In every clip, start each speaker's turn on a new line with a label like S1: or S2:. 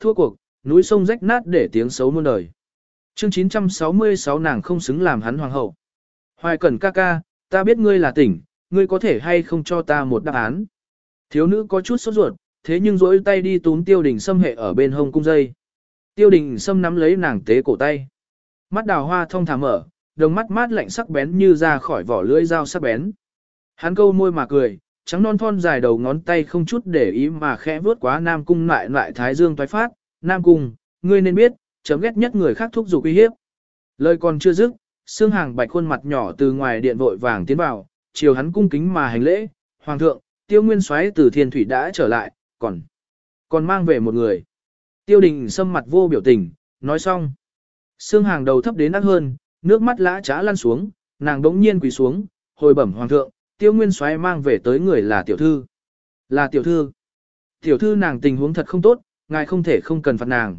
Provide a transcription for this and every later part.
S1: thua cuộc, núi sông rách nát để tiếng xấu muôn đời. Chương 966 nàng không xứng làm hắn hoàng hậu. Hoài cẩn ca ca, ta biết ngươi là tỉnh, ngươi có thể hay không cho ta một đáp án. Thiếu nữ có chút sốt ruột, thế nhưng rỗi tay đi túm tiêu đình xâm hệ ở bên hông cung dây. Tiêu đình xâm nắm lấy nàng tế cổ tay. Mắt đào hoa thông thả mở, đồng mắt mát lạnh sắc bén như ra khỏi vỏ lưỡi dao sắc bén. Hắn câu môi mà cười, trắng non thon dài đầu ngón tay không chút để ý mà khẽ vướt quá Nam Cung lại lại thái dương toái phát. Nam Cung, ngươi nên biết, chấm ghét nhất người khác thúc giục uy hiếp. Lời còn chưa dứt, xương hàng bạch khuôn mặt nhỏ từ ngoài điện vội vàng tiến vào, chiều hắn cung kính mà hành lễ, hoàng thượng, tiêu nguyên soái từ thiên thủy đã trở lại, còn, còn mang về một người. Tiêu đình sâm mặt vô biểu tình, nói xong. Xương hàng đầu thấp đến nát hơn, nước mắt lã trá lăn xuống, nàng đống nhiên quỳ xuống, hồi bẩm hoàng thượng, tiêu nguyên soái mang về tới người là tiểu thư. Là tiểu thư. Tiểu thư nàng tình huống thật không tốt, ngài không thể không cần phạt nàng.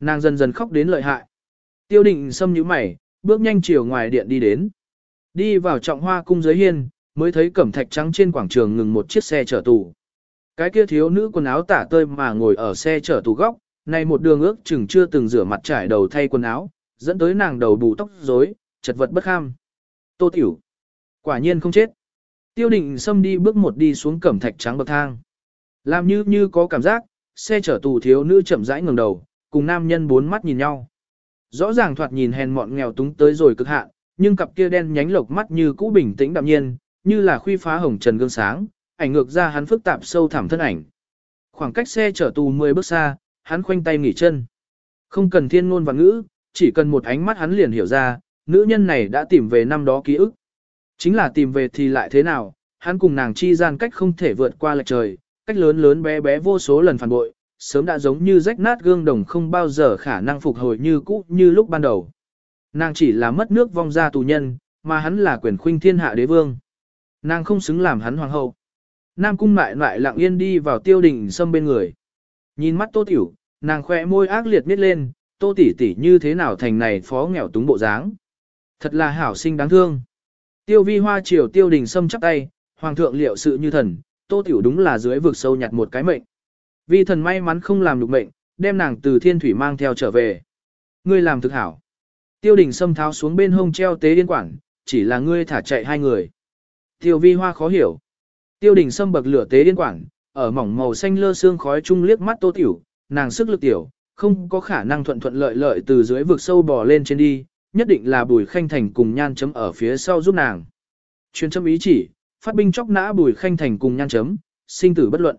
S1: Nàng dần dần khóc đến lợi hại. Tiêu định xâm nhíu mày, bước nhanh chiều ngoài điện đi đến. Đi vào trọng hoa cung giới hiên, mới thấy cẩm thạch trắng trên quảng trường ngừng một chiếc xe chở tù. Cái kia thiếu nữ quần áo tả tơi mà ngồi ở xe chở tù góc, này một đường ước chừng chưa từng rửa mặt trải đầu thay quần áo, dẫn tới nàng đầu bù tóc rối, chật vật bất kham. Tô tiểu. Quả nhiên không chết. Tiêu định xâm đi bước một đi xuống cẩm thạch trắng bậc thang. Làm như như có cảm giác, xe chở tù thiếu nữ chậm rãi ngẩng đầu, cùng nam nhân bốn mắt nhìn nhau. Rõ ràng thoạt nhìn hèn mọn nghèo túng tới rồi cực hạn, nhưng cặp kia đen nhánh lộc mắt như cũ bình tĩnh đạm nhiên, như là khuy phá hồng trần gương sáng, ảnh ngược ra hắn phức tạp sâu thẳm thân ảnh. Khoảng cách xe chở tù 10 bước xa, hắn khoanh tay nghỉ chân. Không cần thiên ngôn và ngữ, chỉ cần một ánh mắt hắn liền hiểu ra, nữ nhân này đã tìm về năm đó ký ức. Chính là tìm về thì lại thế nào, hắn cùng nàng chi gian cách không thể vượt qua lệch trời, cách lớn lớn bé bé vô số lần phản bội, sớm đã giống như rách nát gương đồng không bao giờ khả năng phục hồi như cũ như lúc ban đầu. Nàng chỉ là mất nước vong ra tù nhân, mà hắn là quyền khuynh thiên hạ đế vương. Nàng không xứng làm hắn hoàng hậu. Nam cung mại lại lặng yên đi vào tiêu đình xâm bên người. Nhìn mắt tô tiểu, nàng khoe môi ác liệt miết lên, tô tỷ tỷ như thế nào thành này phó nghèo túng bộ dáng. Thật là hảo sinh đáng thương. Tiêu vi hoa triều tiêu đình xâm chắp tay, hoàng thượng liệu sự như thần, tô tiểu đúng là dưới vực sâu nhặt một cái mệnh. Vi thần may mắn không làm được mệnh, đem nàng từ thiên thủy mang theo trở về. Ngươi làm thực hảo. Tiêu đình xâm tháo xuống bên hông treo tế điên quản, chỉ là ngươi thả chạy hai người. Tiêu vi hoa khó hiểu. Tiêu đình xâm bậc lửa tế điên quản, ở mỏng màu xanh lơ xương khói chung liếc mắt tô tiểu, nàng sức lực tiểu, không có khả năng thuận thuận lợi lợi từ dưới vực sâu bò lên trên đi, nhất định là bùi khanh thành cùng nhan chấm ở phía sau giúp nàng. Chuyên chấm ý chỉ, phát binh chóc nã bùi khanh thành cùng nhan chấm, sinh tử bất luận.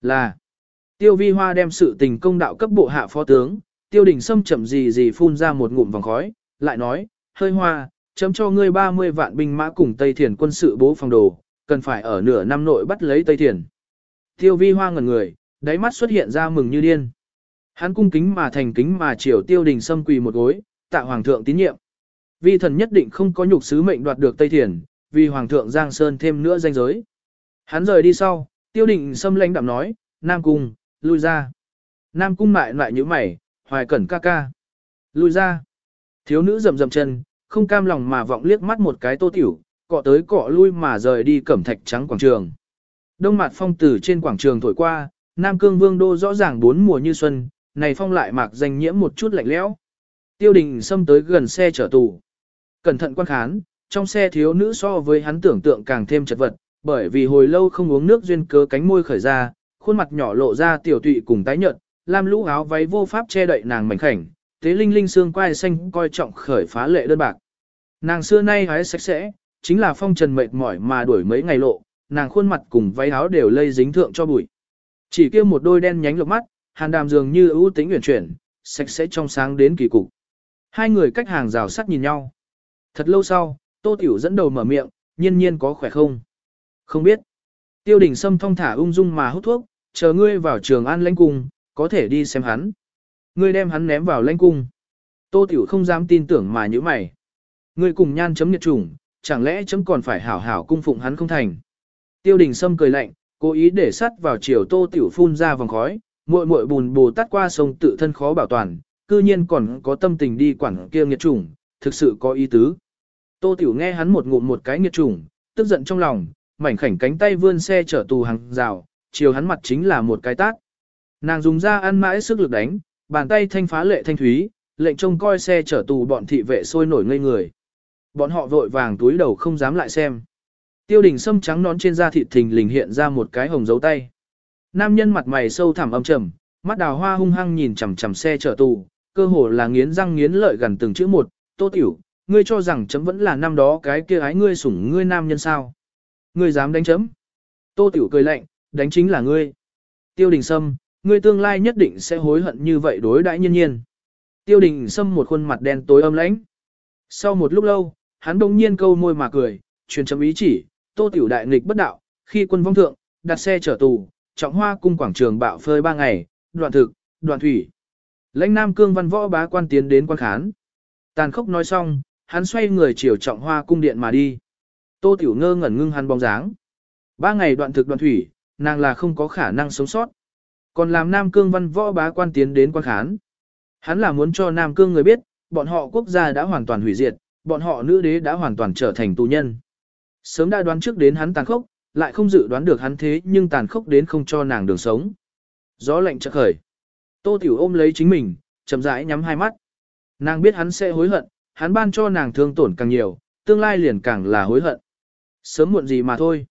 S1: Là, tiêu vi hoa đem sự tình công đạo cấp bộ hạ phó tướng, tiêu đình Sâm chậm gì gì phun ra một ngụm vòng khói, lại nói, hơi hoa, chấm cho ngươi 30 vạn binh mã cùng Tây Thiền quân sự bố phòng đồ, cần phải ở nửa năm nội bắt lấy Tây Thiền. Tiêu vi hoa ngẩn người, đáy mắt xuất hiện ra mừng như điên. Hắn cung kính mà thành kính mà chiều tiêu đình Sâm quỳ một gối, tạ hoàng thượng tín nhiệm. Vi thần nhất định không có nhục sứ mệnh đoạt được Tây Thiền, vì hoàng thượng Giang Sơn thêm nữa danh giới. Hắn rời đi sau, tiêu định xâm lãnh đạm nói, Nam Cung, lui ra. Nam Cung mại lại như mày, hoài cẩn ca ca. Lui ra. Thiếu nữ rầm rầm chân, không cam lòng mà vọng liếc mắt một cái tô tiểu, cọ tới cọ lui mà rời đi cẩm thạch trắng quảng trường. Đông mặt phong từ trên quảng trường thổi qua, Nam Cương Vương đô rõ ràng bốn mùa như xuân, này phong lại mạc danh nhiễm một chút lạnh lẽo. Tiêu đình xâm tới gần xe chở tù. Cẩn thận quan khán, trong xe thiếu nữ so với hắn tưởng tượng càng thêm chật vật, bởi vì hồi lâu không uống nước duyên cớ cánh môi khởi ra, khuôn mặt nhỏ lộ ra tiểu tụy cùng tái nhợt, lam lũ áo váy vô pháp che đậy nàng mảnh khảnh, tế linh linh xương quai xanh coi trọng khởi phá lệ đơn bạc. Nàng xưa nay hái sạch sẽ, chính là phong trần mệt mỏi mà đuổi mấy ngày lộ, nàng khuôn mặt cùng váy áo đều lây dính thượng cho bụi. Chỉ kia một đôi đen nhánh lục mắt, hàn đàm dường như ưu tính uyển chuyển, sạch sẽ trong sáng đến kỳ cục. Hai người cách hàng rào sắt nhìn nhau. Thật lâu sau, Tô Tiểu dẫn đầu mở miệng, nhiên nhiên có khỏe không? Không biết. Tiêu đình Sâm thong thả ung dung mà hút thuốc, chờ ngươi vào trường an lãnh cung, có thể đi xem hắn. Ngươi đem hắn ném vào lãnh cung. Tô Tiểu không dám tin tưởng mà như mày. Ngươi cùng nhan chấm nhiệt chủng, chẳng lẽ chấm còn phải hảo hảo cung phụng hắn không thành. Tiêu đình Sâm cười lạnh, cố ý để sắt vào chiều Tô Tiểu phun ra vòng khói, muội muội bùn bồ tắt qua sông tự thân khó bảo toàn, cư nhiên còn có tâm tình đi quản kia nghiệt chủng, thực sự có ý tứ. Tô Tiểu nghe hắn một ngụm một cái nghiệt chủng, tức giận trong lòng, mảnh khảnh cánh tay vươn xe chở tù hàng rào, chiều hắn mặt chính là một cái tát. Nàng dùng ra ăn mãi sức lực đánh, bàn tay thanh phá lệ thanh thúy, lệnh trông coi xe chở tù bọn thị vệ sôi nổi ngây người. Bọn họ vội vàng túi đầu không dám lại xem. Tiêu đình sâm trắng nón trên da thịt thình lình hiện ra một cái hồng dấu tay. Nam nhân mặt mày sâu thẳm âm trầm, mắt đào hoa hung hăng nhìn chằm chằm xe chở tù, cơ hồ là nghiến răng nghiến lợi gần từng chữ một, tô tiểu, ngươi cho rằng chấm vẫn là năm đó cái kia ái ngươi sủng ngươi nam nhân sao. Ngươi dám đánh chấm. Tô tiểu cười lạnh, đánh chính là ngươi. Tiêu đình sâm, ngươi tương lai nhất định sẽ hối hận như vậy đối đãi nhiên nhiên. Tiêu đình sâm một khuôn mặt đen tối âm lãnh. Sau một lúc lâu, hắn đông nhiên câu môi mà cười, truyền chấm ý chỉ, tô tiểu đại nghịch bất đạo, khi quân vong thượng, đặt xe chở tù, trọng hoa cung quảng trường bạo phơi ba ngày, đoạn thực, đoạn thủy. Lãnh Nam Cương văn võ bá quan tiến đến quan khán. Tàn khốc nói xong, hắn xoay người chiều trọng hoa cung điện mà đi. Tô Tiểu ngơ ngẩn ngưng hắn bóng dáng. Ba ngày đoạn thực đoạn thủy, nàng là không có khả năng sống sót. Còn làm Nam Cương văn võ bá quan tiến đến quan khán. Hắn là muốn cho Nam Cương người biết, bọn họ quốc gia đã hoàn toàn hủy diệt, bọn họ nữ đế đã hoàn toàn trở thành tù nhân. Sớm đã đoán trước đến hắn tàn khốc, lại không dự đoán được hắn thế nhưng tàn khốc đến không cho nàng đường sống. Gió lạnh chợt khởi. Tô Tiểu ôm lấy chính mình, chậm rãi nhắm hai mắt. Nàng biết hắn sẽ hối hận, hắn ban cho nàng thương tổn càng nhiều, tương lai liền càng là hối hận. Sớm muộn gì mà thôi.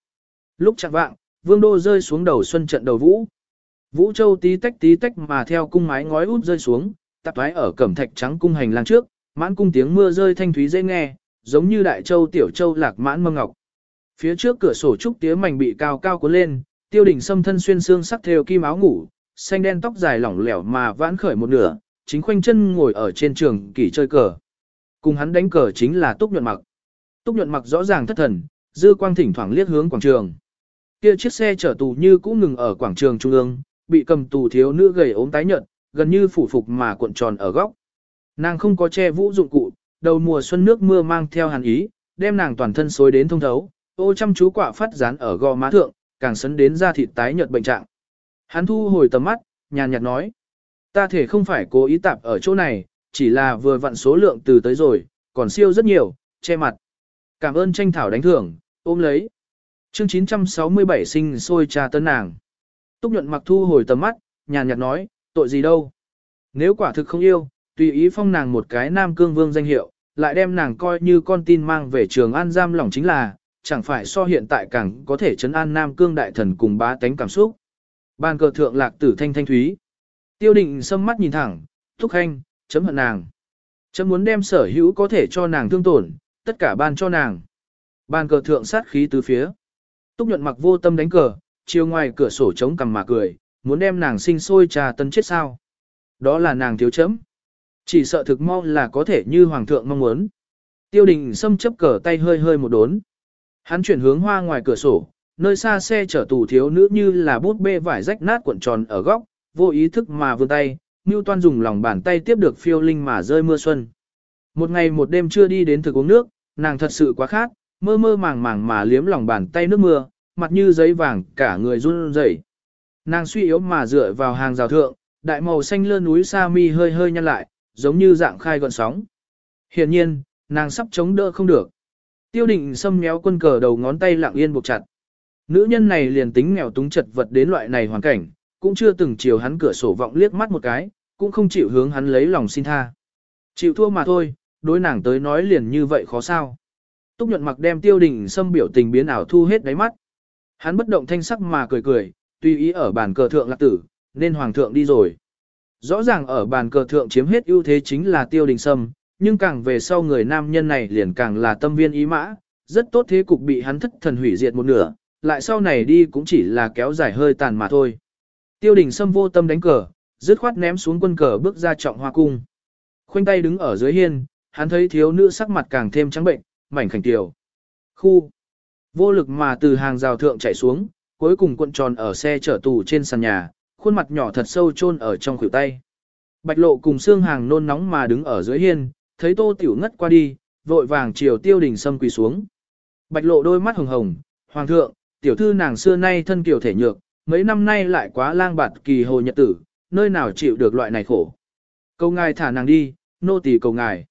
S1: Lúc chặn vạng, vương đô rơi xuống đầu xuân trận đầu vũ. Vũ châu tí tách tí tách mà theo cung mái ngói út rơi xuống, tạp thoái ở cẩm thạch trắng cung hành lang trước, mãn cung tiếng mưa rơi thanh thúy dễ nghe, giống như đại châu tiểu châu lạc mãn mâm ngọc. Phía trước cửa sổ trúc tía mảnh bị cao cao cuốn lên, tiêu đỉnh xâm thân xuyên xương sắc theo kim áo ngủ, xanh đen tóc dài lỏng lẻo mà vãn khởi một nửa, chính khoanh chân ngồi ở trên trường kỷ chơi cờ. Cùng hắn đánh cờ chính là Túc Nhuận Mặc. Túc Nhuận Mặc rõ ràng thất thần, dư quang thỉnh thoảng liếc hướng quảng trường. Kia chiếc xe chở tù như cũ ngừng ở quảng trường trung ương, bị cầm tù thiếu nữ gầy ốm tái nhợt, gần như phủ phục mà cuộn tròn ở góc. Nàng không có che vũ dụng cụ, đầu mùa xuân nước mưa mang theo hàn ý, đem nàng toàn thân xối đến thông thấu, ô chăm chú quạ phát dán ở gò má thượng, càng sấn đến da thịt tái nhợt bệnh trạng. Hắn thu hồi tầm mắt, nhàn nhạt nói. Ta thể không phải cố ý tạp ở chỗ này, chỉ là vừa vặn số lượng từ tới rồi, còn siêu rất nhiều, che mặt. Cảm ơn tranh thảo đánh thưởng, ôm lấy. Chương 967 sinh sôi trà tân nàng. Túc nhuận mặc thu hồi tầm mắt, nhàn nhạt nói, tội gì đâu. Nếu quả thực không yêu, tùy ý phong nàng một cái nam cương vương danh hiệu, lại đem nàng coi như con tin mang về trường an giam lỏng chính là, chẳng phải so hiện tại càng có thể chấn an nam cương đại thần cùng bá tánh cảm xúc. Ban cờ thượng lạc tử thanh thanh thúy. Tiêu định sâm mắt nhìn thẳng, thúc khanh, chấm hận nàng. Chấm muốn đem sở hữu có thể cho nàng thương tổn, tất cả ban cho nàng. Ban cờ thượng sát khí tứ phía. Túc nhuận mặc vô tâm đánh cờ, chiều ngoài cửa sổ trống cằm mà cười, muốn đem nàng sinh sôi trà tân chết sao. Đó là nàng thiếu chấm. Chỉ sợ thực mau là có thể như hoàng thượng mong muốn. Tiêu đình xâm chấp cờ tay hơi hơi một đốn. Hắn chuyển hướng hoa ngoài cửa sổ, nơi xa xe chở tù thiếu nữ như là bút bê vải rách nát cuộn tròn ở góc, vô ý thức mà vươn tay, Ngưu Toan dùng lòng bàn tay tiếp được phiêu linh mà rơi mưa xuân. Một ngày một đêm chưa đi đến thực uống nước, nàng thật sự quá khát, mơ mơ màng màng mà liếm lòng bàn tay nước mưa, mặt như giấy vàng, cả người run rẩy. Nàng suy yếu mà dựa vào hàng rào thượng, đại màu xanh lơ núi sa mi hơi hơi nhăn lại, giống như dạng khai gọn sóng. Hiển nhiên, nàng sắp chống đỡ không được. Tiêu định xâm méo quân cờ đầu ngón tay lặng yên buộc chặt. Nữ nhân này liền tính nghèo túng chật vật đến loại này hoàn cảnh, cũng chưa từng chiều hắn cửa sổ vọng liếc mắt một cái, cũng không chịu hướng hắn lấy lòng xin tha. Chịu thua mà thôi, đối nàng tới nói liền như vậy khó sao. Túc nhuận mặc đem tiêu đình xâm biểu tình biến ảo thu hết đáy mắt. Hắn bất động thanh sắc mà cười cười, tùy ý ở bàn cờ thượng lạc tử, nên hoàng thượng đi rồi. Rõ ràng ở bàn cờ thượng chiếm hết ưu thế chính là tiêu đình sâm, nhưng càng về sau người nam nhân này liền càng là tâm viên ý mã, rất tốt thế cục bị hắn thất thần hủy diệt một nửa, lại sau này đi cũng chỉ là kéo dài hơi tàn mà thôi. Tiêu đình sâm vô tâm đánh cờ, dứt khoát ném xuống quân cờ bước ra trọng hoa cung. Khoanh tay đứng ở dưới hiên, hắn thấy thiếu nữ sắc mặt càng thêm trắng bệnh, mảnh khảnh tiểu. Khu. Vô lực mà từ hàng rào thượng chạy xuống, cuối cùng cuộn tròn ở xe chở tù trên sàn nhà, khuôn mặt nhỏ thật sâu chôn ở trong khuỷu tay. Bạch lộ cùng xương hàng nôn nóng mà đứng ở dưới hiên, thấy tô tiểu ngất qua đi, vội vàng chiều tiêu đình sâm quỳ xuống. Bạch lộ đôi mắt hồng hồng, hoàng thượng, tiểu thư nàng xưa nay thân kiều thể nhược, mấy năm nay lại quá lang bạt kỳ hồ nhật tử, nơi nào chịu được loại này khổ. Cầu ngài thả nàng đi, nô tỳ cầu ngài.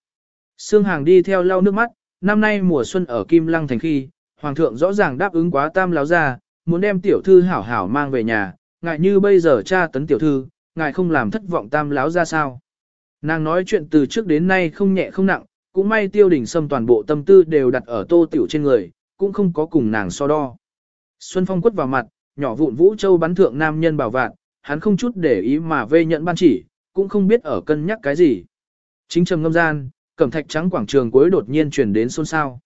S1: Sương hàng đi theo lau nước mắt, năm nay mùa xuân ở Kim Lăng thành khi, hoàng thượng rõ ràng đáp ứng quá tam láo ra, muốn đem tiểu thư hảo hảo mang về nhà, ngại như bây giờ cha tấn tiểu thư, ngài không làm thất vọng tam láo ra sao. Nàng nói chuyện từ trước đến nay không nhẹ không nặng, cũng may tiêu đình sâm toàn bộ tâm tư đều đặt ở tô tiểu trên người, cũng không có cùng nàng so đo. Xuân Phong quất vào mặt, nhỏ vụn Vũ Châu bắn thượng nam nhân bảo vạn, hắn không chút để ý mà vê nhận ban chỉ, cũng không biết ở cân nhắc cái gì. Chính trầm ngâm gian, cẩm thạch trắng quảng trường cuối đột nhiên chuyển đến xôn xao.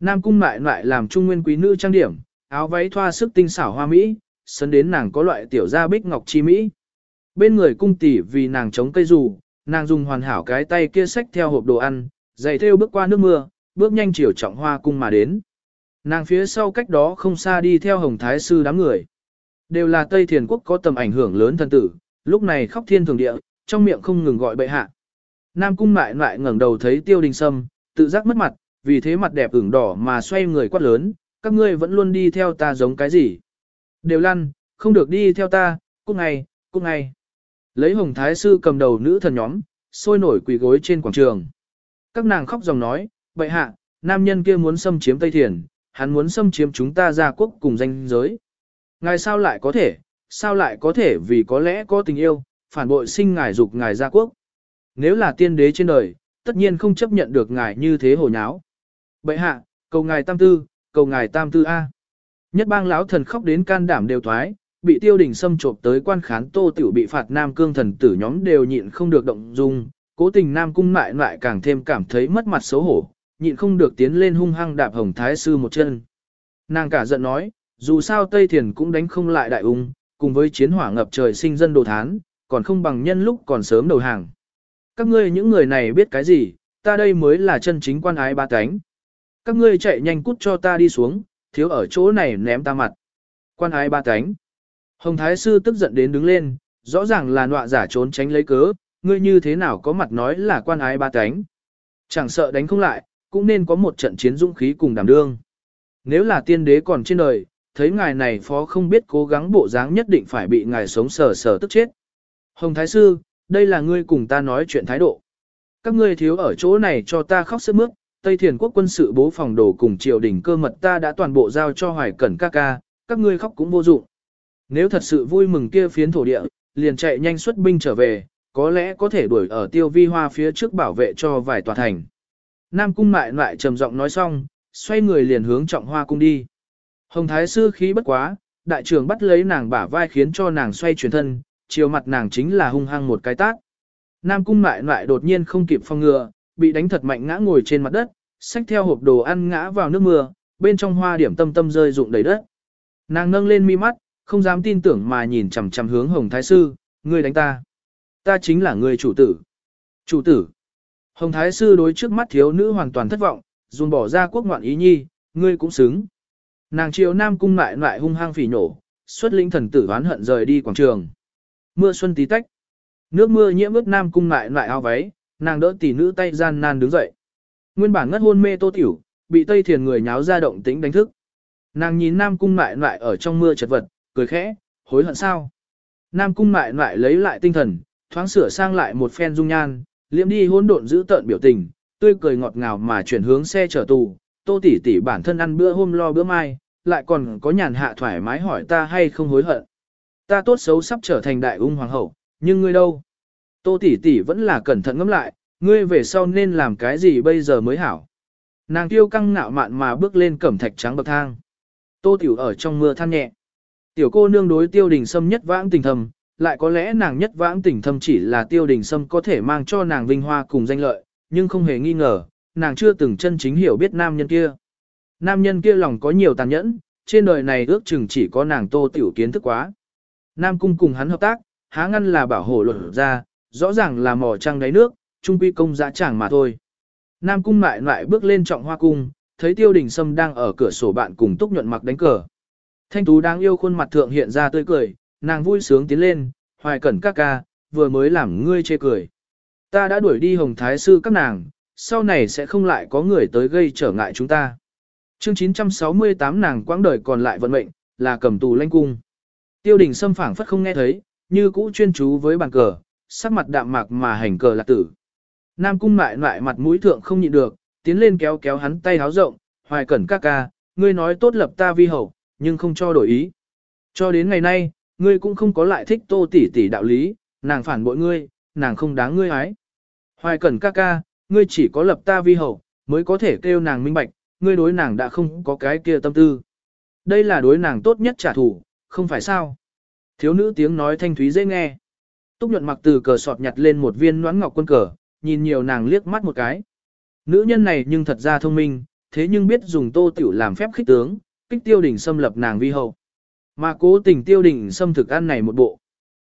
S1: Nam cung mại lại làm trung nguyên quý nữ trang điểm, áo váy thoa sức tinh xảo hoa mỹ, sân đến nàng có loại tiểu gia bích ngọc chi mỹ. Bên người cung tỷ vì nàng chống cây dù, nàng dùng hoàn hảo cái tay kia xách theo hộp đồ ăn, giày theo bước qua nước mưa, bước nhanh chiều trọng hoa cung mà đến. Nàng phía sau cách đó không xa đi theo hồng thái sư đám người. Đều là Tây Thiền Quốc có tầm ảnh hưởng lớn thân tử, lúc này khóc thiên thường địa, trong miệng không ngừng gọi bệ hạ. Nam cung mại lại ngẩng đầu thấy tiêu đình sâm, tự giác mất mặt, vì thế mặt đẹp ửng đỏ mà xoay người quát lớn, các ngươi vẫn luôn đi theo ta giống cái gì. Đều lăn, không được đi theo ta, cút ngay, cút ngay. Lấy hồng thái sư cầm đầu nữ thần nhóm, sôi nổi quỳ gối trên quảng trường. Các nàng khóc dòng nói, bệ hạ, nam nhân kia muốn xâm chiếm Tây Thiền, hắn muốn xâm chiếm chúng ta gia quốc cùng danh giới. Ngài sao lại có thể, sao lại có thể vì có lẽ có tình yêu, phản bội sinh ngài dục ngài gia quốc. Nếu là tiên đế trên đời, tất nhiên không chấp nhận được ngài như thế hồ nháo. Bệ hạ, cầu ngài tam tư, cầu ngài tam tư A. Nhất bang lão thần khóc đến can đảm đều thoái, bị tiêu đình xâm trộm tới quan khán tô tiểu bị phạt nam cương thần tử nhóm đều nhịn không được động dung, cố tình nam cung mại lại càng thêm cảm thấy mất mặt xấu hổ, nhịn không được tiến lên hung hăng đạp hồng thái sư một chân. Nàng cả giận nói, dù sao Tây Thiền cũng đánh không lại đại ung, cùng với chiến hỏa ngập trời sinh dân đồ thán, còn không bằng nhân lúc còn sớm đầu hàng. Các ngươi những người này biết cái gì, ta đây mới là chân chính quan ái ba cánh. Các ngươi chạy nhanh cút cho ta đi xuống, thiếu ở chỗ này ném ta mặt. Quan ái ba cánh. Hồng Thái Sư tức giận đến đứng lên, rõ ràng là nọa giả trốn tránh lấy cớ, ngươi như thế nào có mặt nói là quan ái ba cánh. Chẳng sợ đánh không lại, cũng nên có một trận chiến dũng khí cùng đảm đương. Nếu là tiên đế còn trên đời, thấy ngài này phó không biết cố gắng bộ dáng nhất định phải bị ngài sống sờ sờ tức chết. Hồng Thái Sư, đây là ngươi cùng ta nói chuyện thái độ. Các ngươi thiếu ở chỗ này cho ta khóc sức mướt, Tây Thiền quốc quân sự bố phòng đồ cùng triều đình cơ mật ta đã toàn bộ giao cho hoài cẩn ca ca, các ngươi khóc cũng vô dụng. Nếu thật sự vui mừng kia phiến thổ địa, liền chạy nhanh xuất binh trở về, có lẽ có thể đuổi ở tiêu vi hoa phía trước bảo vệ cho vài tòa thành. Nam cung mại lại trầm giọng nói xong, xoay người liền hướng trọng hoa cung đi. Hồng Thái Sư khí bất quá, đại trưởng bắt lấy nàng bả vai khiến cho nàng xoay chuyển thân, chiều mặt nàng chính là hung hăng một cái tát. Nam cung mại lại đột nhiên không kịp phong ngừa, bị đánh thật mạnh ngã ngồi trên mặt đất, xách theo hộp đồ ăn ngã vào nước mưa, bên trong hoa điểm tâm tâm rơi rụng đầy đất. Nàng nâng lên mi mắt, không dám tin tưởng mà nhìn chằm chằm hướng Hồng Thái Sư, ngươi đánh ta. Ta chính là người chủ tử. Chủ tử. Hồng Thái Sư đối trước mắt thiếu nữ hoàn toàn thất vọng, dùng bỏ ra quốc ngoạn ý nhi, ngươi cũng xứng. Nàng triều Nam cung lại lại hung hăng phỉ nổ, xuất linh thần tử oán hận rời đi quảng trường. Mưa xuân tí tách. Nước mưa nhiễm ướt Nam cung lại lại áo váy, nàng đỡ tỷ nữ tay gian nan đứng dậy. Nguyên bản ngất hôn mê tô tiểu, bị Tây Thiền người nháo ra động tĩnh đánh thức. Nàng nhìn Nam cung lại lại ở trong mưa chật vật, cười khẽ, hối hận sao? Nam cung lại lại lấy lại tinh thần, thoáng sửa sang lại một phen dung nhan, liệm đi hỗn độn giữ tợn biểu tình, tươi cười ngọt ngào mà chuyển hướng xe chở tù, tô tỷ tỷ bản thân ăn bữa hôm lo bữa mai, lại còn có nhàn hạ thoải mái hỏi ta hay không hối hận. Ta tốt xấu sắp trở thành đại ung hoàng hậu, nhưng ngươi đâu? Tô tỷ tỷ vẫn là cẩn thận ngẫm lại, ngươi về sau nên làm cái gì bây giờ mới hảo. Nàng tiêu căng ngạo mạn mà bước lên cẩm thạch trắng bậc thang. Tô tiểu ở trong mưa than nhẹ. Tiểu cô nương đối tiêu đình sâm nhất vãng tình thầm, lại có lẽ nàng nhất vãng tình thâm chỉ là tiêu đình sâm có thể mang cho nàng vinh hoa cùng danh lợi, nhưng không hề nghi ngờ, nàng chưa từng chân chính hiểu biết nam nhân kia. Nam nhân kia lòng có nhiều tàn nhẫn, trên đời này ước chừng chỉ có nàng tô tiểu kiến thức quá. Nam cung cùng hắn hợp tác, há ngăn là bảo hộ luật ra, rõ ràng là mỏ trăng đáy nước, trung quy công dã chẳng mà thôi. Nam cung lại lại bước lên trọng hoa cung, thấy tiêu đình sâm đang ở cửa sổ bạn cùng túc nhuận mặc đánh cờ. Thanh tú đáng yêu khuôn mặt thượng hiện ra tươi cười, nàng vui sướng tiến lên, hoài cẩn các ca, vừa mới làm ngươi chê cười. Ta đã đuổi đi hồng thái sư các nàng, sau này sẽ không lại có người tới gây trở ngại chúng ta. Chương 968 nàng quãng đời còn lại vận mệnh, là cầm tù lanh cung. Tiêu đình xâm phảng phất không nghe thấy, như cũ chuyên chú với bàn cờ, sắc mặt đạm mạc mà hành cờ lạc tử. Nam cung mại lại mặt mũi thượng không nhịn được, tiến lên kéo kéo hắn tay háo rộng, hoài cẩn các ca, ngươi nói tốt lập ta vi hậu, nhưng không cho đổi ý. Cho đến ngày nay, ngươi cũng không có lại thích tô tỷ tỷ đạo lý, nàng phản bội ngươi, nàng không đáng ngươi ái. Hoài cẩn ca ca, ngươi chỉ có lập ta vi hậu, mới có thể kêu nàng minh bạch, ngươi đối nàng đã không có cái kia tâm tư. Đây là đối nàng tốt nhất trả thù, không phải sao? Thiếu nữ tiếng nói thanh thúy dễ nghe. Túc nhuận mặc từ cờ sọt nhặt lên một viên noãn ngọc quân cờ, nhìn nhiều nàng liếc mắt một cái. Nữ nhân này nhưng thật ra thông minh, thế nhưng biết dùng tô tiểu làm phép khích tướng, kích tiêu đỉnh xâm lập nàng vi hậu. Mà cố tình tiêu đỉnh xâm thực ăn này một bộ.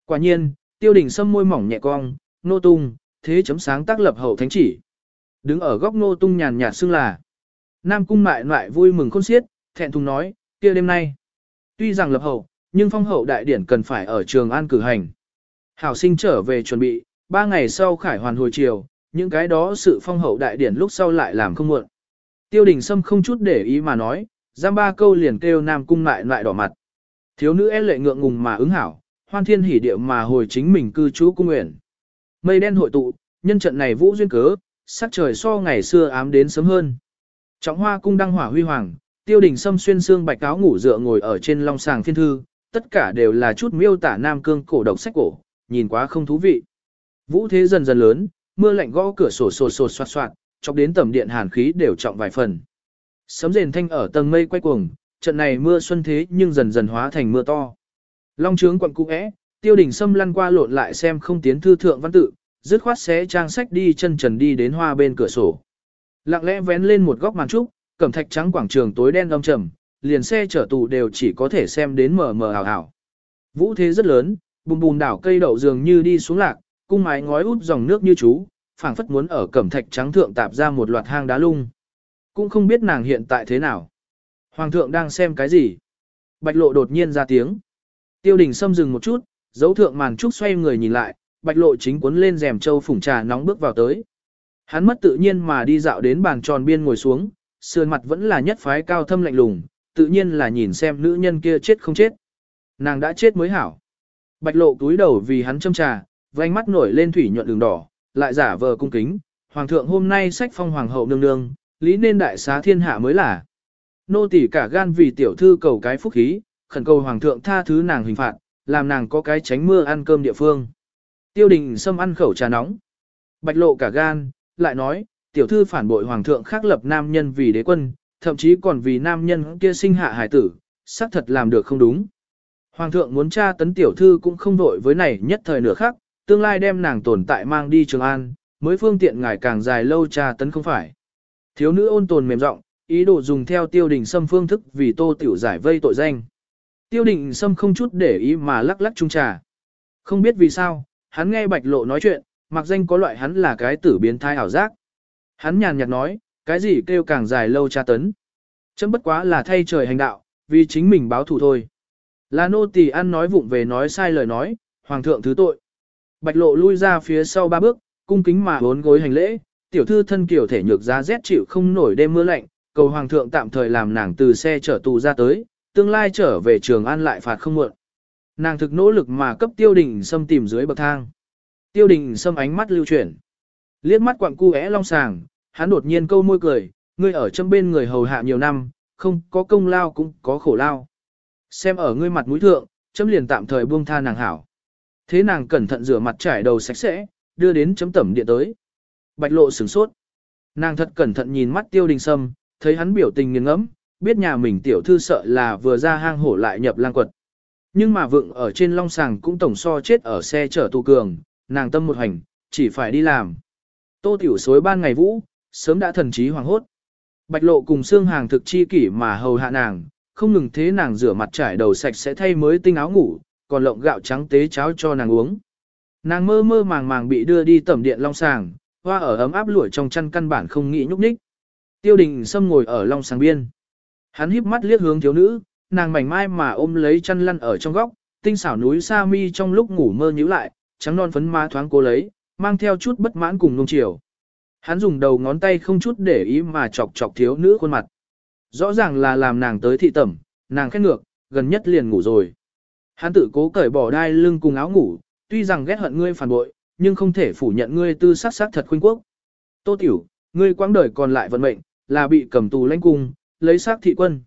S1: Quả nhiên, tiêu đỉnh xâm môi mỏng nhẹ cong, nô tung, thế chấm sáng tác lập hậu thánh chỉ. Đứng ở góc nô tung nhàn nhạt xưng là. Nam cung mại lại vui mừng khôn xiết, thẹn thùng nói, kia đêm nay. Tuy rằng lập hậu, nhưng phong hậu đại điển cần phải ở trường an cử hành. Hảo sinh trở về chuẩn bị, ba ngày sau khải hoàn hồi chiều, những cái đó sự phong hậu đại điển lúc sau lại làm không muộn. Tiêu đình Sâm không chút để ý mà nói, giam ba câu liền kêu Nam cung lại lại đỏ mặt. Thiếu nữ e lệ ngượng ngùng mà ứng hảo, hoan thiên hỉ địa mà hồi chính mình cư trú cung nguyện. Mây đen hội tụ, nhân trận này vũ duyên cớ, sắc trời so ngày xưa ám đến sớm hơn. Trọng hoa cung đăng hỏa huy hoàng, tiêu đình Sâm xuyên xương bạch áo ngủ dựa ngồi ở trên long sàng phiên thư, tất cả đều là chút miêu tả nam cương cổ độc sách cổ, nhìn quá không thú vị. Vũ thế dần dần lớn, mưa lạnh gõ cửa sổ sột sột soạt soạt, chọc đến tầm điện hàn khí đều trọng vài phần. Sấm rền thanh ở tầng mây quay cuồng, trận này mưa xuân thế nhưng dần dần hóa thành mưa to. Long trướng quận cũ é, tiêu đỉnh xâm lăn qua lộn lại xem không tiến thư thượng văn tự, dứt khoát xé trang sách đi chân trần đi đến hoa bên cửa sổ. Lặng lẽ vén lên một góc màn trúc, cẩm thạch trắng quảng trường tối đen âm trầm, liền xe chở tù đều chỉ có thể xem đến mờ mờ ảo ảo. Vũ thế rất lớn, bùm bùm đảo cây đậu dường như đi xuống lạc, cung mái ngói út dòng nước như chú, phảng phất muốn ở cẩm thạch trắng thượng tạp ra một loạt hang đá lung. Cũng không biết nàng hiện tại thế nào. Hoàng thượng đang xem cái gì? Bạch lộ đột nhiên ra tiếng. Tiêu đình xâm dừng một chút, dấu thượng màn trúc xoay người nhìn lại, bạch lộ chính cuốn lên rèm châu phủng trà nóng bước vào tới. Hắn mất tự nhiên mà đi dạo đến bàn tròn biên ngồi xuống, sườn mặt vẫn là nhất phái cao thâm lạnh lùng, tự nhiên là nhìn xem nữ nhân kia chết không chết. Nàng đã chết mới hảo. Bạch lộ túi đầu vì hắn châm trà, vành mắt nổi lên thủy nhuận đường đỏ, lại giả vờ cung kính. Hoàng thượng hôm nay sách phong hoàng hậu nương nương, lý nên đại xá thiên hạ mới là. Nô tỳ cả gan vì tiểu thư cầu cái phúc khí, khẩn cầu hoàng thượng tha thứ nàng hình phạt, làm nàng có cái tránh mưa ăn cơm địa phương. Tiêu đình xâm ăn khẩu trà nóng. Bạch lộ cả gan, lại nói, tiểu thư phản bội hoàng thượng khác lập nam nhân vì đế quân, thậm chí còn vì nam nhân kia sinh hạ hải tử, xác thật làm được không đúng. Hoàng thượng muốn tra tấn tiểu thư cũng không vội với này nhất thời nửa khác, tương lai đem nàng tồn tại mang đi Trường An, mới phương tiện ngài càng dài lâu tra tấn không phải. Thiếu nữ ôn tồn mềm giọng, ý đồ dùng theo tiêu đình Sâm phương thức vì tô tiểu giải vây tội danh. Tiêu đình Sâm không chút để ý mà lắc lắc trung trà. Không biết vì sao, hắn nghe bạch lộ nói chuyện, mặc danh có loại hắn là cái tử biến thái ảo giác. Hắn nhàn nhạt nói, cái gì kêu càng dài lâu tra tấn. Chấm bất quá là thay trời hành đạo, vì chính mình báo thù thôi. Là nô tỳ ăn nói vụng về nói sai lời nói, hoàng thượng thứ tội. Bạch lộ lui ra phía sau ba bước, cung kính mà bốn gối hành lễ, tiểu thư thân kiểu thể nhược giá rét chịu không nổi đêm mưa lạnh, cầu hoàng thượng tạm thời làm nàng từ xe chở tù ra tới, tương lai trở về trường an lại phạt không muộn. Nàng thực nỗ lực mà cấp tiêu đình xâm tìm dưới bậc thang. Tiêu đình xâm ánh mắt lưu chuyển. Liếc mắt quặng cu é long sàng, hắn đột nhiên câu môi cười, ngươi ở trong bên người hầu hạ nhiều năm, không có công lao cũng có khổ lao. Xem ở ngươi mặt mũi thượng, chấm liền tạm thời buông tha nàng hảo. Thế nàng cẩn thận rửa mặt trải đầu sạch sẽ, đưa đến chấm tẩm điện tới. Bạch lộ sửng sốt. Nàng thật cẩn thận nhìn mắt tiêu đình sâm, thấy hắn biểu tình nghiêng ngẫm, biết nhà mình tiểu thư sợ là vừa ra hang hổ lại nhập lang quật. Nhưng mà vượng ở trên long sàng cũng tổng so chết ở xe chở tù cường, nàng tâm một hành, chỉ phải đi làm. Tô tiểu xối ban ngày vũ, sớm đã thần trí hoàng hốt. Bạch lộ cùng xương hàng thực chi kỷ mà hầu hạ nàng, không ngừng thế nàng rửa mặt trải đầu sạch sẽ thay mới tinh áo ngủ, còn lộng gạo trắng tế cháo cho nàng uống. Nàng mơ mơ màng màng bị đưa đi tẩm điện long sàng, hoa ở ấm áp lụi trong chăn căn bản không nghĩ nhúc nhích. Tiêu đình Sâm ngồi ở long sàng biên. Hắn híp mắt liếc hướng thiếu nữ, nàng mảnh mai mà ôm lấy chăn lăn ở trong góc, tinh xảo núi sa mi trong lúc ngủ mơ nhíu lại, trắng non phấn má thoáng cố lấy, mang theo chút bất mãn cùng nung chiều. Hắn dùng đầu ngón tay không chút để ý mà chọc chọc thiếu nữ khuôn mặt. Rõ ràng là làm nàng tới thị tẩm, nàng khét ngược, gần nhất liền ngủ rồi. Hắn tự cố cởi bỏ đai lưng cùng áo ngủ, tuy rằng ghét hận ngươi phản bội, nhưng không thể phủ nhận ngươi tư sát sát thật khuynh quốc. Tô tiểu, ngươi quãng đời còn lại vận mệnh, là bị cầm tù lãnh cung, lấy xác thị quân.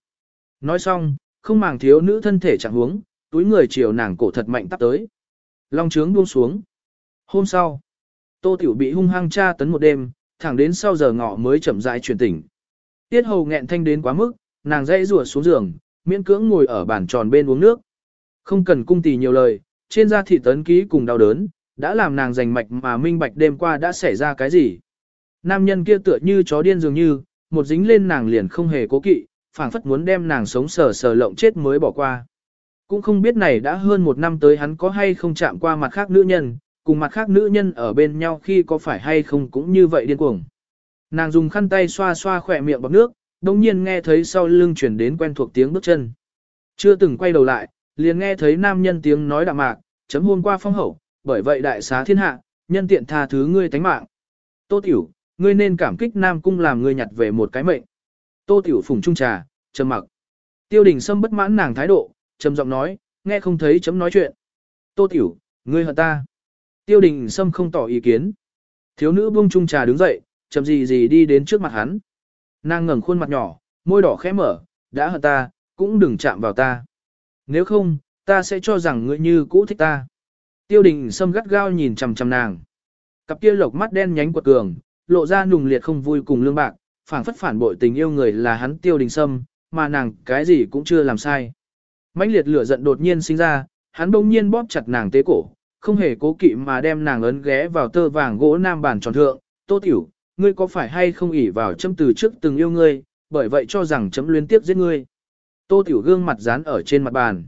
S1: Nói xong, không màng thiếu nữ thân thể chẳng huống, túi người chiều nàng cổ thật mạnh tắp tới. Long trướng buông xuống. Hôm sau, Tô Tiểu bị hung hăng tra tấn một đêm, thẳng đến sau giờ ngọ mới chậm rãi chuyển tỉnh. Tiết hầu nghẹn thanh đến quá mức, nàng dãy rùa xuống giường, miễn cưỡng ngồi ở bàn tròn bên uống nước. Không cần cung tì nhiều lời, trên da thị tấn ký cùng đau đớn, đã làm nàng rành mạch mà minh bạch đêm qua đã xảy ra cái gì. Nam nhân kia tựa như chó điên dường như, một dính lên nàng liền không hề cố kỵ, phảng phất muốn đem nàng sống sờ sờ lộng chết mới bỏ qua. Cũng không biết này đã hơn một năm tới hắn có hay không chạm qua mặt khác nữ nhân, cùng mặt khác nữ nhân ở bên nhau khi có phải hay không cũng như vậy điên cuồng. Nàng dùng khăn tay xoa xoa khỏe miệng bọc nước, đồng nhiên nghe thấy sau lưng chuyển đến quen thuộc tiếng bước chân. Chưa từng quay đầu lại, liền nghe thấy nam nhân tiếng nói đạm mạc, chấm hôm qua phong hậu, bởi vậy đại xá thiên hạ, nhân tiện tha thứ ngươi tánh mạng. Tô Tiểu, ngươi nên cảm kích Nam Cung làm ngươi nhặt về một cái mệnh. Tô Tiểu phùng trung trà, trầm mặc. Tiêu đình Sâm bất mãn nàng thái độ, trầm giọng nói, nghe không thấy chấm nói chuyện. Tô Tiểu, ngươi hận ta. Tiêu đình Sâm không tỏ ý kiến. Thiếu nữ buông trung trà đứng dậy, chậm gì gì đi đến trước mặt hắn. Nàng ngẩng khuôn mặt nhỏ, môi đỏ khẽ mở, đã hận ta, cũng đừng chạm vào ta. Nếu không, ta sẽ cho rằng ngươi như cũ thích ta. Tiêu đình Sâm gắt gao nhìn chằm chằm nàng. Cặp kia lộc mắt đen nhánh quật cường, lộ ra nùng liệt không vui cùng lương bạc, phản phất phản bội tình yêu người là hắn tiêu đình sâm, mà nàng cái gì cũng chưa làm sai. mãnh liệt lửa giận đột nhiên sinh ra, hắn bỗng nhiên bóp chặt nàng tế cổ, không hề cố kỵ mà đem nàng ấn ghé vào tơ vàng gỗ nam bản tròn thượng, tô tiểu, ngươi có phải hay không ỉ vào châm từ trước từng yêu ngươi, bởi vậy cho rằng chấm liên tiếp giết ngươi. Tô tiểu gương mặt dán ở trên mặt bàn.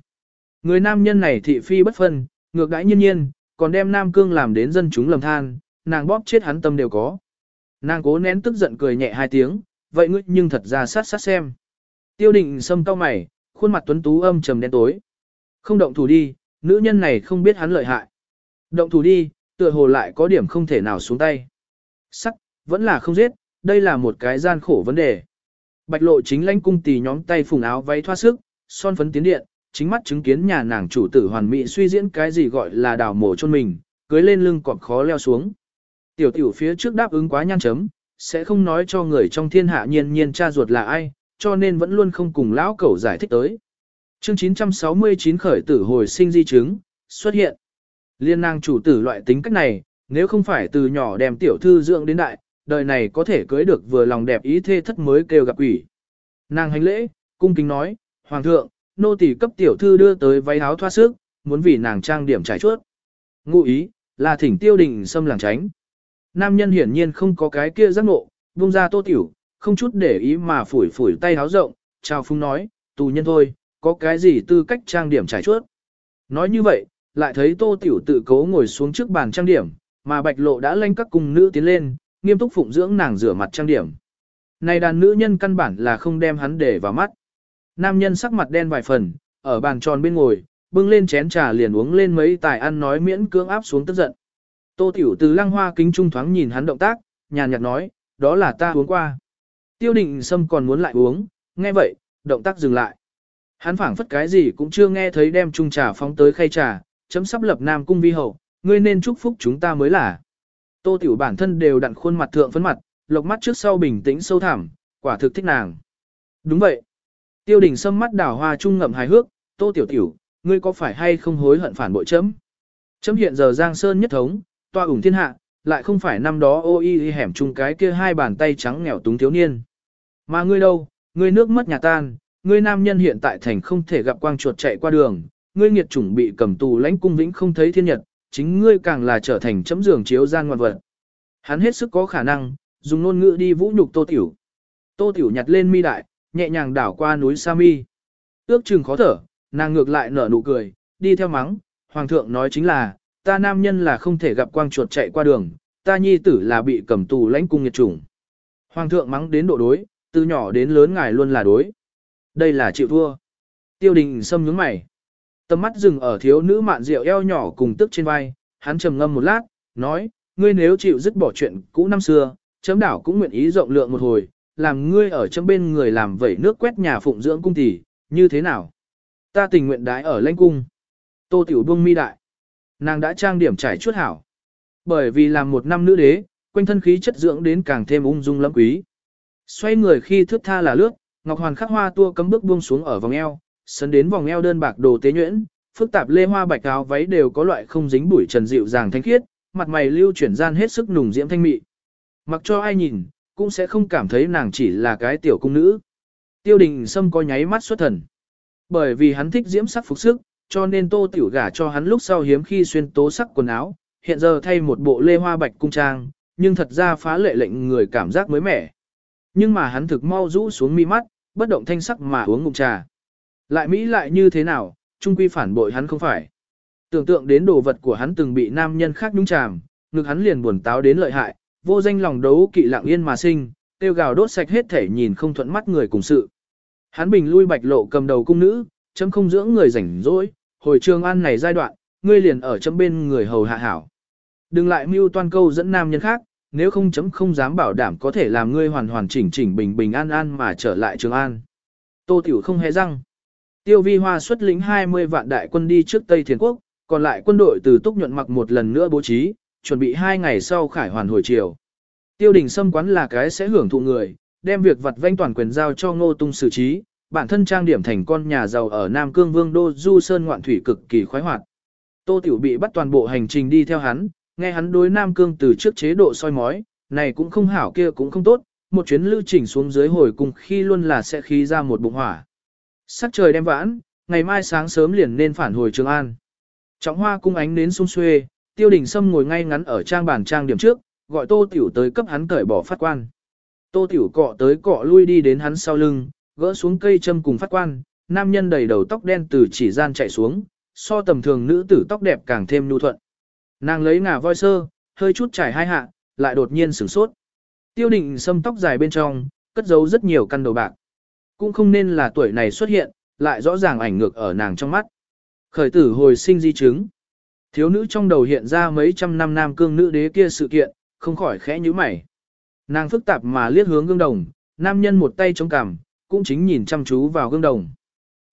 S1: Người nam nhân này thị phi bất phân, ngược đãi nhiên nhiên, còn đem nam cương làm đến dân chúng lầm than, nàng bóp chết hắn tâm đều có. Nàng cố nén tức giận cười nhẹ hai tiếng, vậy ngươi nhưng thật ra sát sát xem. Tiêu định sâm cao mày, khuôn mặt tuấn tú âm trầm đen tối. Không động thủ đi, nữ nhân này không biết hắn lợi hại. Động thủ đi, tựa hồ lại có điểm không thể nào xuống tay. Sắc, vẫn là không giết, đây là một cái gian khổ vấn đề. Bạch lộ chính lãnh cung tì nhóm tay phùng áo váy thoa sức, son phấn tiến điện, chính mắt chứng kiến nhà nàng chủ tử hoàn mỹ suy diễn cái gì gọi là đào mổ chôn mình, cưới lên lưng cọp khó leo xuống. Tiểu tiểu phía trước đáp ứng quá nhan chấm, sẽ không nói cho người trong thiên hạ nhiên nhiên cha ruột là ai, cho nên vẫn luôn không cùng lão cẩu giải thích tới. Chương 969 khởi tử hồi sinh di chứng, xuất hiện. Liên nàng chủ tử loại tính cách này, nếu không phải từ nhỏ đem tiểu thư dưỡng đến đại, đời này có thể cưới được vừa lòng đẹp ý thê thất mới kêu gặp quỷ. Nàng hành lễ, cung kính nói, Hoàng thượng, nô tỳ cấp tiểu thư đưa tới váy áo thoa sức, muốn vì nàng trang điểm trải chuốt. Ngụ ý, là thỉnh tiêu đình xâm làng tránh. Nam nhân hiển nhiên không có cái kia giác ngộ, buông ra tô tiểu, không chút để ý mà phủi phủi tay háo rộng, chào phung nói, tù nhân thôi, có cái gì tư cách trang điểm trải chuốt. Nói như vậy, lại thấy tô tiểu tự cố ngồi xuống trước bàn trang điểm, mà bạch lộ đã lanh các cung nữ tiến lên, nghiêm túc phụng dưỡng nàng rửa mặt trang điểm. Này đàn nữ nhân căn bản là không đem hắn để vào mắt. Nam nhân sắc mặt đen vài phần, ở bàn tròn bên ngồi, bưng lên chén trà liền uống lên mấy tài ăn nói miễn cưỡng áp xuống tức giận. Tô Tiểu từ lăng hoa kính trung thoáng nhìn hắn động tác, nhàn nhạt nói, đó là ta uống qua. Tiêu định Sâm còn muốn lại uống, nghe vậy, động tác dừng lại. Hắn phảng phất cái gì cũng chưa nghe thấy đem chung trà phóng tới khay trà, chấm sắp lập nam cung vi hậu, ngươi nên chúc phúc chúng ta mới là. Tô Tiểu bản thân đều đặn khuôn mặt thượng phấn mặt, lộc mắt trước sau bình tĩnh sâu thẳm, quả thực thích nàng. Đúng vậy. Tiêu đình Sâm mắt đảo hoa trung ngậm hài hước, Tô Tiểu Tiểu, ngươi có phải hay không hối hận phản bội chấm? Chấm hiện giờ Giang Sơn nhất thống, toa ủng thiên hạ, lại không phải năm đó ô y hẻm chung cái kia hai bàn tay trắng nghèo túng thiếu niên. Mà ngươi đâu, ngươi nước mất nhà tan, ngươi nam nhân hiện tại thành không thể gặp quang chuột chạy qua đường, ngươi nghiệt chủng bị cầm tù lãnh cung vĩnh không thấy thiên nhật, chính ngươi càng là trở thành chấm giường chiếu gian ngoan vật. Hắn hết sức có khả năng, dùng ngôn ngữ đi vũ nhục tô tiểu. Tô tiểu nhặt lên mi đại, nhẹ nhàng đảo qua núi Sa Mi. Ước chừng khó thở, nàng ngược lại nở nụ cười, đi theo mắng, hoàng thượng nói chính là, ta nam nhân là không thể gặp quang chuột chạy qua đường, ta nhi tử là bị cầm tù lãnh cung nghiệt chủng. Hoàng thượng mắng đến độ đối, từ nhỏ đến lớn ngài luôn là đối. Đây là chịu thua. Tiêu đình xâm nhướng mày. Tầm mắt dừng ở thiếu nữ mạn rượu eo nhỏ cùng tức trên vai, hắn trầm ngâm một lát, nói, ngươi nếu chịu dứt bỏ chuyện cũ năm xưa, chấm đảo cũng nguyện ý rộng lượng một hồi, làm ngươi ở trong bên người làm vẩy nước quét nhà phụng dưỡng cung tỷ, như thế nào? Ta tình nguyện đái ở lãnh cung. Tô tiểu buông mi đại. Nàng đã trang điểm trải chuốt hảo. Bởi vì làm một năm nữ đế, quanh thân khí chất dưỡng đến càng thêm ung dung lẫm quý. Xoay người khi thước tha là lướt, Ngọc Hoàn khắc hoa tua cấm bước buông xuống ở vòng eo, sấn đến vòng eo đơn bạc đồ tế nhuyễn, phức tạp lê hoa bạch áo váy đều có loại không dính bụi trần dịu dàng thanh khiết, mặt mày lưu chuyển gian hết sức nùng diễm thanh mị. Mặc cho ai nhìn, cũng sẽ không cảm thấy nàng chỉ là cái tiểu cung nữ. Tiêu đình Sâm có nháy mắt xuất thần. Bởi vì hắn thích diễm sắc phục sức, cho nên tô tiểu gả cho hắn lúc sau hiếm khi xuyên tố sắc quần áo, hiện giờ thay một bộ lê hoa bạch cung trang, nhưng thật ra phá lệ lệnh người cảm giác mới mẻ. Nhưng mà hắn thực mau rũ xuống mi mắt, bất động thanh sắc mà uống ngụm trà. Lại Mỹ lại như thế nào, trung quy phản bội hắn không phải. Tưởng tượng đến đồ vật của hắn từng bị nam nhân khác nhúng chàm, ngực hắn liền buồn táo đến lợi hại, vô danh lòng đấu kỵ lạng yên mà sinh, tiêu gào đốt sạch hết thể nhìn không thuận mắt người cùng sự. Hắn bình lui bạch lộ cầm đầu cung nữ, chấm không dưỡng người rảnh rỗi, hồi trường an này giai đoạn, ngươi liền ở chấm bên người hầu hạ hảo. Đừng lại mưu toan câu dẫn nam nhân khác, nếu không chấm không dám bảo đảm có thể làm ngươi hoàn hoàn chỉnh chỉnh bình bình an an mà trở lại trường an. Tô Tiểu không hề răng. Tiêu vi hoa xuất lĩnh 20 vạn đại quân đi trước Tây Thiền Quốc, còn lại quân đội từ Túc nhuận mặc một lần nữa bố trí, chuẩn bị hai ngày sau khải hoàn hồi chiều. Tiêu đình xâm quán là cái sẽ hưởng thụ người, đem việc vặt vanh toàn quyền giao cho ngô tung xử trí, bản thân trang điểm thành con nhà giàu ở Nam Cương Vương Đô Du Sơn ngoạn thủy cực kỳ khoái hoạt. Tô Tiểu bị bắt toàn bộ hành trình đi theo hắn, nghe hắn đối Nam Cương từ trước chế độ soi mói, này cũng không hảo kia cũng không tốt, một chuyến lưu trình xuống dưới hồi cùng khi luôn là sẽ khí ra một bụng hỏa. Sắc trời đem vãn, ngày mai sáng sớm liền nên phản hồi Trường An. Trọng hoa cung ánh nến sung xuê, tiêu đình sâm ngồi ngay ngắn ở trang bàn trang điểm trước, gọi tô tiểu tới cấp hắn cởi bỏ phát quan. Tô tiểu cọ tới cọ lui đi đến hắn sau lưng, gỡ xuống cây châm cùng phát quan, nam nhân đầy đầu tóc đen từ chỉ gian chạy xuống, so tầm thường nữ tử tóc đẹp càng thêm nhu thuận. Nàng lấy ngà voi sơ, hơi chút trải hai hạ, lại đột nhiên sửng sốt. Tiêu định xâm tóc dài bên trong, cất giấu rất nhiều căn đầu bạc. Cũng không nên là tuổi này xuất hiện, lại rõ ràng ảnh ngược ở nàng trong mắt. Khởi tử hồi sinh di chứng. Thiếu nữ trong đầu hiện ra mấy trăm năm nam cương nữ đế kia sự kiện, không khỏi khẽ nhíu mày. Nàng phức tạp mà liếc hướng gương đồng, nam nhân một tay chống cằm, cũng chính nhìn chăm chú vào gương đồng.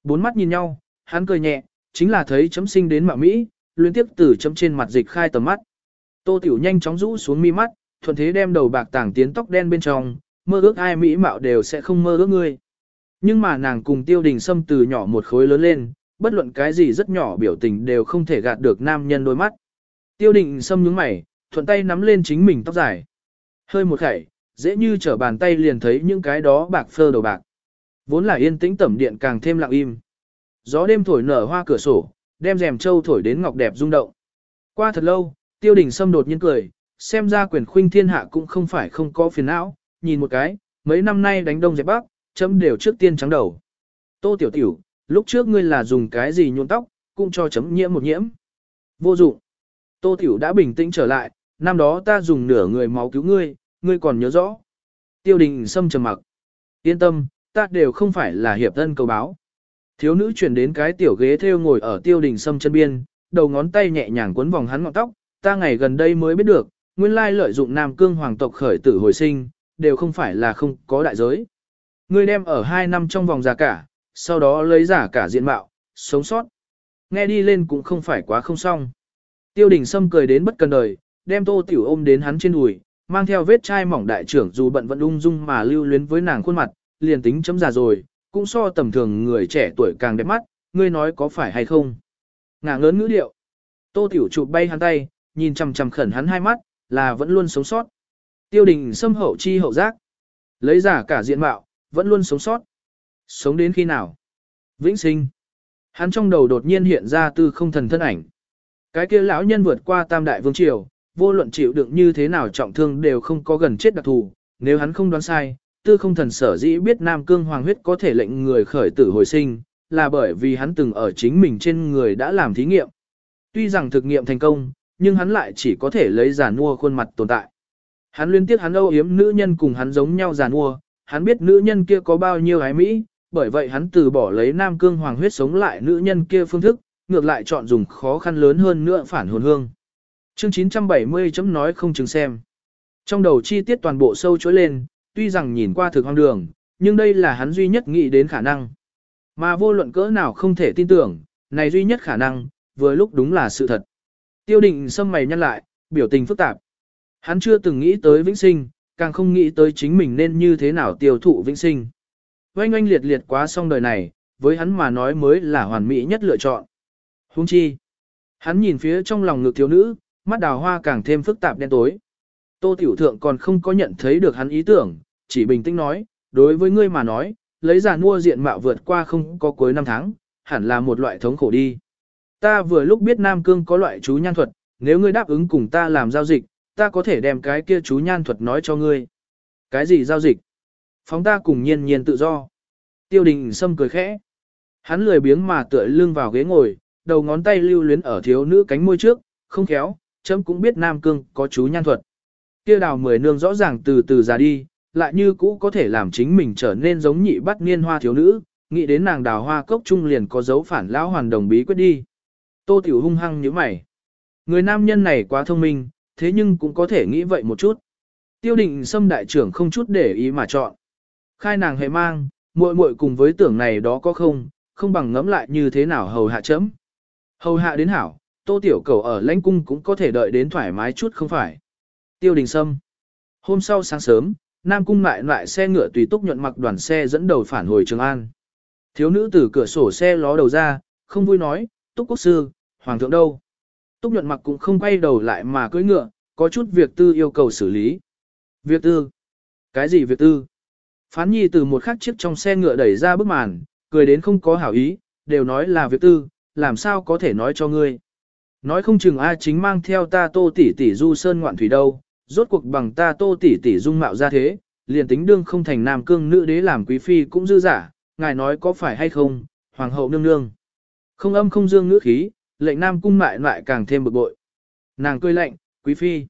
S1: Bốn mắt nhìn nhau, hắn cười nhẹ, chính là thấy chấm sinh đến mạo Mỹ, liên tiếp từ chấm trên mặt dịch khai tầm mắt. Tô Tiểu nhanh chóng rũ xuống mi mắt, thuận thế đem đầu bạc tảng tiến tóc đen bên trong, mơ ước ai Mỹ mạo đều sẽ không mơ ước ngươi. Nhưng mà nàng cùng tiêu đình xâm từ nhỏ một khối lớn lên, bất luận cái gì rất nhỏ biểu tình đều không thể gạt được nam nhân đôi mắt. Tiêu đình xâm nhướng mày, thuận tay nắm lên chính mình tóc dài. Hơi một khẩy, dễ như trở bàn tay liền thấy những cái đó bạc phơ đầu bạc. Vốn là yên tĩnh tẩm điện càng thêm lặng im. Gió đêm thổi nở hoa cửa sổ, đem rèm châu thổi đến ngọc đẹp rung động. Qua thật lâu, tiêu đình sâm đột nhiên cười, xem ra quyền khuynh thiên hạ cũng không phải không có phiền não, nhìn một cái, mấy năm nay đánh đông dẹp bắc, chấm đều trước tiên trắng đầu. Tô tiểu tiểu, lúc trước ngươi là dùng cái gì nhuộm tóc, cũng cho chấm nhiễm một nhiễm. Vô dụng. Tô tiểu đã bình tĩnh trở lại, năm đó ta dùng nửa người máu cứu ngươi, ngươi còn nhớ rõ. Tiêu đình sâm trầm mặc. Yên tâm, ta đều không phải là hiệp thân cầu báo. Thiếu nữ chuyển đến cái tiểu ghế theo ngồi ở tiêu đình sâm chân biên, đầu ngón tay nhẹ nhàng cuốn vòng hắn ngọn tóc, ta ngày gần đây mới biết được, nguyên lai lợi dụng Nam Cương hoàng tộc khởi tử hồi sinh, đều không phải là không có đại giới. Ngươi đem ở hai năm trong vòng già cả, sau đó lấy giả cả diện mạo, sống sót. Nghe đi lên cũng không phải quá không xong. Tiêu đình sâm cười đến bất cần đời, đem tô tiểu ôm đến hắn trên đùi, mang theo vết chai mỏng đại trưởng dù bận vẫn ung dung mà lưu luyến với nàng khuôn mặt, liền tính chấm già rồi, cũng so tầm thường người trẻ tuổi càng đẹp mắt, ngươi nói có phải hay không. Ngả ngớn ngữ điệu. Tô tiểu chụp bay hắn tay, nhìn chằm chằm khẩn hắn hai mắt, là vẫn luôn sống sót. Tiêu đình xâm hậu chi hậu giác. Lấy giả cả diện mạo, vẫn luôn sống sót. Sống đến khi nào? Vĩnh sinh. Hắn trong đầu đột nhiên hiện ra tư không thần thân ảnh. Cái kia lão nhân vượt qua tam đại vương triều, vô luận chịu đựng như thế nào trọng thương đều không có gần chết đặc thù. Nếu hắn không đoán sai, tư không thần sở dĩ biết Nam Cương Hoàng huyết có thể lệnh người khởi tử hồi sinh, là bởi vì hắn từng ở chính mình trên người đã làm thí nghiệm. Tuy rằng thực nghiệm thành công, nhưng hắn lại chỉ có thể lấy giả mua khuôn mặt tồn tại. Hắn liên tiếp hắn âu yếm nữ nhân cùng hắn giống nhau giả mua, hắn biết nữ nhân kia có bao nhiêu ái mỹ, bởi vậy hắn từ bỏ lấy Nam Cương Hoàng huyết sống lại nữ nhân kia phương thức, ngược lại chọn dùng khó khăn lớn hơn nữa phản hồn hương. Chương 970 chấm nói không chứng xem. Trong đầu chi tiết toàn bộ sâu chối lên, tuy rằng nhìn qua thực hoang đường, nhưng đây là hắn duy nhất nghĩ đến khả năng. Mà vô luận cỡ nào không thể tin tưởng, này duy nhất khả năng, vừa lúc đúng là sự thật. Tiêu định sâm mày nhăn lại, biểu tình phức tạp. Hắn chưa từng nghĩ tới vĩnh sinh, càng không nghĩ tới chính mình nên như thế nào tiêu thụ vĩnh sinh. Oanh oanh liệt liệt quá xong đời này, với hắn mà nói mới là hoàn mỹ nhất lựa chọn. Hung chi. Hắn nhìn phía trong lòng ngực thiếu nữ, mắt đào hoa càng thêm phức tạp đen tối. Tô Tiểu Thượng còn không có nhận thấy được hắn ý tưởng, chỉ bình tĩnh nói, đối với ngươi mà nói, lấy giàn mua diện mạo vượt qua không có cuối năm tháng, hẳn là một loại thống khổ đi. Ta vừa lúc biết Nam Cương có loại chú nhan thuật, nếu ngươi đáp ứng cùng ta làm giao dịch, ta có thể đem cái kia chú nhan thuật nói cho ngươi. Cái gì giao dịch? Phóng ta cùng nhiên nhiên tự do. Tiêu đình Sâm cười khẽ. Hắn lười biếng mà tựa lưng vào ghế ngồi, đầu ngón tay lưu luyến ở thiếu nữ cánh môi trước, không khéo, chấm cũng biết Nam Cương có chú nhan thuật. Kia đào mười nương rõ ràng từ từ già đi, lại như cũ có thể làm chính mình trở nên giống nhị bắt niên hoa thiếu nữ, nghĩ đến nàng đào hoa cốc trung liền có dấu phản lão hoàn đồng bí quyết đi. Tô Tiểu hung hăng như mày. Người nam nhân này quá thông minh, thế nhưng cũng có thể nghĩ vậy một chút. Tiêu định xâm đại trưởng không chút để ý mà chọn. Khai nàng hệ mang, muội muội cùng với tưởng này đó có không, không bằng ngẫm lại như thế nào hầu hạ chấm. Hầu hạ đến hảo, tô tiểu cầu ở lãnh cung cũng có thể đợi đến thoải mái chút không phải. Tiêu đình sâm. Hôm sau sáng sớm, Nam cung lại lại xe ngựa tùy túc nhuận mặc đoàn xe dẫn đầu phản hồi Trường An. Thiếu nữ từ cửa sổ xe ló đầu ra, không vui nói, túc quốc sư, hoàng thượng đâu. Túc nhuận mặc cũng không quay đầu lại mà cưỡi ngựa, có chút việc tư yêu cầu xử lý. Việc tư? Cái gì việc tư? Phán nhi từ một khắc chiếc trong xe ngựa đẩy ra bức màn, cười đến không có hảo ý, đều nói là việc tư, làm sao có thể nói cho ngươi. Nói không chừng ai chính mang theo ta tô tỷ tỷ du sơn ngoạn thủy đâu, rốt cuộc bằng ta tô tỷ tỷ dung mạo ra thế, liền tính đương không thành nam cương nữ đế làm quý phi cũng dư giả, ngài nói có phải hay không, hoàng hậu nương nương. Không âm không dương ngữ khí, lệnh nam cung mại lại càng thêm bực bội. Nàng cười lạnh, quý phi.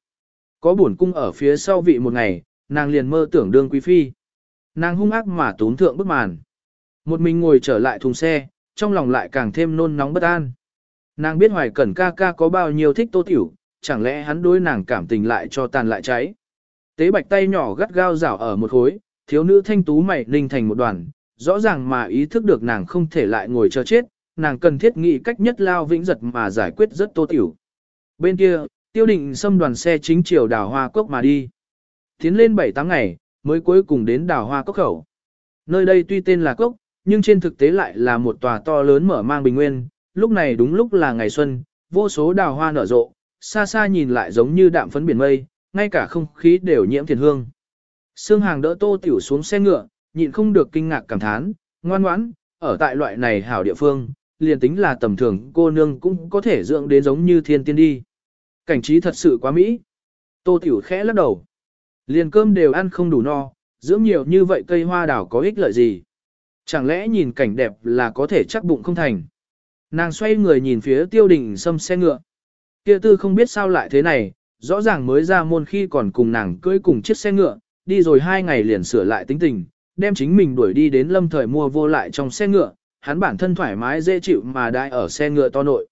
S1: Có buồn cung ở phía sau vị một ngày, nàng liền mơ tưởng đương quý phi. Nàng hung ác mà tốn thượng bức màn. Một mình ngồi trở lại thùng xe, trong lòng lại càng thêm nôn nóng bất an. Nàng biết hoài cẩn ca ca có bao nhiêu thích tô tiểu, chẳng lẽ hắn đối nàng cảm tình lại cho tàn lại cháy. Tế bạch tay nhỏ gắt gao rảo ở một khối, thiếu nữ thanh tú mày ninh thành một đoàn, rõ ràng mà ý thức được nàng không thể lại ngồi chờ chết, nàng cần thiết nghĩ cách nhất lao vĩnh giật mà giải quyết rất tô tiểu. Bên kia, tiêu định xâm đoàn xe chính chiều đào hoa cốc mà đi. Tiến lên 7-8 ngày, mới cuối cùng đến đào hoa cốc khẩu. Nơi đây tuy tên là cốc, nhưng trên thực tế lại là một tòa to lớn mở mang bình nguyên, lúc này đúng lúc là ngày xuân, vô số đào hoa nở rộ, xa xa nhìn lại giống như đạm phấn biển mây, ngay cả không khí đều nhiễm thiền hương. Sương hàng đỡ tô tiểu xuống xe ngựa, nhịn không được kinh ngạc cảm thán, ngoan ngoãn, ở tại loại này hảo địa phương, liền tính là tầm thường cô nương cũng có thể dưỡng đến giống như thiên tiên đi. Cảnh trí thật sự quá mỹ. Tô tiểu khẽ lắc đầu. Liền cơm đều ăn không đủ no, dưỡng nhiều như vậy cây hoa đảo có ích lợi gì. Chẳng lẽ nhìn cảnh đẹp là có thể chắc bụng không thành. Nàng xoay người nhìn phía tiêu đình xâm xe ngựa. Kia tư không biết sao lại thế này, rõ ràng mới ra môn khi còn cùng nàng cưỡi cùng chiếc xe ngựa, đi rồi hai ngày liền sửa lại tính tình, đem chính mình đuổi đi đến lâm thời mua vô lại trong xe ngựa, hắn bản thân thoải mái dễ chịu mà đại ở xe ngựa to nội.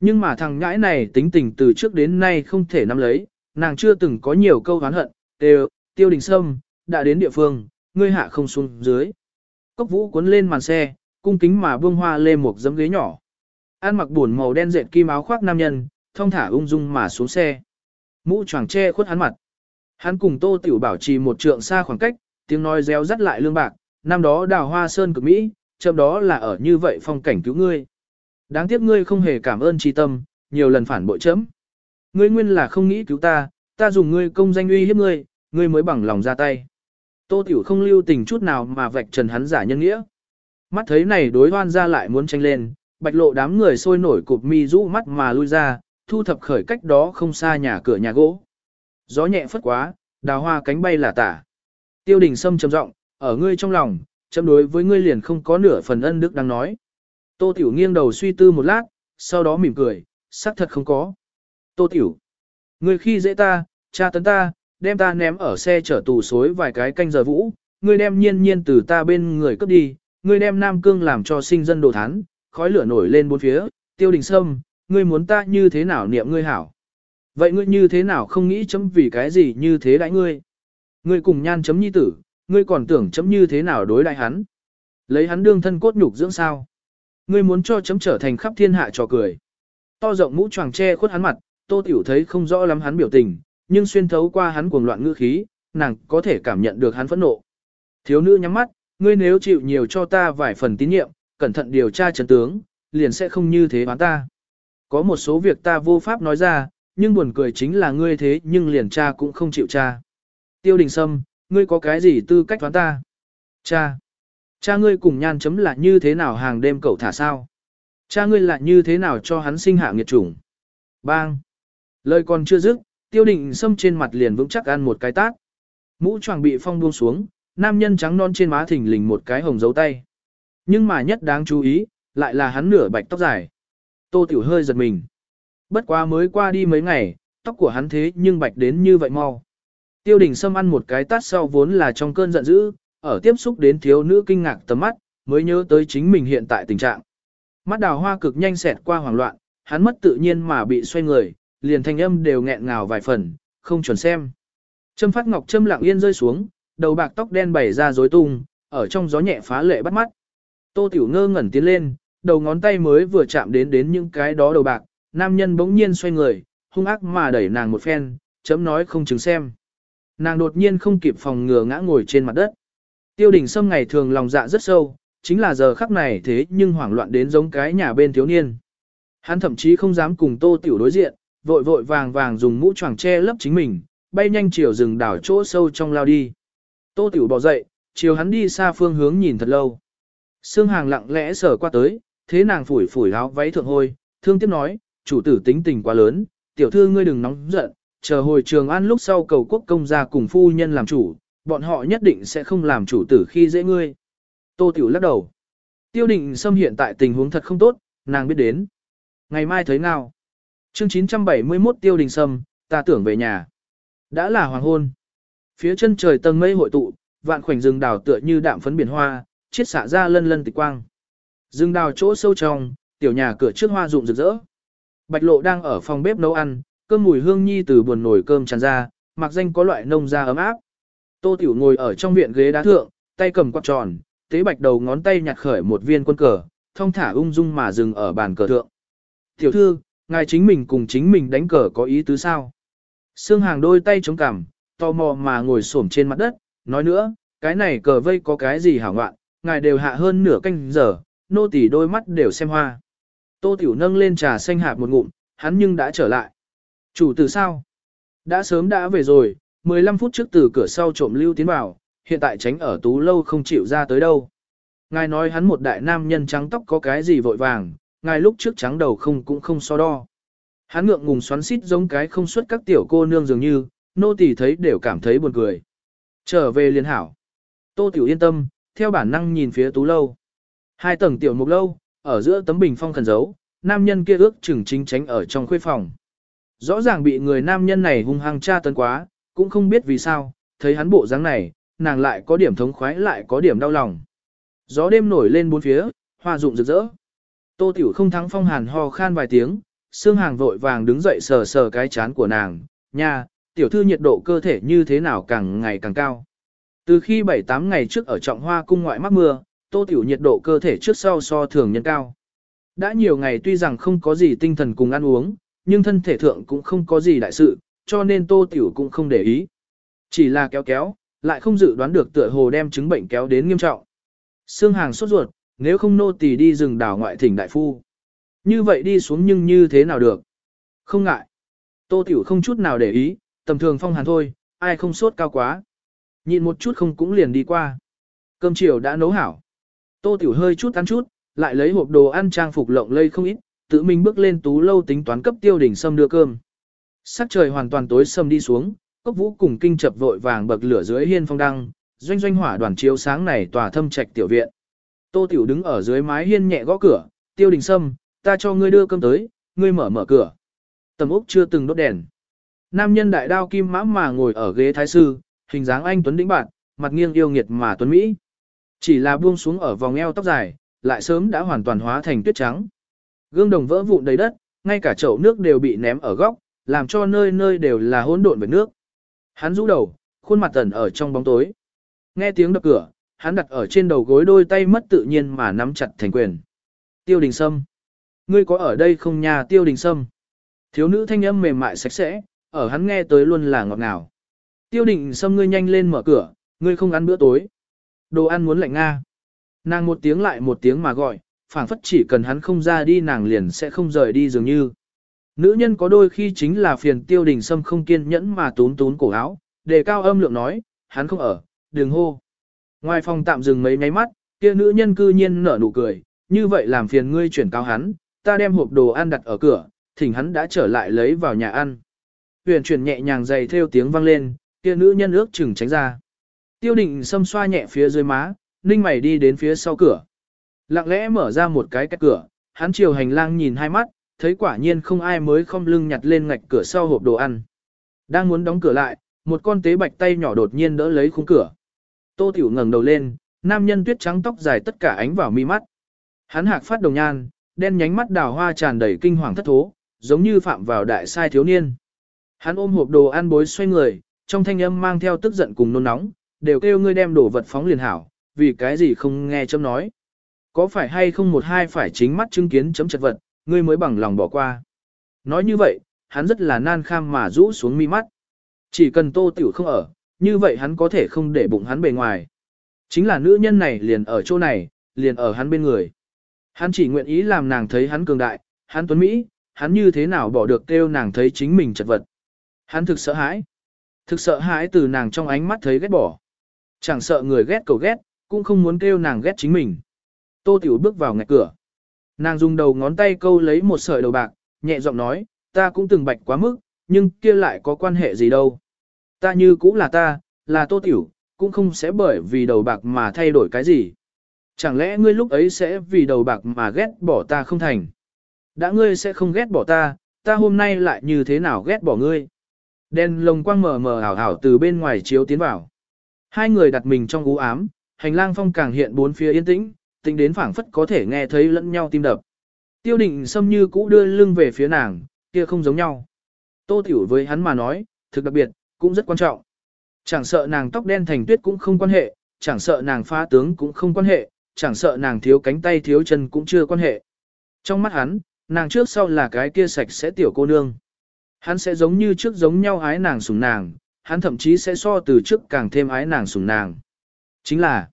S1: Nhưng mà thằng ngãi này tính tình từ trước đến nay không thể nắm lấy, nàng chưa từng có nhiều câu hán hận, đều, tiêu đình sâm, đã đến địa phương, ngươi hạ không xuống dưới. Cốc vũ cuốn lên màn xe, cung kính mà buông hoa lê một dấm ghế nhỏ. An mặc buồn màu đen dệt kim áo khoác nam nhân, thong thả ung dung mà xuống xe. Mũ choàng che khuất hắn mặt. Hắn cùng Tô Tiểu bảo trì một trượng xa khoảng cách, tiếng nói réo rắt lại lương bạc, năm đó đào hoa sơn cực Mỹ, chậm đó là ở như vậy phong cảnh cứu ngươi. Đáng tiếc ngươi không hề cảm ơn tri tâm, nhiều lần phản bội chấm. Ngươi nguyên là không nghĩ cứu ta, ta dùng ngươi công danh uy hiếp ngươi, ngươi mới bằng lòng ra tay. Tô Tiểu không lưu tình chút nào mà vạch trần hắn giả nhân nghĩa. Mắt thấy này đối hoan ra lại muốn tranh lên, bạch lộ đám người sôi nổi cụp mi rũ mắt mà lui ra, thu thập khởi cách đó không xa nhà cửa nhà gỗ. Gió nhẹ phất quá, đào hoa cánh bay là tả. Tiêu đình sâm trầm giọng, ở ngươi trong lòng, chấm đối với ngươi liền không có nửa phần ân đức đang nói. Tô Tiểu nghiêng đầu suy tư một lát, sau đó mỉm cười, xác thật không có. Tô Tiểu, ngươi khi dễ ta, cha tấn ta, đem ta ném ở xe chở tù xối vài cái canh giờ vũ, ngươi đem nhiên nhiên từ ta bên người cướp đi, ngươi đem Nam Cương làm cho sinh dân đồ thán, khói lửa nổi lên bốn phía, tiêu đình sâm, ngươi muốn ta như thế nào niệm ngươi hảo. Vậy ngươi như thế nào không nghĩ chấm vì cái gì như thế đãi ngươi? Ngươi cùng nhan chấm nhi tử, ngươi còn tưởng chấm như thế nào đối đại hắn? Lấy hắn đương thân cốt nhục dưỡng sao? Ngươi muốn cho chấm trở thành khắp thiên hạ trò cười. To rộng mũ choàng che khuất hắn mặt, tô tiểu thấy không rõ lắm hắn biểu tình, nhưng xuyên thấu qua hắn cuồng loạn ngữ khí, nàng có thể cảm nhận được hắn phẫn nộ. Thiếu nữ nhắm mắt, ngươi nếu chịu nhiều cho ta vài phần tín nhiệm, cẩn thận điều tra chân tướng, liền sẽ không như thế bán ta. Có một số việc ta vô pháp nói ra, nhưng buồn cười chính là ngươi thế nhưng liền cha cũng không chịu cha. Tiêu đình sâm, ngươi có cái gì tư cách toán ta? Cha. Cha ngươi cùng nhan chấm là như thế nào hàng đêm cậu thả sao? Cha ngươi là như thế nào cho hắn sinh hạ nghiệt chủng? Bang. Lời còn chưa dứt, tiêu đình sâm trên mặt liền vững chắc ăn một cái tát. Mũ choàng bị phong buông xuống, nam nhân trắng non trên má thình lình một cái hồng dấu tay. Nhưng mà nhất đáng chú ý, lại là hắn nửa bạch tóc dài. Tô Tiểu hơi giật mình. Bất quá mới qua đi mấy ngày, tóc của hắn thế nhưng bạch đến như vậy mau. Tiêu đình Sâm ăn một cái tát sau vốn là trong cơn giận dữ, ở tiếp xúc đến thiếu nữ kinh ngạc tầm mắt, mới nhớ tới chính mình hiện tại tình trạng. Mắt đào hoa cực nhanh xẹt qua hoảng loạn, hắn mất tự nhiên mà bị xoay người, liền thanh âm đều nghẹn ngào vài phần, không chuẩn xem. Trâm phát ngọc châm lặng yên rơi xuống, đầu bạc tóc đen bày ra rối tung, ở trong gió nhẹ phá lệ bắt mắt. Tô Tiểu ngơ ngẩn tiến lên, đầu ngón tay mới vừa chạm đến đến những cái đó đầu bạc, nam nhân bỗng nhiên xoay người, hung ác mà đẩy nàng một phen, chấm nói không chứng xem. Nàng đột nhiên không kịp phòng ngừa ngã ngồi trên mặt đất. Tiêu đình Sâm ngày thường lòng dạ rất sâu, chính là giờ khắc này thế nhưng hoảng loạn đến giống cái nhà bên thiếu niên. Hắn thậm chí không dám cùng tô tiểu đối diện, vội vội vàng vàng dùng mũ choàng che lấp chính mình, bay nhanh chiều rừng đảo chỗ sâu trong lao đi. Tô tiểu bỏ dậy, chiều hắn đi xa phương hướng nhìn thật lâu. Sương hàng lặng lẽ sờ qua tới, thế nàng phủi phủi áo váy thượng hôi, thương tiếp nói, chủ tử tính tình quá lớn, tiểu thư ngươi đừng nóng giận, chờ hồi trường an lúc sau cầu quốc công gia cùng phu nhân làm chủ, bọn họ nhất định sẽ không làm chủ tử khi dễ ngươi. Tô Tiểu lắc đầu. Tiêu định xâm hiện tại tình huống thật không tốt, nàng biết đến. Ngày mai thấy nào? Chương 971 Tiêu Đình Sâm, ta tưởng về nhà. Đã là hoàng hôn. Phía chân trời tầng mây hội tụ, vạn khoảnh rừng đào tựa như đạm phấn biển hoa, chiết xạ ra lân lân tịch quang. Rừng đào chỗ sâu trong, tiểu nhà cửa trước hoa rụng rực rỡ. Bạch lộ đang ở phòng bếp nấu ăn, cơm mùi hương nhi từ buồn nồi cơm tràn ra, mặc danh có loại nông da ấm áp. Tô Tiểu ngồi ở trong viện ghế đá thượng, tay cầm quạt tròn, tế bạch đầu ngón tay nhặt khởi một viên quân cờ, thông thả ung dung mà dừng ở bàn cờ thượng. Tiểu thư, ngài chính mình cùng chính mình đánh cờ có ý tứ sao? Sương hàng đôi tay chống cằm, tò mò mà ngồi xổm trên mặt đất, nói nữa, cái này cờ vây có cái gì hảo ngoạn, ngài đều hạ hơn nửa canh giờ, nô tỳ đôi mắt đều xem hoa. Tô Tiểu nâng lên trà xanh hạp một ngụm, hắn nhưng đã trở lại. Chủ tử sao? Đã sớm đã về rồi, 15 phút trước từ cửa sau trộm lưu tiến vào, hiện tại tránh ở tú lâu không chịu ra tới đâu. Ngài nói hắn một đại nam nhân trắng tóc có cái gì vội vàng, ngài lúc trước trắng đầu không cũng không so đo. Hắn ngượng ngùng xoắn xít giống cái không xuất các tiểu cô nương dường như, nô tỳ thấy đều cảm thấy buồn cười. Trở về liên hảo. Tô tiểu yên tâm, theo bản năng nhìn phía tú lâu. Hai tầng tiểu mục lâu, ở giữa tấm bình phong khẩn dấu, nam nhân kia ước chừng chính tránh ở trong khuê phòng. Rõ ràng bị người nam nhân này hung hăng tra tấn quá, cũng không biết vì sao, thấy hắn bộ dáng này, nàng lại có điểm thống khoái lại có điểm đau lòng. Gió đêm nổi lên bốn phía, hoa rụng rực rỡ. Tô Tiểu không thắng phong hàn ho khan vài tiếng, xương hàng vội vàng đứng dậy sờ sờ cái chán của nàng, nha, tiểu thư nhiệt độ cơ thể như thế nào càng ngày càng cao. Từ khi 7-8 ngày trước ở trọng hoa cung ngoại mắc mưa, tô tiểu nhiệt độ cơ thể trước sau so thường nhân cao. Đã nhiều ngày tuy rằng không có gì tinh thần cùng ăn uống, nhưng thân thể thượng cũng không có gì đại sự, cho nên tô tiểu cũng không để ý. Chỉ là kéo kéo, lại không dự đoán được tựa hồ đem chứng bệnh kéo đến nghiêm trọng. Sương hàng sốt ruột, nếu không nô tỳ đi rừng đảo ngoại thỉnh đại phu. Như vậy đi xuống nhưng như thế nào được? Không ngại. Tô tiểu không chút nào để ý, tầm thường phong hàn thôi, ai không sốt cao quá. Nhịn một chút không cũng liền đi qua. Cơm chiều đã nấu hảo. Tô tiểu hơi chút ăn chút, lại lấy hộp đồ ăn trang phục lộng lây không ít, tự mình bước lên tú lâu tính toán cấp tiêu đỉnh sâm đưa cơm. Sắc trời hoàn toàn tối sâm đi xuống, cốc vũ cùng kinh chập vội vàng bậc lửa dưới hiên phong đăng, doanh doanh hỏa đoàn chiếu sáng này tòa thâm trạch tiểu viện. Tô tiểu đứng ở dưới mái hiên nhẹ gõ cửa, tiêu đình sâm, ta cho ngươi đưa cơm tới, ngươi mở mở cửa. Tầm úc chưa từng đốt đèn. Nam nhân đại đao kim mã mà ngồi ở ghế thái sư, hình dáng anh tuấn đĩnh bạn, mặt nghiêng yêu nghiệt mà tuấn Mỹ. Chỉ là buông xuống ở vòng eo tóc dài, lại sớm đã hoàn toàn hóa thành tuyết trắng. Gương đồng vỡ vụn đầy đất, ngay cả chậu nước đều bị ném ở góc, làm cho nơi nơi đều là hỗn độn với nước. Hắn rũ đầu, khuôn mặt tẩn ở trong bóng tối. Nghe tiếng đập cửa, hắn đặt ở trên đầu gối đôi tay mất tự nhiên mà nắm chặt thành quyền. Tiêu đình sâm. Ngươi có ở đây không nhà tiêu đình sâm? Thiếu nữ thanh âm mềm mại sạch sẽ, ở hắn nghe tới luôn là ngọt ngào. Tiêu đình sâm ngươi nhanh lên mở cửa, ngươi không ăn bữa tối. Đồ ăn muốn lạnh nga. Nàng một tiếng lại một tiếng mà gọi, phảng phất chỉ cần hắn không ra đi nàng liền sẽ không rời đi dường như. Nữ nhân có đôi khi chính là phiền tiêu đình sâm không kiên nhẫn mà tún tún cổ áo, đề cao âm lượng nói, hắn không ở, đừng hô. Ngoài phòng tạm dừng mấy nháy mắt, kia nữ nhân cư nhiên nở nụ cười, như vậy làm phiền ngươi chuyển cao hắn, ta đem hộp đồ ăn đặt ở cửa, thỉnh hắn đã trở lại lấy vào nhà ăn. Huyền chuyển nhẹ nhàng dày theo tiếng vang lên, kia nữ nhân ước chừng tránh ra. Tiêu định xâm xoa nhẹ phía dưới má, ninh mày đi đến phía sau cửa. Lặng lẽ mở ra một cái cách cửa, hắn chiều hành lang nhìn hai mắt, thấy quả nhiên không ai mới không lưng nhặt lên ngạch cửa sau hộp đồ ăn. Đang muốn đóng cửa lại, một con tế bạch tay nhỏ đột nhiên đỡ lấy khung cửa. Tô Tiểu ngẩng đầu lên, nam nhân tuyết trắng tóc dài tất cả ánh vào mi mắt. Hắn hạc phát đồng nhan, đen nhánh mắt đào hoa tràn đầy kinh hoàng thất thố, giống như phạm vào đại sai thiếu niên. Hắn ôm hộp đồ ăn bối xoay người, trong thanh âm mang theo tức giận cùng nôn nóng, đều kêu ngươi đem đồ vật phóng liền hảo, vì cái gì không nghe chấm nói. Có phải hay không một hai phải chính mắt chứng kiến chấm chật vật, ngươi mới bằng lòng bỏ qua. Nói như vậy, hắn rất là nan kham mà rũ xuống mi mắt. Chỉ cần tô tiểu không ở, như vậy hắn có thể không để bụng hắn bề ngoài. Chính là nữ nhân này liền ở chỗ này, liền ở hắn bên người. Hắn chỉ nguyện ý làm nàng thấy hắn cường đại, hắn tuấn Mỹ, hắn như thế nào bỏ được kêu nàng thấy chính mình chật vật. Hắn thực sợ hãi. Thực sợ hãi từ nàng trong ánh mắt thấy ghét bỏ. Chẳng sợ người ghét cầu ghét, cũng không muốn kêu nàng ghét chính mình. Tô Tiểu bước vào ngạch cửa. Nàng dùng đầu ngón tay câu lấy một sợi đầu bạc, nhẹ giọng nói, ta cũng từng bạch quá mức, nhưng kia lại có quan hệ gì đâu. Ta như cũng là ta, là Tô Tiểu, cũng không sẽ bởi vì đầu bạc mà thay đổi cái gì. Chẳng lẽ ngươi lúc ấy sẽ vì đầu bạc mà ghét bỏ ta không thành? Đã ngươi sẽ không ghét bỏ ta, ta hôm nay lại như thế nào ghét bỏ ngươi? Đèn lồng quang mờ mờ ảo ảo từ bên ngoài chiếu tiến vào. Hai người đặt mình trong u ám, hành lang phong càng hiện bốn phía yên tĩnh, tính đến phảng phất có thể nghe thấy lẫn nhau tim đập. Tiêu định xâm như cũ đưa lưng về phía nàng, kia không giống nhau. Tô tiểu với hắn mà nói, thực đặc biệt, cũng rất quan trọng. Chẳng sợ nàng tóc đen thành tuyết cũng không quan hệ, chẳng sợ nàng phá tướng cũng không quan hệ, chẳng sợ nàng thiếu cánh tay thiếu chân cũng chưa quan hệ. Trong mắt hắn, nàng trước sau là cái kia sạch sẽ tiểu cô nương. Hắn sẽ giống như trước giống nhau ái nàng sủng nàng, hắn thậm chí sẽ so từ trước càng thêm ái nàng sủng nàng. Chính là,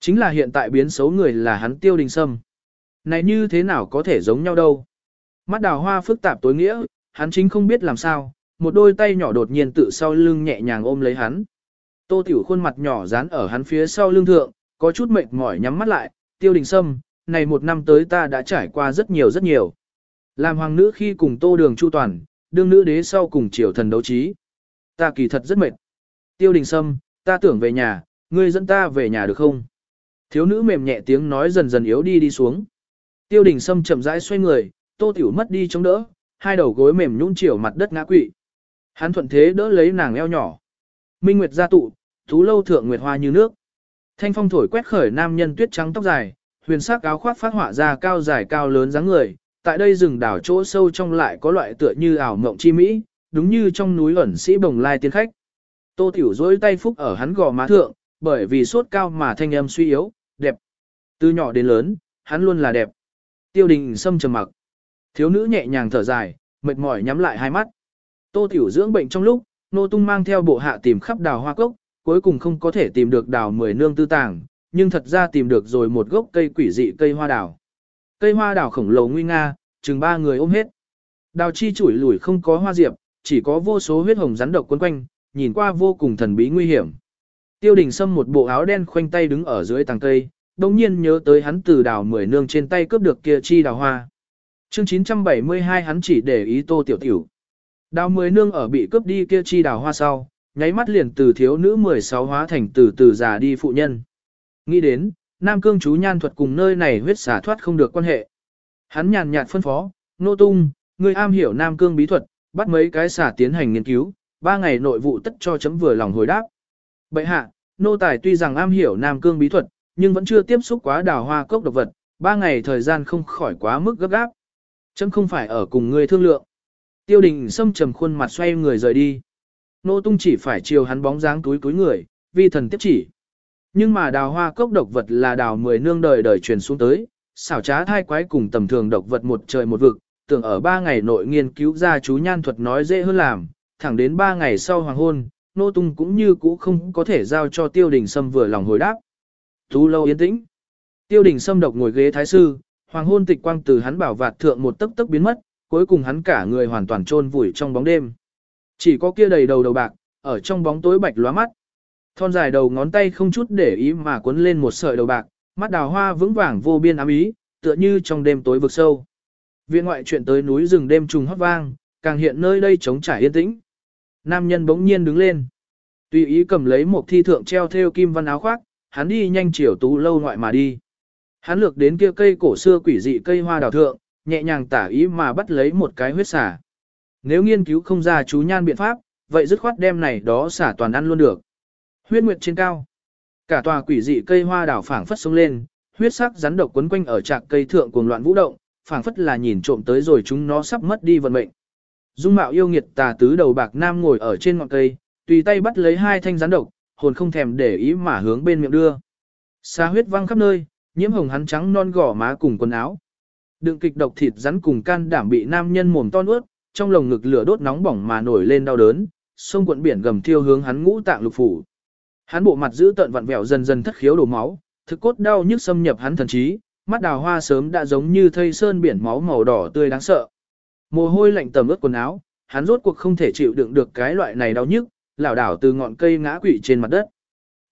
S1: chính là hiện tại biến xấu người là hắn tiêu đình sâm. Này như thế nào có thể giống nhau đâu. Mắt đào hoa phức tạp tối nghĩa, hắn chính không biết làm sao, một đôi tay nhỏ đột nhiên tự sau lưng nhẹ nhàng ôm lấy hắn. Tô tiểu khuôn mặt nhỏ dán ở hắn phía sau lưng thượng, có chút mệt mỏi nhắm mắt lại, tiêu đình sâm, này một năm tới ta đã trải qua rất nhiều rất nhiều. Làm hoàng nữ khi cùng tô đường chu toàn, đương nữ đế sau cùng triều thần đấu trí. Ta kỳ thật rất mệt. Tiêu đình sâm, ta tưởng về nhà, ngươi dẫn ta về nhà được không? Thiếu nữ mềm nhẹ tiếng nói dần dần yếu đi đi xuống. Tiêu đình sâm chậm rãi xoay người, tô tiểu mất đi chống đỡ, hai đầu gối mềm nhũn chiều mặt đất ngã quỵ. Hắn thuận thế đỡ lấy nàng eo nhỏ. Minh Nguyệt gia tụ, thú lâu thượng nguyệt hoa như nước. Thanh phong thổi quét khởi nam nhân tuyết trắng tóc dài, huyền sắc áo khoác phát họa ra cao dài cao lớn dáng người, tại đây rừng đảo chỗ sâu trong lại có loại tựa như ảo mộng chi mỹ, đúng như trong núi ẩn sĩ bồng lai tiên khách. Tô Tiểu dối tay phúc ở hắn gò má thượng, bởi vì sốt cao mà thanh âm suy yếu, đẹp. Từ nhỏ đến lớn, hắn luôn là đẹp. Tiêu đình sâm trầm mặc. Thiếu nữ nhẹ nhàng thở dài, mệt mỏi nhắm lại hai mắt. Tô Tiểu dưỡng bệnh trong lúc, nô tung mang theo bộ hạ tìm khắp đào hoa cốc, cuối cùng không có thể tìm được đào mười nương tư tàng, nhưng thật ra tìm được rồi một gốc cây quỷ dị cây hoa đào. Cây hoa đào khổng lồ nguy nga, chừng ba người ôm hết. Đào chi chủi lủi không có hoa diệp, chỉ có vô số huyết hồng rắn độc quấn quanh, nhìn qua vô cùng thần bí nguy hiểm. Tiêu đình Sâm một bộ áo đen khoanh tay đứng ở dưới tàng cây, đồng nhiên nhớ tới hắn từ đào mười nương trên tay cướp được kia chi đào hoa. Chương 972 hắn chỉ để ý tô tiểu tiểu. Đào mười nương ở bị cướp đi kia chi đào hoa sau, nháy mắt liền từ thiếu nữ 16 hóa thành từ từ già đi phụ nhân. Nghĩ đến, Nam Cương chú nhan thuật cùng nơi này huyết xả thoát không được quan hệ. Hắn nhàn nhạt phân phó, nô tung, người am hiểu Nam Cương bí thuật, bắt mấy cái xả tiến hành nghiên cứu, ba ngày nội vụ tất cho chấm vừa lòng hồi đáp. Bệ hạ, nô tài tuy rằng am hiểu Nam Cương bí thuật, nhưng vẫn chưa tiếp xúc quá đào hoa cốc độc vật, ba ngày thời gian không khỏi quá mức gấp gáp. Chấm không phải ở cùng người thương lượng. Tiêu đình xâm trầm khuôn mặt xoay người rời đi. Nô tung chỉ phải chiều hắn bóng dáng túi túi người, vi thần tiếp chỉ. Nhưng mà đào hoa cốc độc vật là đào mười nương đời đời truyền xuống tới, xảo trá thai quái cùng tầm thường độc vật một trời một vực, tưởng ở ba ngày nội nghiên cứu ra chú nhan thuật nói dễ hơn làm, thẳng đến ba ngày sau hoàng hôn, nô tung cũng như cũ không có thể giao cho tiêu đình sâm vừa lòng hồi đáp. Tú lâu yên tĩnh. Tiêu đình sâm độc ngồi ghế thái sư, hoàng hôn tịch quang từ hắn bảo vạt thượng một tấc tấc biến mất, cuối cùng hắn cả người hoàn toàn chôn vùi trong bóng đêm. Chỉ có kia đầy đầu đầu bạc, ở trong bóng tối bạch lóa mắt. Thon dài đầu ngón tay không chút để ý mà cuốn lên một sợi đầu bạc, mắt đào hoa vững vàng vô biên ám ý, tựa như trong đêm tối vực sâu. Viện ngoại chuyện tới núi rừng đêm trùng hót vang, càng hiện nơi đây trống trải yên tĩnh. Nam nhân bỗng nhiên đứng lên. Tùy ý cầm lấy một thi thượng treo theo kim văn áo khoác, hắn đi nhanh chiều tú lâu ngoại mà đi. Hắn lược đến kia cây cổ xưa quỷ dị cây hoa đào thượng, nhẹ nhàng tả ý mà bắt lấy một cái huyết xả. Nếu nghiên cứu không ra chú nhan biện pháp, vậy dứt khoát đem này đó xả toàn ăn luôn được. Huyết nguyệt trên cao. Cả tòa quỷ dị cây hoa đào phảng phất sông lên, huyết sắc rắn độc quấn quanh ở trạc cây thượng cuồng loạn vũ động, phảng phất là nhìn trộm tới rồi chúng nó sắp mất đi vận mệnh. Dung mạo yêu nghiệt tà tứ đầu bạc nam ngồi ở trên ngọn cây, tùy tay bắt lấy hai thanh rắn độc, hồn không thèm để ý mà hướng bên miệng đưa. Xa huyết văng khắp nơi, nhiễm hồng hắn trắng non gỏ má cùng quần áo. Đựng kịch độc thịt rắn cùng can đảm bị nam nhân mồm to nuốt, trong lồng ngực lửa đốt nóng bỏng mà nổi lên đau đớn, sông cuộn biển gầm thiêu hướng hắn ngũ tạng lục phủ. Hắn bộ mặt giữ tận vặn vẹo dần dần thất khiếu đổ máu, thực cốt đau nhức xâm nhập hắn thần trí, mắt đào hoa sớm đã giống như thây sơn biển máu màu đỏ tươi đáng sợ. Mồ hôi lạnh tầm ướt quần áo, hắn rốt cuộc không thể chịu đựng được cái loại này đau nhức, lảo đảo từ ngọn cây ngã quỵ trên mặt đất.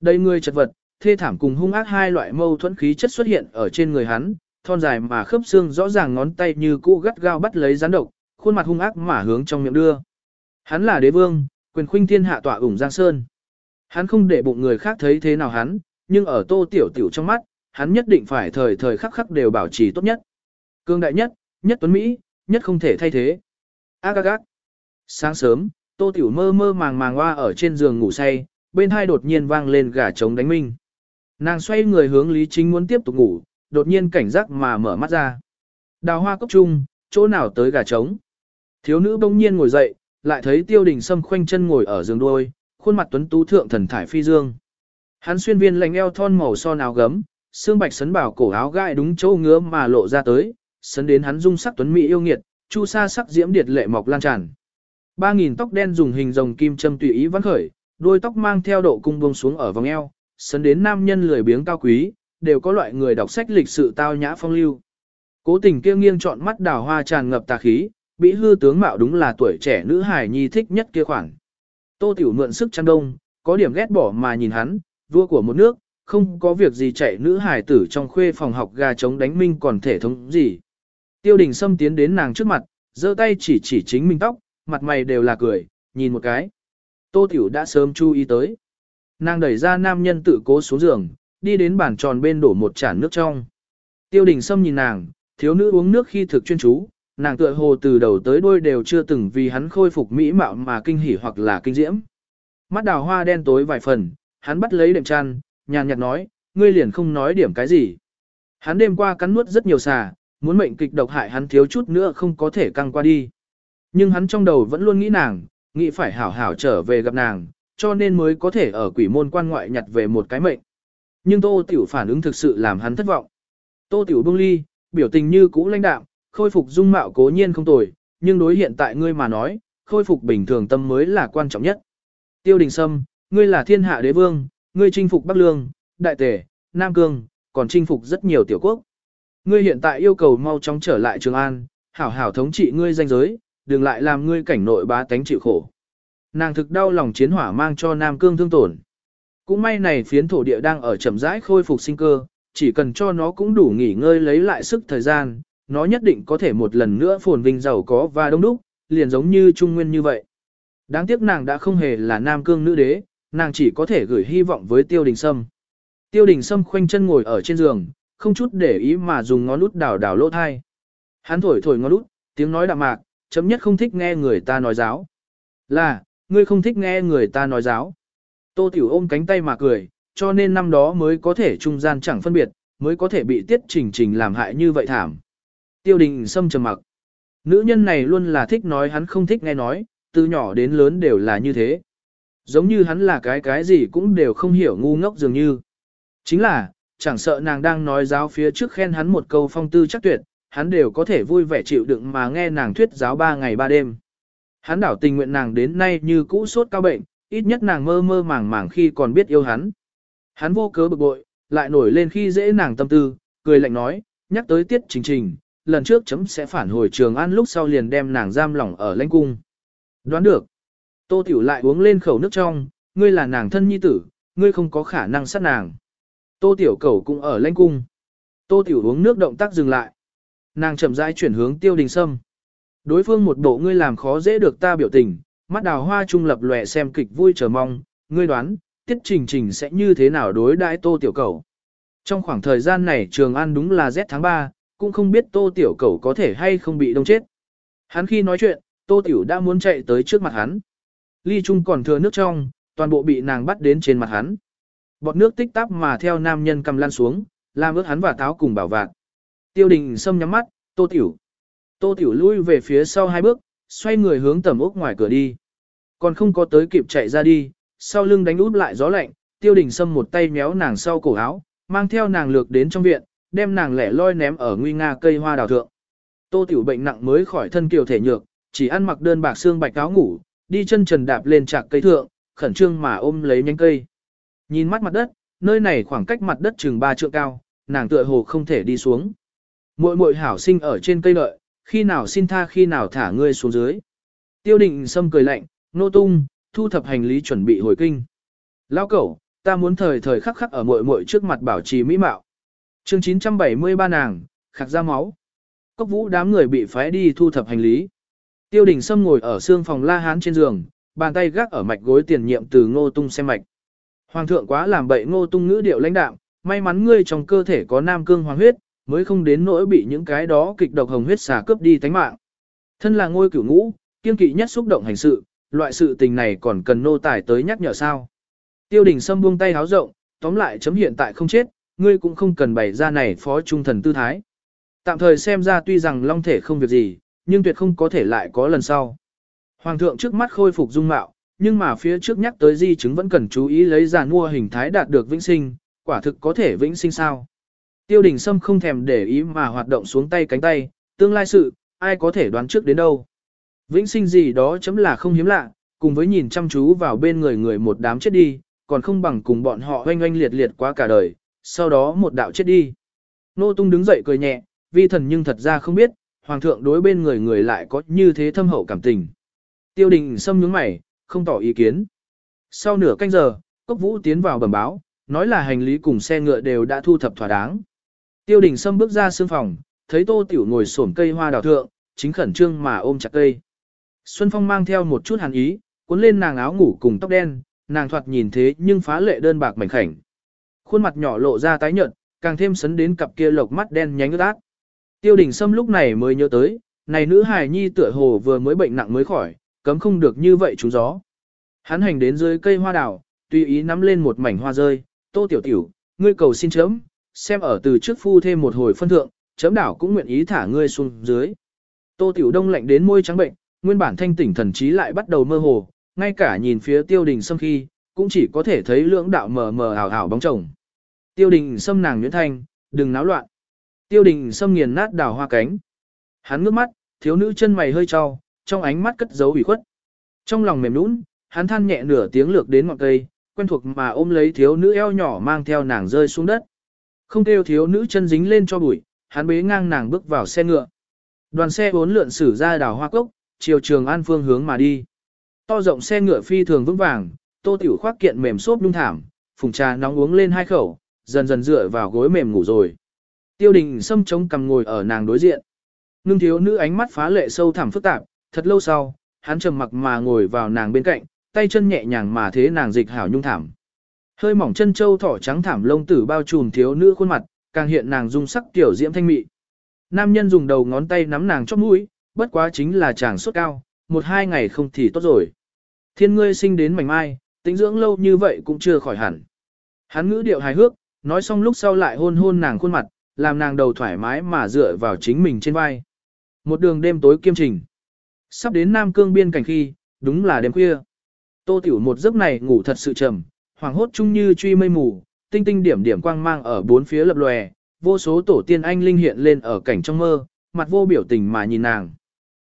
S1: Đây người chật vật, thê thảm cùng hung ác hai loại mâu thuẫn khí chất xuất hiện ở trên người hắn, thon dài mà khớp xương rõ ràng ngón tay như cũ gắt gao bắt lấy rắn độc, khuôn mặt hung ác mà hướng trong miệng đưa. Hắn là đế vương, quyền khuynh thiên hạ tỏa ủng giang sơn. Hắn không để bụng người khác thấy thế nào hắn, nhưng ở tô tiểu tiểu trong mắt, hắn nhất định phải thời thời khắc khắc đều bảo trì tốt nhất. Cương đại nhất, nhất tuấn Mỹ, nhất không thể thay thế. Agagag. Sáng sớm, tô tiểu mơ mơ màng màng hoa ở trên giường ngủ say, bên hai đột nhiên vang lên gà trống đánh minh. Nàng xoay người hướng Lý Chính muốn tiếp tục ngủ, đột nhiên cảnh giác mà mở mắt ra. Đào hoa cốc trung, chỗ nào tới gà trống. Thiếu nữ bỗng nhiên ngồi dậy, lại thấy tiêu đình sâm khoanh chân ngồi ở giường đôi, khuôn mặt tuấn tú thượng thần thải phi dương. Hắn xuyên viên lành eo thon màu son áo gấm, xương bạch sấn bảo cổ áo gai đúng chỗ ngứa mà lộ ra tới, sấn đến hắn dung sắc tuấn mỹ yêu nghiệt, chu sa sắc diễm điệt lệ mọc lan tràn. Ba nghìn tóc đen dùng hình rồng kim châm tùy ý vắn khởi, đôi tóc mang theo độ cung buông xuống ở vòng eo, sấn đến nam nhân lười biếng cao quý, đều có loại người đọc sách lịch sự tao nhã phong lưu. Cố tình kia nghiêng chọn mắt đào hoa tràn ngập tà khí, bị hư tướng mạo đúng là tuổi trẻ nữ hài nhi thích nhất kia khoảng. Tô Tiểu mượn sức chăn đông, có điểm ghét bỏ mà nhìn hắn, vua của một nước, không có việc gì chạy nữ hải tử trong khuê phòng học gà chống đánh minh còn thể thống gì. Tiêu đình Sâm tiến đến nàng trước mặt, giơ tay chỉ chỉ chính mình tóc, mặt mày đều là cười, nhìn một cái. Tô Tiểu đã sớm chú ý tới. Nàng đẩy ra nam nhân tự cố xuống giường, đi đến bàn tròn bên đổ một chản nước trong. Tiêu đình Sâm nhìn nàng, thiếu nữ uống nước khi thực chuyên chú, nàng tựa hồ từ đầu tới đuôi đều chưa từng vì hắn khôi phục mỹ mạo mà kinh hỉ hoặc là kinh diễm. Mắt đào hoa đen tối vài phần, hắn bắt lấy đệm chăn, nhàn nhạt nói, ngươi liền không nói điểm cái gì. Hắn đêm qua cắn nuốt rất nhiều xà, muốn mệnh kịch độc hại hắn thiếu chút nữa không có thể căng qua đi. Nhưng hắn trong đầu vẫn luôn nghĩ nàng, nghĩ phải hảo hảo trở về gặp nàng, cho nên mới có thể ở quỷ môn quan ngoại nhặt về một cái mệnh. Nhưng Tô Tiểu phản ứng thực sự làm hắn thất vọng. Tô Tiểu bưng ly, biểu tình như cũ lãnh đạm, khôi phục dung mạo cố nhiên không tồi, nhưng đối hiện tại ngươi mà nói, khôi phục bình thường tâm mới là quan trọng nhất. Tiêu đình Sâm, ngươi là thiên hạ đế vương, ngươi chinh phục Bắc Lương, Đại Tề, Nam Cương, còn chinh phục rất nhiều tiểu quốc. Ngươi hiện tại yêu cầu mau chóng trở lại Trường An, hảo hảo thống trị ngươi danh giới, đừng lại làm ngươi cảnh nội bá tánh chịu khổ. Nàng thực đau lòng chiến hỏa mang cho Nam Cương thương tổn. Cũng may này phiến thổ địa đang ở chậm rãi khôi phục sinh cơ, chỉ cần cho nó cũng đủ nghỉ ngơi lấy lại sức thời gian, nó nhất định có thể một lần nữa phồn vinh giàu có và đông đúc, liền giống như Trung Nguyên như vậy. Đáng tiếc nàng đã không hề là Nam Cương nữ đế, nàng chỉ có thể gửi hy vọng với Tiêu Đình Sâm. Tiêu Đình Sâm khoanh chân ngồi ở trên giường, không chút để ý mà dùng ngón út đảo đảo lỗ thai. Hắn thổi thổi ngón út, tiếng nói đạm mạc, chấm nhất không thích nghe người ta nói giáo. Là, ngươi không thích nghe người ta nói giáo. Tô Tiểu ôm cánh tay mà cười, cho nên năm đó mới có thể trung gian chẳng phân biệt, mới có thể bị tiết trình trình làm hại như vậy thảm. Tiêu đình Sâm trầm mặc. Nữ nhân này luôn là thích nói hắn không thích nghe nói, từ nhỏ đến lớn đều là như thế. Giống như hắn là cái cái gì cũng đều không hiểu ngu ngốc dường như. Chính là, chẳng sợ nàng đang nói giáo phía trước khen hắn một câu phong tư chắc tuyệt, hắn đều có thể vui vẻ chịu đựng mà nghe nàng thuyết giáo ba ngày ba đêm. Hắn đảo tình nguyện nàng đến nay như cũ sốt cao bệnh, ít nhất nàng mơ mơ màng màng khi còn biết yêu hắn. Hắn vô cớ bực bội, lại nổi lên khi dễ nàng tâm tư, cười lạnh nói, nhắc tới tiết trình trình, lần trước chấm sẽ phản hồi trường an lúc sau liền đem nàng giam lỏng ở lãnh cung. Đoán được. Tô Tiểu lại uống lên khẩu nước trong, ngươi là nàng thân nhi tử, ngươi không có khả năng sát nàng. Tô Tiểu cầu cũng ở lãnh cung. Tô Tiểu uống nước động tác dừng lại. Nàng chậm rãi chuyển hướng tiêu đình sâm. Đối phương một bộ ngươi làm khó dễ được ta biểu tình, mắt đào hoa trung lập lòe xem kịch vui chờ mong, ngươi đoán, tiết trình trình sẽ như thế nào đối đãi tô tiểu cầu. Trong khoảng thời gian này trường ăn đúng là rét tháng 3, cũng không biết tô tiểu cầu có thể hay không bị đông chết. Hắn khi nói chuyện, tô tiểu đã muốn chạy tới trước mặt hắn. Ly trung còn thừa nước trong, toàn bộ bị nàng bắt đến trên mặt hắn. Bọt nước tích tắp mà theo nam nhân cầm lan xuống, làm ướt hắn và táo cùng bảo vạn. Tiêu đình sâm nhắm mắt, tô tiểu. Tô tiểu lui về phía sau hai bước, xoay người hướng tầm ốc ngoài cửa đi. Còn không có tới kịp chạy ra đi, sau lưng đánh út lại gió lạnh, tiêu đình sâm một tay méo nàng sau cổ áo, mang theo nàng lược đến trong viện, đem nàng lẻ loi ném ở nguy nga cây hoa đào thượng. Tô tiểu bệnh nặng mới khỏi thân kiều thể nhược, chỉ ăn mặc đơn bạc xương bạch áo ngủ, đi chân trần đạp lên trạc cây thượng, khẩn trương mà ôm lấy nhánh cây. Nhìn mắt mặt đất, nơi này khoảng cách mặt đất chừng 3 trượng cao, nàng tựa hồ không thể đi xuống. Muội muội hảo sinh ở trên cây lợi, khi nào xin tha khi nào thả ngươi xuống dưới. Tiêu định sâm cười lạnh, nô tung, thu thập hành lý chuẩn bị hồi kinh. Lao cẩu, ta muốn thời thời khắc khắc ở muội muội trước mặt bảo trì mỹ mạo. chương 973 nàng, khạc ra máu. Cốc vũ đám người bị phái đi thu thập hành lý. Tiêu đình Sâm ngồi ở xương phòng la hán trên giường, bàn tay gác ở mạch gối tiền nhiệm từ ngô tung xem mạch. Hoàng thượng quá làm bậy ngô tung ngữ điệu lãnh đạm, may mắn ngươi trong cơ thể có nam cương hoàng huyết, mới không đến nỗi bị những cái đó kịch độc hồng huyết xà cướp đi tánh mạng. Thân là ngôi cửu ngũ, kiên kỵ nhất xúc động hành sự, loại sự tình này còn cần nô tài tới nhắc nhở sao. Tiêu đình Sâm buông tay háo rộng, tóm lại chấm hiện tại không chết, ngươi cũng không cần bày ra này phó trung thần tư thái. Tạm thời xem ra tuy rằng long thể không việc gì, nhưng tuyệt không có thể lại có lần sau. Hoàng thượng trước mắt khôi phục dung mạo, nhưng mà phía trước nhắc tới di chứng vẫn cần chú ý lấy giàn mua hình thái đạt được vĩnh sinh, quả thực có thể vĩnh sinh sao. Tiêu đình Sâm không thèm để ý mà hoạt động xuống tay cánh tay, tương lai sự, ai có thể đoán trước đến đâu. Vĩnh sinh gì đó chấm là không hiếm lạ, cùng với nhìn chăm chú vào bên người người một đám chết đi, còn không bằng cùng bọn họ oanh oanh liệt liệt quá cả đời, sau đó một đạo chết đi. Nô Tung đứng dậy cười nhẹ, vi thần nhưng thật ra không biết, hoàng thượng đối bên người người lại có như thế thâm hậu cảm tình. Tiêu đình Sâm nhướng mày, không tỏ ý kiến. Sau nửa canh giờ, Cốc Vũ tiến vào bẩm báo, nói là hành lý cùng xe ngựa đều đã thu thập thỏa đáng. Tiêu đình Sâm bước ra sương phòng, thấy Tô Tiểu ngồi xổm cây hoa đào thượng, chính khẩn trương mà ôm chặt cây. Xuân Phong mang theo một chút hàn ý, cuốn lên nàng áo ngủ cùng tóc đen, nàng thoạt nhìn thế nhưng phá lệ đơn bạc mảnh khảnh. Khuôn mặt nhỏ lộ ra tái nhợt, càng thêm sấn đến cặp kia lộc mắt đen nhánh ướt át. Tiêu đình Sâm lúc này mới nhớ tới, này nữ hài nhi tựa hồ vừa mới bệnh nặng mới khỏi, cấm không được như vậy chú gió. Hắn hành đến dưới cây hoa đào, tùy ý nắm lên một mảnh hoa rơi, tô tiểu tiểu, ngươi cầu xin chấm, xem ở từ trước phu thêm một hồi phân thượng, chấm đảo cũng nguyện ý thả ngươi xuống dưới. Tô tiểu đông lạnh đến môi trắng bệnh, nguyên bản thanh tỉnh thần trí lại bắt đầu mơ hồ, ngay cả nhìn phía tiêu đình Sâm khi, cũng chỉ có thể thấy lưỡng đạo mờ mờ ảo ảo bóng chồng. Tiêu đình Sâm nàng nhuyễn thanh, đừng náo loạn. Tiêu đình xâm nghiền nát đào hoa cánh. Hắn ngước mắt, thiếu nữ chân mày hơi trao, trong ánh mắt cất giấu ủy khuất. Trong lòng mềm nũng, hắn than nhẹ nửa tiếng lược đến ngọn cây, quen thuộc mà ôm lấy thiếu nữ eo nhỏ mang theo nàng rơi xuống đất. Không kêu thiếu nữ chân dính lên cho bụi, hắn bế ngang nàng bước vào xe ngựa. Đoàn xe bốn lượn xử ra đào hoa cốc, chiều trường an phương hướng mà đi. To rộng xe ngựa phi thường vững vàng, tô tiểu khoác kiện mềm xốp nhung thảm, phùng trà nóng uống lên hai khẩu, dần dần dựa vào gối mềm ngủ rồi. Tiêu đình sâm chống cằm ngồi ở nàng đối diện. Ngưng thiếu nữ ánh mắt phá lệ sâu thẳm phức tạp, thật lâu sau, hắn trầm mặc mà ngồi vào nàng bên cạnh, tay chân nhẹ nhàng mà thế nàng dịch hảo nhung thảm. Hơi mỏng chân châu thỏ trắng thảm lông tử bao trùm thiếu nữ khuôn mặt, càng hiện nàng dung sắc tiểu diễm thanh mị. Nam nhân dùng đầu ngón tay nắm nàng chóp mũi, bất quá chính là chàng sốt cao, một hai ngày không thì tốt rồi. Thiên ngươi sinh đến mảnh mai, tính dưỡng lâu như vậy cũng chưa khỏi hẳn. Hắn ngữ điệu hài hước, nói xong lúc sau lại hôn hôn nàng khuôn mặt, làm nàng đầu thoải mái mà dựa vào chính mình trên vai. Một đường đêm tối kiêm trình. Sắp đến Nam Cương biên cảnh khi, đúng là đêm khuya. Tô Tiểu một giấc này ngủ thật sự trầm, hoàng hốt chung như truy mây mù, tinh tinh điểm điểm quang mang ở bốn phía lập lòe, vô số tổ tiên anh linh hiện lên ở cảnh trong mơ, mặt vô biểu tình mà nhìn nàng.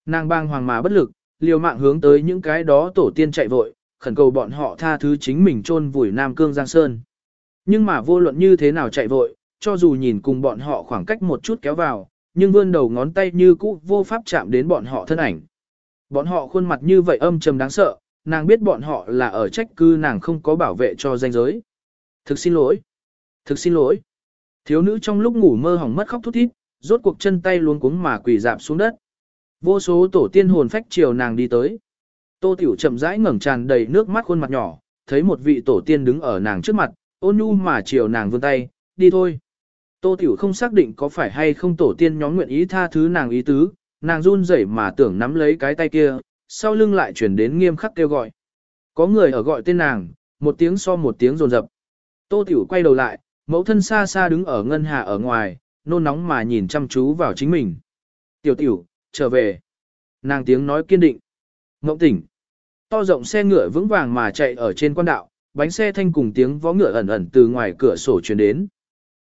S1: Nàng bang hoàng mà bất lực, liều mạng hướng tới những cái đó tổ tiên chạy vội, khẩn cầu bọn họ tha thứ chính mình chôn vùi Nam Cương Giang Sơn. Nhưng mà vô luận như thế nào chạy vội, cho dù nhìn cùng bọn họ khoảng cách một chút kéo vào, nhưng vươn đầu ngón tay như cũ vô pháp chạm đến bọn họ thân ảnh. Bọn họ khuôn mặt như vậy âm trầm đáng sợ, nàng biết bọn họ là ở trách cư nàng không có bảo vệ cho danh giới. Thực xin lỗi. Thực xin lỗi. Thiếu nữ trong lúc ngủ mơ hỏng mất khóc thút thít, rốt cuộc chân tay luống cuống mà quỳ dạp xuống đất. Vô số tổ tiên hồn phách chiều nàng đi tới. Tô Tiểu chậm rãi ngẩng tràn đầy nước mắt khuôn mặt nhỏ, thấy một vị tổ tiên đứng ở nàng trước mặt, ôn nhu mà chiều nàng vươn tay, đi thôi. Tô Tiểu không xác định có phải hay không tổ tiên nhóm nguyện ý tha thứ nàng ý tứ, nàng run rẩy mà tưởng nắm lấy cái tay kia, sau lưng lại chuyển đến nghiêm khắc kêu gọi. Có người ở gọi tên nàng, một tiếng so một tiếng rồn rập. Tô Tiểu quay đầu lại, mẫu thân xa xa đứng ở ngân hà ở ngoài, nôn nóng mà nhìn chăm chú vào chính mình. Tiểu Tiểu, trở về. Nàng tiếng nói kiên định. Ngộng tỉnh. To rộng xe ngựa vững vàng mà chạy ở trên quan đạo, bánh xe thanh cùng tiếng vó ngựa ẩn ẩn từ ngoài cửa sổ truyền đến.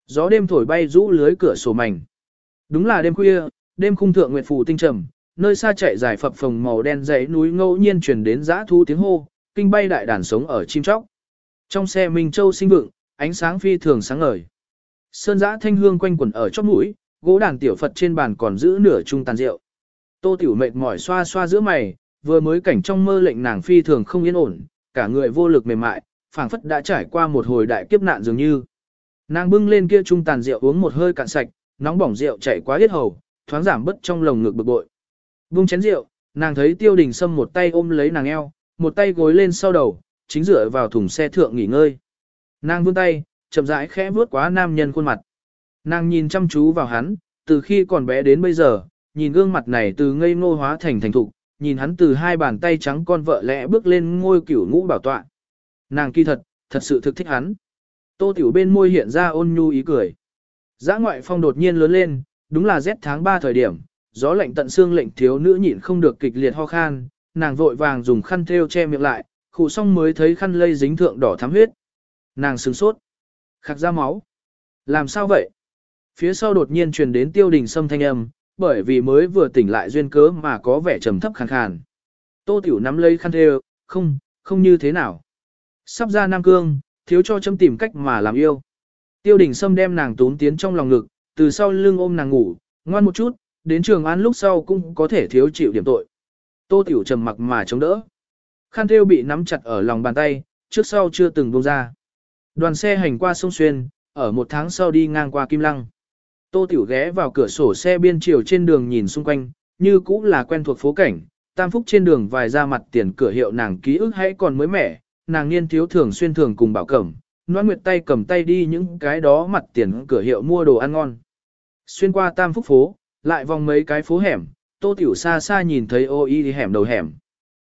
S1: Gió đêm thổi bay rũ lưới cửa sổ mảnh. Đúng là đêm khuya, đêm khung thượng nguyệt phủ tinh trầm, nơi xa chạy dài phập phồng màu đen dãy núi ngẫu nhiên truyền đến dã thu tiếng hô, kinh bay đại đàn sống ở chim chóc. Trong xe Minh Châu sinh vượng, ánh sáng phi thường sáng ngời. Sơn dã thanh hương quanh quẩn ở chóp mũi, gỗ đàn tiểu Phật trên bàn còn giữ nửa chung tàn rượu. Tô tiểu mệt mỏi xoa xoa giữa mày, vừa mới cảnh trong mơ lệnh nàng phi thường không yên ổn, cả người vô lực mềm mại, phảng phất đã trải qua một hồi đại kiếp nạn dường như. Nàng bưng lên kia chung tàn rượu uống một hơi cạn sạch, nóng bỏng rượu chảy quá hết hầu, thoáng giảm bớt trong lồng ngực bực bội. Bung chén rượu, nàng thấy Tiêu Đình Sâm một tay ôm lấy nàng eo, một tay gối lên sau đầu, chính dựa vào thùng xe thượng nghỉ ngơi. Nàng vươn tay, chậm rãi khẽ vuốt quá nam nhân khuôn mặt. Nàng nhìn chăm chú vào hắn, từ khi còn bé đến bây giờ, nhìn gương mặt này từ ngây ngô hóa thành thành thục, nhìn hắn từ hai bàn tay trắng con vợ lẽ bước lên ngôi cửu ngũ bảo tọa. Nàng kỳ thật, thật sự thực thích hắn. Tô tiểu bên môi hiện ra ôn nhu ý cười. Giã ngoại phong đột nhiên lớn lên, đúng là rét tháng 3 thời điểm, gió lạnh tận xương lệnh thiếu nữ nhịn không được kịch liệt ho khan, nàng vội vàng dùng khăn thêu che miệng lại, khụ xong mới thấy khăn lây dính thượng đỏ thắm huyết. Nàng sửng sốt, khạc ra máu. Làm sao vậy? Phía sau đột nhiên truyền đến tiêu đình sâm thanh âm, bởi vì mới vừa tỉnh lại duyên cớ mà có vẻ trầm thấp khàn khàn. Tô tiểu nắm lấy khăn thêu, không, không như thế nào. Sắp ra Nam Cương, thiếu cho châm tìm cách mà làm yêu. Tiêu đình Sâm đem nàng tốn tiến trong lòng ngực, từ sau lưng ôm nàng ngủ, ngoan một chút, đến trường an lúc sau cũng có thể thiếu chịu điểm tội. Tô Tiểu trầm mặc mà chống đỡ. Khăn thêu bị nắm chặt ở lòng bàn tay, trước sau chưa từng buông ra. Đoàn xe hành qua sông Xuyên, ở một tháng sau đi ngang qua Kim Lăng. Tô Tiểu ghé vào cửa sổ xe biên chiều trên đường nhìn xung quanh, như cũ là quen thuộc phố cảnh, tam phúc trên đường vài ra mặt tiền cửa hiệu nàng ký ức hãy còn mới mẻ, nàng niên thiếu thường xuyên thường cùng bảo cẩm, Noan Nguyệt tay cầm tay đi những cái đó mặt tiền cửa hiệu mua đồ ăn ngon. Xuyên qua tam phúc phố, lại vòng mấy cái phố hẻm, tô tiểu xa xa nhìn thấy ô y đi hẻm đầu hẻm.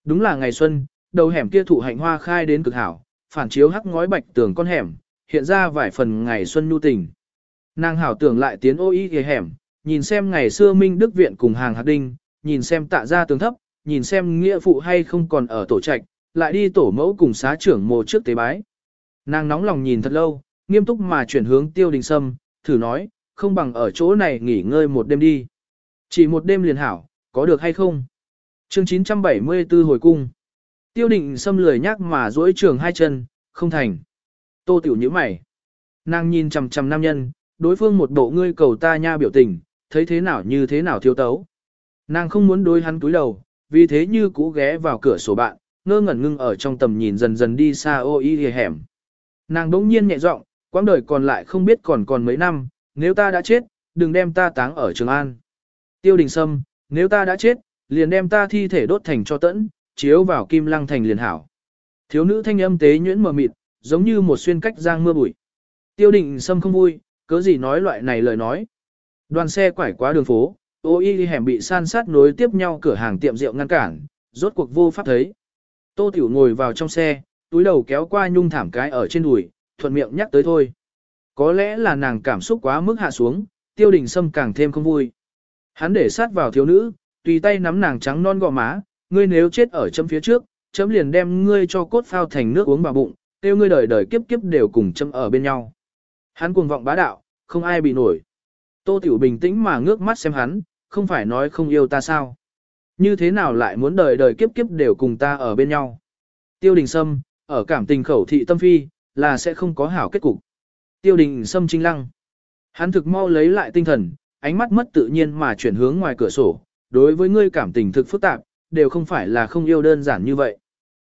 S1: Đúng là ngày xuân, đầu hẻm kia thụ hạnh hoa khai đến cực hảo, phản chiếu hắc ngói bạch tường con hẻm, hiện ra vài phần ngày xuân nhu tình. Nàng hảo tưởng lại tiến ô y hẻm, nhìn xem ngày xưa Minh Đức Viện cùng hàng hạt đinh, nhìn xem tạ ra tường thấp, nhìn xem nghĩa phụ hay không còn ở tổ trạch, lại đi tổ mẫu cùng xá trưởng mồ trước tế bái. Nàng nóng lòng nhìn thật lâu, nghiêm túc mà chuyển hướng tiêu đình sâm, thử nói, không bằng ở chỗ này nghỉ ngơi một đêm đi. Chỉ một đêm liền hảo, có được hay không? chương 974 hồi cung. Tiêu đình sâm lười nhắc mà duỗi trường hai chân, không thành. Tô tiểu như mày. Nàng nhìn chằm chằm nam nhân, đối phương một bộ ngươi cầu ta nha biểu tình, thấy thế nào như thế nào thiếu tấu. Nàng không muốn đối hắn túi đầu, vì thế như cũ ghé vào cửa sổ bạn, ngơ ngẩn ngưng ở trong tầm nhìn dần dần đi xa ô y hẻm. Nàng đỗng nhiên nhẹ giọng, quãng đời còn lại không biết còn còn mấy năm, nếu ta đã chết, đừng đem ta táng ở Trường An. Tiêu đình sâm, nếu ta đã chết, liền đem ta thi thể đốt thành cho tẫn, chiếu vào kim lăng thành liền hảo. Thiếu nữ thanh âm tế nhuyễn mờ mịt, giống như một xuyên cách giang mưa bụi. Tiêu đình sâm không vui, cớ gì nói loại này lời nói. Đoàn xe quải qua đường phố, ô y hẻm bị san sát nối tiếp nhau cửa hàng tiệm rượu ngăn cản, rốt cuộc vô pháp thấy. Tô Tiểu ngồi vào trong xe, túi đầu kéo qua nhung thảm cái ở trên đùi, thuận miệng nhắc tới thôi. Có lẽ là nàng cảm xúc quá mức hạ xuống, tiêu đình sâm càng thêm không vui. Hắn để sát vào thiếu nữ, tùy tay nắm nàng trắng non gò má, ngươi nếu chết ở chấm phía trước, chấm liền đem ngươi cho cốt phao thành nước uống vào bụng, tiêu ngươi đời đời kiếp kiếp đều cùng chấm ở bên nhau. Hắn cuồng vọng bá đạo, không ai bị nổi. Tô Tiểu bình tĩnh mà ngước mắt xem hắn, không phải nói không yêu ta sao. Như thế nào lại muốn đời đời kiếp kiếp đều cùng ta ở bên nhau. Tiêu đình sâm, ở cảm tình khẩu thị tâm phi, là sẽ không có hảo kết cục. Tiêu đình Sâm trinh lăng. Hắn thực mau lấy lại tinh thần, ánh mắt mất tự nhiên mà chuyển hướng ngoài cửa sổ, đối với ngươi cảm tình thực phức tạp, đều không phải là không yêu đơn giản như vậy.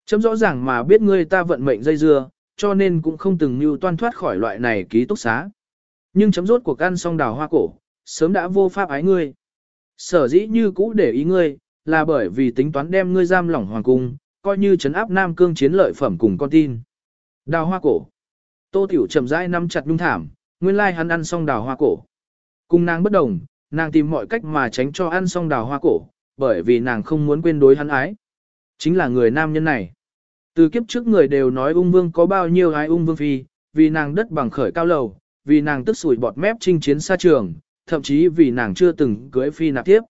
S1: Chấm rõ ràng mà biết ngươi ta vận mệnh dây dưa, cho nên cũng không từng như toan thoát khỏi loại này ký túc xá. Nhưng chấm rốt cuộc ăn xong đào hoa cổ, sớm đã vô pháp ái ngươi. Sở dĩ như cũ để ý ngươi, là bởi vì tính toán đem ngươi giam lỏng hoàng cung, coi như trấn áp Nam Cương chiến lợi phẩm cùng con tin. Đào hoa cổ. Tô Tiểu chậm rãi nắm chặt nhung thảm, nguyên lai hắn ăn xong đào hoa cổ. Cùng nàng bất đồng, nàng tìm mọi cách mà tránh cho ăn xong đào hoa cổ, bởi vì nàng không muốn quên đối hắn ái. Chính là người nam nhân này. Từ kiếp trước người đều nói ung vương có bao nhiêu ái ung vương phi, vì nàng đất bằng khởi cao lầu, vì nàng tức sủi bọt mép chinh chiến xa trường, thậm chí vì nàng chưa từng cưới phi nạp tiếp.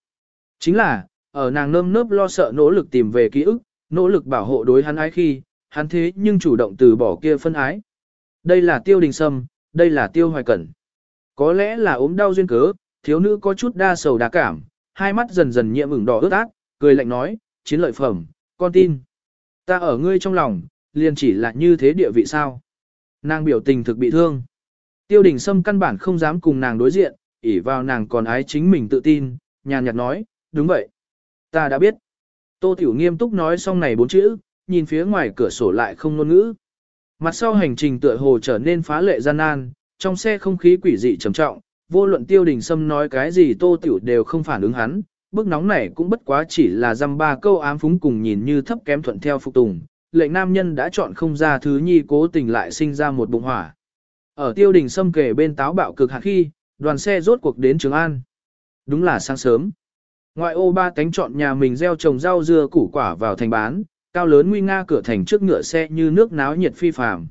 S1: Chính là, ở nàng nơm nớp lo sợ nỗ lực tìm về ký ức, nỗ lực bảo hộ đối hắn ái khi, hắn thế nhưng chủ động từ bỏ kia phân ái. Đây là tiêu đình sâm, đây là tiêu hoài cẩn. Có lẽ là ốm đau duyên cớ, thiếu nữ có chút đa sầu đa cảm, hai mắt dần dần nhiễm ửng đỏ ướt át, cười lạnh nói, chiến lợi phẩm, con tin. Ta ở ngươi trong lòng, liền chỉ là như thế địa vị sao. Nàng biểu tình thực bị thương. Tiêu đình Sâm căn bản không dám cùng nàng đối diện, ỉ vào nàng còn ái chính mình tự tin, nhàn nhạt nói, đúng vậy. Ta đã biết. Tô Tiểu nghiêm túc nói xong này bốn chữ, nhìn phía ngoài cửa sổ lại không ngôn ngữ. Mặt sau hành trình tựa hồ trở nên phá lệ gian nan, trong xe không khí quỷ dị trầm trọng, vô luận tiêu đình sâm nói cái gì Tô Tiểu đều không phản ứng hắn, bức nóng này cũng bất quá chỉ là dăm ba câu ám phúng cùng nhìn như thấp kém thuận theo phục tùng. Lệnh nam nhân đã chọn không ra thứ nhi cố tình lại sinh ra một bụng hỏa. Ở tiêu đình sâm kề bên táo bạo cực hạt khi, đoàn xe rốt cuộc đến Trường An. Đúng là sáng sớm. Ngoại ô ba cánh chọn nhà mình gieo trồng rau dưa củ quả vào thành bán, cao lớn nguy nga cửa thành trước ngựa xe như nước náo nhiệt phi phàm.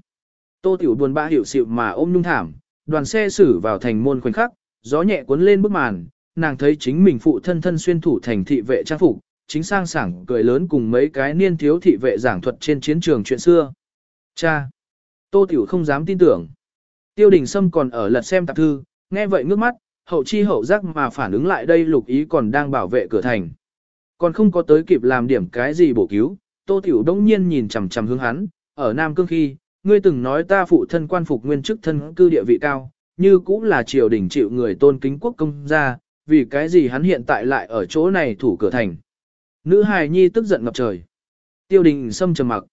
S1: Tô Tiểu buồn bã hiểu xịu mà ôm nhung thảm, đoàn xe xử vào thành môn khoảnh khắc, gió nhẹ cuốn lên bức màn, nàng thấy chính mình phụ thân thân xuyên thủ thành thị vệ trang phục, chính sang sảng cười lớn cùng mấy cái niên thiếu thị vệ giảng thuật trên chiến trường chuyện xưa. Cha! Tô Tiểu không dám tin tưởng. Tiêu đình Sâm còn ở lật xem tạp thư, nghe vậy ngước mắt, hậu chi hậu giác mà phản ứng lại đây lục ý còn đang bảo vệ cửa thành. Còn không có tới kịp làm điểm cái gì bổ cứu, Tô Tiểu đông nhiên nhìn chằm chằm hướng hắn, ở Nam Cương khi, ngươi từng nói ta phụ thân quan phục nguyên chức thân cư địa vị cao, như cũng là triều đình chịu người tôn kính quốc công gia, vì cái gì hắn hiện tại lại ở chỗ này thủ cửa thành. Nữ hài nhi tức giận ngập trời. Tiêu đình xâm trầm mặc.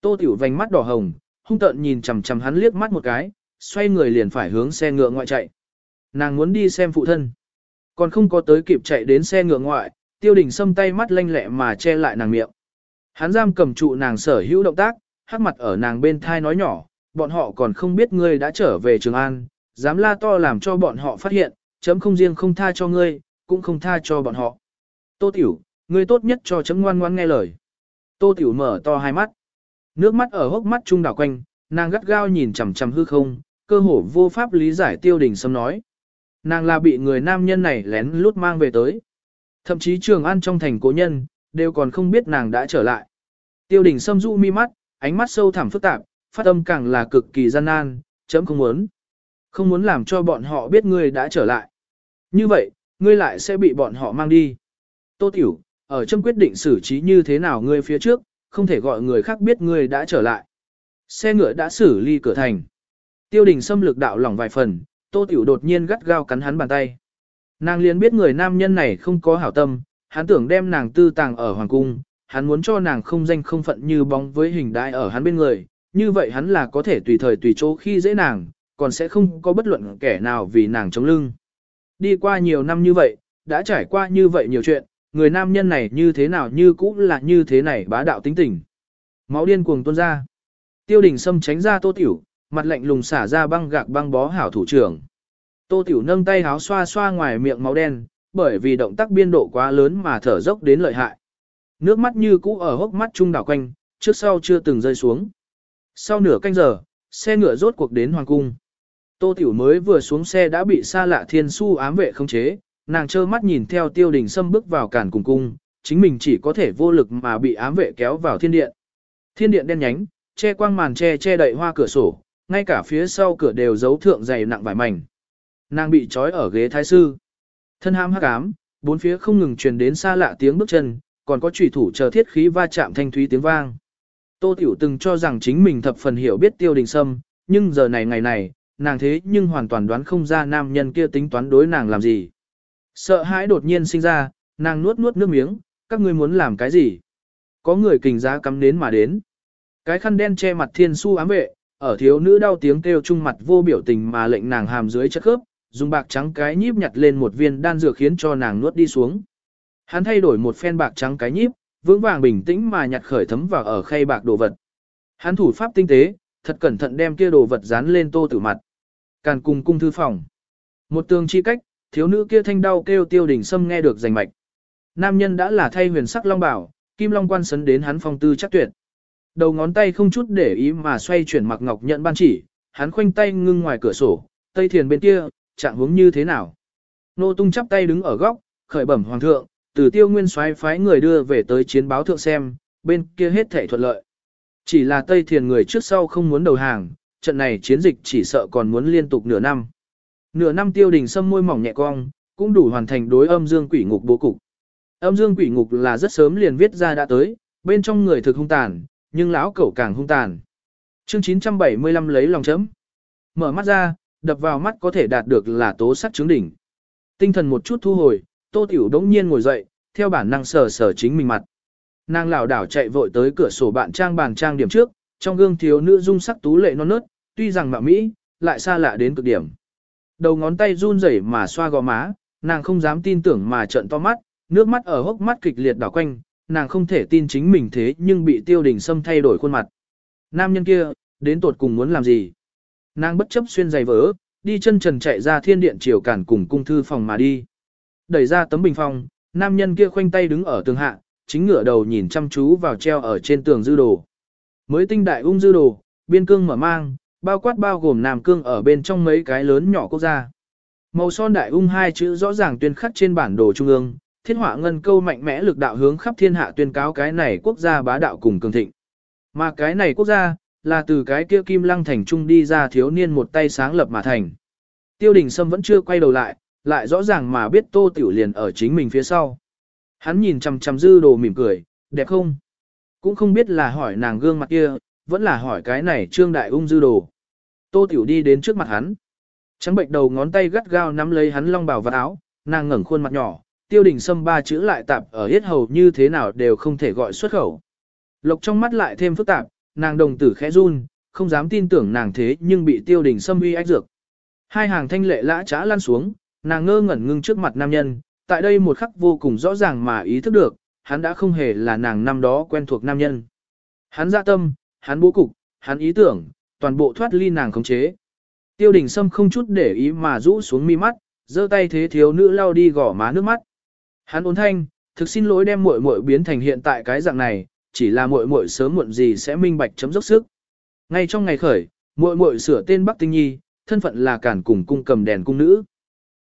S1: Tô tiểu vành mắt đỏ hồng, hung tợn nhìn chằm chằm hắn liếc mắt một cái, xoay người liền phải hướng xe ngựa ngoại chạy. Nàng muốn đi xem phụ thân. Còn không có tới kịp chạy đến xe ngựa ngoại, tiêu đình xâm tay mắt lanh lẹ mà che lại nàng miệng. Hắn giam cầm trụ nàng sở hữu động tác, hắc mặt ở nàng bên thai nói nhỏ, bọn họ còn không biết ngươi đã trở về Trường An, dám la to làm cho bọn họ phát hiện, chấm không riêng không tha cho ngươi, cũng không tha cho bọn họ. Tô Tiểu, ngươi tốt nhất cho chấm ngoan ngoan nghe lời. Tô Tiểu mở to hai mắt. Nước mắt ở hốc mắt trung đảo quanh, nàng gắt gao nhìn chằm chằm hư không, cơ hồ vô pháp lý giải tiêu đình xâm nói. Nàng là bị người nam nhân này lén lút mang về tới. Thậm chí trường an trong thành cố nhân, đều còn không biết nàng đã trở lại. Tiêu đình sâm du mi mắt, ánh mắt sâu thẳm phức tạp, phát âm càng là cực kỳ gian nan, chấm không muốn. Không muốn làm cho bọn họ biết ngươi đã trở lại. Như vậy, ngươi lại sẽ bị bọn họ mang đi. Tô Tiểu, ở trong quyết định xử trí như thế nào ngươi phía trước, không thể gọi người khác biết ngươi đã trở lại. Xe ngựa đã xử ly cửa thành. Tiêu đình xâm lực đạo lỏng vài phần, Tô Tiểu đột nhiên gắt gao cắn hắn bàn tay. Nàng liền biết người nam nhân này không có hảo tâm, hắn tưởng đem nàng tư tàng ở hoàng cung, hắn muốn cho nàng không danh không phận như bóng với hình đại ở hắn bên người, như vậy hắn là có thể tùy thời tùy chỗ khi dễ nàng, còn sẽ không có bất luận kẻ nào vì nàng chống lưng. Đi qua nhiều năm như vậy, đã trải qua như vậy nhiều chuyện, người nam nhân này như thế nào như cũ là như thế này bá đạo tính tình. Máu điên cuồng tuôn ra. Tiêu đình Sâm tránh ra tô tiểu, mặt lạnh lùng xả ra băng gạc băng bó hảo thủ trưởng. Tô tiểu nâng tay háo xoa xoa ngoài miệng máu đen, bởi vì động tác biên độ quá lớn mà thở dốc đến lợi hại. Nước mắt như cũ ở hốc mắt trung đảo quanh, trước sau chưa từng rơi xuống. Sau nửa canh giờ, xe ngựa rốt cuộc đến hoàng cung. Tô Tiểu mới vừa xuống xe đã bị xa lạ thiên su ám vệ không chế, nàng trơ mắt nhìn theo tiêu đình xâm bước vào cản cùng cung, chính mình chỉ có thể vô lực mà bị ám vệ kéo vào thiên điện. Thiên điện đen nhánh, che quang màn che che đậy hoa cửa sổ, ngay cả phía sau cửa đều giấu thượng dày nặng vải mảnh. Nàng bị trói ở ghế thái sư. Thân ham hắc ám, bốn phía không ngừng truyền đến xa lạ tiếng bước chân, còn có chủy thủ chờ thiết khí va chạm thanh thúy tiếng vang. Tô Tiểu từng cho rằng chính mình thập phần hiểu biết tiêu đình sâm, nhưng giờ này ngày này, nàng thế nhưng hoàn toàn đoán không ra nam nhân kia tính toán đối nàng làm gì. Sợ hãi đột nhiên sinh ra, nàng nuốt nuốt nước miếng, các ngươi muốn làm cái gì? Có người kình giá cắm đến mà đến. Cái khăn đen che mặt thiên su ám vệ, ở thiếu nữ đau tiếng kêu chung mặt vô biểu tình mà lệnh nàng hàm dưới chất khớp, dùng bạc trắng cái nhíp nhặt lên một viên đan dược khiến cho nàng nuốt đi xuống. Hắn thay đổi một phen bạc trắng cái nhíp, vững vàng bình tĩnh mà nhặt khởi thấm vào ở khay bạc đồ vật. Hắn thủ pháp tinh tế, thật cẩn thận đem kia đồ vật dán lên tô tử mặt. Càn cùng cung thư phòng. Một tường chi cách, thiếu nữ kia thanh đau kêu tiêu đỉnh sâm nghe được rành mạch. Nam nhân đã là thay huyền sắc long bảo, kim long quan sấn đến hắn phong tư chắc tuyệt. Đầu ngón tay không chút để ý mà xoay chuyển mặc ngọc nhận ban chỉ, hắn khoanh tay ngưng ngoài cửa sổ, tây thiền bên kia, trạng hướng như thế nào. Nô tung chắp tay đứng ở góc, khởi bẩm hoàng thượng, từ tiêu nguyên xoay phái người đưa về tới chiến báo thượng xem, bên kia hết thể thuận lợi. Chỉ là tây thiền người trước sau không muốn đầu hàng, trận này chiến dịch chỉ sợ còn muốn liên tục nửa năm. Nửa năm tiêu đình sâm môi mỏng nhẹ cong, cũng đủ hoàn thành đối âm dương quỷ ngục bố cục. Âm dương quỷ ngục là rất sớm liền viết ra đã tới, bên trong người thực hung tàn, nhưng lão cẩu càng hung tàn. Chương 975 lấy lòng chấm. Mở mắt ra, đập vào mắt có thể đạt được là tố sắc chứng đỉnh. Tinh thần một chút thu hồi, tô tiểu đống nhiên ngồi dậy, theo bản năng sờ sờ chính mình mặt. Nàng lảo đảo chạy vội tới cửa sổ bạn trang bàn trang điểm trước, trong gương thiếu nữ dung sắc tú lệ non nớt, tuy rằng mạo mỹ, lại xa lạ đến cực điểm. Đầu ngón tay run rẩy mà xoa gò má, nàng không dám tin tưởng mà trợn to mắt, nước mắt ở hốc mắt kịch liệt đảo quanh, nàng không thể tin chính mình thế nhưng bị tiêu đình sâm thay đổi khuôn mặt. Nam nhân kia, đến tột cùng muốn làm gì? Nàng bất chấp xuyên giày vỡ, đi chân trần chạy ra thiên điện chiều cản cùng cung thư phòng mà đi. Đẩy ra tấm bình phong, nam nhân kia khoanh tay đứng ở tường hạ, chính ngửa đầu nhìn chăm chú vào treo ở trên tường dư đồ. Mới tinh đại ung dư đồ, biên cương mở mang, bao quát bao gồm nam cương ở bên trong mấy cái lớn nhỏ quốc gia. Màu son đại ung hai chữ rõ ràng tuyên khắc trên bản đồ trung ương, thiết họa ngân câu mạnh mẽ lực đạo hướng khắp thiên hạ tuyên cáo cái này quốc gia bá đạo cùng cường thịnh. Mà cái này quốc gia, là từ cái kia kim lăng thành trung đi ra thiếu niên một tay sáng lập mà thành. Tiêu đình Sâm vẫn chưa quay đầu lại, lại rõ ràng mà biết tô tiểu liền ở chính mình phía sau. Hắn nhìn chằm chằm dư đồ mỉm cười, đẹp không? Cũng không biết là hỏi nàng gương mặt kia, vẫn là hỏi cái này trương đại ung dư đồ. Tô tiểu đi đến trước mặt hắn. Trắng bệnh đầu ngón tay gắt gao nắm lấy hắn long bào và áo, nàng ngẩng khuôn mặt nhỏ, tiêu đình sâm ba chữ lại tạp ở hết hầu như thế nào đều không thể gọi xuất khẩu. Lộc trong mắt lại thêm phức tạp, nàng đồng tử khẽ run, không dám tin tưởng nàng thế nhưng bị tiêu đình sâm uy ách dược. Hai hàng thanh lệ lã trá lan xuống, nàng ngơ ngẩn ngưng trước mặt nam nhân, tại đây một khắc vô cùng rõ ràng mà ý thức được, hắn đã không hề là nàng năm đó quen thuộc nam nhân. Hắn dạ tâm, hắn bố cục, hắn ý tưởng, toàn bộ thoát ly nàng khống chế. Tiêu đình sâm không chút để ý mà rũ xuống mi mắt, giơ tay thế thiếu nữ lau đi gỏ má nước mắt. Hắn ôn thanh, thực xin lỗi đem muội muội biến thành hiện tại cái dạng này, chỉ là muội muội sớm muộn gì sẽ minh bạch chấm dốc sức. Ngay trong ngày khởi, muội muội sửa tên Bắc Tinh Nhi, thân phận là cản cùng cung cầm đèn cung nữ.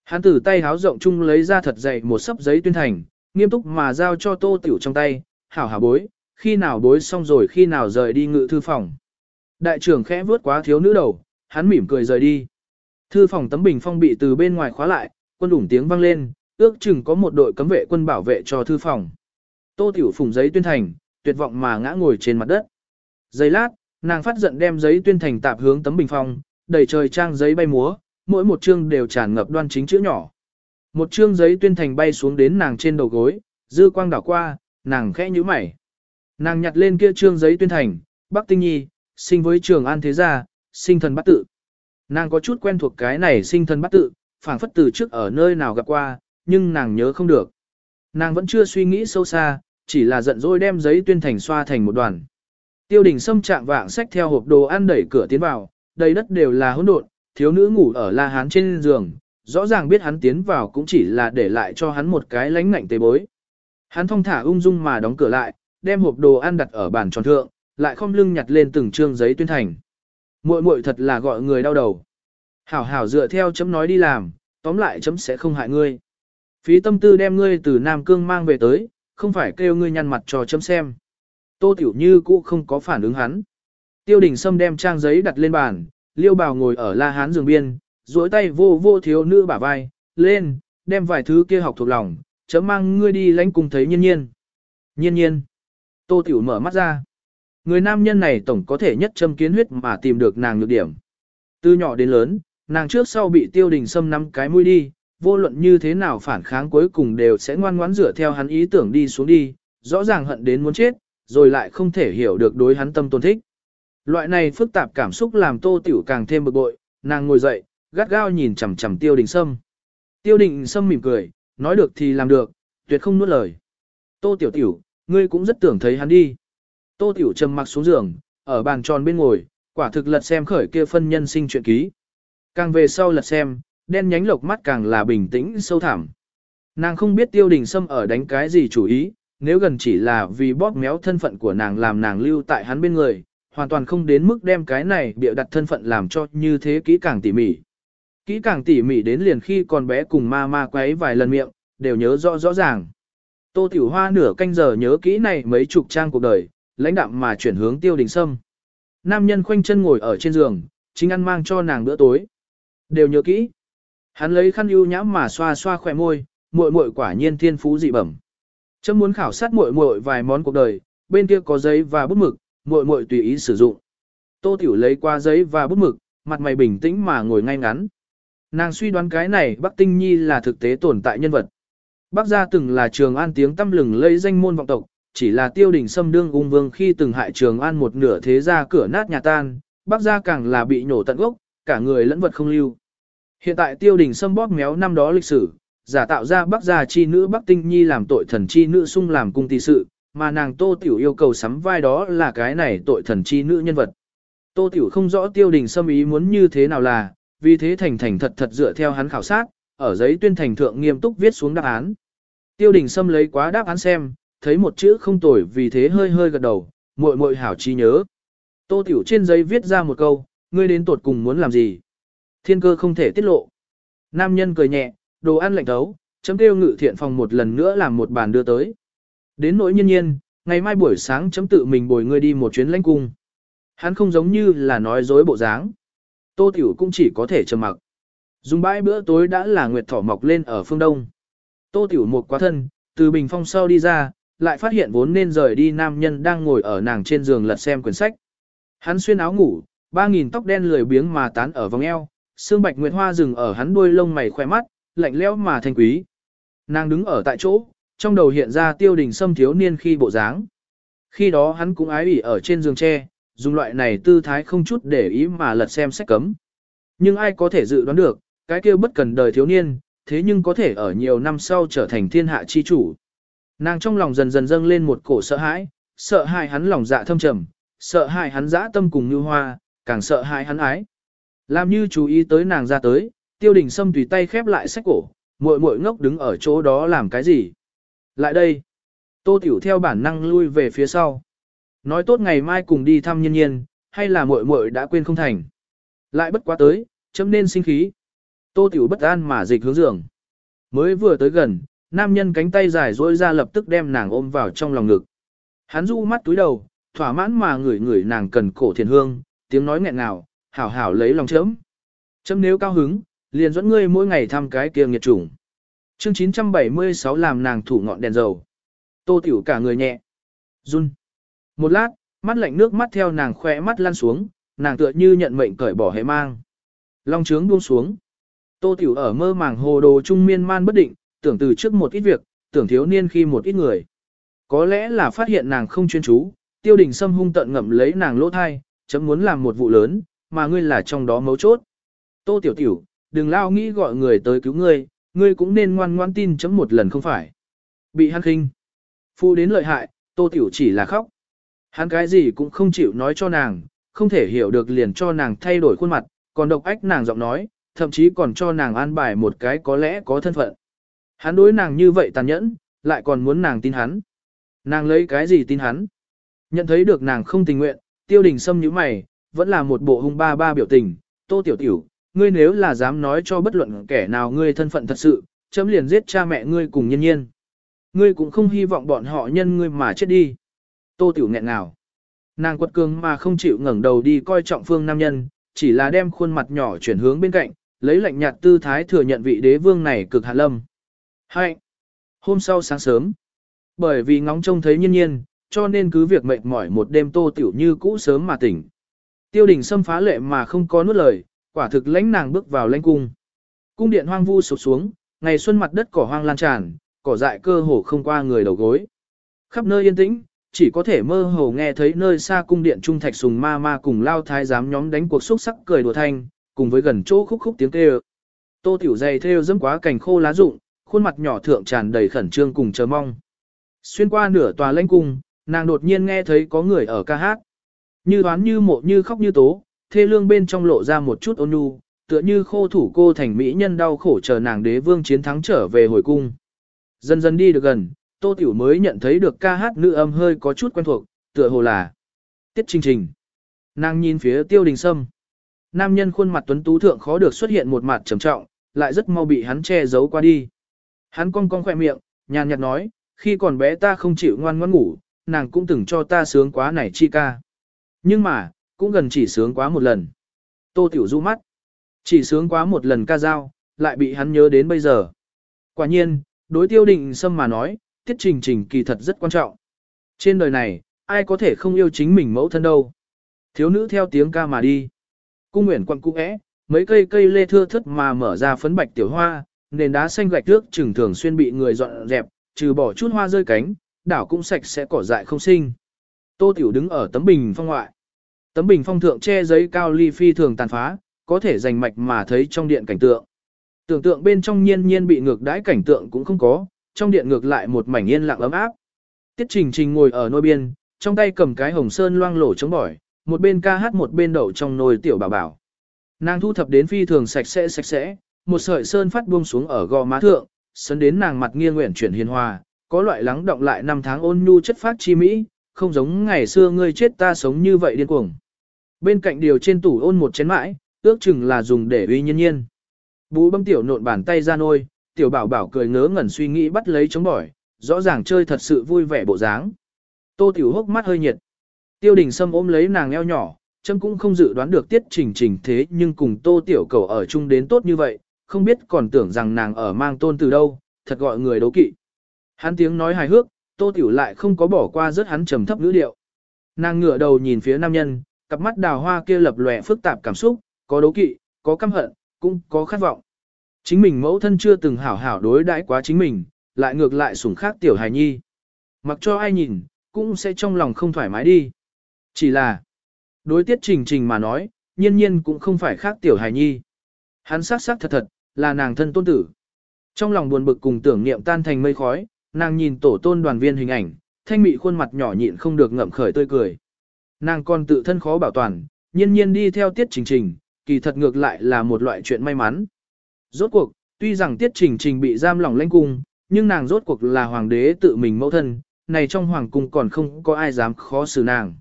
S1: Hắn từ tay háo rộng chung lấy ra thật dày một sấp giấy tuyên thành, nghiêm túc mà giao cho Tô Tiểu trong tay, hảo hảo bối, khi nào bối xong rồi khi nào rời đi ngự thư phòng. Đại trưởng khẽ vướt quá thiếu nữ đầu, hắn mỉm cười rời đi. Thư phòng tấm bình phong bị từ bên ngoài khóa lại, quân đủng tiếng vang lên, ước chừng có một đội cấm vệ quân bảo vệ cho thư phòng. Tô Tiểu phùng giấy tuyên thành, tuyệt vọng mà ngã ngồi trên mặt đất. Giây lát, nàng phát giận đem giấy tuyên thành tạp hướng tấm bình phong, đầy trời trang giấy bay múa, mỗi một chương đều tràn ngập đoan chính chữ nhỏ. Một chương giấy tuyên thành bay xuống đến nàng trên đầu gối, dư quang đảo qua, nàng khẽ nhíu mày. Nàng nhặt lên kia chương giấy tuyên thành, Bắc Tinh Nhi, sinh với trường An Thế Gia, sinh thần bắt tự. Nàng có chút quen thuộc cái này sinh thần bắt tự, phảng phất từ trước ở nơi nào gặp qua, nhưng nàng nhớ không được. Nàng vẫn chưa suy nghĩ sâu xa, chỉ là giận dỗi đem giấy tuyên thành xoa thành một đoàn. Tiêu đình xâm trạng vạng sách theo hộp đồ ăn đẩy cửa tiến vào, đầy đất đều là hỗn độn, thiếu nữ ngủ ở la hán trên giường, rõ ràng biết hắn tiến vào cũng chỉ là để lại cho hắn một cái lánh ngạnh tế bối. Hắn thong thả ung dung mà đóng cửa lại, đem hộp đồ ăn đặt ở bàn tròn thượng, lại không lưng nhặt lên từng trương giấy tuyên thành. Muội muội thật là gọi người đau đầu. Hảo hảo dựa theo chấm nói đi làm, tóm lại chấm sẽ không hại ngươi. Phí tâm tư đem ngươi từ Nam Cương mang về tới, không phải kêu ngươi nhăn mặt cho chấm xem. Tô Tiểu Như cũ không có phản ứng hắn. Tiêu đình Sâm đem trang giấy đặt lên bàn, liêu bào ngồi ở la hán giường biên, duỗi tay vô vô thiếu nữ bả vai, lên, đem vài thứ kia học thuộc lòng, chấm mang ngươi đi lãnh cùng thấy nhiên nhiên. Nhiên nhiên. Tô Tiểu mở mắt ra. Người nam nhân này tổng có thể nhất châm kiến huyết mà tìm được nàng nhược điểm. Từ nhỏ đến lớn, nàng trước sau bị tiêu đình Sâm nắm cái mũi đi, vô luận như thế nào phản kháng cuối cùng đều sẽ ngoan ngoãn dựa theo hắn ý tưởng đi xuống đi, rõ ràng hận đến muốn chết, rồi lại không thể hiểu được đối hắn tâm tôn thích. Loại này phức tạp cảm xúc làm tô tiểu càng thêm bực bội, nàng ngồi dậy, gắt gao nhìn chằm chằm tiêu đình sâm. Tiêu đình sâm mỉm cười, nói được thì làm được, tuyệt không nuốt lời. Tô tiểu tiểu, ngươi cũng rất tưởng thấy hắn đi. Tô tiểu trầm mặc xuống giường, ở bàn tròn bên ngồi, quả thực lật xem khởi kia phân nhân sinh chuyện ký. Càng về sau lật xem, đen nhánh lộc mắt càng là bình tĩnh sâu thẳm. Nàng không biết tiêu đình sâm ở đánh cái gì chủ ý, nếu gần chỉ là vì bóp méo thân phận của nàng làm nàng lưu tại hắn bên người, hoàn toàn không đến mức đem cái này bịa đặt thân phận làm cho như thế kỹ càng tỉ mỉ. Kỹ càng tỉ mỉ đến liền khi còn bé cùng ma ma quấy vài lần miệng, đều nhớ rõ rõ ràng. Tô Tiểu Hoa nửa canh giờ nhớ kỹ này mấy chục trang cuộc đời, lãnh đạm mà chuyển hướng tiêu đình sâm. Nam nhân khoanh chân ngồi ở trên giường, chính ăn mang cho nàng bữa tối. Đều nhớ kỹ. Hắn lấy khăn ưu nhãm mà xoa xoa khỏe môi, muội muội quả nhiên thiên phú dị bẩm. Chấm muốn khảo sát muội muội vài món cuộc đời, bên kia có giấy và bút mực, muội muội tùy ý sử dụng. Tô Tiểu lấy qua giấy và bút mực, mặt mày bình tĩnh mà ngồi ngay ngắn. Nàng suy đoán cái này Bắc Tinh Nhi là thực tế tồn tại nhân vật. Bắc gia từng là trường an tiếng tâm lừng lây danh môn vọng tộc, chỉ là tiêu đình xâm đương ung vương khi từng hại trường an một nửa thế gia cửa nát nhà tan, Bắc gia càng là bị nhổ tận gốc, cả người lẫn vật không lưu. Hiện tại tiêu đình xâm bóp méo năm đó lịch sử, giả tạo ra Bắc gia chi nữ Bắc Tinh Nhi làm tội thần chi nữ sung làm cung tỷ sự, mà nàng Tô Tiểu yêu cầu sắm vai đó là cái này tội thần chi nữ nhân vật. Tô Tiểu không rõ tiêu đình xâm ý muốn như thế nào là, vì thế thành thành thật thật dựa theo hắn khảo sát, ở giấy tuyên thành thượng nghiêm túc viết xuống đáp án. Tiêu đình xâm lấy quá đáp án xem, thấy một chữ không tồi vì thế hơi hơi gật đầu, muội muội hảo chi nhớ. Tô Tiểu trên giấy viết ra một câu, ngươi đến tột cùng muốn làm gì? Thiên cơ không thể tiết lộ. Nam nhân cười nhẹ, đồ ăn lạnh thấu, chấm kêu ngự thiện phòng một lần nữa làm một bàn đưa tới. Đến nỗi nhiên nhiên, ngày mai buổi sáng chấm tự mình bồi ngươi đi một chuyến lãnh cung. Hắn không giống như là nói dối bộ dáng. Tô Tiểu cũng chỉ có thể trầm mặc. Dùng bãi bữa tối đã là nguyệt thỏ mọc lên ở phương đông. Tô Tiểu một quá thân, từ bình phong sau đi ra, lại phát hiện vốn nên rời đi nam nhân đang ngồi ở nàng trên giường lật xem quyển sách. Hắn xuyên áo ngủ, ba nghìn tóc đen lười biếng mà tán ở vòng eo, xương bạch nguyệt hoa dừng ở hắn đuôi lông mày khoe mắt, lạnh lẽo mà thanh quý. Nàng đứng ở tại chỗ, trong đầu hiện ra tiêu đình xâm thiếu niên khi bộ dáng. Khi đó hắn cũng ái ủy ở trên giường tre, dùng loại này tư thái không chút để ý mà lật xem sách cấm. Nhưng ai có thể dự đoán được, cái kia bất cần đời thiếu niên, thế nhưng có thể ở nhiều năm sau trở thành thiên hạ chi chủ. Nàng trong lòng dần dần dâng lên một cổ sợ hãi, sợ hãi hắn lòng dạ thâm trầm, sợ hãi hắn dã tâm cùng như hoa, càng sợ hãi hắn ái. Làm như chú ý tới nàng ra tới, tiêu đình sâm tùy tay khép lại sách cổ, muội muội ngốc đứng ở chỗ đó làm cái gì. Lại đây, tô tiểu theo bản năng lui về phía sau. Nói tốt ngày mai cùng đi thăm nhân nhiên, hay là muội muội đã quên không thành. Lại bất quá tới, chấm nên sinh khí. Tô tiểu bất an mà dịch hướng giường. Mới vừa tới gần, nam nhân cánh tay dài dỗi ra lập tức đem nàng ôm vào trong lòng ngực. Hắn du mắt túi đầu, thỏa mãn mà ngửi ngửi nàng cần cổ thiền hương, tiếng nói nghẹn ngào, hảo hảo lấy lòng chấm. Chấm nếu cao hứng, liền dẫn ngươi mỗi ngày thăm cái kia nghiệt chủng. Chương 976 làm nàng thủ ngọn đèn dầu. Tô tiểu cả người nhẹ. Run. Một lát, mắt lạnh nước mắt theo nàng khỏe mắt lăn xuống, nàng tựa như nhận mệnh cởi bỏ hệ mang. Long trướng buông xuống. Tô tiểu ở mơ màng hồ đồ trung miên man bất định, tưởng từ trước một ít việc, tưởng thiếu niên khi một ít người. Có lẽ là phát hiện nàng không chuyên chú, tiêu đình xâm hung tận ngậm lấy nàng lỗ thai, chấm muốn làm một vụ lớn, mà ngươi là trong đó mấu chốt. Tô tiểu tiểu, đừng lao nghĩ gọi người tới cứu ngươi, ngươi cũng nên ngoan ngoan tin chấm một lần không phải. Bị hắn khinh. Phu đến lợi hại, tô tiểu chỉ là khóc. Hắn cái gì cũng không chịu nói cho nàng, không thể hiểu được liền cho nàng thay đổi khuôn mặt, còn độc ách nàng giọng nói, thậm chí còn cho nàng an bài một cái có lẽ có thân phận. Hắn đối nàng như vậy tàn nhẫn, lại còn muốn nàng tin hắn. Nàng lấy cái gì tin hắn? Nhận thấy được nàng không tình nguyện, tiêu đình xâm như mày, vẫn là một bộ hung ba ba biểu tình, tô tiểu tiểu, ngươi nếu là dám nói cho bất luận kẻ nào ngươi thân phận thật sự, chấm liền giết cha mẹ ngươi cùng nhân nhiên. Ngươi cũng không hy vọng bọn họ nhân ngươi mà chết đi. Tô tiểu nghẹn nào. Nàng quật cường mà không chịu ngẩng đầu đi coi trọng phương nam nhân, chỉ là đem khuôn mặt nhỏ chuyển hướng bên cạnh, lấy lạnh nhạt tư thái thừa nhận vị đế vương này cực hạ lâm. hai, Hôm sau sáng sớm, bởi vì ngóng trông thấy nhiên nhiên, cho nên cứ việc mệt mỏi một đêm tô tiểu như cũ sớm mà tỉnh. Tiêu đình xâm phá lệ mà không có nuốt lời, quả thực lãnh nàng bước vào lãnh cung. Cung điện hoang vu sụp xuống, ngày xuân mặt đất cỏ hoang lan tràn, cỏ dại cơ hồ không qua người đầu gối. Khắp nơi yên tĩnh, chỉ có thể mơ hồ nghe thấy nơi xa cung điện trung thạch sùng ma ma cùng lao thái giám nhóm đánh cuộc xúc sắc cười đùa thanh, cùng với gần chỗ khúc khúc tiếng kêu. Tô tiểu dày theo dẫm quá cảnh khô lá rụng, khuôn mặt nhỏ thượng tràn đầy khẩn trương cùng chờ mong. Xuyên qua nửa tòa lãnh cung, nàng đột nhiên nghe thấy có người ở ca hát. Như đoán như mộ như khóc như tố, thê lương bên trong lộ ra một chút ôn nhu, tựa như khô thủ cô thành mỹ nhân đau khổ chờ nàng đế vương chiến thắng trở về hồi cung. Dần dần đi được gần, Tô Tiểu mới nhận thấy được ca hát nữ âm hơi có chút quen thuộc, tựa hồ là Tiết Trình Trình. Nàng nhìn phía Tiêu Đình Sâm. Nam nhân khuôn mặt tuấn tú thượng khó được xuất hiện một mặt trầm trọng, lại rất mau bị hắn che giấu qua đi. Hắn cong cong khỏe miệng, nhàn nhạt nói, khi còn bé ta không chịu ngoan ngoãn ngủ, nàng cũng từng cho ta sướng quá này chi ca. Nhưng mà, cũng gần chỉ sướng quá một lần. Tô Tiểu du mắt. Chỉ sướng quá một lần ca dao, lại bị hắn nhớ đến bây giờ. Quả nhiên, đối tiêu định sâm mà nói, tiết trình trình kỳ thật rất quan trọng. Trên đời này, ai có thể không yêu chính mình mẫu thân đâu. Thiếu nữ theo tiếng ca mà đi. Cung nguyện quặng cung ẽ, mấy cây cây lê thưa thất mà mở ra phấn bạch tiểu hoa, nền đá xanh gạch nước chừng thường xuyên bị người dọn dẹp, trừ bỏ chút hoa rơi cánh, đảo cũng sạch sẽ cỏ dại không sinh. Tô Tiểu đứng ở tấm bình phong ngoại. Tấm bình phong thượng che giấy cao ly phi thường tàn phá, có thể rành mạch mà thấy trong điện cảnh tượng. Tưởng tượng bên trong nhiên nhiên bị ngược đãi cảnh tượng cũng không có, trong điện ngược lại một mảnh yên lặng ấm áp. Tiết Trình Trình ngồi ở nôi biên, trong tay cầm cái hồng sơn loang lổ chống bỏi, một bên ca hát một bên đậu trong nồi tiểu bảo bảo. Nàng thu thập đến phi thường sạch sẽ sạch sẽ, một sợi sơn phát buông xuống ở gò má thượng, sấn đến nàng mặt nghiêng nguyện chuyển hiền hòa, có loại lắng động lại năm tháng ôn nhu chất phát chi mỹ, không giống ngày xưa ngươi chết ta sống như vậy điên cuồng. Bên cạnh điều trên tủ ôn một chén mãi, ước chừng là dùng để uy nhiên nhiên. Bú bấm tiểu nộn bàn tay ra nôi, tiểu bảo bảo cười ngớ ngẩn suy nghĩ bắt lấy chống bỏi, rõ ràng chơi thật sự vui vẻ bộ dáng. Tô tiểu hốc mắt hơi nhiệt. Tiêu đình sâm ôm lấy nàng eo nhỏ, châm cũng không dự đoán được tiết trình trình thế nhưng cùng tô tiểu cầu ở chung đến tốt như vậy, không biết còn tưởng rằng nàng ở mang tôn từ đâu, thật gọi người đấu kỵ. Hắn tiếng nói hài hước, tô tiểu lại không có bỏ qua rất hắn trầm thấp ngữ điệu. Nàng ngửa đầu nhìn phía nam nhân, cặp mắt đào hoa kia lập lòe phức tạp cảm xúc, có đấu kỵ, có căm hận, cũng có khát vọng. Chính mình mẫu thân chưa từng hảo hảo đối đãi quá chính mình, lại ngược lại sủng khác tiểu hài nhi. Mặc cho ai nhìn, cũng sẽ trong lòng không thoải mái đi. Chỉ là, đối tiết trình trình mà nói, nhiên nhiên cũng không phải khác tiểu hài nhi. Hắn sát sát thật thật, là nàng thân tôn tử. Trong lòng buồn bực cùng tưởng niệm tan thành mây khói, nàng nhìn tổ tôn đoàn viên hình ảnh, thanh mị khuôn mặt nhỏ nhịn không được ngậm khởi tươi cười. Nàng còn tự thân khó bảo toàn, nhiên nhiên đi theo tiết trình trình, kỳ thật ngược lại là một loại chuyện may mắn. Rốt cuộc, tuy rằng tiết trình trình bị giam lỏng lãnh cung, nhưng nàng rốt cuộc là hoàng đế tự mình mẫu thân, này trong hoàng cung còn không có ai dám khó xử nàng.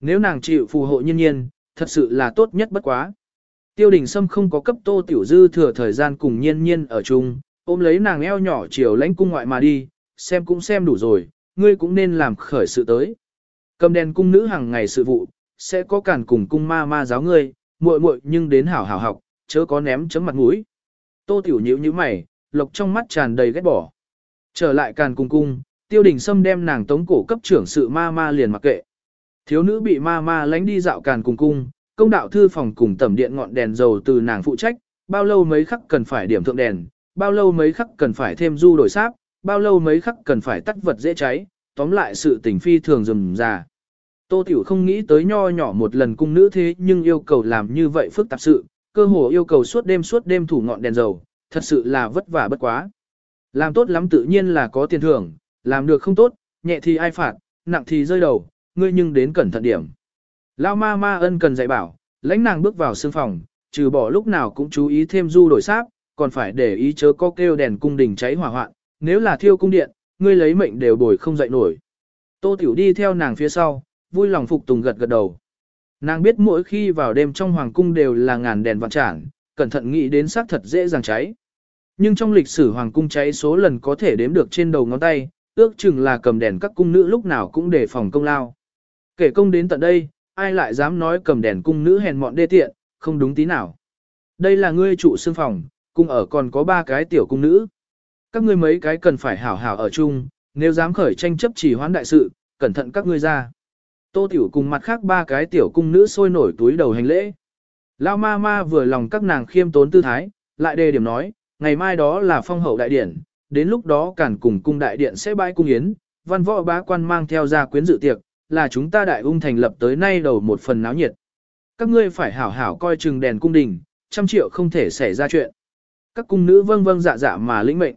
S1: Nếu nàng chịu phù hộ nhiên nhiên, thật sự là tốt nhất bất quá. Tiêu đình Sâm không có cấp tô tiểu dư thừa thời gian cùng nhiên nhiên ở chung, ôm lấy nàng eo nhỏ chiều lãnh cung ngoại mà đi, xem cũng xem đủ rồi, ngươi cũng nên làm khởi sự tới. Cầm đèn cung nữ hàng ngày sự vụ, sẽ có cản cùng cung ma ma giáo ngươi, muội muội nhưng đến hảo hảo học, chớ có ném chấm mặt mũi. Tô tiểu nhíu như mày, lộc trong mắt tràn đầy ghét bỏ. Trở lại càn cung cung, tiêu đình sâm đem nàng tống cổ cấp trưởng sự ma ma liền mặc kệ. Thiếu nữ bị ma ma lánh đi dạo càn cung cung, công đạo thư phòng cùng tẩm điện ngọn đèn dầu từ nàng phụ trách, bao lâu mấy khắc cần phải điểm thượng đèn, bao lâu mấy khắc cần phải thêm du đổi sáp, bao lâu mấy khắc cần phải tắt vật dễ cháy, tóm lại sự tình phi thường rườm rà. Tô Tiểu không nghĩ tới nho nhỏ một lần cung nữ thế nhưng yêu cầu làm như vậy phức tạp sự, cơ hồ yêu cầu suốt đêm suốt đêm thủ ngọn đèn dầu, thật sự là vất vả bất quá. Làm tốt lắm tự nhiên là có tiền thưởng, làm được không tốt, nhẹ thì ai phạt, nặng thì rơi đầu, ngươi nhưng đến cẩn thận điểm. Lao ma ma ân cần dạy bảo, lãnh nàng bước vào sương phòng, trừ bỏ lúc nào cũng chú ý thêm du đổi sáp, còn phải để ý chớ có kêu đèn cung đình cháy hỏa hoạn, nếu là thiêu cung điện, ngươi lấy mệnh đều bồi không dậy nổi. Tô Tiểu đi theo nàng phía sau, vui lòng phục tùng gật gật đầu. Nàng biết mỗi khi vào đêm trong hoàng cung đều là ngàn đèn vạn trảng, cẩn thận nghĩ đến xác thật dễ dàng cháy. Nhưng trong lịch sử hoàng cung cháy số lần có thể đếm được trên đầu ngón tay, ước chừng là cầm đèn các cung nữ lúc nào cũng để phòng công lao. Kể công đến tận đây, ai lại dám nói cầm đèn cung nữ hèn mọn đê tiện, không đúng tí nào. Đây là ngươi trụ xương phòng, cung ở còn có ba cái tiểu cung nữ. Các ngươi mấy cái cần phải hảo hảo ở chung, nếu dám khởi tranh chấp chỉ hoán đại sự, cẩn thận các ngươi ra. Tô Tiểu cùng mặt khác ba cái tiểu cung nữ sôi nổi túi đầu hành lễ. Lao ma ma vừa lòng các nàng khiêm tốn tư thái, lại đề điểm nói, ngày mai đó là phong hậu đại điển, đến lúc đó cản cùng cung đại điện sẽ bãi cung yến, văn võ bá quan mang theo ra quyến dự tiệc, là chúng ta đại ung thành lập tới nay đầu một phần náo nhiệt. Các ngươi phải hảo hảo coi chừng đèn cung đình, trăm triệu không thể xảy ra chuyện. Các cung nữ vâng vâng dạ dạ mà lĩnh mệnh.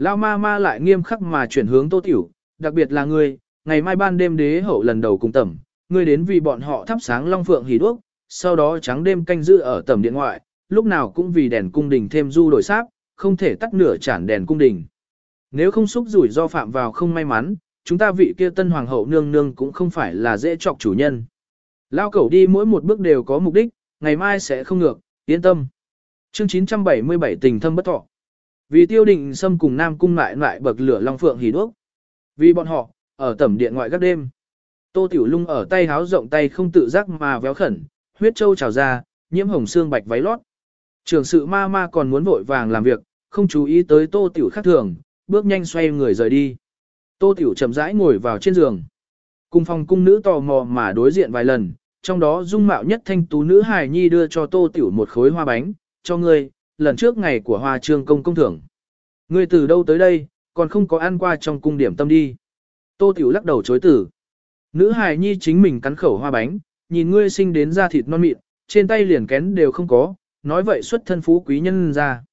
S1: Lao ma ma lại nghiêm khắc mà chuyển hướng tô tiểu, đặc biệt là ngươi, ngày mai ban đêm đế hậu lần đầu cùng tẩm, ngươi đến vì bọn họ thắp sáng long phượng hỉ đuốc, sau đó trắng đêm canh giữ ở tẩm điện ngoại, lúc nào cũng vì đèn cung đình thêm du đổi sáp, không thể tắt nửa chản đèn cung đình. Nếu không xúc rủi do phạm vào không may mắn, chúng ta vị kia tân hoàng hậu nương nương cũng không phải là dễ chọc chủ nhân. Lao cẩu đi mỗi một bước đều có mục đích, ngày mai sẽ không ngược, yên tâm. Chương 977 tình thâm bất thọ. Vì tiêu định xâm cùng Nam cung lại lại bậc lửa long phượng hỉ đuốc. Vì bọn họ, ở tẩm điện ngoại các đêm. Tô Tiểu Lung ở tay háo rộng tay không tự giác mà véo khẩn, huyết châu trào ra, nhiễm hồng xương bạch váy lót. Trường sự ma ma còn muốn vội vàng làm việc, không chú ý tới Tô Tiểu khác thường, bước nhanh xoay người rời đi. Tô Tiểu chậm rãi ngồi vào trên giường. Cùng phòng cung nữ tò mò mà đối diện vài lần, trong đó dung mạo nhất thanh tú nữ hài nhi đưa cho Tô Tiểu một khối hoa bánh, cho ngươi, lần trước ngày của hoa trương công công thưởng. Ngươi từ đâu tới đây, còn không có ăn qua trong cung điểm tâm đi. Tô Tiểu lắc đầu chối tử. Nữ hài nhi chính mình cắn khẩu hoa bánh, nhìn ngươi sinh đến da thịt non mịn, trên tay liền kén đều không có, nói vậy xuất thân phú quý nhân ra.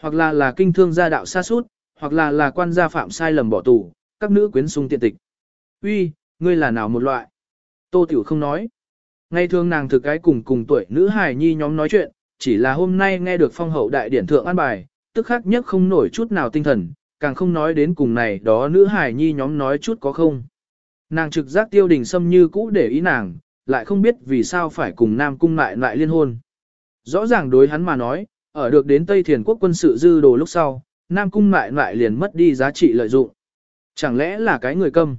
S1: Hoặc là là kinh thương gia đạo xa sút hoặc là là quan gia phạm sai lầm bỏ tù, các nữ quyến sung tiện tịch. Uy, ngươi là nào một loại? Tô Tiểu không nói. Ngày thường nàng thực cái cùng cùng tuổi nữ hài nhi nhóm nói chuyện, chỉ là hôm nay nghe được phong hậu đại điển thượng an bài, tức khắc nhất không nổi chút nào tinh thần, càng không nói đến cùng này đó nữ hài nhi nhóm nói chút có không. Nàng trực giác tiêu đình xâm như cũ để ý nàng, lại không biết vì sao phải cùng Nam Cung lại lại liên hôn. Rõ ràng đối hắn mà nói, ở được đến Tây Thiền quốc quân sự dư đồ lúc sau, Nam Cung lại lại liền mất đi giá trị lợi dụng. Chẳng lẽ là cái người câm?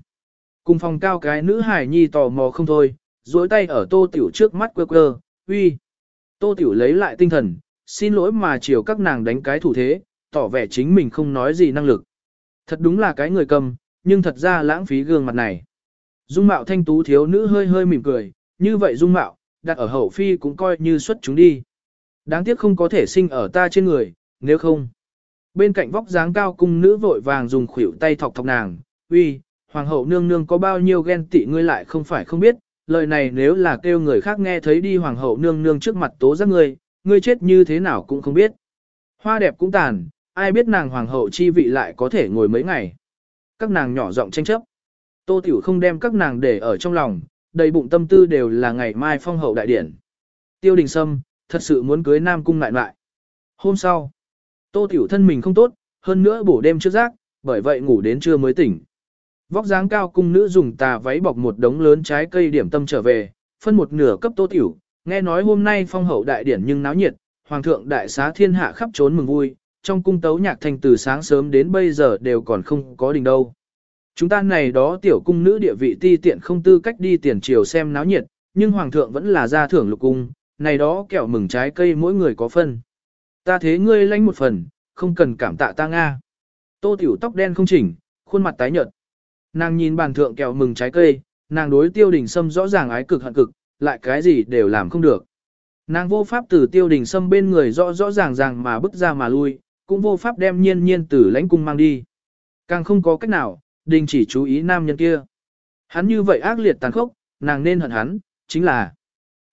S1: Cùng phòng cao cái nữ hài nhi tò mò không thôi, duỗi tay ở tô tiểu trước mắt quơ quơ, uy. Tô tiểu lấy lại tinh thần, xin lỗi mà chiều các nàng đánh cái thủ thế, tỏ vẻ chính mình không nói gì năng lực. Thật đúng là cái người cầm, nhưng thật ra lãng phí gương mặt này. Dung mạo thanh tú thiếu nữ hơi hơi mỉm cười, như vậy dung mạo, đặt ở hậu phi cũng coi như xuất chúng đi. Đáng tiếc không có thể sinh ở ta trên người, nếu không. Bên cạnh vóc dáng cao cung nữ vội vàng dùng khuỷu tay thọc thọc nàng, uy, hoàng hậu nương nương có bao nhiêu ghen tị ngươi lại không phải không biết, lời này nếu là kêu người khác nghe thấy đi hoàng hậu nương nương trước mặt tố giác ngươi, ngươi chết như thế nào cũng không biết. Hoa đẹp cũng tàn, ai biết nàng hoàng hậu chi vị lại có thể ngồi mấy ngày. Các nàng nhỏ giọng tranh chấp. Tô Tiểu không đem các nàng để ở trong lòng, đầy bụng tâm tư đều là ngày mai phong hậu đại điển. Tiêu đình sâm, thật sự muốn cưới nam cung lại lại. Hôm sau, Tô Tiểu thân mình không tốt, hơn nữa bổ đêm trước giác, bởi vậy ngủ đến trưa mới tỉnh. Vóc dáng cao cung nữ dùng tà váy bọc một đống lớn trái cây điểm tâm trở về, phân một nửa cấp Tô Tiểu, nghe nói hôm nay phong hậu đại điển nhưng náo nhiệt, hoàng thượng đại xá thiên hạ khắp trốn mừng vui, trong cung tấu nhạc thành từ sáng sớm đến bây giờ đều còn không có đình đâu. Chúng ta này đó tiểu cung nữ địa vị ti tiện không tư cách đi tiền triều xem náo nhiệt, nhưng hoàng thượng vẫn là gia thưởng lục cung, này đó kẹo mừng trái cây mỗi người có phân. Ta thế ngươi lãnh một phần, không cần cảm tạ ta Nga. Tô tiểu tóc đen không chỉnh, khuôn mặt tái nhợt. Nàng nhìn bàn thượng kẹo mừng trái cây, nàng đối tiêu đình sâm rõ ràng ái cực hận cực, lại cái gì đều làm không được. Nàng vô pháp từ tiêu đình sâm bên người rõ rõ ràng ràng mà bước ra mà lui, cũng vô pháp đem nhiên nhiên tử lãnh cung mang đi. Càng không có cách nào, đình chỉ chú ý nam nhân kia. Hắn như vậy ác liệt tàn khốc, nàng nên hận hắn, chính là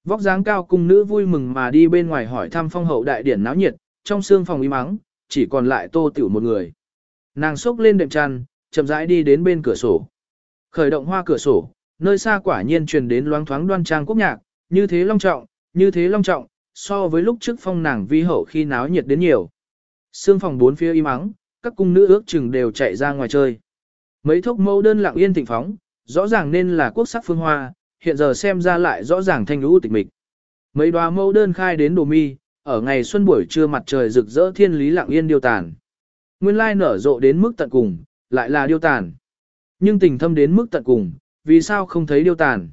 S1: vóc dáng cao cung nữ vui mừng mà đi bên ngoài hỏi thăm phong hậu đại điển náo nhiệt, trong xương phòng y mắng, chỉ còn lại tô tiểu một người. Nàng xốc lên đệm chăn, chậm rãi đi đến bên cửa sổ. Khởi động hoa cửa sổ, nơi xa quả nhiên truyền đến loáng thoáng đoan trang quốc nhạc, như thế long trọng, như thế long trọng, so với lúc trước phong nàng vi hậu khi náo nhiệt đến nhiều. Sương phòng bốn phía im ắng, các cung nữ ước chừng đều chạy ra ngoài chơi. Mấy thốc mẫu đơn lặng yên thịnh phóng, rõ ràng nên là quốc sắc phương hoa, hiện giờ xem ra lại rõ ràng thanh lũ tịch mịch. Mấy đoá mẫu đơn khai đến đồ mi, ở ngày xuân buổi trưa mặt trời rực rỡ thiên lý lặng yên điều tàn. Nguyên lai nở rộ đến mức tận cùng, lại là điêu tàn. Nhưng tình thâm đến mức tận cùng, vì sao không thấy điêu tàn?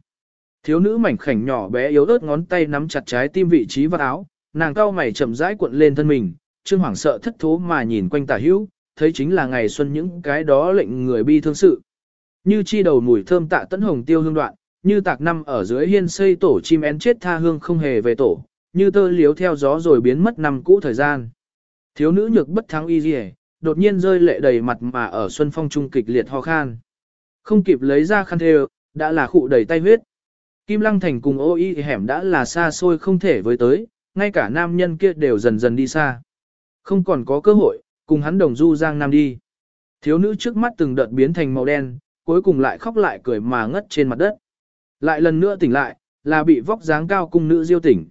S1: Thiếu nữ mảnh khảnh nhỏ bé yếu ớt ngón tay nắm chặt trái tim vị trí vào áo, nàng cao mày chậm rãi cuộn lên thân mình, trương hoảng sợ thất thố mà nhìn quanh tả hữu, thấy chính là ngày xuân những cái đó lệnh người bi thương sự. Như chi đầu mùi thơm tạ tấn hồng tiêu hương đoạn, như tạc năm ở dưới hiên xây tổ chim én chết tha hương không hề về tổ, như tơ liếu theo gió rồi biến mất năm cũ thời gian. Thiếu nữ nhược bất thắng y dì đột nhiên rơi lệ đầy mặt mà ở xuân phong trung kịch liệt ho khan. Không kịp lấy ra khăn thề, đã là khụ đầy tay huyết. Kim Lăng Thành cùng ô y hẻm đã là xa xôi không thể với tới, ngay cả nam nhân kia đều dần dần đi xa. Không còn có cơ hội, cùng hắn đồng du giang nam đi. Thiếu nữ trước mắt từng đợt biến thành màu đen, cuối cùng lại khóc lại cười mà ngất trên mặt đất. Lại lần nữa tỉnh lại, là bị vóc dáng cao cung nữ diêu tỉnh.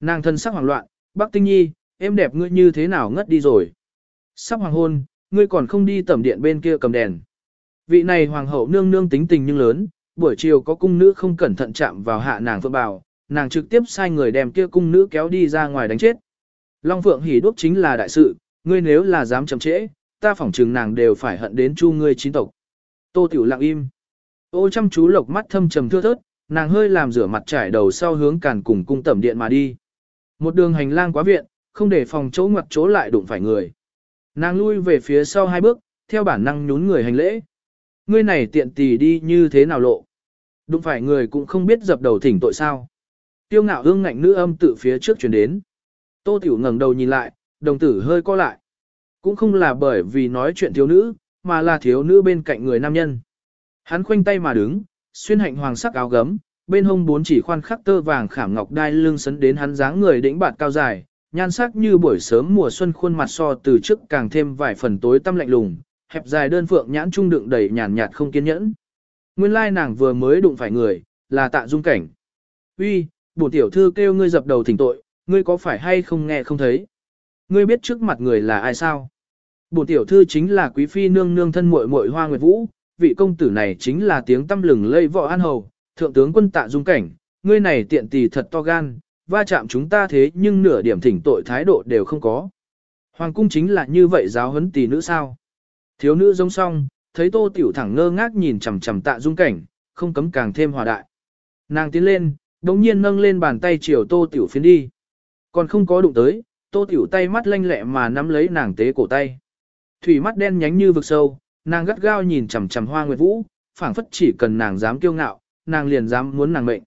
S1: Nàng thân sắc hoảng loạn, bác tinh nhi, em đẹp ngươi như thế nào ngất đi rồi. Sắp hoàng hôn, ngươi còn không đi tẩm điện bên kia cầm đèn. Vị này hoàng hậu nương nương tính tình nhưng lớn, buổi chiều có cung nữ không cẩn thận chạm vào hạ nàng phượng bào, nàng trực tiếp sai người đem kia cung nữ kéo đi ra ngoài đánh chết. Long Phượng hỉ đuốc chính là đại sự, ngươi nếu là dám chậm trễ, ta phỏng chừng nàng đều phải hận đến chu ngươi chín tộc. Tô Tiểu lặng im. Ô chăm chú lộc mắt thâm trầm thưa thớt, nàng hơi làm rửa mặt trải đầu sau hướng càn cùng cung tẩm điện mà đi. Một đường hành lang quá viện, không để phòng chỗ ngoặt chỗ lại đụng phải người. Nàng lui về phía sau hai bước, theo bản năng nhún người hành lễ. Ngươi này tiện tì đi như thế nào lộ. Đúng phải người cũng không biết dập đầu thỉnh tội sao. Tiêu ngạo hương ngạnh nữ âm tự phía trước chuyển đến. Tô Tiểu ngẩng đầu nhìn lại, đồng tử hơi co lại. Cũng không là bởi vì nói chuyện thiếu nữ, mà là thiếu nữ bên cạnh người nam nhân. Hắn khoanh tay mà đứng, xuyên hạnh hoàng sắc áo gấm, bên hông bốn chỉ khoan khắc tơ vàng khảm ngọc đai lưng sấn đến hắn dáng người đĩnh bạt cao dài, nhan sắc như buổi sớm mùa xuân khuôn mặt so từ trước càng thêm vài phần tối tăm lạnh lùng, hẹp dài đơn phượng nhãn trung đựng đầy nhàn nhạt không kiên nhẫn. Nguyên lai nàng vừa mới đụng phải người, là tạ dung cảnh. Uy, bổ tiểu thư kêu ngươi dập đầu thỉnh tội, ngươi có phải hay không nghe không thấy? Ngươi biết trước mặt người là ai sao? bổ tiểu thư chính là quý phi nương nương thân muội muội Hoa Nguyệt Vũ, vị công tử này chính là tiếng tâm lừng lây võ an hầu, thượng tướng quân tạ dung cảnh, ngươi này tiện tỳ thật to gan, va chạm chúng ta thế nhưng nửa điểm thỉnh tội thái độ đều không có. Hoàng cung chính là như vậy giáo huấn tỷ nữ sao? Thiếu nữ giống song, thấy tô tiểu thẳng ngơ ngác nhìn chằm chằm tạ dung cảnh, không cấm càng thêm hòa đại. Nàng tiến lên, đồng nhiên nâng lên bàn tay chiều tô tiểu phiến đi. Còn không có đụng tới, tô tiểu tay mắt lanh lẹ mà nắm lấy nàng tế cổ tay. Thủy mắt đen nhánh như vực sâu, nàng gắt gao nhìn chằm chằm hoa nguyệt vũ, phảng phất chỉ cần nàng dám kiêu ngạo, nàng liền dám muốn nàng mệnh.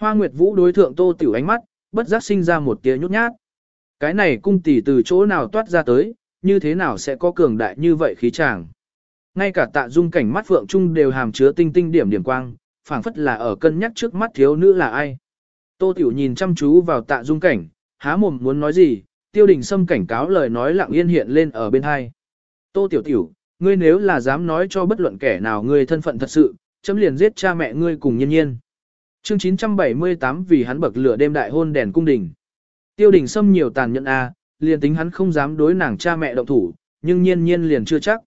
S1: Hoa nguyệt vũ đối thượng tô tiểu ánh mắt, bất giác sinh ra một tia nhút nhát. Cái này cung tỷ từ chỗ nào toát ra tới, như thế nào sẽ có cường đại như vậy khí chàng. Ngay cả tạ dung cảnh mắt phượng trung đều hàm chứa tinh tinh điểm điểm quang, phảng phất là ở cân nhắc trước mắt thiếu nữ là ai. Tô Tiểu nhìn chăm chú vào tạ dung cảnh, há mồm muốn nói gì, tiêu đình sâm cảnh cáo lời nói lặng yên hiện lên ở bên hai. Tô Tiểu Tiểu, ngươi nếu là dám nói cho bất luận kẻ nào ngươi thân phận thật sự, chấm liền giết cha mẹ ngươi cùng nhiên nhiên. Chương 978 vì hắn bậc lửa đêm đại hôn đèn cung đình. Tiêu đình xâm nhiều tàn nhẫn a, liền tính hắn không dám đối nàng cha mẹ động thủ, nhưng nhiên nhiên liền chưa chắc.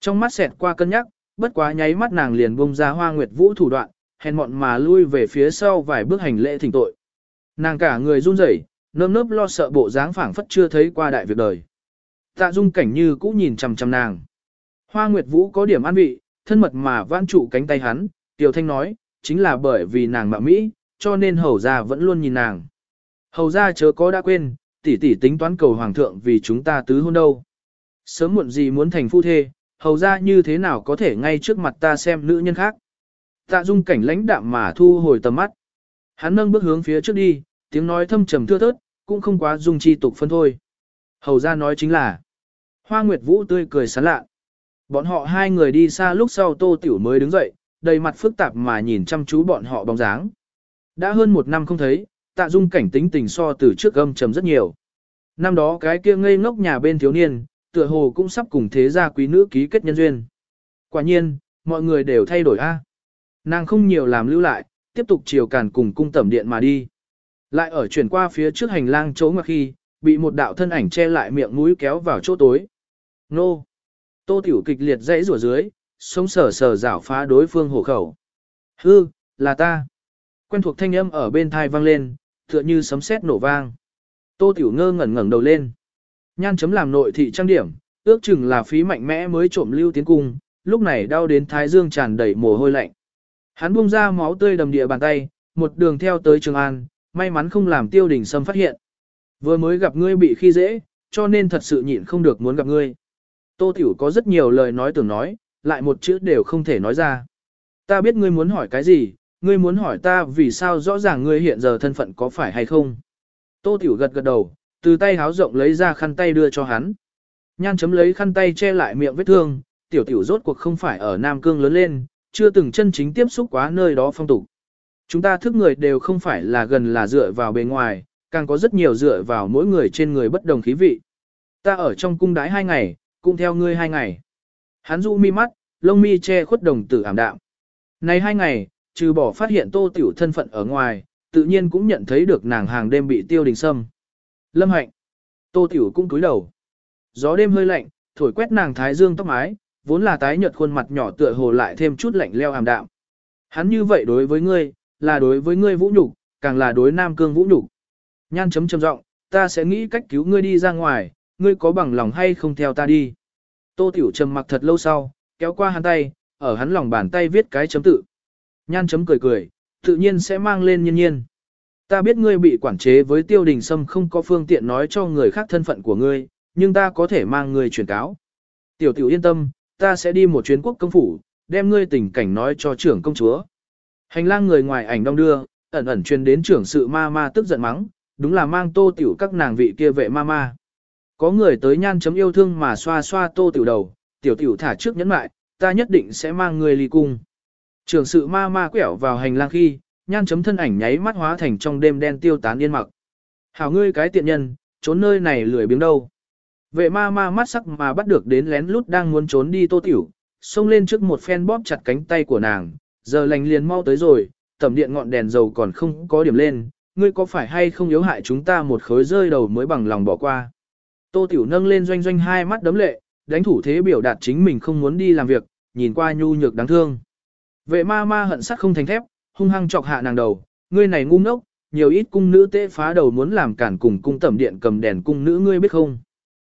S1: Trong mắt xẹt qua cân nhắc, bất quá nháy mắt nàng liền bông ra hoa nguyệt vũ thủ đoạn, hèn mọn mà lui về phía sau vài bước hành lễ thỉnh tội. Nàng cả người run rẩy, nơm nớp lo sợ bộ dáng phảng phất chưa thấy qua đại việc đời. Tạ dung cảnh như cũ nhìn chằm chằm nàng. Hoa nguyệt vũ có điểm an vị, thân mật mà vãn trụ cánh tay hắn, tiểu thanh nói, chính là bởi vì nàng mạo mỹ, cho nên hầu gia vẫn luôn nhìn nàng. Hầu gia chớ có đã quên, tỷ tỷ tính toán cầu hoàng thượng vì chúng ta tứ hôn đâu. Sớm muộn gì muốn thành phu thê, hầu gia như thế nào có thể ngay trước mặt ta xem nữ nhân khác. Tạ dung cảnh lãnh đạm mà thu hồi tầm mắt. Hắn nâng bước hướng phía trước đi, tiếng nói thâm trầm thưa thớt, cũng không quá dung chi tục phân thôi. Hầu gia nói chính là, Hoa Nguyệt Vũ tươi cười sán lạ. Bọn họ hai người đi xa lúc sau Tô Tiểu mới đứng dậy, đầy mặt phức tạp mà nhìn chăm chú bọn họ bóng dáng. Đã hơn một năm không thấy, tạ dung cảnh tính tình so từ trước âm trầm rất nhiều. Năm đó cái kia ngây ngốc nhà bên thiếu niên, tựa hồ cũng sắp cùng thế gia quý nữ ký kết nhân duyên. Quả nhiên, mọi người đều thay đổi a. Nàng không nhiều làm lưu lại, tiếp tục chiều càn cùng cung tẩm điện mà đi. Lại ở chuyển qua phía trước hành lang chỗ ngoặc khi, bị một đạo thân ảnh che lại miệng mũi kéo vào chỗ tối. Nô! Tô tiểu kịch liệt dãy rủa dưới, sống sờ sờ rảo phá đối phương hổ khẩu. Hư, là ta. Quen thuộc thanh âm ở bên thai vang lên, tựa như sấm sét nổ vang. Tô tiểu ngơ ngẩn ngẩn đầu lên. Nhan chấm làm nội thị trang điểm, ước chừng là phí mạnh mẽ mới trộm lưu tiến cung, lúc này đau đến thái dương tràn đầy mồ hôi lạnh. Hắn buông ra máu tươi đầm địa bàn tay, một đường theo tới Trường An, may mắn không làm tiêu đình sâm phát hiện. Vừa mới gặp ngươi bị khi dễ, cho nên thật sự nhịn không được muốn gặp ngươi. Tô Tiểu có rất nhiều lời nói tưởng nói, lại một chữ đều không thể nói ra. Ta biết ngươi muốn hỏi cái gì, ngươi muốn hỏi ta vì sao rõ ràng ngươi hiện giờ thân phận có phải hay không. Tô Tiểu gật gật đầu, Từ tay háo rộng lấy ra khăn tay đưa cho hắn. Nhan chấm lấy khăn tay che lại miệng vết thương, tiểu tiểu rốt cuộc không phải ở Nam Cương lớn lên, chưa từng chân chính tiếp xúc quá nơi đó phong tục. Chúng ta thức người đều không phải là gần là dựa vào bề ngoài, càng có rất nhiều dựa vào mỗi người trên người bất đồng khí vị. Ta ở trong cung đái hai ngày, cũng theo ngươi hai ngày. Hắn dụ mi mắt, lông mi che khuất đồng tử ảm đạm. Này hai ngày, trừ bỏ phát hiện tô tiểu thân phận ở ngoài, tự nhiên cũng nhận thấy được nàng hàng đêm bị tiêu đình sâm. Lâm hạnh. Tô tiểu cũng cúi đầu. Gió đêm hơi lạnh, thổi quét nàng thái dương tóc mái, vốn là tái nhợt khuôn mặt nhỏ tựa hồ lại thêm chút lạnh leo ảm đạm. Hắn như vậy đối với ngươi, là đối với ngươi vũ nhục, càng là đối Nam Cương vũ nhục. Nhan chấm chấm giọng, ta sẽ nghĩ cách cứu ngươi đi ra ngoài, ngươi có bằng lòng hay không theo ta đi. Tô Tiểu trầm mặc thật lâu sau, kéo qua hắn tay, ở hắn lòng bàn tay viết cái chấm tự. Nhan chấm cười cười, tự nhiên sẽ mang lên nhiên nhiên. Ta biết ngươi bị quản chế với tiêu đình sâm không có phương tiện nói cho người khác thân phận của ngươi, nhưng ta có thể mang ngươi truyền cáo. Tiểu tiểu yên tâm, ta sẽ đi một chuyến quốc công phủ, đem ngươi tình cảnh nói cho trưởng công chúa. Hành lang người ngoài ảnh đông đưa, ẩn ẩn truyền đến trưởng sự ma ma tức giận mắng, đúng là mang tô tiểu các nàng vị kia vệ ma ma. Có người tới nhan chấm yêu thương mà xoa xoa tô tiểu đầu, tiểu tiểu thả trước nhẫn lại, ta nhất định sẽ mang người ly cung. Trưởng sự ma ma quẹo vào hành lang khi, nhan chấm thân ảnh nháy mắt hóa thành trong đêm đen tiêu tán yên mặc. Hảo ngươi cái tiện nhân, trốn nơi này lười biếng đâu. Vệ ma ma mắt sắc mà bắt được đến lén lút đang muốn trốn đi tô tiểu, xông lên trước một phen bóp chặt cánh tay của nàng, giờ lành liền mau tới rồi, tầm điện ngọn đèn dầu còn không có điểm lên, ngươi có phải hay không yếu hại chúng ta một khối rơi đầu mới bằng lòng bỏ qua. Tô tiểu nâng lên doanh doanh hai mắt đấm lệ, đánh thủ thế biểu đạt chính mình không muốn đi làm việc, nhìn qua nhu nhược đáng thương. Vệ ma ma hận sắc không thành thép, hung hăng chọc hạ nàng đầu, ngươi này ngu ngốc, nhiều ít cung nữ tệ phá đầu muốn làm cản cùng cung tẩm điện cầm đèn cung nữ ngươi biết không.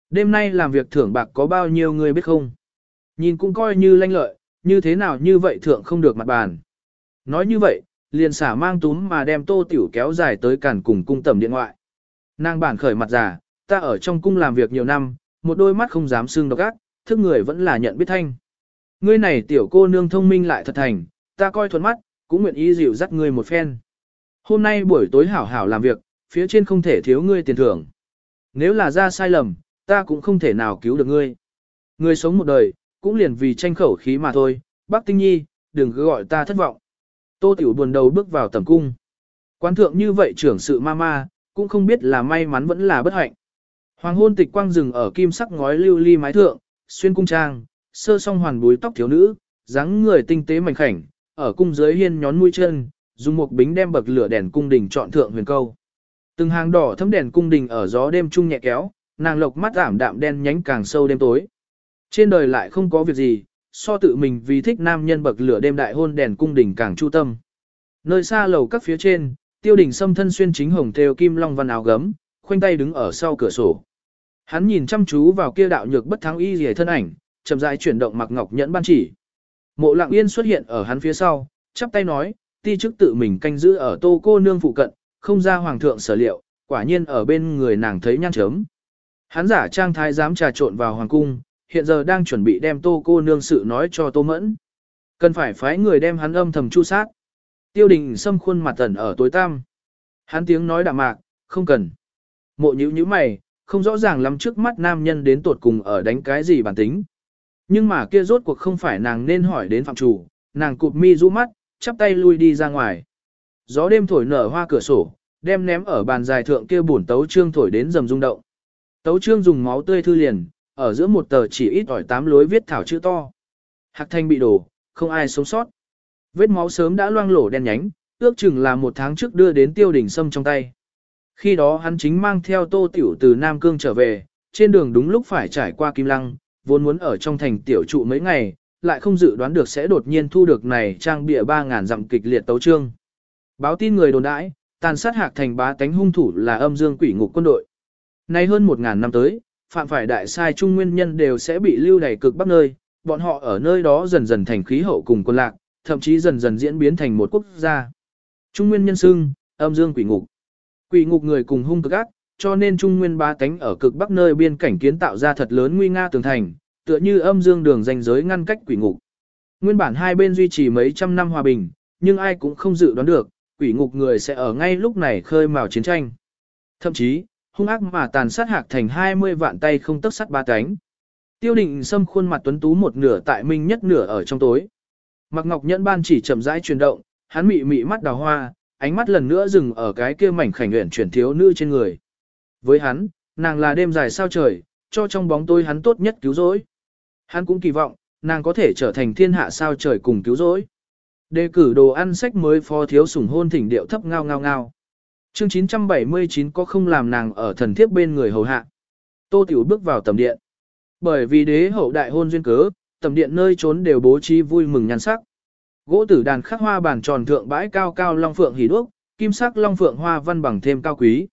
S1: Đêm nay làm việc thưởng bạc có bao nhiêu ngươi biết không? Nhìn cũng coi như lanh lợi, như thế nào như vậy thượng không được mặt bàn. Nói như vậy, liền xả mang túm mà đem tô tiểu kéo dài tới cản cùng cung tẩm điện ngoại. Nàng bản khởi mặt giả, ta ở trong cung làm việc nhiều năm, một đôi mắt không dám xương độc ác, thức người vẫn là nhận biết thanh. Ngươi này tiểu cô nương thông minh lại thật thành, ta coi thuận mắt, cũng nguyện ý dịu dắt ngươi một phen. Hôm nay buổi tối hảo hảo làm việc, phía trên không thể thiếu ngươi tiền thưởng. Nếu là ra sai lầm, ta cũng không thể nào cứu được ngươi. Ngươi sống một đời, cũng liền vì tranh khẩu khí mà thôi, bác tinh nhi, đừng cứ gọi ta thất vọng. Tô tiểu buồn đầu bước vào tầm cung. Quan thượng như vậy trưởng sự ma ma, cũng không biết là may mắn vẫn là bất hạnh. Hoàng hôn tịch quang rừng ở kim sắc ngói lưu ly mái thượng, xuyên cung trang, sơ song hoàn búi tóc thiếu nữ, dáng người tinh tế mảnh khảnh, ở cung dưới hiên nhón mũi chân, dùng một bính đem bậc lửa đèn cung đình chọn thượng huyền câu. Từng hàng đỏ thấm đèn cung đình ở gió đêm trung nhẹ kéo, nàng lộc mắt ảm đạm đen nhánh càng sâu đêm tối. Trên đời lại không có việc gì, so tự mình vì thích nam nhân bậc lửa đêm đại hôn đèn cung đình càng chu tâm. Nơi xa lầu các phía trên, tiêu đình xâm thân xuyên chính hồng theo kim long văn áo gấm, khoanh tay đứng ở sau cửa sổ. Hắn nhìn chăm chú vào kia đạo nhược bất thắng y rìa thân ảnh, chậm rãi chuyển động mặc ngọc nhẫn ban chỉ. Mộ lặng yên xuất hiện ở hắn phía sau, chắp tay nói, ti chức tự mình canh giữ ở tô cô nương phụ cận, không ra hoàng thượng sở liệu, quả nhiên ở bên người nàng thấy nhăn chớm. Hắn giả trang thái dám trà trộn vào hoàng cung, hiện giờ đang chuẩn bị đem tô cô nương sự nói cho tô mẫn. Cần phải phái người đem hắn âm thầm chu sát. Tiêu đình xâm khuôn mặt tẩn ở tối tăm. Hắn tiếng nói đạm mạc, không cần. Mộ nhữ như mày, không rõ ràng lắm trước mắt nam nhân đến tột cùng ở đánh cái gì bản tính. Nhưng mà kia rốt cuộc không phải nàng nên hỏi đến phạm chủ, nàng cụp mi rũ mắt, chắp tay lui đi ra ngoài. Gió đêm thổi nở hoa cửa sổ, đem ném ở bàn dài thượng kia bổn tấu trương thổi đến rầm rung động. Tấu trương dùng máu tươi thư liền, ở giữa một tờ chỉ ít ỏi tám lối viết thảo chữ to. Hạc thanh bị đổ, không ai sống sót. Vết máu sớm đã loang lổ đen nhánh, ước chừng là một tháng trước đưa đến tiêu đỉnh sâm trong tay. Khi đó hắn chính mang theo tô tiểu từ Nam Cương trở về, trên đường đúng lúc phải trải qua Kim Lăng, vốn muốn ở trong thành tiểu trụ mấy ngày, lại không dự đoán được sẽ đột nhiên thu được này trang bịa 3.000 dặm kịch liệt tấu trương. Báo tin người đồn đãi, tàn sát hạc thành bá tánh hung thủ là âm dương quỷ ngục quân đội. Nay hơn 1.000 năm tới, phạm phải đại sai trung nguyên nhân đều sẽ bị lưu đày cực bắc nơi, bọn họ ở nơi đó dần dần thành khí hậu cùng quân lạc, thậm chí dần dần diễn biến thành một quốc gia. Trung nguyên nhân xưng, âm dương quỷ ngục. Quỷ ngục người cùng hung cực ác, cho nên Trung Nguyên ba tánh ở cực bắc nơi biên cảnh kiến tạo ra thật lớn nguy nga tường thành, tựa như âm dương đường ranh giới ngăn cách quỷ ngục. Nguyên bản hai bên duy trì mấy trăm năm hòa bình, nhưng ai cũng không dự đoán được, quỷ ngục người sẽ ở ngay lúc này khơi mào chiến tranh. Thậm chí, hung ác mà tàn sát hạc thành 20 vạn tay không tấc sắt ba cánh. Tiêu định xâm khuôn mặt tuấn tú một nửa tại minh nhất nửa ở trong tối. Mặc ngọc nhẫn ban chỉ chậm rãi chuyển động, hắn mị mị mắt đào hoa, ánh mắt lần nữa dừng ở cái kia mảnh khảnh nguyện chuyển thiếu nữ trên người. Với hắn, nàng là đêm dài sao trời, cho trong bóng tôi hắn tốt nhất cứu rỗi. Hắn cũng kỳ vọng, nàng có thể trở thành thiên hạ sao trời cùng cứu rỗi. Đề cử đồ ăn sách mới phó thiếu sủng hôn thỉnh điệu thấp ngao ngao ngao. Chương 979 có không làm nàng ở thần thiếp bên người hầu hạ. Tô Tiểu bước vào tầm điện. Bởi vì đế hậu đại hôn duyên cớ, tầm điện nơi trốn đều bố trí vui mừng nhan sắc. Gỗ tử đàn khắc hoa bàn tròn thượng bãi cao cao long phượng hỉ đuốc, kim sắc long phượng hoa văn bằng thêm cao quý.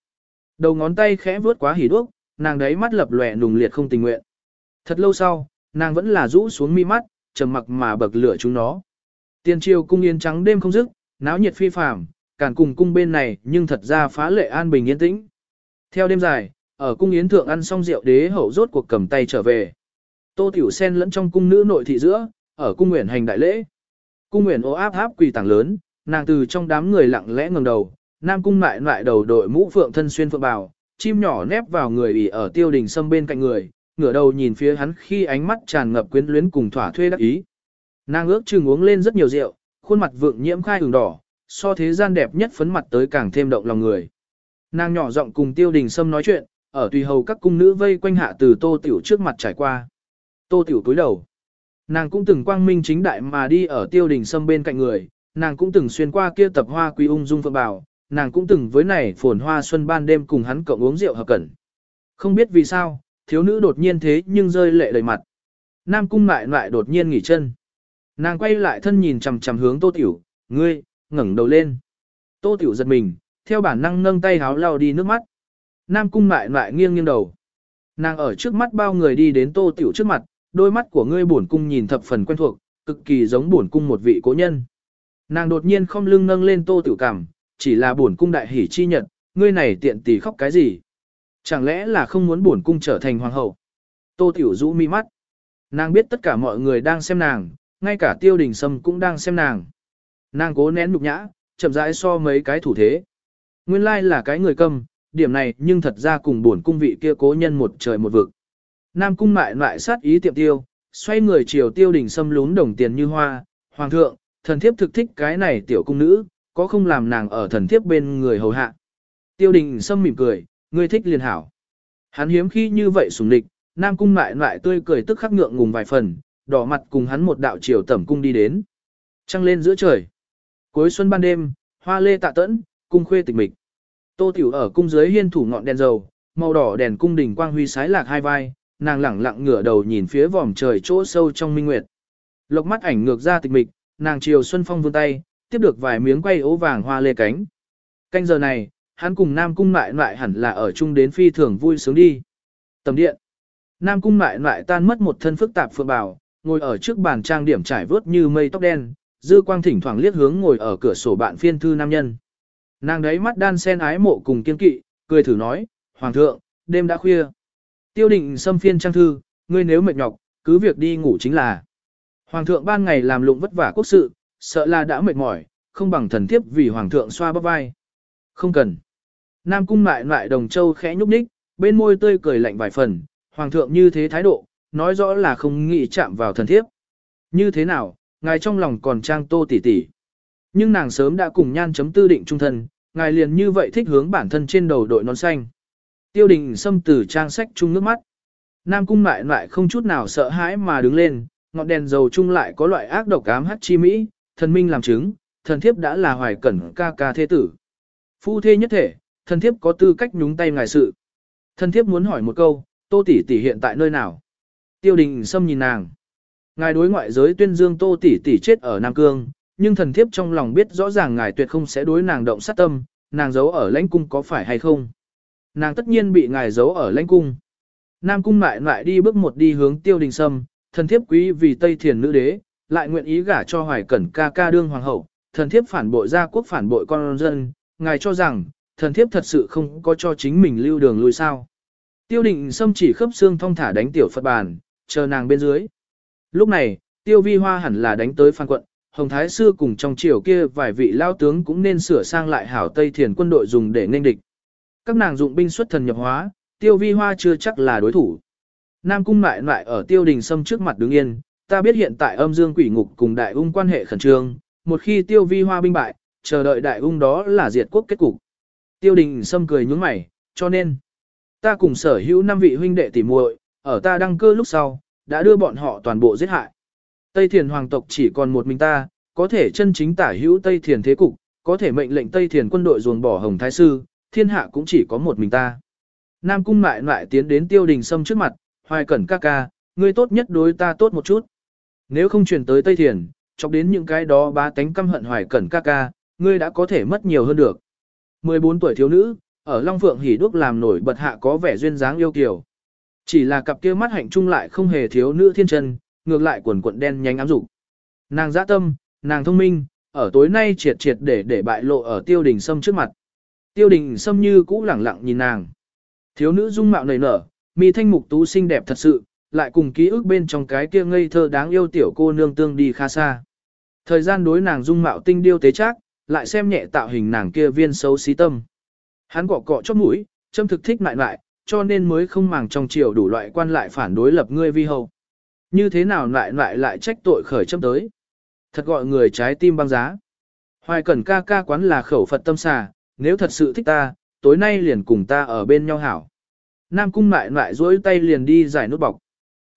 S1: Đầu ngón tay khẽ vuốt quá hỉ đuốc, nàng đấy mắt lập lòe nùng liệt không tình nguyện. Thật lâu sau, nàng vẫn là rũ xuống mi mắt, trầm mặc mà bậc lửa chúng nó. Tiên triều cung yên trắng đêm không dứt, náo nhiệt phi phàm, càn cùng cung bên này nhưng thật ra phá lệ an bình yên tĩnh. Theo đêm dài, ở cung yến thượng ăn xong rượu đế hậu rốt cuộc cầm tay trở về. Tô Tiểu Sen lẫn trong cung nữ nội thị giữa, ở cung nguyện hành đại lễ. Cung nguyện ô áp áp quỳ tảng lớn, nàng từ trong đám người lặng lẽ ngẩng đầu, nam cung lại lại đầu đội mũ phượng thân xuyên phượng bào, chim nhỏ nép vào người ỉ ở tiêu đình sâm bên cạnh người, ngửa đầu nhìn phía hắn khi ánh mắt tràn ngập quyến luyến cùng thỏa thuê đắc ý. Nàng ước chừng uống lên rất nhiều rượu, khuôn mặt vượng nhiễm khai hừng đỏ, so thế gian đẹp nhất phấn mặt tới càng thêm động lòng người. Nàng nhỏ giọng cùng tiêu đình sâm nói chuyện, ở tùy hầu các cung nữ vây quanh hạ từ tô tiểu trước mặt trải qua. Tô tiểu cúi đầu. Nàng cũng từng quang minh chính đại mà đi ở tiêu đình sâm bên cạnh người, nàng cũng từng xuyên qua kia tập hoa quý ung dung phượng bảo, nàng cũng từng với này phồn hoa xuân ban đêm cùng hắn cộng uống rượu hợp cẩn. Không biết vì sao, thiếu nữ đột nhiên thế nhưng rơi lệ đầy mặt. Nam cung lại lại đột nhiên nghỉ chân. Nàng quay lại thân nhìn chằm chằm hướng tô tiểu, ngươi, ngẩng đầu lên. Tô tiểu giật mình, theo bản năng nâng tay háo lau đi nước mắt. Nam cung lại lại nghiêng nghiêng đầu. Nàng ở trước mắt bao người đi đến tô tiểu trước mặt, đôi mắt của ngươi bổn cung nhìn thập phần quen thuộc, cực kỳ giống bổn cung một vị cố nhân. Nàng đột nhiên không lưng nâng lên tô tiểu cảm, chỉ là bổn cung đại hỉ chi nhật, ngươi này tiện tỷ khóc cái gì? Chẳng lẽ là không muốn bổn cung trở thành hoàng hậu? Tô tiểu rũ mi mắt. Nàng biết tất cả mọi người đang xem nàng, ngay cả tiêu đình sâm cũng đang xem nàng. Nàng cố nén nhục nhã, chậm rãi so mấy cái thủ thế. Nguyên lai là cái người câm, điểm này nhưng thật ra cùng bổn cung vị kia cố nhân một trời một vực. Nam cung mại lại sát ý tiệm tiêu, xoay người chiều tiêu đình xâm lún đồng tiền như hoa, hoàng thượng, thần thiếp thực thích cái này tiểu cung nữ, có không làm nàng ở thần thiếp bên người hầu hạ. Tiêu đình sâm mỉm cười, ngươi thích liền hảo. Hắn hiếm khi như vậy sùng địch, Nam cung mại lại tươi cười tức khắc ngượng ngùng vài phần, đỏ mặt cùng hắn một đạo chiều tẩm cung đi đến. Trăng lên giữa trời. Cuối xuân ban đêm, hoa lê tạ tẫn, cung khuê tịch mịch. Tô Tiểu ở cung dưới hiên thủ ngọn đèn dầu, màu đỏ đèn cung đỉnh quang huy sái lạc hai vai, nàng lẳng lặng ngửa đầu nhìn phía vòm trời chỗ sâu trong minh nguyệt. Lộc mắt ảnh ngược ra tịch mịch, nàng chiều xuân phong vươn tay, tiếp được vài miếng quay ố vàng hoa lê cánh. Canh giờ này, hắn cùng Nam cung mại ngoại hẳn là ở chung đến phi thường vui sướng đi. Tầm điện. Nam cung mại ngoại tan mất một thân phức tạp phượng bảo, ngồi ở trước bàn trang điểm trải vớt như mây tóc đen, dư quang thỉnh thoảng liếc hướng ngồi ở cửa sổ bạn phiên thư nam nhân. Nàng đấy mắt đan sen ái mộ cùng kiên kỵ, cười thử nói, Hoàng thượng, đêm đã khuya. Tiêu định xâm phiên trang thư, ngươi nếu mệt nhọc, cứ việc đi ngủ chính là. Hoàng thượng ban ngày làm lụng vất vả quốc sự, sợ là đã mệt mỏi, không bằng thần thiếp vì Hoàng thượng xoa bắp vai. Không cần. Nam cung mại lại đồng châu khẽ nhúc nhích, bên môi tươi cười lạnh vài phần, Hoàng thượng như thế thái độ, nói rõ là không nghĩ chạm vào thần thiếp. Như thế nào, ngài trong lòng còn trang tô tỉ tỉ. Nhưng nàng sớm đã cùng nhan chấm tư định trung thân, ngài liền như vậy thích hướng bản thân trên đầu đội nón xanh. Tiêu đình xâm từ trang sách chung nước mắt. Nam cung lại lại không chút nào sợ hãi mà đứng lên, ngọn đèn dầu chung lại có loại ác độc ám hắc chi mỹ, thần minh làm chứng, thần thiếp đã là hoài cẩn ca ca thế tử. Phu thê nhất thể, thần thiếp có tư cách nhúng tay ngài sự. Thần thiếp muốn hỏi một câu, tô tỷ tỷ hiện tại nơi nào? Tiêu đình xâm nhìn nàng. Ngài đối ngoại giới tuyên dương tô tỷ tỷ chết ở Nam Cương, nhưng thần thiếp trong lòng biết rõ ràng ngài tuyệt không sẽ đối nàng động sát tâm, nàng giấu ở lãnh cung có phải hay không. Nàng tất nhiên bị ngài giấu ở lãnh cung. Nam cung lại lại đi bước một đi hướng tiêu đình sâm, thần thiếp quý vì Tây Thiền nữ đế, lại nguyện ý gả cho hoài cẩn ca ca đương hoàng hậu, thần thiếp phản bội gia quốc phản bội con dân, ngài cho rằng, thần thiếp thật sự không có cho chính mình lưu đường lui sao. Tiêu định sâm chỉ khớp xương thong thả đánh tiểu Phật bàn, chờ nàng bên dưới. Lúc này, tiêu vi hoa hẳn là đánh tới phan quận, Hồng Thái Sư cùng trong triều kia vài vị lao tướng cũng nên sửa sang lại hảo Tây Thiền quân đội dùng để nghênh địch các nàng dụng binh xuất thần nhập hóa, tiêu vi hoa chưa chắc là đối thủ. Nam cung lại lại ở tiêu đình sâm trước mặt đứng yên, ta biết hiện tại âm dương quỷ ngục cùng đại ung quan hệ khẩn trương, một khi tiêu vi hoa binh bại, chờ đợi đại ung đó là diệt quốc kết cục. Tiêu đình sâm cười nhướng mày, cho nên, ta cùng sở hữu năm vị huynh đệ tỉ muội, ở ta đăng cơ lúc sau, đã đưa bọn họ toàn bộ giết hại. Tây Thiền hoàng tộc chỉ còn một mình ta, có thể chân chính tả hữu Tây Thiền thế cục, có thể mệnh lệnh Tây Thiền quân đội ruồng bỏ Hồng Thái Sư, thiên hạ cũng chỉ có một mình ta. Nam cung lại lại tiến đến tiêu đình sâm trước mặt, hoài cẩn ca ca, ngươi tốt nhất đối ta tốt một chút. Nếu không truyền tới Tây Thiền, chọc đến những cái đó bá tánh căm hận hoài cẩn ca ca, ngươi đã có thể mất nhiều hơn được. 14 tuổi thiếu nữ, ở Long Phượng hỉ đuốc làm nổi bật hạ có vẻ duyên dáng yêu kiều. Chỉ là cặp kia mắt hạnh trung lại không hề thiếu nữ thiên chân, ngược lại quần quận đen nhánh ám dục. Nàng dã tâm, nàng thông minh, ở tối nay triệt triệt để để bại lộ ở tiêu đình sâm trước mặt. Tiêu đình xâm như cũ lẳng lặng nhìn nàng. Thiếu nữ dung mạo nảy nở, mi thanh mục tú xinh đẹp thật sự, lại cùng ký ức bên trong cái kia ngây thơ đáng yêu tiểu cô nương tương đi khá xa. Thời gian đối nàng dung mạo tinh điêu tế chắc, lại xem nhẹ tạo hình nàng kia viên xấu xí tâm. Hắn cọ cọ chóp mũi, châm thực thích lại lại, cho nên mới không màng trong chiều đủ loại quan lại phản đối lập ngươi vi hầu. Như thế nào lại lại lại trách tội khởi châm tới. Thật gọi người trái tim băng giá. Hoài cẩn ca ca quán là khẩu Phật tâm xà, nếu thật sự thích ta, tối nay liền cùng ta ở bên nhau hảo. Nam cung lại lại duỗi tay liền đi giải nút bọc.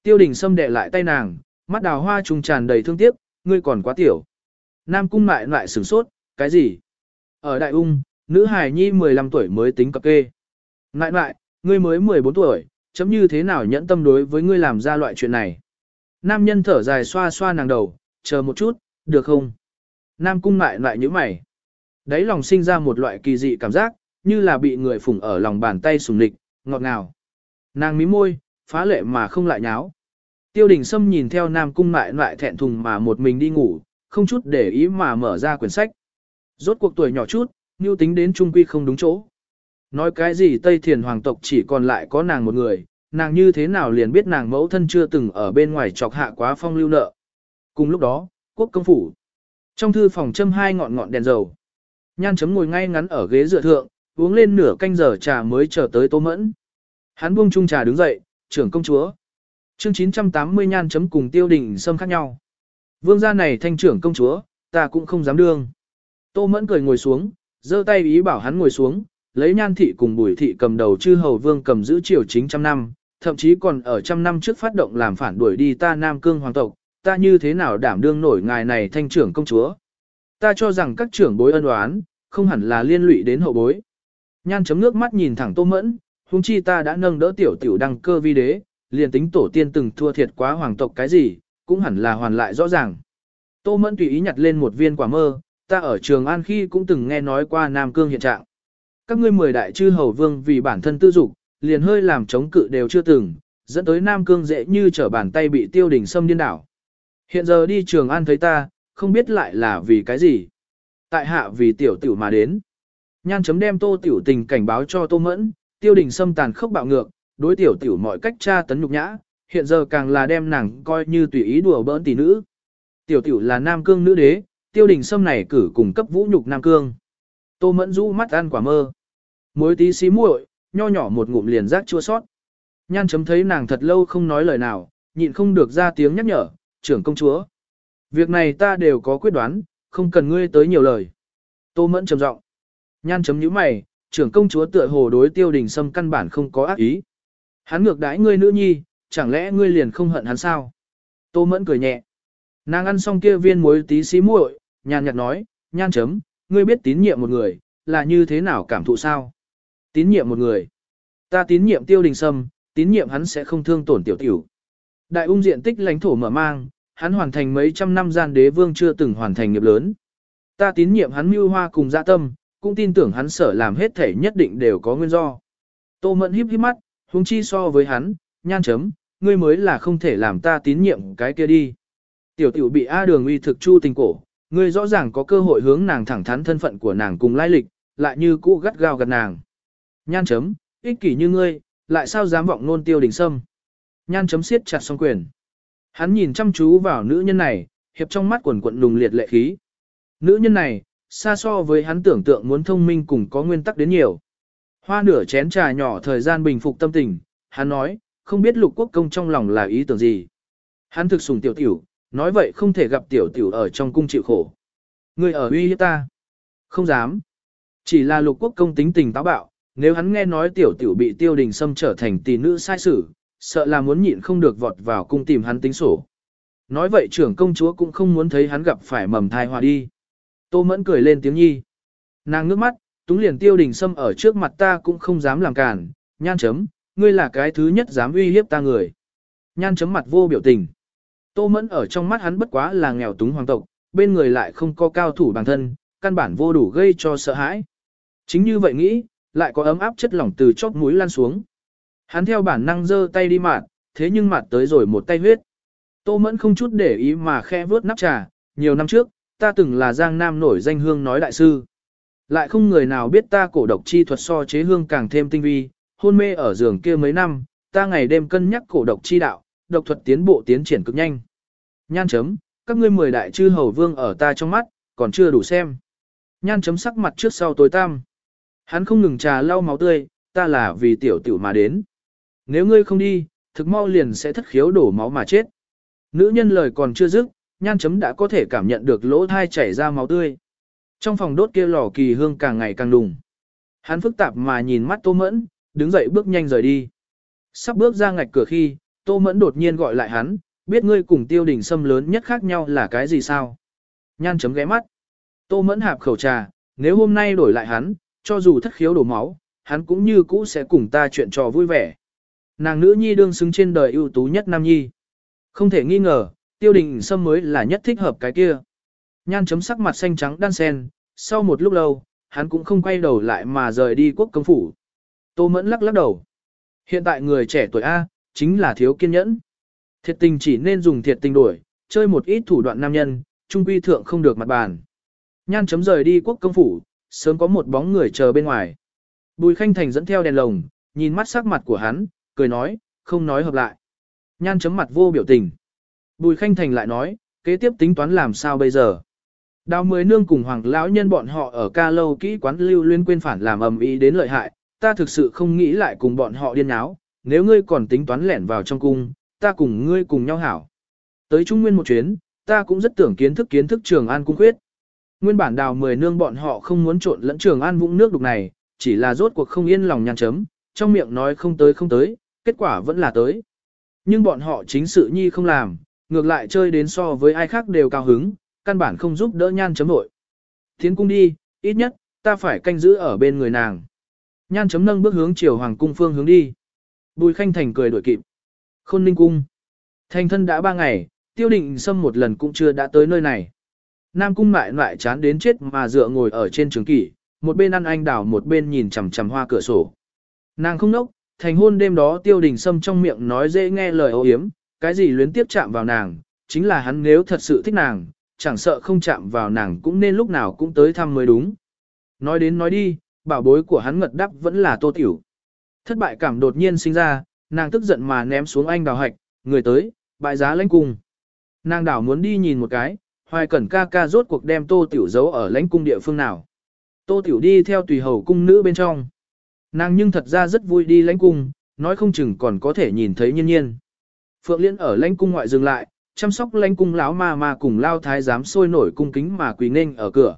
S1: Tiêu đình xâm đệ lại tay nàng, mắt đào hoa trùng tràn đầy thương tiếc, ngươi còn quá tiểu. Nam cung lại lại sửng sốt, cái gì? Ở đại ung, nữ hài nhi 15 tuổi mới tính cập kê. Mại mại, ngươi mới 14 tuổi, chấm như thế nào nhẫn tâm đối với ngươi làm ra loại chuyện này. Nam nhân thở dài xoa xoa nàng đầu, chờ một chút, được không? Nam cung lại lại như mày. Đấy lòng sinh ra một loại kỳ dị cảm giác, như là bị người phủng ở lòng bàn tay sùng lịch, ngọt ngào. Nàng mím môi, phá lệ mà không lại nháo. Tiêu đình Sâm nhìn theo Nam cung mại lại thẹn thùng mà một mình đi ngủ, không chút để ý mà mở ra quyển sách. Rốt cuộc tuổi nhỏ chút, như tính đến trung quy không đúng chỗ. Nói cái gì Tây Thiền Hoàng tộc chỉ còn lại có nàng một người, nàng như thế nào liền biết nàng mẫu thân chưa từng ở bên ngoài chọc hạ quá phong lưu nợ. Cùng lúc đó, quốc công phủ. Trong thư phòng châm hai ngọn ngọn đèn dầu. Nhan chấm ngồi ngay ngắn ở ghế dựa thượng, uống lên nửa canh giờ trà mới chờ tới tô mẫn. Hắn buông chung trà đứng dậy, trưởng công chúa. Chương 980 nhan chấm cùng tiêu đình xâm khác nhau. Vương gia này thanh trưởng công chúa, ta cũng không dám đương. Tô mẫn cười ngồi xuống, giơ tay ý bảo hắn ngồi xuống, lấy nhan thị cùng bùi thị cầm đầu chư hầu vương cầm giữ triều chính trăm năm, thậm chí còn ở trăm năm trước phát động làm phản đuổi đi ta Nam Cương hoàng tộc, ta như thế nào đảm đương nổi ngài này thanh trưởng công chúa. Ta cho rằng các trưởng bối ân oán, không hẳn là liên lụy đến hậu bối. Nhan chấm nước mắt nhìn thẳng tô mẫn, huống chi ta đã nâng đỡ tiểu tiểu đăng cơ vi đế, liền tính tổ tiên từng thua thiệt quá hoàng tộc cái gì, cũng hẳn là hoàn lại rõ ràng. Tô mẫn tùy ý nhặt lên một viên quả mơ, ta ở trường An khi cũng từng nghe nói qua Nam Cương hiện trạng. Các ngươi mười đại chư hầu vương vì bản thân tư dục, liền hơi làm chống cự đều chưa từng, dẫn tới Nam Cương dễ như trở bàn tay bị tiêu đỉnh xâm điên đảo. Hiện giờ đi trường An thấy ta, không biết lại là vì cái gì. Tại hạ vì tiểu tiểu mà đến. Nhan chấm đem tô tiểu tình cảnh báo cho tô mẫn, tiêu đình xâm tàn khốc bạo ngược, đối tiểu tiểu mọi cách tra tấn nhục nhã, hiện giờ càng là đem nàng coi như tùy ý đùa bỡn tỷ nữ. Tiểu tiểu là nam cương nữ đế, tiêu đình xâm này cử cùng cấp vũ nhục nam cương. Tô mẫn rũ mắt ăn quả mơ. Muối tí xí muội, nho nhỏ một ngụm liền rác chua sót. Nhan chấm thấy nàng thật lâu không nói lời nào, nhịn không được ra tiếng nhắc nhở, trưởng công chúa. Việc này ta đều có quyết đoán, không cần ngươi tới nhiều lời. Tô mẫn trầm giọng. Nhan chấm nhíu mày, trưởng công chúa tựa hồ đối tiêu đình sâm căn bản không có ác ý. Hắn ngược đãi ngươi nữ nhi, chẳng lẽ ngươi liền không hận hắn sao? Tô mẫn cười nhẹ. Nàng ăn xong kia viên muối tí xí muội, nhàn nhạt nói, nhan chấm, ngươi biết tín nhiệm một người, là như thế nào cảm thụ sao? Tín nhiệm một người. Ta tín nhiệm tiêu đình sâm, tín nhiệm hắn sẽ không thương tổn tiểu tiểu. Đại ung diện tích lãnh thổ mở mang, hắn hoàn thành mấy trăm năm gian đế vương chưa từng hoàn thành nghiệp lớn. Ta tín nhiệm hắn mưu hoa cùng dạ tâm, cũng tin tưởng hắn sở làm hết thể nhất định đều có nguyên do. Tô mẫn híp híp mắt, huống chi so với hắn, nhan chấm, ngươi mới là không thể làm ta tín nhiệm cái kia đi. Tiểu tiểu bị A đường uy thực chu tình cổ, ngươi rõ ràng có cơ hội hướng nàng thẳng thắn thân phận của nàng cùng lai lịch, lại như cũ gắt gao gần nàng. Nhan chấm, ích kỷ như ngươi, lại sao dám vọng nôn tiêu đình sâm. Nhan chấm siết chặt song quyền. Hắn nhìn chăm chú vào nữ nhân này, hiệp trong mắt quần quận lùng liệt lệ khí. Nữ nhân này, xa so với hắn tưởng tượng muốn thông minh cùng có nguyên tắc đến nhiều. Hoa nửa chén trà nhỏ thời gian bình phục tâm tình, hắn nói, không biết lục quốc công trong lòng là ý tưởng gì. Hắn thực sùng tiểu tiểu, nói vậy không thể gặp tiểu tiểu ở trong cung chịu khổ. Người ở uy hiếp ta. Không dám. Chỉ là lục quốc công tính tình táo bạo, nếu hắn nghe nói tiểu tiểu bị tiêu đình xâm trở thành tỷ nữ sai sử, sợ là muốn nhịn không được vọt vào cung tìm hắn tính sổ. Nói vậy trưởng công chúa cũng không muốn thấy hắn gặp phải mầm thai hòa đi. Tô mẫn cười lên tiếng nhi. Nàng ngước mắt, túng liền tiêu đình xâm ở trước mặt ta cũng không dám làm cản, nhan chấm, ngươi là cái thứ nhất dám uy hiếp ta người. Nhan chấm mặt vô biểu tình. Tô mẫn ở trong mắt hắn bất quá là nghèo túng hoàng tộc, bên người lại không có cao thủ bản thân, căn bản vô đủ gây cho sợ hãi. Chính như vậy nghĩ, lại có ấm áp chất lỏng từ chóp mũi lan xuống. Hắn theo bản năng giơ tay đi mạt, thế nhưng mạt tới rồi một tay huyết. Tô Mẫn không chút để ý mà khe vớt nắp trà, nhiều năm trước, ta từng là Giang Nam nổi danh hương nói đại sư. Lại không người nào biết ta cổ độc chi thuật so chế hương càng thêm tinh vi, hôn mê ở giường kia mấy năm, ta ngày đêm cân nhắc cổ độc chi đạo, độc thuật tiến bộ tiến triển cực nhanh. Nhan chấm, các ngươi mười đại chư hầu vương ở ta trong mắt, còn chưa đủ xem. Nhan chấm sắc mặt trước sau tối tăm. Hắn không ngừng trà lau máu tươi, ta là vì tiểu tiểu mà đến. Nếu ngươi không đi, thực mau liền sẽ thất khiếu đổ máu mà chết. Nữ nhân lời còn chưa dứt, nhan chấm đã có thể cảm nhận được lỗ thai chảy ra máu tươi. Trong phòng đốt kia lò kỳ hương càng ngày càng đùng. Hắn phức tạp mà nhìn mắt tô mẫn, đứng dậy bước nhanh rời đi. Sắp bước ra ngạch cửa khi, tô mẫn đột nhiên gọi lại hắn, biết ngươi cùng tiêu đình xâm lớn nhất khác nhau là cái gì sao? Nhan chấm ghé mắt. Tô mẫn hạp khẩu trà, nếu hôm nay đổi lại hắn, cho dù thất khiếu đổ máu, hắn cũng như cũ sẽ cùng ta chuyện trò vui vẻ. Nàng nữ nhi đương xứng trên đời ưu tú nhất nam nhi. Không thể nghi ngờ, tiêu đình sâm mới là nhất thích hợp cái kia. Nhan chấm sắc mặt xanh trắng đan sen, sau một lúc lâu, hắn cũng không quay đầu lại mà rời đi quốc công phủ. Tô mẫn lắc lắc đầu. Hiện tại người trẻ tuổi A, chính là thiếu kiên nhẫn. Thiệt tình chỉ nên dùng thiệt tình đổi, chơi một ít thủ đoạn nam nhân, trung quy thượng không được mặt bàn. Nhan chấm rời đi quốc công phủ, sớm có một bóng người chờ bên ngoài. Bùi khanh thành dẫn theo đèn lồng, nhìn mắt sắc mặt của hắn, cười nói, không nói hợp lại. Nhan chấm mặt vô biểu tình. Bùi khanh thành lại nói, kế tiếp tính toán làm sao bây giờ. Đào mười nương cùng hoàng lão nhân bọn họ ở ca lâu kỹ quán lưu liên quên phản làm ầm ý đến lợi hại, ta thực sự không nghĩ lại cùng bọn họ điên áo, nếu ngươi còn tính toán lẻn vào trong cung, ta cùng ngươi cùng nhau hảo. Tới Trung Nguyên một chuyến, ta cũng rất tưởng kiến thức kiến thức Trường An cung khuyết. Nguyên bản đào mười nương bọn họ không muốn trộn lẫn Trường An vũng nước đục này, chỉ là rốt cuộc không yên lòng nhăn chấm, trong miệng nói không tới không tới, kết quả vẫn là tới. Nhưng bọn họ chính sự nhi không làm, ngược lại chơi đến so với ai khác đều cao hứng, căn bản không giúp đỡ nhan chấm nội. Thiến cung đi, ít nhất, ta phải canh giữ ở bên người nàng. Nhan chấm nâng bước hướng chiều hoàng cung phương hướng đi. Bùi khanh thành cười đuổi kịp. Khôn ninh cung. Thành thân đã ba ngày, tiêu định xâm một lần cũng chưa đã tới nơi này. Nam cung mại lại chán đến chết mà dựa ngồi ở trên trường kỷ, một bên ăn anh đào một bên nhìn chằm chằm hoa cửa sổ. Nàng không nốc, thành hôn đêm đó tiêu đình sâm trong miệng nói dễ nghe lời ô hiếm, cái gì luyến tiếp chạm vào nàng, chính là hắn nếu thật sự thích nàng, chẳng sợ không chạm vào nàng cũng nên lúc nào cũng tới thăm mới đúng. Nói đến nói đi, bảo bối của hắn ngật đắp vẫn là tô tiểu. Thất bại cảm đột nhiên sinh ra, nàng tức giận mà ném xuống anh đào hạch, người tới, bại giá lãnh cung. Nàng đảo muốn đi nhìn một cái, hoài cẩn ca ca rốt cuộc đem tô tiểu giấu ở lãnh cung địa phương nào. Tô tiểu đi theo tùy hầu cung nữ bên trong. Nàng nhưng thật ra rất vui đi lãnh cung, nói không chừng còn có thể nhìn thấy nhiên nhiên. Phượng Liên ở lãnh cung ngoại dừng lại, chăm sóc lãnh cung lão ma ma cùng lao thái giám sôi nổi cung kính mà quỳ nghênh ở cửa.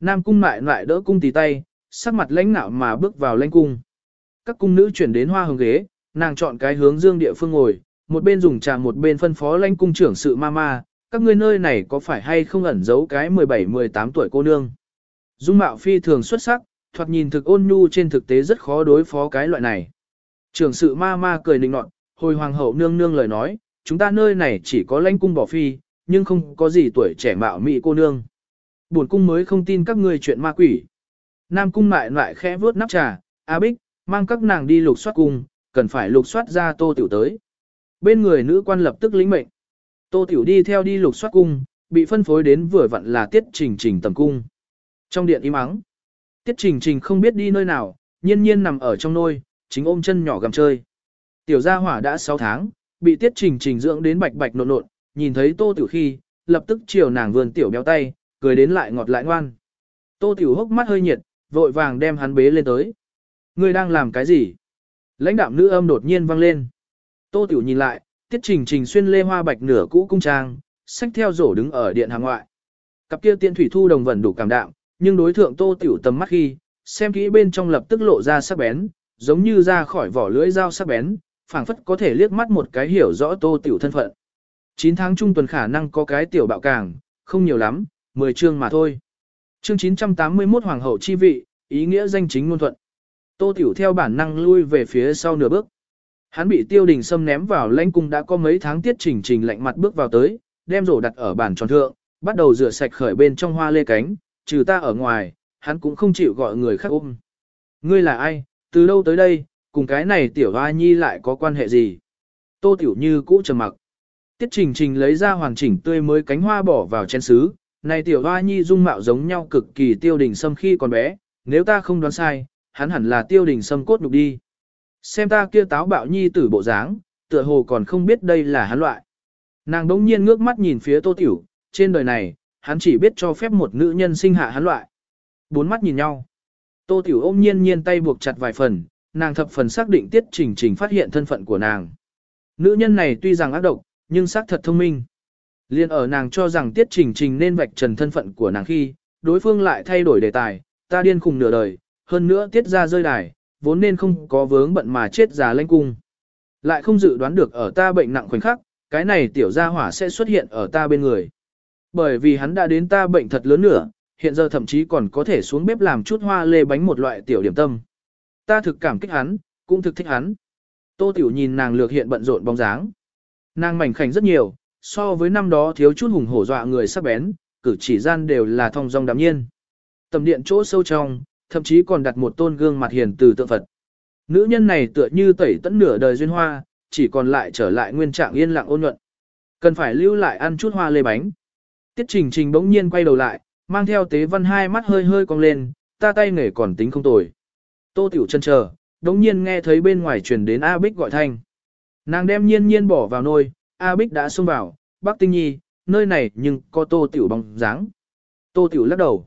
S1: Nam cung mại lại đỡ cung tì tay, sắc mặt lãnh nạo mà bước vào lãnh cung. Các cung nữ chuyển đến hoa hồng ghế, nàng chọn cái hướng dương địa phương ngồi, một bên dùng trà một bên phân phó lãnh cung trưởng sự ma ma, các ngươi nơi này có phải hay không ẩn giấu cái 17-18 tuổi cô nương. Dung mạo phi thường xuất sắc, thoạt nhìn thực ôn nhu trên thực tế rất khó đối phó cái loại này. Trưởng sự ma ma cười nịnh nọt, hồi hoàng hậu nương nương lời nói, chúng ta nơi này chỉ có lãnh cung bỏ phi, nhưng không có gì tuổi trẻ mạo mị cô nương. Buồn cung mới không tin các ngươi chuyện ma quỷ. Nam cung lại lại khẽ vớt nắp trà, A Bích, mang các nàng đi lục soát cung, cần phải lục soát ra tô tiểu tới. Bên người nữ quan lập tức lĩnh mệnh. Tô tiểu đi theo đi lục soát cung, bị phân phối đến vừa vặn là tiết trình trình tầm cung. Trong điện im ắng, tiết trình trình không biết đi nơi nào, nhiên nhiên nằm ở trong nôi, chính ôm chân nhỏ gầm chơi. Tiểu gia hỏa đã 6 tháng, bị tiết trình trình dưỡng đến bạch bạch nộn nộn, nhìn thấy tô tiểu khi, lập tức chiều nàng vườn tiểu béo tay, cười đến lại ngọt lại ngoan. Tô tiểu hốc mắt hơi nhiệt, vội vàng đem hắn bế lên tới. Ngươi đang làm cái gì? Lãnh đạm nữ âm đột nhiên vang lên. Tô Tiểu nhìn lại, tiết trình trình xuyên lê hoa bạch nửa cũ cung trang, xách theo rổ đứng ở điện hàng ngoại. Cặp kia tiên thủy thu đồng vẫn đủ cảm đạm, nhưng đối thượng Tô Tiểu tầm mắt khi, xem kỹ bên trong lập tức lộ ra sắc bén, giống như ra khỏi vỏ lưỡi dao sắc bén, phảng phất có thể liếc mắt một cái hiểu rõ Tô Tiểu thân phận. 9 tháng trung tuần khả năng có cái tiểu bạo càng, không nhiều lắm, 10 chương mà thôi. Chương 981 Hoàng hậu chi vị, ý nghĩa danh chính ngôn thuận. Tô Tiểu theo bản năng lui về phía sau nửa bước. Hắn bị tiêu đình xâm ném vào lãnh cung đã có mấy tháng tiết trình trình lạnh mặt bước vào tới, đem rổ đặt ở bàn tròn thượng, bắt đầu rửa sạch khởi bên trong hoa lê cánh, trừ ta ở ngoài, hắn cũng không chịu gọi người khác ôm. Ngươi là ai, từ đâu tới đây, cùng cái này tiểu hoa nhi lại có quan hệ gì? Tô Tiểu Như cũ trầm mặc. Tiết trình trình lấy ra hoàn chỉnh tươi mới cánh hoa bỏ vào chén sứ, này tiểu hoa nhi dung mạo giống nhau cực kỳ tiêu đình sâm khi còn bé, nếu ta không đoán sai, hắn hẳn là tiêu đình sâm cốt nhục đi. Xem ta kia táo bạo nhi tử bộ dáng, tựa hồ còn không biết đây là hắn loại. Nàng đống nhiên ngước mắt nhìn phía tô tiểu, trên đời này, hắn chỉ biết cho phép một nữ nhân sinh hạ hắn loại. Bốn mắt nhìn nhau. Tô tiểu ôm nhiên nhiên tay buộc chặt vài phần, nàng thập phần xác định tiết trình trình phát hiện thân phận của nàng. Nữ nhân này tuy rằng ác độc, nhưng xác thật thông minh. Liên ở nàng cho rằng tiết trình trình nên vạch trần thân phận của nàng khi, đối phương lại thay đổi đề tài, ta điên khùng nửa đời, hơn nữa tiết ra rơi đài, vốn nên không có vướng bận mà chết già lanh cung. Lại không dự đoán được ở ta bệnh nặng khoảnh khắc, cái này tiểu gia hỏa sẽ xuất hiện ở ta bên người. Bởi vì hắn đã đến ta bệnh thật lớn nữa, hiện giờ thậm chí còn có thể xuống bếp làm chút hoa lê bánh một loại tiểu điểm tâm. Ta thực cảm kích hắn, cũng thực thích hắn. Tô tiểu nhìn nàng lược hiện bận rộn bóng dáng. Nàng mảnh khảnh rất nhiều, so với năm đó thiếu chút hùng hổ dọa người sắc bén, cử chỉ gian đều là thong dong đạm nhiên. Tầm điện chỗ sâu trong, thậm chí còn đặt một tôn gương mặt hiền từ tượng Phật. Nữ nhân này tựa như tẩy tẫn nửa đời duyên hoa, chỉ còn lại trở lại nguyên trạng yên lặng ôn nhuận. Cần phải lưu lại ăn chút hoa lê bánh. Tiết Trình Trình bỗng nhiên quay đầu lại, mang theo tế văn hai mắt hơi hơi cong lên, ta tay nghề còn tính không tồi. Tô Tiểu chân chờ, đống nhiên nghe thấy bên ngoài truyền đến A Bích gọi thanh. Nàng đem nhiên nhiên bỏ vào nôi, A Bích đã xông vào, bác tinh nhi, nơi này nhưng có Tô Tiểu bóng dáng. Tô Tiểu lắc đầu.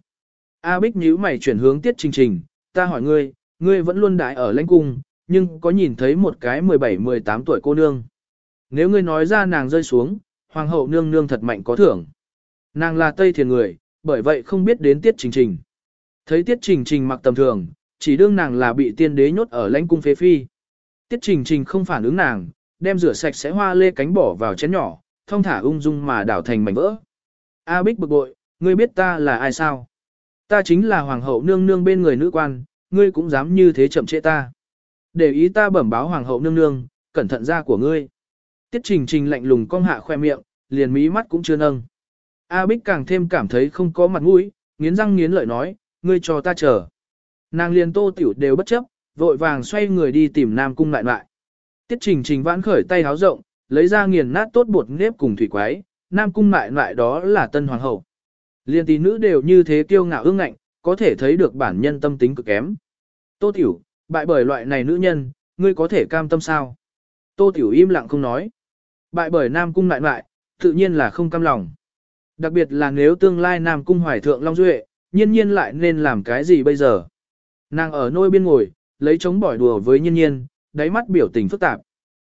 S1: A Bích nhíu mày chuyển hướng tiết trình trình, ta hỏi ngươi, ngươi vẫn luôn đại ở lãnh cung, nhưng có nhìn thấy một cái 17-18 tuổi cô nương. Nếu ngươi nói ra nàng rơi xuống, hoàng hậu nương nương thật mạnh có thưởng. Nàng là Tây Thiền người, bởi vậy không biết đến tiết trình trình. Thấy tiết trình trình mặc tầm thường, chỉ đương nàng là bị tiên đế nhốt ở lãnh cung phế phi. Tiết trình trình không phản ứng nàng, đem rửa sạch sẽ hoa lê cánh bỏ vào chén nhỏ, thông thả ung dung mà đảo thành mảnh vỡ. A Bích bực bội, ngươi biết ta là ai sao? Ta chính là hoàng hậu nương nương bên người nữ quan, ngươi cũng dám như thế chậm trễ ta. Để ý ta bẩm báo hoàng hậu nương nương, cẩn thận ra của ngươi. Tiết trình trình lạnh lùng cong hạ khoe miệng, liền mí mắt cũng chưa nâng. A Bích càng thêm cảm thấy không có mặt mũi, nghiến răng nghiến lợi nói, ngươi cho ta chờ. Nàng liền tô tiểu đều bất chấp, vội vàng xoay người đi tìm Nam Cung lại lại. Tiết trình trình vãn khởi tay háo rộng, lấy ra nghiền nát tốt bột nếp cùng thủy quái, Nam Cung lại lại đó là tân hoàng hậu. Liên tí nữ đều như thế kiêu ngạo ương ngạnh, có thể thấy được bản nhân tâm tính cực kém. Tô Tiểu, bại bởi loại này nữ nhân, ngươi có thể cam tâm sao? Tô Tiểu im lặng không nói. Bại bởi Nam Cung lại lại, tự nhiên là không cam lòng. Đặc biệt là nếu tương lai Nam Cung hoài thượng Long Duệ, nhiên nhiên lại nên làm cái gì bây giờ? Nàng ở nôi biên ngồi, lấy chống bỏi đùa với nhiên nhiên, đáy mắt biểu tình phức tạp.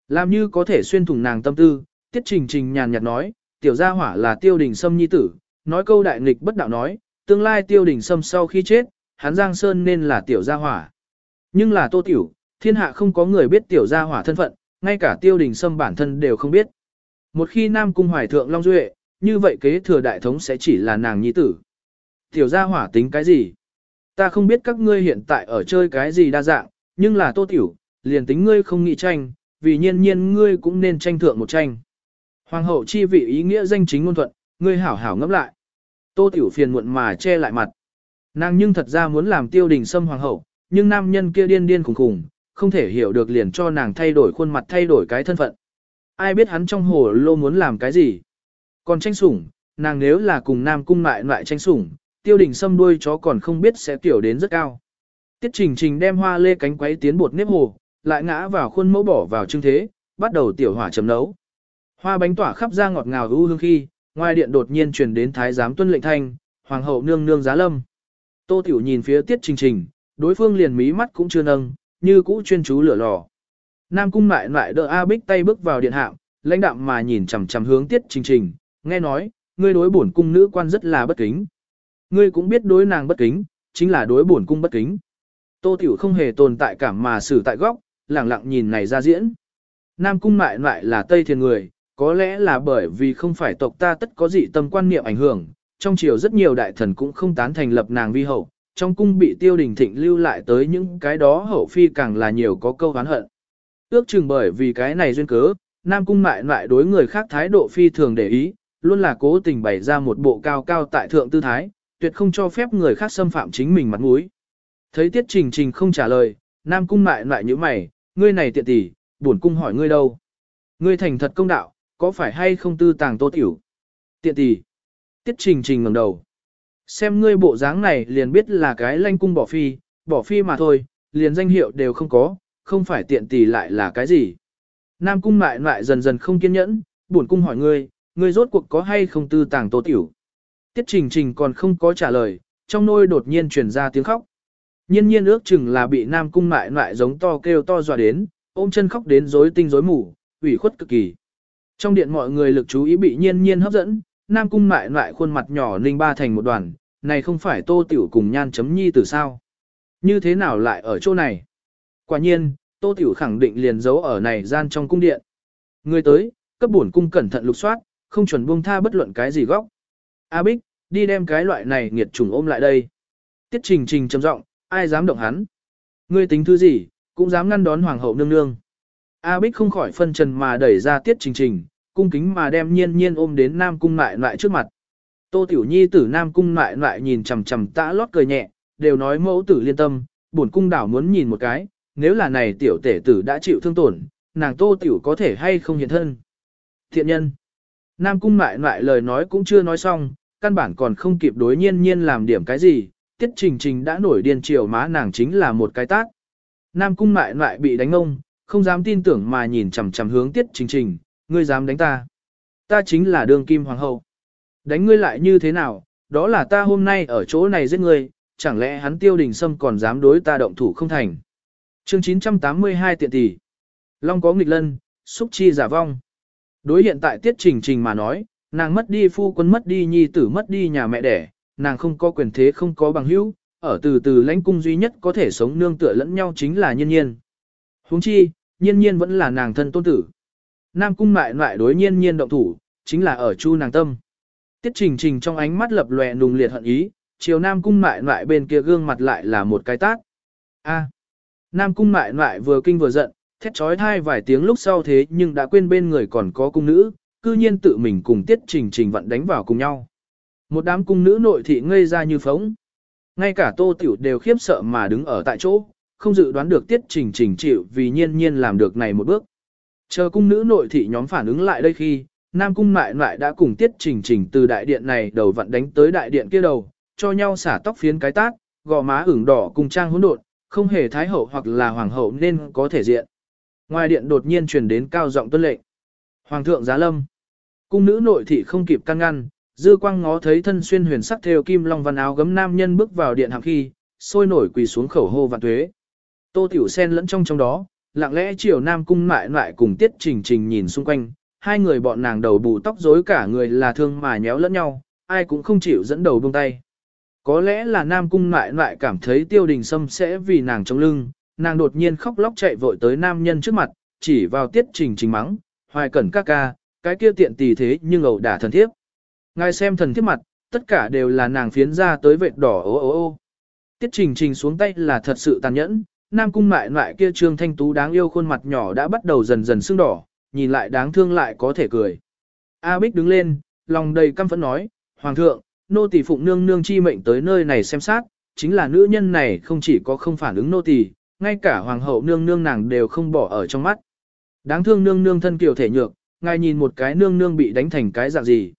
S1: Làm như có thể xuyên thủng nàng tâm tư, tiết trình trình nhàn nhạt nói, tiểu gia hỏa là tiêu đình sâm nhi tử, nói câu đại nghịch bất đạo nói, tương lai tiêu đình sâm sau khi chết, hắn Giang Sơn nên là tiểu gia hỏa. Nhưng là tô tiểu, thiên hạ không có người biết tiểu gia hỏa thân phận, ngay cả tiêu đình sâm bản thân đều không biết. Một khi Nam Cung Hoài Thượng Long Duệ, như vậy kế thừa đại thống sẽ chỉ là nàng nhi tử. Tiểu gia hỏa tính cái gì? Ta không biết các ngươi hiện tại ở chơi cái gì đa dạng, nhưng là tô tiểu, liền tính ngươi không nghĩ tranh, vì nhiên nhiên ngươi cũng nên tranh thượng một tranh. Hoàng hậu chi vị ý nghĩa danh chính ngôn thuận, ngươi hảo hảo ngẫm lại. Tô Tiểu phiền muộn mà che lại mặt. Nàng nhưng thật ra muốn làm tiêu đình xâm hoàng hậu, nhưng nam nhân kia điên điên khủng khủng, không thể hiểu được liền cho nàng thay đổi khuôn mặt thay đổi cái thân phận. Ai biết hắn trong hồ lô muốn làm cái gì. Còn tranh sủng, nàng nếu là cùng nam cung mại lại tranh sủng, tiêu đình sâm đuôi chó còn không biết sẽ tiểu đến rất cao. Tiết trình trình đem hoa lê cánh quấy tiến bột nếp hồ, lại ngã vào khuôn mẫu bỏ vào trưng thế, bắt đầu tiểu hỏa chấm nấu. Hoa bánh tỏa khắp ra ngọt ngào ưu hương khi, ngoài điện đột nhiên truyền đến thái giám tuân lệnh thanh, hoàng hậu nương nương giá lâm. Tô Tiểu nhìn phía tiết trình trình, đối phương liền mí mắt cũng chưa nâng, như cũ chuyên chú lửa lò. Nam cung lại lại đỡ A Bích tay bước vào điện hạng, lãnh đạm mà nhìn chằm chằm hướng tiết trình trình, nghe nói, ngươi đối bổn cung nữ quan rất là bất kính. Ngươi cũng biết đối nàng bất kính, chính là đối bổn cung bất kính. Tô Tiểu không hề tồn tại cảm mà xử tại góc, lẳng lặng nhìn này ra diễn. Nam cung lại lại là Tây Thiên người, có lẽ là bởi vì không phải tộc ta tất có dị tâm quan niệm ảnh hưởng, trong triều rất nhiều đại thần cũng không tán thành lập nàng vi hậu, trong cung bị tiêu đình thịnh lưu lại tới những cái đó hậu phi càng là nhiều có câu hán hận. Ước chừng bởi vì cái này duyên cớ, Nam cung mại lại đối người khác thái độ phi thường để ý, luôn là cố tình bày ra một bộ cao cao tại thượng tư thái, tuyệt không cho phép người khác xâm phạm chính mình mặt mũi. Thấy Tiết Trình Trình không trả lời, Nam cung mại lại như mày, ngươi này tiện tỷ, buồn cung hỏi ngươi đâu? Ngươi thành thật công đạo, có phải hay không tư tàng tô tiểu? Tiện tỷ. Tiết Trình Trình ngẩng đầu. Xem ngươi bộ dáng này liền biết là cái lanh cung bỏ phi, bỏ phi mà thôi, liền danh hiệu đều không có, không phải tiện tỷ lại là cái gì. Nam cung mại lại dần dần không kiên nhẫn, buồn cung hỏi ngươi, ngươi rốt cuộc có hay không tư tàng tô tiểu. Tiết trình trình còn không có trả lời, trong nôi đột nhiên truyền ra tiếng khóc. Nhiên nhiên ước chừng là bị Nam cung mại lại giống to kêu to dọa đến, ôm chân khóc đến rối tinh rối mù, ủy khuất cực kỳ. Trong điện mọi người lực chú ý bị nhiên nhiên hấp dẫn, Nam cung mại lại khuôn mặt nhỏ ninh ba thành một đoàn, này không phải tô tiểu cùng nhan chấm nhi từ sao. Như thế nào lại ở chỗ này? Quả nhiên, tô tiểu khẳng định liền giấu ở này gian trong cung điện. Người tới, cấp bổn cung cẩn thận lục soát, không chuẩn buông tha bất luận cái gì góc. A Bích, đi đem cái loại này nghiệt trùng ôm lại đây. Tiết trình trình trầm giọng, ai dám động hắn? Ngươi tính thứ gì, cũng dám ngăn đón hoàng hậu nương nương. A Bích không khỏi phân trần mà đẩy ra tiết trình trình, cung kính mà đem nhiên nhiên ôm đến Nam Cung lại lại trước mặt. Tô Tiểu Nhi tử Nam Cung lại lại nhìn chằm chằm tã lót cười nhẹ, đều nói mẫu tử liên tâm, bổn cung đảo muốn nhìn một cái, nếu là này tiểu tể tử đã chịu thương tổn, nàng Tô Tiểu có thể hay không hiện thân. Thiện nhân. Nam Cung lại lại lời nói cũng chưa nói xong, căn bản còn không kịp đối nhiên nhiên làm điểm cái gì, tiết trình trình đã nổi điên chiều má nàng chính là một cái tác. Nam Cung lại lại bị đánh ông, không dám tin tưởng mà nhìn chằm chằm hướng tiết trình trình, ngươi dám đánh ta. Ta chính là đường kim hoàng hậu. Đánh ngươi lại như thế nào, đó là ta hôm nay ở chỗ này giết ngươi, chẳng lẽ hắn tiêu đình sâm còn dám đối ta động thủ không thành. Chương 982 tiện tỷ. Long có nghịch lân, xúc chi giả vong. Đối hiện tại tiết trình trình mà nói, nàng mất đi phu quân mất đi nhi tử mất đi nhà mẹ đẻ, nàng không có quyền thế không có bằng hữu, ở từ từ lãnh cung duy nhất có thể sống nương tựa lẫn nhau chính là nhiên nhiên. huống chi, nhiên nhiên vẫn là nàng thân tôn tử. Nam cung mại lại đối nhiên nhiên động thủ, chính là ở chu nàng tâm. Tiết trình trình trong ánh mắt lập lòe nùng liệt hận ý, chiều Nam cung mại lại bên kia gương mặt lại là một cái tác. A. Nam cung mại lại vừa kinh vừa giận, thét trói thai vài tiếng lúc sau thế nhưng đã quên bên người còn có cung nữ, cư nhiên tự mình cùng tiết trình trình vận đánh vào cùng nhau. Một đám cung nữ nội thị ngây ra như phóng. Ngay cả tô tiểu đều khiếp sợ mà đứng ở tại chỗ, không dự đoán được tiết trình trình chịu vì nhiên nhiên làm được này một bước. Chờ cung nữ nội thị nhóm phản ứng lại đây khi, Nam cung mại lại đã cùng tiết trình trình từ đại điện này đầu vận đánh tới đại điện kia đầu, cho nhau xả tóc phiến cái tác, gò má ửng đỏ cùng trang hỗn độn, không hề thái hậu hoặc là hoàng hậu nên có thể diện. Ngoài điện đột nhiên truyền đến cao giọng tuân lệnh. Hoàng thượng giá lâm. Cung nữ nội thị không kịp can ngăn, dư quang ngó thấy thân xuyên huyền sắc theo kim long văn áo gấm nam nhân bước vào điện hạng khi, sôi nổi quỳ xuống khẩu hô vạn tuế. Tô tiểu sen lẫn trong trong đó, lặng lẽ chiều nam cung mại lại cùng tiết trình trình nhìn xung quanh, hai người bọn nàng đầu bù tóc rối cả người là thương mà nhéo lẫn nhau, ai cũng không chịu dẫn đầu buông tay. Có lẽ là nam cung mại lại cảm thấy tiêu đình sâm sẽ vì nàng chống lưng, nàng đột nhiên khóc lóc chạy vội tới nam nhân trước mặt, chỉ vào tiết trình trình mắng, hoài cẩn ca ca, cái kia tiện tì thế nhưng ẩu đả thần thiếp. Ngài xem thần thiếp mặt, tất cả đều là nàng phiến ra tới vệt đỏ ô ô ô. Tiết trình trình xuống tay là thật sự tàn nhẫn, nam cung mại lại kia trương thanh tú đáng yêu khuôn mặt nhỏ đã bắt đầu dần dần sưng đỏ, nhìn lại đáng thương lại có thể cười. A Bích đứng lên, lòng đầy căm phẫn nói, Hoàng thượng, nô tỳ phụng nương nương chi mệnh tới nơi này xem sát, chính là nữ nhân này không chỉ có không phản ứng nô tỳ, ngay cả hoàng hậu nương nương nàng đều không bỏ ở trong mắt. Đáng thương nương nương thân kiều thể nhược, ngài nhìn một cái nương nương bị đánh thành cái dạng gì.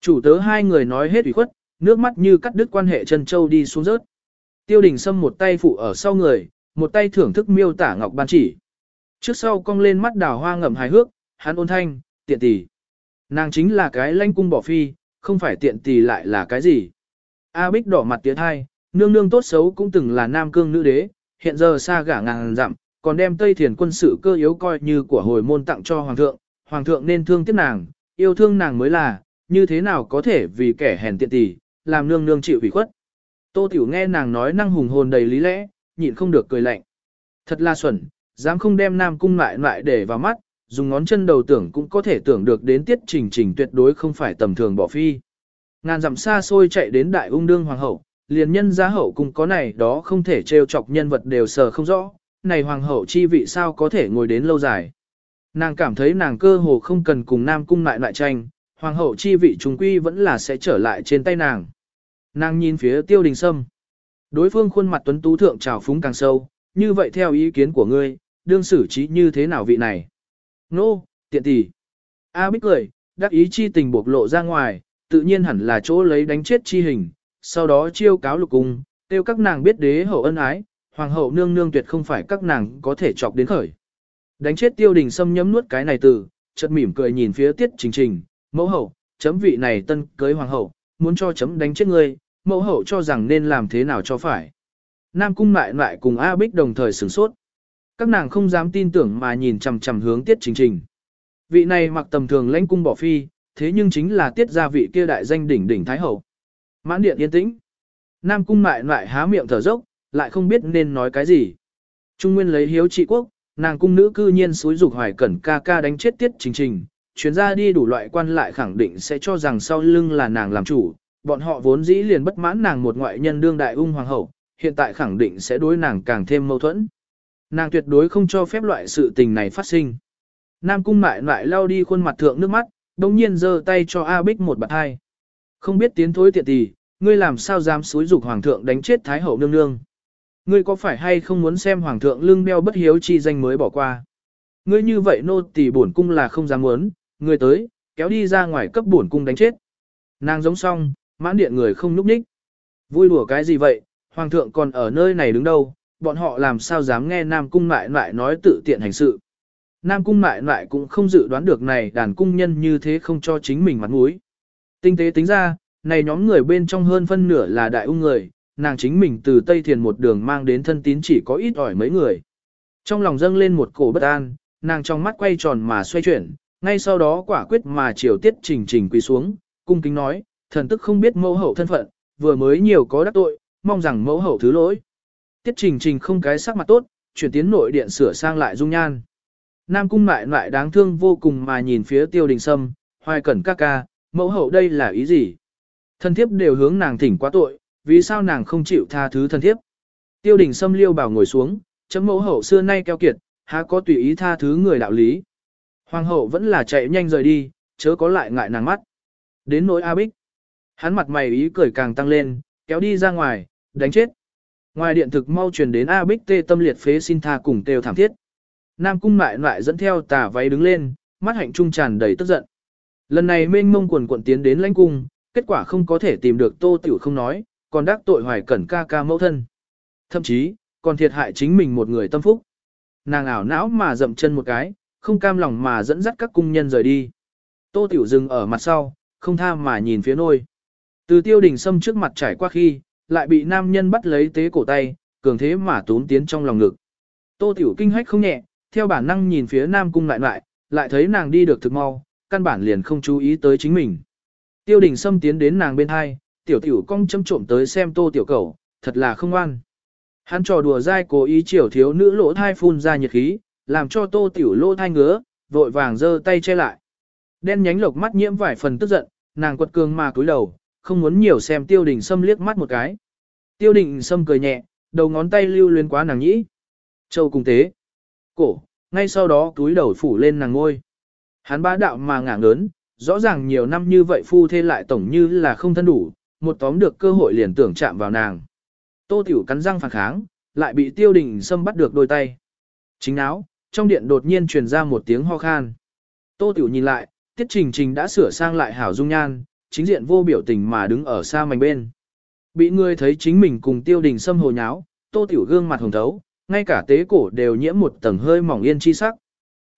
S1: Chủ tớ hai người nói hết ủy khuất, nước mắt như cắt đứt quan hệ chân châu đi xuống rớt. Tiêu đình Sâm một tay phụ ở sau người, một tay thưởng thức miêu tả ngọc ban chỉ. Trước sau cong lên mắt đào hoa ngậm hài hước, hắn ôn thanh, tiện tỷ. Nàng chính là cái lanh cung bỏ phi, không phải tiện tỷ lại là cái gì. A bích đỏ mặt tiếng hai, nương nương tốt xấu cũng từng là nam cương nữ đế, hiện giờ xa gả ngàn dặm, còn đem Tây Thiền quân sự cơ yếu coi như của hồi môn tặng cho Hoàng thượng, Hoàng thượng nên thương tiếc nàng, yêu thương nàng mới là, như thế nào có thể vì kẻ hèn tiện tỷ, làm nương nương chịu ủy khuất. Tô Tiểu nghe nàng nói năng hùng hồn đầy lý lẽ, nhịn không được cười lạnh. Thật là xuẩn, dám không đem Nam Cung lại lại để vào mắt, dùng ngón chân đầu tưởng cũng có thể tưởng được đến tiết trình trình tuyệt đối không phải tầm thường bỏ phi. Ngàn dặm xa xôi chạy đến đại ung đương hoàng hậu, liền nhân gia hậu cùng có này đó không thể trêu chọc nhân vật đều sờ không rõ, này hoàng hậu chi vị sao có thể ngồi đến lâu dài. Nàng cảm thấy nàng cơ hồ không cần cùng nam cung lại lại tranh, hoàng hậu chi vị trùng quy vẫn là sẽ trở lại trên tay nàng. Nàng nhìn phía tiêu đình sâm. Đối phương khuôn mặt tuấn tú thượng trào phúng càng sâu, như vậy theo ý kiến của ngươi, đương xử trí như thế nào vị này? Nô, no, tiện tỷ. A bích cười, đắc ý chi tình bộc lộ ra ngoài, tự nhiên hẳn là chỗ lấy đánh chết chi hình, sau đó chiêu cáo lục cung, tiêu các nàng biết đế hậu ân ái, hoàng hậu nương nương tuyệt không phải các nàng có thể chọc đến khởi. Đánh chết tiêu đình xâm nhấm nuốt cái này từ, chợt mỉm cười nhìn phía tiết trình trình, mẫu hậu, chấm vị này tân cưới hoàng hậu, muốn cho chấm đánh chết ngươi, mẫu hậu cho rằng nên làm thế nào cho phải. Nam cung lại lại cùng A Bích đồng thời sửng sốt. Các nàng không dám tin tưởng mà nhìn chằm chằm hướng tiết trình trình. Vị này mặc tầm thường lãnh cung bỏ phi, thế nhưng chính là tiết gia vị kia đại danh đỉnh đỉnh thái hậu. Mãn điện yên tĩnh. Nam cung mại lại há miệng thở dốc, lại không biết nên nói cái gì. Trung Nguyên lấy hiếu trị quốc, nàng cung nữ cư nhiên suối dục hoài cẩn ca ca đánh chết tiết trình trình, chuyến ra đi đủ loại quan lại khẳng định sẽ cho rằng sau lưng là nàng làm chủ, bọn họ vốn dĩ liền bất mãn nàng một ngoại nhân đương đại ung hoàng hậu, hiện tại khẳng định sẽ đối nàng càng thêm mâu thuẫn. Nàng tuyệt đối không cho phép loại sự tình này phát sinh. Nam cung mại lại lao đi khuôn mặt thượng nước mắt, đồng nhiên giơ tay cho A Bích một bạt hai. Không biết tiến thối tiện tỷ, ngươi làm sao dám xúi dục hoàng thượng đánh chết thái hậu nương nương. Ngươi có phải hay không muốn xem hoàng thượng lưng đeo bất hiếu chi danh mới bỏ qua. Ngươi như vậy nô tỳ bổn cung là không dám muốn, ngươi tới, kéo đi ra ngoài cấp bổn cung đánh chết. Nàng giống xong, mãn điện người không núp ních. Vui đùa cái gì vậy, hoàng thượng còn ở nơi này đứng đâu, bọn họ làm sao dám nghe Nam Cung mại Mại nói tự tiện hành sự. Nam Cung mại Mại cũng không dự đoán được này đàn cung nhân như thế không cho chính mình mặt mũi. Tinh tế tính ra, này nhóm người bên trong hơn phân nửa là đại ung người, nàng chính mình từ Tây Thiền một đường mang đến thân tín chỉ có ít ỏi mấy người. Trong lòng dâng lên một cổ bất an, nàng trong mắt quay tròn mà xoay chuyển, ngay sau đó quả quyết mà chiều tiết trình trình quỳ xuống, cung kính nói, thần tức không biết mẫu hậu thân phận, vừa mới nhiều có đắc tội, mong rằng mẫu hậu thứ lỗi. Tiết trình trình không cái sắc mặt tốt, chuyển tiến nội điện sửa sang lại dung nhan. Nam cung lại lại đáng thương vô cùng mà nhìn phía tiêu đình sâm, hoài cẩn ca ca, mẫu hậu đây là ý gì? Thân thiếp đều hướng nàng thỉnh quá tội, vì sao nàng không chịu tha thứ thân thiếp? Tiêu đình sâm liêu bảo ngồi xuống, chấm mẫu hậu xưa nay keo kiệt, há có tùy ý tha thứ người đạo lý. Hoàng hậu vẫn là chạy nhanh rời đi, chớ có lại ngại nàng mắt. Đến nỗi A Bích. Hắn mặt mày ý cười càng tăng lên, kéo đi ra ngoài, đánh chết. Ngoài điện thực mau truyền đến A Bích tê tâm liệt phế xin tha cùng têu thảm thiết. Nam cung mại lại dẫn theo tà váy đứng lên, mắt hạnh trung tràn đầy tức giận. Lần này mênh mông quần quận tiến đến lãnh cung, kết quả không có thể tìm được tô tiểu không nói, còn đắc tội hoài cẩn ca ca mẫu thân. Thậm chí, còn thiệt hại chính mình một người tâm phúc. Nàng ảo não mà dậm chân một cái, không cam lòng mà dẫn dắt các cung nhân rời đi. Tô tiểu dừng ở mặt sau, không tha mà nhìn phía nôi. Từ tiêu đình xâm trước mặt trải qua khi, lại bị nam nhân bắt lấy tế cổ tay, cường thế mà tốn tiến trong lòng ngực. Tô tiểu kinh hách không nhẹ, theo bản năng nhìn phía nam cung lại lại, lại thấy nàng đi được thực mau, căn bản liền không chú ý tới chính mình. Tiêu đình Sâm tiến đến nàng bên hai, tiểu tiểu cong châm trộm tới xem tô tiểu cầu, thật là không ngoan. Hắn trò đùa dai cố ý chiều thiếu nữ lỗ thai phun ra nhiệt khí, làm cho tô tiểu lỗ thai ngứa, vội vàng giơ tay che lại. Đen nhánh lộc mắt nhiễm vài phần tức giận, nàng quật cường mà cúi đầu, không muốn nhiều xem tiêu đình Sâm liếc mắt một cái. Tiêu đình Sâm cười nhẹ, đầu ngón tay lưu luyến quá nàng nhĩ. Châu cùng tế. Cổ, ngay sau đó túi đầu phủ lên nàng ngôi. Hắn bá đạo mà ngả ngớn, rõ ràng nhiều năm như vậy phu thê lại tổng như là không thân đủ, một tóm được cơ hội liền tưởng chạm vào nàng. Tô Tiểu cắn răng phản kháng, lại bị tiêu đình xâm bắt được đôi tay. Chính áo, trong điện đột nhiên truyền ra một tiếng ho khan. Tô Tiểu nhìn lại, tiết trình trình đã sửa sang lại hảo dung nhan, chính diện vô biểu tình mà đứng ở xa mảnh bên. Bị người thấy chính mình cùng tiêu đình xâm hồ nháo, Tô Tiểu gương mặt hồng thấu, ngay cả tế cổ đều nhiễm một tầng hơi mỏng yên chi sắc.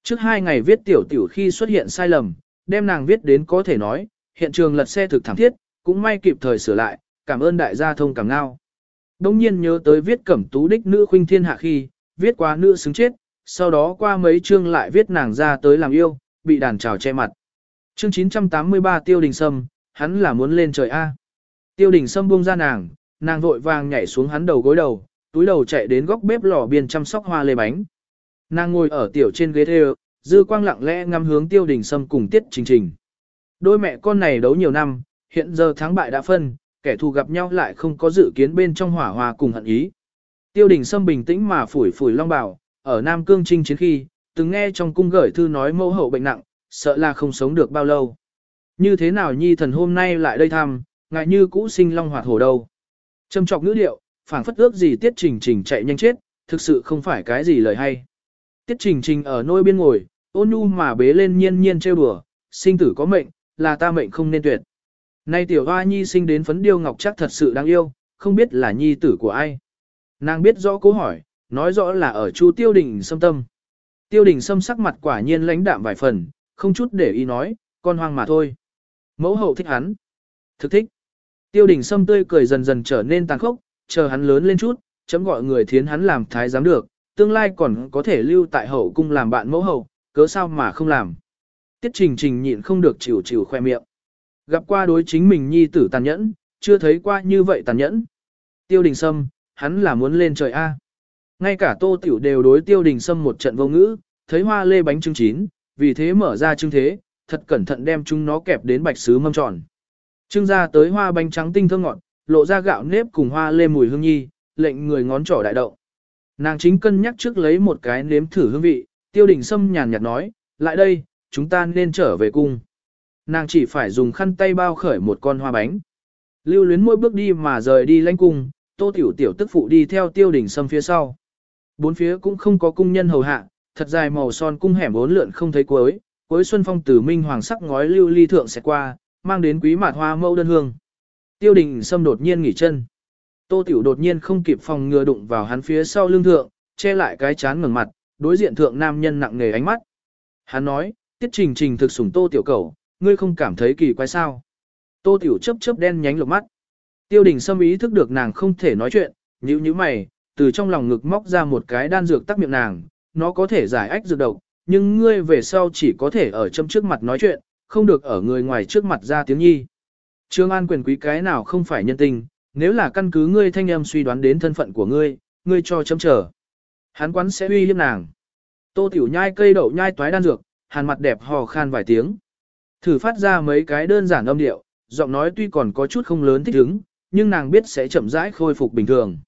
S1: Trước hai ngày viết tiểu tiểu khi xuất hiện sai lầm, đem nàng viết đến có thể nói, hiện trường lật xe thực thảm thiết, cũng may kịp thời sửa lại, cảm ơn đại gia thông cảm ngao. Đông nhiên nhớ tới viết cẩm tú đích nữ khuynh thiên hạ khi, viết qua nữ xứng chết, sau đó qua mấy chương lại viết nàng ra tới làm yêu, bị đàn trào che mặt. Chương 983 Tiêu Đình Sâm, hắn là muốn lên trời A. Tiêu Đình Sâm buông ra nàng, nàng vội vàng nhảy xuống hắn đầu gối đầu, túi đầu chạy đến góc bếp lò biên chăm sóc hoa lê bánh. Nàng ngồi ở tiểu trên ghế thê dư quang lặng lẽ ngắm hướng Tiêu Đình Sâm cùng Tiết Trình Trình. Đôi mẹ con này đấu nhiều năm, hiện giờ thắng bại đã phân, kẻ thù gặp nhau lại không có dự kiến bên trong hỏa hòa cùng hận ý. Tiêu đình Sâm bình tĩnh mà phủi phủi long bảo, ở Nam Cương Trinh chiến khi, từng nghe trong cung gửi thư nói mẫu hậu bệnh nặng, sợ là không sống được bao lâu. Như thế nào nhi thần hôm nay lại đây thăm, ngại như cũ sinh long hoạt hổ đâu. Châm trọc ngữ điệu, phảng phất ước gì tiết trình trình chạy nhanh chết, thực sự không phải cái gì lời hay. Tiết trình trình ở nôi biên ngồi, ôn nhu mà bế lên nhiên nhiên trêu đùa, sinh tử có mệnh, là ta mệnh không nên tuyệt. Nay tiểu hoa nhi sinh đến phấn điêu ngọc chắc thật sự đáng yêu, không biết là nhi tử của ai. Nàng biết rõ câu hỏi, nói rõ là ở chu tiêu đình xâm tâm. Tiêu đình xâm sắc mặt quả nhiên lãnh đạm vài phần, không chút để ý nói, con hoang mà thôi. Mẫu hậu thích hắn. Thực thích. Tiêu đình xâm tươi cười dần dần trở nên tàn khốc, chờ hắn lớn lên chút, chấm gọi người thiến hắn làm thái giám được, tương lai còn có thể lưu tại hậu cung làm bạn mẫu hậu, cớ sao mà không làm. Tiết trình trình nhịn không được chịu chịu khoe miệng. Gặp qua đối chính mình nhi tử tàn nhẫn, chưa thấy qua như vậy tàn nhẫn. Tiêu đình sâm, hắn là muốn lên trời A. Ngay cả tô tiểu đều đối tiêu đình sâm một trận vô ngữ, thấy hoa lê bánh trưng chín, vì thế mở ra trưng thế, thật cẩn thận đem chúng nó kẹp đến bạch sứ mâm tròn. Trưng ra tới hoa bánh trắng tinh thơm ngọt, lộ ra gạo nếp cùng hoa lê mùi hương nhi, lệnh người ngón trỏ đại động. Nàng chính cân nhắc trước lấy một cái nếm thử hương vị, tiêu đình sâm nhàn nhạt nói, lại đây, chúng ta nên trở về cung. Nàng chỉ phải dùng khăn tay bao khởi một con hoa bánh. Lưu luyến mỗi bước đi mà rời đi lãnh cung, tô tiểu tiểu tức phụ đi theo tiêu đỉnh sâm phía sau. Bốn phía cũng không có cung nhân hầu hạ, thật dài màu son cung hẻm bốn lượn không thấy cuối, cuối xuân phong Tử minh hoàng sắc ngói lưu ly thượng sẽ qua, mang đến quý mạt hoa mẫu đơn hương. Tiêu đình sâm đột nhiên nghỉ chân. Tô tiểu đột nhiên không kịp phòng ngừa đụng vào hắn phía sau lưng thượng, che lại cái chán ngẩng mặt, đối diện thượng nam nhân nặng nề ánh mắt. Hắn nói, tiết trình trình thực sủng tô tiểu cầu, ngươi không cảm thấy kỳ quái sao? Tô Tiểu chớp chớp đen nhánh lục mắt. Tiêu đình xâm ý thức được nàng không thể nói chuyện, nhíu nhíu mày, từ trong lòng ngực móc ra một cái đan dược tắc miệng nàng, nó có thể giải ách dược độc, nhưng ngươi về sau chỉ có thể ở châm trước mặt nói chuyện, không được ở người ngoài trước mặt ra tiếng nhi. Trương An quyền quý cái nào không phải nhân tình, nếu là căn cứ ngươi thanh âm suy đoán đến thân phận của ngươi, ngươi cho chấm chờ. Hắn quán sẽ uy hiếp nàng. Tô Tiểu nhai cây đậu nhai toái đan dược, hàn mặt đẹp hò khan vài tiếng. Thử phát ra mấy cái đơn giản âm điệu, giọng nói tuy còn có chút không lớn thích ứng, nhưng nàng biết sẽ chậm rãi khôi phục bình thường.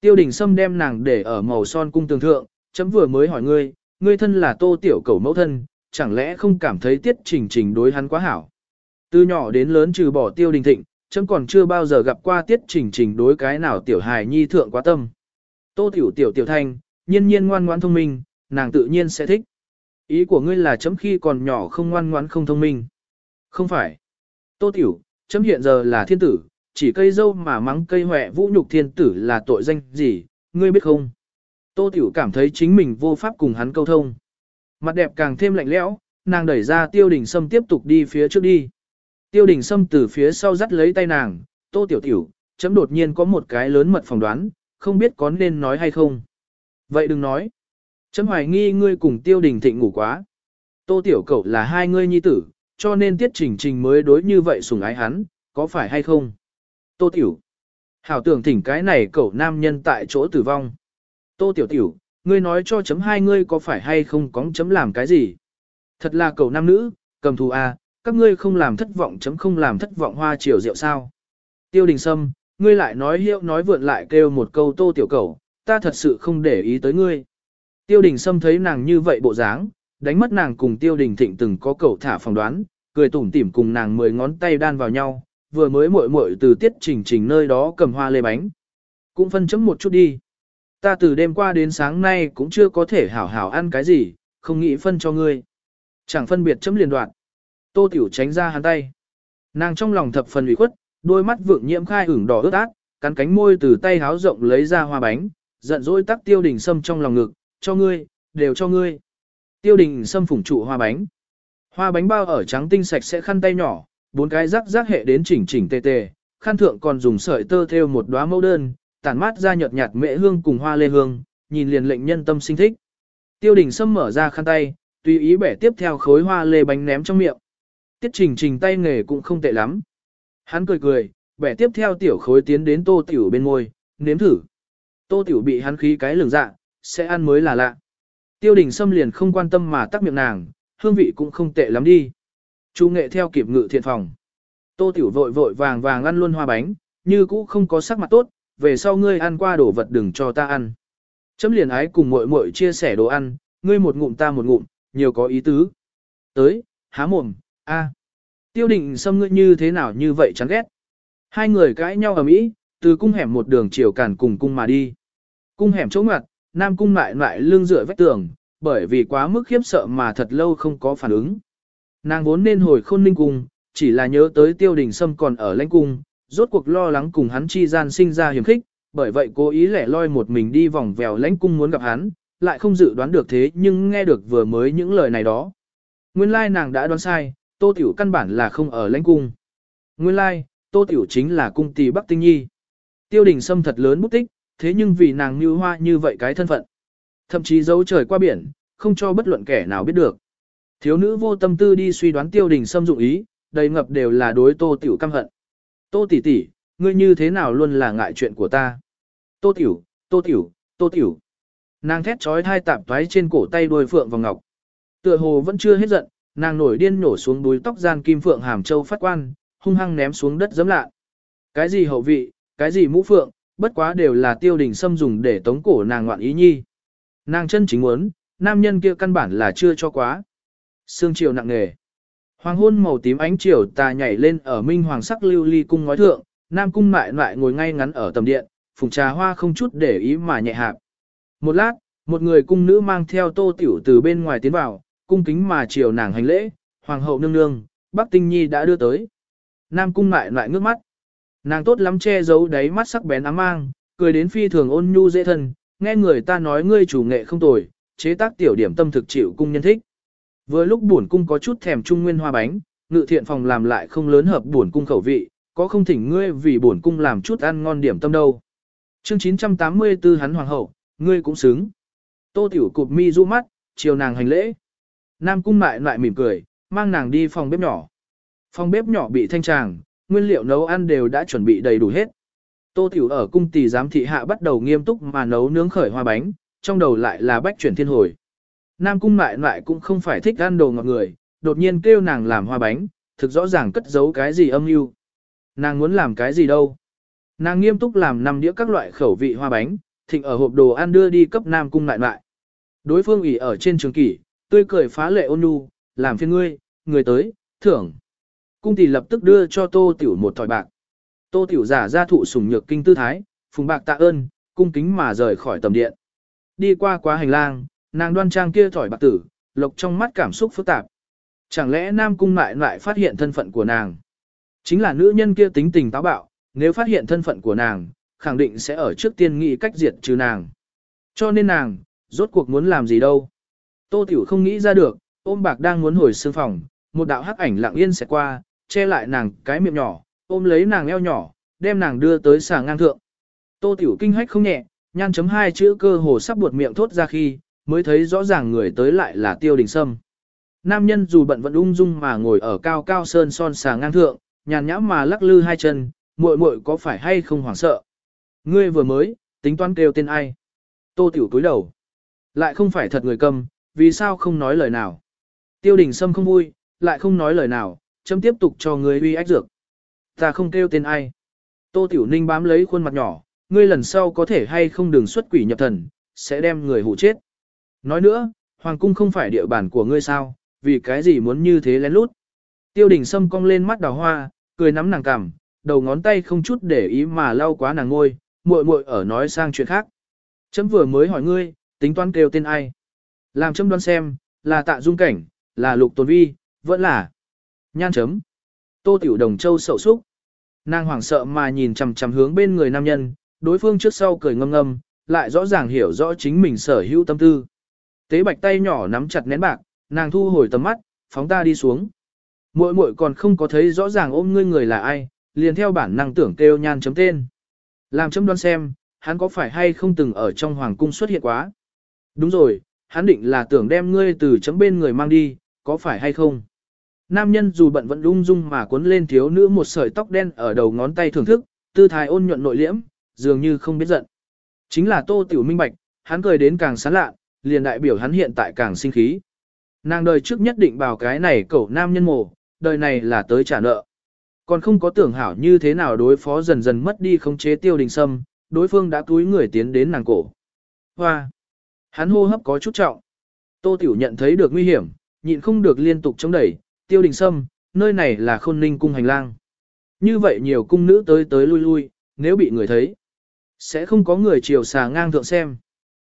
S1: Tiêu đình Sâm đem nàng để ở màu son cung tường thượng, chấm vừa mới hỏi ngươi, ngươi thân là tô tiểu cầu mẫu thân, chẳng lẽ không cảm thấy tiết trình trình đối hắn quá hảo. Từ nhỏ đến lớn trừ bỏ tiêu đình thịnh, chấm còn chưa bao giờ gặp qua tiết trình trình đối cái nào tiểu hài nhi thượng quá tâm. Tô tiểu tiểu tiểu thanh, nhiên nhiên ngoan ngoãn thông minh, nàng tự nhiên sẽ thích. Ý của ngươi là chấm khi còn nhỏ không ngoan ngoãn không thông minh. Không phải. Tô Tiểu, chấm hiện giờ là thiên tử, chỉ cây dâu mà mắng cây hòe vũ nhục thiên tử là tội danh gì, ngươi biết không? Tô Tiểu cảm thấy chính mình vô pháp cùng hắn câu thông. Mặt đẹp càng thêm lạnh lẽo, nàng đẩy ra tiêu đình sâm tiếp tục đi phía trước đi. Tiêu đình sâm từ phía sau dắt lấy tay nàng, tô tiểu tiểu, chấm đột nhiên có một cái lớn mật phỏng đoán, không biết có nên nói hay không. Vậy đừng nói. Chấm hoài nghi ngươi cùng tiêu đình thịnh ngủ quá. Tô tiểu cậu là hai ngươi nhi tử, cho nên tiết trình trình mới đối như vậy sùng ái hắn, có phải hay không? Tô tiểu. Hảo tưởng thỉnh cái này cậu nam nhân tại chỗ tử vong. Tô tiểu tiểu, ngươi nói cho chấm hai ngươi có phải hay không có chấm làm cái gì? Thật là cậu nam nữ, cầm thù à, các ngươi không làm thất vọng chấm không làm thất vọng hoa chiều rượu sao? Tiêu đình sâm, ngươi lại nói hiệu nói vượn lại kêu một câu tô tiểu cậu, ta thật sự không để ý tới ngươi. Tiêu đình Sâm thấy nàng như vậy bộ dáng, đánh mất nàng cùng tiêu đình thịnh từng có cậu thả phỏng đoán, cười tủm tỉm cùng nàng mười ngón tay đan vào nhau, vừa mới muội muội từ tiết trình trình nơi đó cầm hoa lê bánh. Cũng phân chấm một chút đi. Ta từ đêm qua đến sáng nay cũng chưa có thể hảo hảo ăn cái gì, không nghĩ phân cho ngươi. Chẳng phân biệt chấm liền đoạn. Tô tiểu tránh ra hắn tay. Nàng trong lòng thập phần ủy khuất, đôi mắt vượng nhiễm khai ửng đỏ ướt át, cắn cánh môi từ tay háo rộng lấy ra hoa bánh, giận dỗi tắc tiêu đình sâm trong lòng ngực, cho ngươi, đều cho ngươi. Tiêu đình sâm phủng trụ hoa bánh. Hoa bánh bao ở trắng tinh sạch sẽ khăn tay nhỏ, bốn cái rắc rắc hệ đến chỉnh chỉnh tề tề, khăn thượng còn dùng sợi tơ thêu một đóa mẫu đơn, tản mát ra nhợt nhạt mễ hương cùng hoa lê hương, nhìn liền lệnh nhân tâm sinh thích. Tiêu đình Sâm mở ra khăn tay, tùy ý bẻ tiếp theo khối hoa lê bánh ném trong miệng. Tiết trình trình tay nghề cũng không tệ lắm. Hắn cười cười, bẻ tiếp theo tiểu khối tiến đến tô tiểu bên môi, nếm thử. Tô tiểu bị hắn khí cái lường dạ, sẽ ăn mới là lạ. Tiêu đình Sâm liền không quan tâm mà tắc miệng nàng, hương vị cũng không tệ lắm đi. Chu nghệ theo kịp ngự thiện phòng. Tô tiểu vội vội vàng vàng ăn luôn hoa bánh, như cũ không có sắc mặt tốt, về sau ngươi ăn qua đồ vật đừng cho ta ăn. Chấm liền ái cùng muội muội chia sẻ đồ ăn, ngươi một ngụm ta một ngụm, nhiều có ý tứ. Tới, há mồm, a. Tiêu Đình Sâm ngươi như thế nào như vậy chán ghét. Hai người cãi nhau ở mỹ, từ cung hẻm một đường chiều cản cùng cung mà đi. Cung hẻm chỗ ngoặt, nam cung lại lại lưng dựa vách tường, bởi vì quá mức khiếp sợ mà thật lâu không có phản ứng. Nàng vốn nên hồi khôn ninh cung, chỉ là nhớ tới tiêu đình sâm còn ở lãnh cung, rốt cuộc lo lắng cùng hắn chi gian sinh ra hiểm khích, bởi vậy cố ý lẻ loi một mình đi vòng vèo lãnh cung muốn gặp hắn, lại không dự đoán được thế nhưng nghe được vừa mới những lời này đó. Nguyên lai nàng đã đoán sai, tô tiểu căn bản là không ở lãnh cung. Nguyên lai, tô tiểu chính là cung tỷ Bắc Tinh Nhi. Tiêu đình sâm thật lớn bút tích, thế nhưng vì nàng như hoa như vậy cái thân phận. Thậm chí giấu trời qua biển, không cho bất luận kẻ nào biết được. Thiếu nữ vô tâm tư đi suy đoán tiêu đình sâm dụng ý, đầy ngập đều là đối tô tiểu căm hận. Tô tỷ tỷ, ngươi như thế nào luôn là ngại chuyện của ta. Tô tiểu, tô tiểu, tô tiểu. Nàng thét trói thai tạp toái trên cổ tay đôi phượng vào ngọc. Tựa hồ vẫn chưa hết giận, nàng nổi điên nổ xuống đuôi tóc gian kim phượng hàm châu phát quan, hung hăng ném xuống đất giấm lạ. Cái gì hậu vị, cái gì mũ phượng, bất quá đều là tiêu đình xâm dùng để tống cổ nàng ngoạn ý nhi. Nàng chân chính muốn, nam nhân kia căn bản là chưa cho quá. Sương chiều nặng nề. Hoàng hôn màu tím ánh chiều tà nhảy lên ở minh hoàng sắc lưu ly cung ngói thượng, nam cung mại mại ngồi ngay ngắn ở tầm điện, phùng trà hoa không chút để ý mà nhẹ hạp. Một lát, một người cung nữ mang theo tô tiểu từ bên ngoài tiến vào, cung kính mà chiều nàng hành lễ, hoàng hậu nương nương, bắc tinh nhi đã đưa tới. Nam cung mại mại ngước mắt. Nàng tốt lắm che giấu đáy mắt sắc bén ám mang, cười đến phi thường ôn nhu dễ thân, nghe người ta nói ngươi chủ nghệ không tồi, chế tác tiểu điểm tâm thực chịu cung nhân thích. Vừa lúc buồn cung có chút thèm trung nguyên hoa bánh, ngự thiện phòng làm lại không lớn hợp buồn cung khẩu vị, có không thỉnh ngươi vì buồn cung làm chút ăn ngon điểm tâm đâu. Chương 984 hắn hoàng hậu, ngươi cũng xứng. Tô tiểu cụp mi du mắt, chiều nàng hành lễ. Nam cung lại lại mỉm cười, mang nàng đi phòng bếp nhỏ. Phòng bếp nhỏ bị thanh tràng, nguyên liệu nấu ăn đều đã chuẩn bị đầy đủ hết. Tô tiểu ở cung tỷ giám thị hạ bắt đầu nghiêm túc mà nấu nướng khởi hoa bánh, trong đầu lại là bách chuyển thiên hồi. Nam cung mại lại cũng không phải thích ăn đồ ngọt người, đột nhiên kêu nàng làm hoa bánh, thực rõ ràng cất giấu cái gì âm mưu. Nàng muốn làm cái gì đâu. Nàng nghiêm túc làm năm đĩa các loại khẩu vị hoa bánh, thịnh ở hộp đồ ăn đưa đi cấp Nam cung lại lại. Đối phương ủy ở trên trường kỷ, tươi cười phá lệ ôn nhu, làm phiên ngươi, người tới, thưởng. Cung tỷ lập tức đưa cho Tô Tiểu một thỏi bạc. Tô Tiểu giả ra thụ sủng nhược kinh tư thái, phùng bạc tạ ơn, cung kính mà rời khỏi tầm điện. Đi qua quá hành lang, nàng đoan trang kia thỏi bạc tử, lộc trong mắt cảm xúc phức tạp. Chẳng lẽ Nam Cung lại lại phát hiện thân phận của nàng? Chính là nữ nhân kia tính tình táo bạo, nếu phát hiện thân phận của nàng, khẳng định sẽ ở trước tiên nghĩ cách diệt trừ nàng. Cho nên nàng, rốt cuộc muốn làm gì đâu. Tô Tiểu không nghĩ ra được, ôm bạc đang muốn hồi sương phòng, một đạo hắc ảnh lặng yên sẽ qua, che lại nàng cái miệng nhỏ, ôm lấy nàng eo nhỏ, đem nàng đưa tới xà ngang thượng. Tô Tiểu kinh hách không nhẹ, nhan chấm hai chữ cơ hồ sắp buột miệng thốt ra khi, mới thấy rõ ràng người tới lại là Tiêu Đình Sâm. Nam nhân dù bận vẫn ung dung mà ngồi ở cao cao sơn son xà ngang thượng, nhàn nhã mà lắc lư hai chân, muội muội có phải hay không hoảng sợ. Ngươi vừa mới, tính toán kêu tên ai? Tô Tiểu túi đầu. Lại không phải thật người cầm, vì sao không nói lời nào? Tiêu đình Sâm không vui, lại không nói lời nào, chấm tiếp tục cho ngươi uy ách dược. Ta không kêu tên ai. Tô Tiểu Ninh bám lấy khuôn mặt nhỏ, ngươi lần sau có thể hay không đừng xuất quỷ nhập thần, sẽ đem người hụ chết. Nói nữa, Hoàng cung không phải địa bàn của ngươi sao, vì cái gì muốn như thế lén lút. Tiêu đình Sâm cong lên mắt đào hoa, cười nắm nàng cằm, đầu ngón tay không chút để ý mà lau quá nàng ngôi, muội muội ở nói sang chuyện khác. Chấm vừa mới hỏi ngươi, tính toán kêu tên ai? Làm chấm đoán xem, là tạ dung cảnh, là lục tồn vi, vẫn là nhan chấm. Tô tiểu đồng châu sậu xúc. Nàng hoảng sợ mà nhìn chằm chằm hướng bên người nam nhân, đối phương trước sau cười ngâm ngâm, lại rõ ràng hiểu rõ chính mình sở hữu tâm tư. Tế bạch tay nhỏ nắm chặt nén bạc, nàng thu hồi tầm mắt, phóng ta đi xuống. Muội muội còn không có thấy rõ ràng ôm ngươi người là ai, liền theo bản năng tưởng kêu nhan chấm tên. Làm chấm đoán xem, hắn có phải hay không từng ở trong hoàng cung xuất hiện quá? Đúng rồi, hắn định là tưởng đem ngươi từ chấm bên người mang đi, có phải hay không? Nam nhân dù bận vẫn lung dung mà cuốn lên thiếu nữ một sợi tóc đen ở đầu ngón tay thưởng thức, tư thái ôn nhuận nội liễm, dường như không biết giận. Chính là tô tiểu minh bạch, hắn cười đến càng sán lạ, liền đại biểu hắn hiện tại càng sinh khí. Nàng đời trước nhất định bảo cái này cậu nam nhân mồ, đời này là tới trả nợ. Còn không có tưởng hảo như thế nào đối phó dần dần mất đi khống chế tiêu đình sâm, đối phương đã túi người tiến đến nàng cổ. Hoa! Hắn hô hấp có chút trọng. Tô Tiểu nhận thấy được nguy hiểm, nhịn không được liên tục chống đẩy, tiêu đình sâm, nơi này là khôn ninh cung hành lang. Như vậy nhiều cung nữ tới tới lui lui, nếu bị người thấy, sẽ không có người chiều xà ngang thượng xem.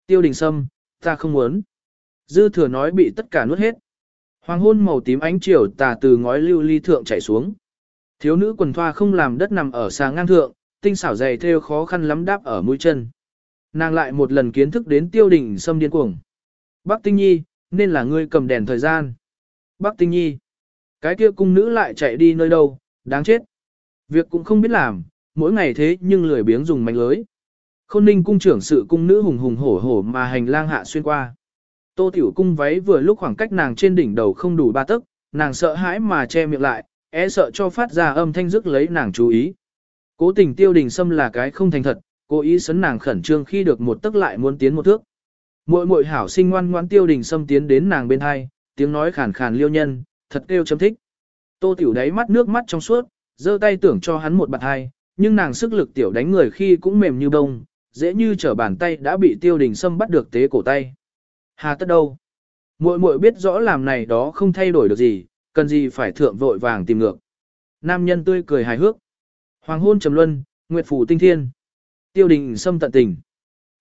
S1: Tiêu đình sâm, ta không muốn. Dư thừa nói bị tất cả nuốt hết. Hoàng hôn màu tím ánh chiều tà từ ngói lưu ly thượng chảy xuống. Thiếu nữ quần thoa không làm đất nằm ở xà ngang thượng, tinh xảo dày theo khó khăn lắm đáp ở mũi chân. Nàng lại một lần kiến thức đến tiêu đình sâm điên cuồng. Bắc Tinh Nhi, nên là ngươi cầm đèn thời gian. Bắc Tinh Nhi, cái kia cung nữ lại chạy đi nơi đâu, đáng chết. Việc cũng không biết làm, mỗi ngày thế nhưng lười biếng dùng mánh lưới. Khôn ninh cung trưởng sự cung nữ hùng hùng hổ hổ mà hành lang hạ xuyên qua. Tô tiểu cung váy vừa lúc khoảng cách nàng trên đỉnh đầu không đủ ba tấc, nàng sợ hãi mà che miệng lại, e sợ cho phát ra âm thanh rức lấy nàng chú ý. Cố tình tiêu đình xâm là cái không thành thật, cố ý sấn nàng khẩn trương khi được một tức lại muốn tiến một thước. Muội muội hảo sinh ngoan ngoãn tiêu đình xâm tiến đến nàng bên hai, tiếng nói khàn khàn liêu nhân, thật kêu chấm thích. Tô tiểu đáy mắt nước mắt trong suốt, giơ tay tưởng cho hắn một bạt hai, nhưng nàng sức lực tiểu đánh người khi cũng mềm như bông, dễ như trở bàn tay đã bị tiêu đình sâm bắt được tế cổ tay. Hà tất đâu? Muội muội biết rõ làm này đó không thay đổi được gì, cần gì phải thượng vội vàng tìm ngược. Nam nhân tươi cười hài hước. Hoàng hôn trầm luân, nguyệt phủ tinh thiên. Tiêu đình sâm tận tình.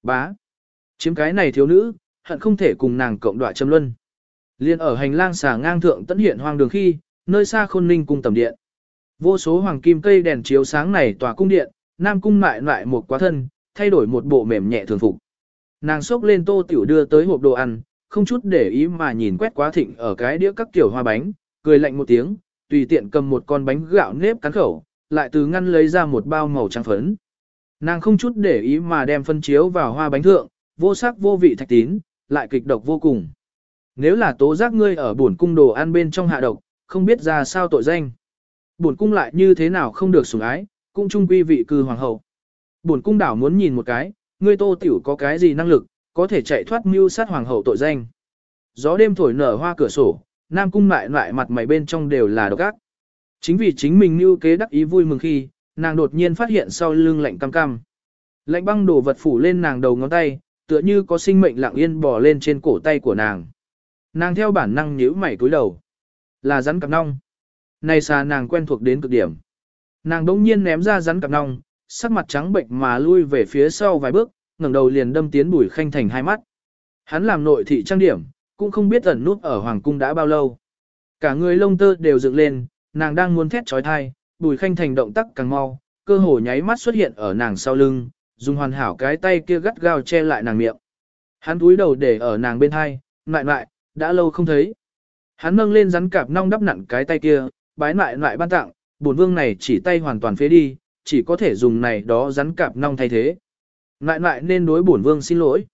S1: Bá. Chiếm cái này thiếu nữ, hận không thể cùng nàng cộng đoạ trầm luân. Liên ở hành lang xà ngang thượng tận hiện hoang đường khi, nơi xa khôn ninh cung tầm điện. Vô số hoàng kim cây đèn chiếu sáng này tòa cung điện, nam cung mại lại một quá thân, thay đổi một bộ mềm nhẹ thường phục. Nàng xốc lên tô tiểu đưa tới hộp đồ ăn, không chút để ý mà nhìn quét quá thịnh ở cái đĩa các kiểu hoa bánh, cười lạnh một tiếng, tùy tiện cầm một con bánh gạo nếp cắn khẩu, lại từ ngăn lấy ra một bao màu trắng phấn. Nàng không chút để ý mà đem phân chiếu vào hoa bánh thượng, vô sắc vô vị thạch tín, lại kịch độc vô cùng. Nếu là tố giác ngươi ở buồn cung đồ ăn bên trong hạ độc, không biết ra sao tội danh. Buồn cung lại như thế nào không được sủng ái, cũng trung quy vị cư hoàng hậu. Buồn cung đảo muốn nhìn một cái, ngươi tô tiểu có cái gì năng lực, có thể chạy thoát mưu sát hoàng hậu tội danh. Gió đêm thổi nở hoa cửa sổ, nam cung lại lại mặt mày bên trong đều là độc ác. Chính vì chính mình mưu kế đắc ý vui mừng khi, nàng đột nhiên phát hiện sau lưng lạnh cam cam. Lạnh băng đổ vật phủ lên nàng đầu ngón tay, tựa như có sinh mệnh lặng yên bò lên trên cổ tay của nàng. Nàng theo bản năng nhíu mày cúi đầu. Là rắn cặp nong. Này xà nàng quen thuộc đến cực điểm. Nàng đống nhiên ném ra rắn cặp nong, sắc mặt trắng bệnh mà lui về phía sau vài bước, ngẩng đầu liền đâm tiến bùi khanh thành hai mắt. Hắn làm nội thị trang điểm, cũng không biết ẩn nút ở hoàng cung đã bao lâu. Cả người lông tơ đều dựng lên, nàng đang muốn thét trói thai, bùi khanh thành động tác càng mau, cơ hồ nháy mắt xuất hiện ở nàng sau lưng, dùng hoàn hảo cái tay kia gắt gao che lại nàng miệng. Hắn túi đầu để ở nàng bên hai, ngại ngại đã lâu không thấy. Hắn nâng lên rắn cạp nong đắp nặn cái tay kia, bái lại lại ban tặng, bổn vương này chỉ tay hoàn toàn phế đi, chỉ có thể dùng này đó rắn cạp nong thay thế. Lại lại nên đối bổn vương xin lỗi.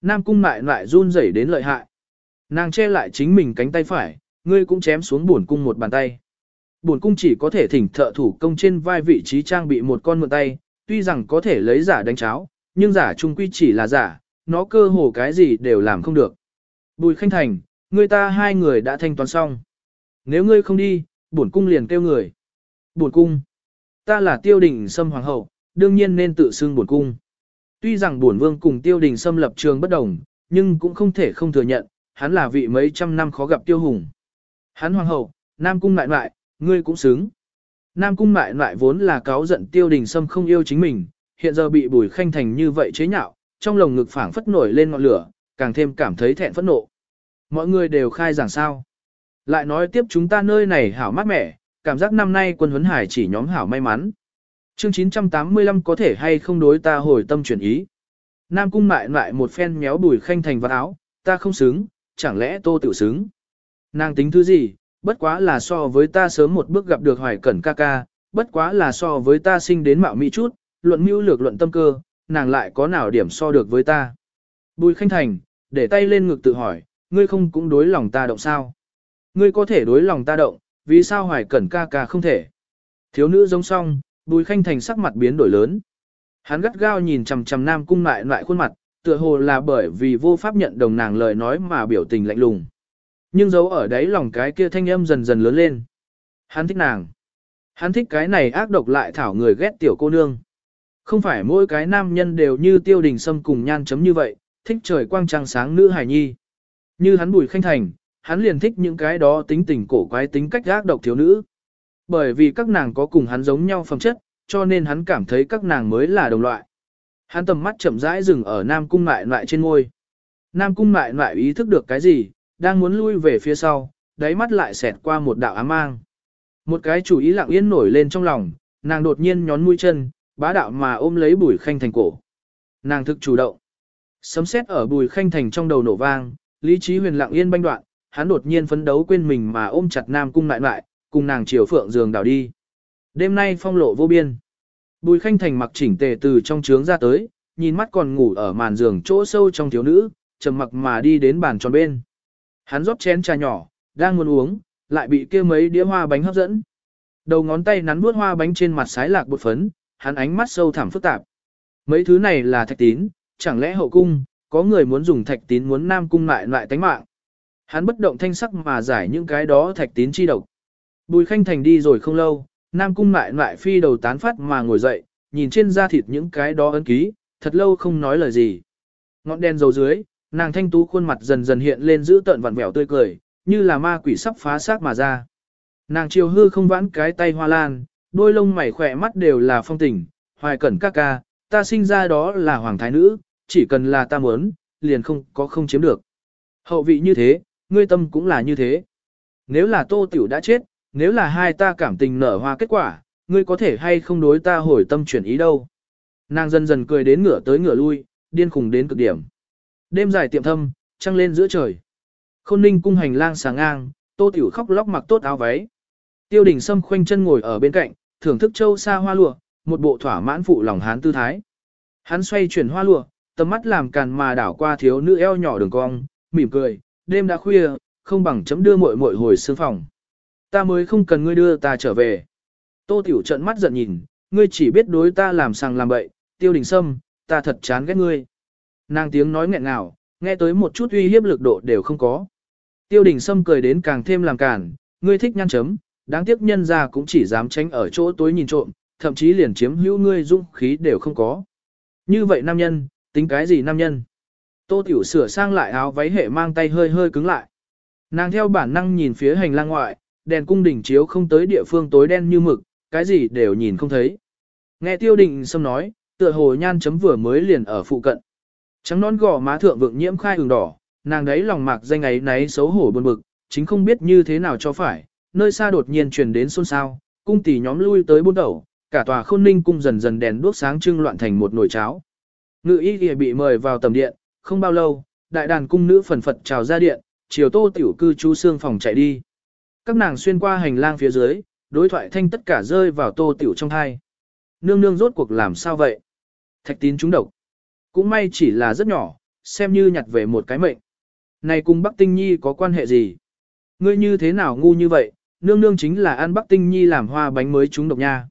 S1: Nam cung lại lại run rẩy đến lợi hại. Nàng che lại chính mình cánh tay phải, ngươi cũng chém xuống bổn cung một bàn tay. Bổn cung chỉ có thể thỉnh thợ thủ công trên vai vị trí trang bị một con mượn tay, tuy rằng có thể lấy giả đánh cháo, nhưng giả trung quy chỉ là giả, nó cơ hồ cái gì đều làm không được. Bùi Khanh Thành, người ta hai người đã thanh toán xong. Nếu ngươi không đi, bổn cung liền kêu người. Bổn cung, ta là tiêu đình sâm hoàng hậu, đương nhiên nên tự xưng bổn cung. Tuy rằng bổn vương cùng tiêu đình sâm lập trường bất đồng, nhưng cũng không thể không thừa nhận, hắn là vị mấy trăm năm khó gặp tiêu hùng. Hắn hoàng hậu, nam cung lại lại, ngươi cũng xứng. Nam cung lại lại vốn là cáo giận tiêu đình sâm không yêu chính mình, hiện giờ bị bùi khanh thành như vậy chế nhạo, trong lồng ngực phảng phất nổi lên ngọn lửa, càng thêm cảm thấy thẹn phẫn nộ. Mọi người đều khai giảng sao. Lại nói tiếp chúng ta nơi này hảo mát mẻ, cảm giác năm nay quân huấn hải chỉ nhóm hảo may mắn. Chương 985 có thể hay không đối ta hồi tâm chuyển ý. Nam cung mại lại một phen méo bùi khanh thành vào áo, ta không xứng, chẳng lẽ tô tiểu xứng. Nàng tính thứ gì, bất quá là so với ta sớm một bước gặp được hoài cẩn ca ca, bất quá là so với ta sinh đến mạo mỹ chút, luận mưu lược luận tâm cơ, nàng lại có nào điểm so được với ta. Bùi khanh thành, để tay lên ngực tự hỏi, ngươi không cũng đối lòng ta động sao? Ngươi có thể đối lòng ta động, vì sao hoài cẩn ca ca không thể? Thiếu nữ giống song, bùi khanh thành sắc mặt biến đổi lớn. Hắn gắt gao nhìn chằm chằm nam cung lại lại khuôn mặt, tựa hồ là bởi vì vô pháp nhận đồng nàng lời nói mà biểu tình lạnh lùng. Nhưng dấu ở đấy lòng cái kia thanh âm dần dần lớn lên. Hắn thích nàng. Hắn thích cái này ác độc lại thảo người ghét tiểu cô nương. Không phải mỗi cái nam nhân đều như tiêu đình sâm cùng nhan chấm như vậy, thích trời quang trăng sáng nữ hải nhi. Như hắn bùi khanh thành, hắn liền thích những cái đó tính tình cổ quái tính cách gác độc thiếu nữ. Bởi vì các nàng có cùng hắn giống nhau phẩm chất, cho nên hắn cảm thấy các nàng mới là đồng loại. Hắn tầm mắt chậm rãi dừng ở Nam Cung Mại Mại trên ngôi. Nam Cung Mại Mại ý thức được cái gì, đang muốn lui về phía sau, đáy mắt lại xẹt qua một đạo ám mang. Một cái chủ ý lặng yên nổi lên trong lòng, nàng đột nhiên nhón mũi chân, bá đạo mà ôm lấy bùi khanh thành cổ. Nàng thực chủ động. Sấm sét ở bùi khanh thành trong đầu nổ vang, lý trí huyền lặng yên banh đoạn, hắn đột nhiên phấn đấu quên mình mà ôm chặt nam cung lại lại, cùng nàng chiều phượng giường đảo đi. Đêm nay phong lộ vô biên. Bùi khanh thành mặc chỉnh tề từ trong trướng ra tới, nhìn mắt còn ngủ ở màn giường chỗ sâu trong thiếu nữ, trầm mặc mà đi đến bàn tròn bên. Hắn rót chén trà nhỏ, đang muốn uống, lại bị kia mấy đĩa hoa bánh hấp dẫn. Đầu ngón tay nắn nuốt hoa bánh trên mặt sái lạc bột phấn, hắn ánh mắt sâu thẳm phức tạp. Mấy thứ này là thạch tín, chẳng lẽ hậu cung, có người muốn dùng thạch tín muốn nam cung lại lại tánh mạng. Hắn bất động thanh sắc mà giải những cái đó thạch tín chi độc. Bùi khanh thành đi rồi không lâu, nam cung lại lại phi đầu tán phát mà ngồi dậy, nhìn trên da thịt những cái đó ấn ký, thật lâu không nói lời gì. Ngọn đèn dầu dưới, nàng thanh tú khuôn mặt dần dần hiện lên giữ tợn vặn vẹo tươi cười, như là ma quỷ sắp phá xác mà ra. Nàng chiều hư không vãn cái tay hoa lan, đôi lông mày khỏe mắt đều là phong tình, hoài cẩn ca ca, ta sinh ra đó là hoàng thái nữ, chỉ cần là ta muốn, liền không có không chiếm được. Hậu vị như thế, ngươi tâm cũng là như thế. Nếu là tô tiểu đã chết, nếu là hai ta cảm tình nở hoa kết quả, ngươi có thể hay không đối ta hồi tâm chuyển ý đâu. Nàng dần dần cười đến ngửa tới ngửa lui, điên khùng đến cực điểm. Đêm dài tiệm thâm, trăng lên giữa trời. Khôn ninh cung hành lang sáng ngang, tô tiểu khóc lóc mặc tốt áo váy. Tiêu đình sâm khoanh chân ngồi ở bên cạnh, thưởng thức châu sa hoa lụa, một bộ thỏa mãn phụ lòng hán tư thái. Hắn xoay chuyển hoa lụa, tầm mắt làm càn mà đảo qua thiếu nữ eo nhỏ đường cong, mỉm cười, đêm đã khuya, không bằng chấm đưa muội muội hồi sương phòng. Ta mới không cần ngươi đưa ta trở về. Tô Tiểu trận mắt giận nhìn, ngươi chỉ biết đối ta làm sàng làm bậy, tiêu đình sâm, ta thật chán ghét ngươi. Nàng tiếng nói nghẹn ngào, nghe tới một chút uy hiếp lực độ đều không có. Tiêu đình sâm cười đến càng thêm làm cản, ngươi thích nhăn chấm, đáng tiếc nhân ra cũng chỉ dám tránh ở chỗ tối nhìn trộm, thậm chí liền chiếm hữu ngươi dũng khí đều không có. Như vậy nam nhân, tính cái gì nam nhân? Tô Tiểu sửa sang lại áo váy hệ mang tay hơi hơi cứng lại. Nàng theo bản năng nhìn phía hành lang ngoại, đèn cung đỉnh chiếu không tới địa phương tối đen như mực, cái gì đều nhìn không thấy. Nghe tiêu định xâm nói, tựa hồ nhan chấm vừa mới liền ở phụ cận. Trắng nón gò má thượng vượng nhiễm khai ửng đỏ, nàng đấy lòng mạc danh ấy náy xấu hổ buồn bực, chính không biết như thế nào cho phải, nơi xa đột nhiên truyền đến xôn xao, cung tỷ nhóm lui tới buôn đầu, cả tòa khôn ninh cung dần dần đèn đuốc sáng trưng loạn thành một nồi cháo. Ngự y kìa bị mời vào tầm điện, không bao lâu, đại đàn cung nữ phần phật chào ra điện, chiều tô tiểu cư chú xương phòng chạy đi. Các nàng xuyên qua hành lang phía dưới, đối thoại thanh tất cả rơi vào tô tiểu trong thai. Nương nương rốt cuộc làm sao vậy? Thạch tín trúng độc. Cũng may chỉ là rất nhỏ, xem như nhặt về một cái mệnh. Này cùng Bắc Tinh Nhi có quan hệ gì? Ngươi như thế nào ngu như vậy, nương nương chính là ăn Bắc Tinh Nhi làm hoa bánh mới trúng độc nha.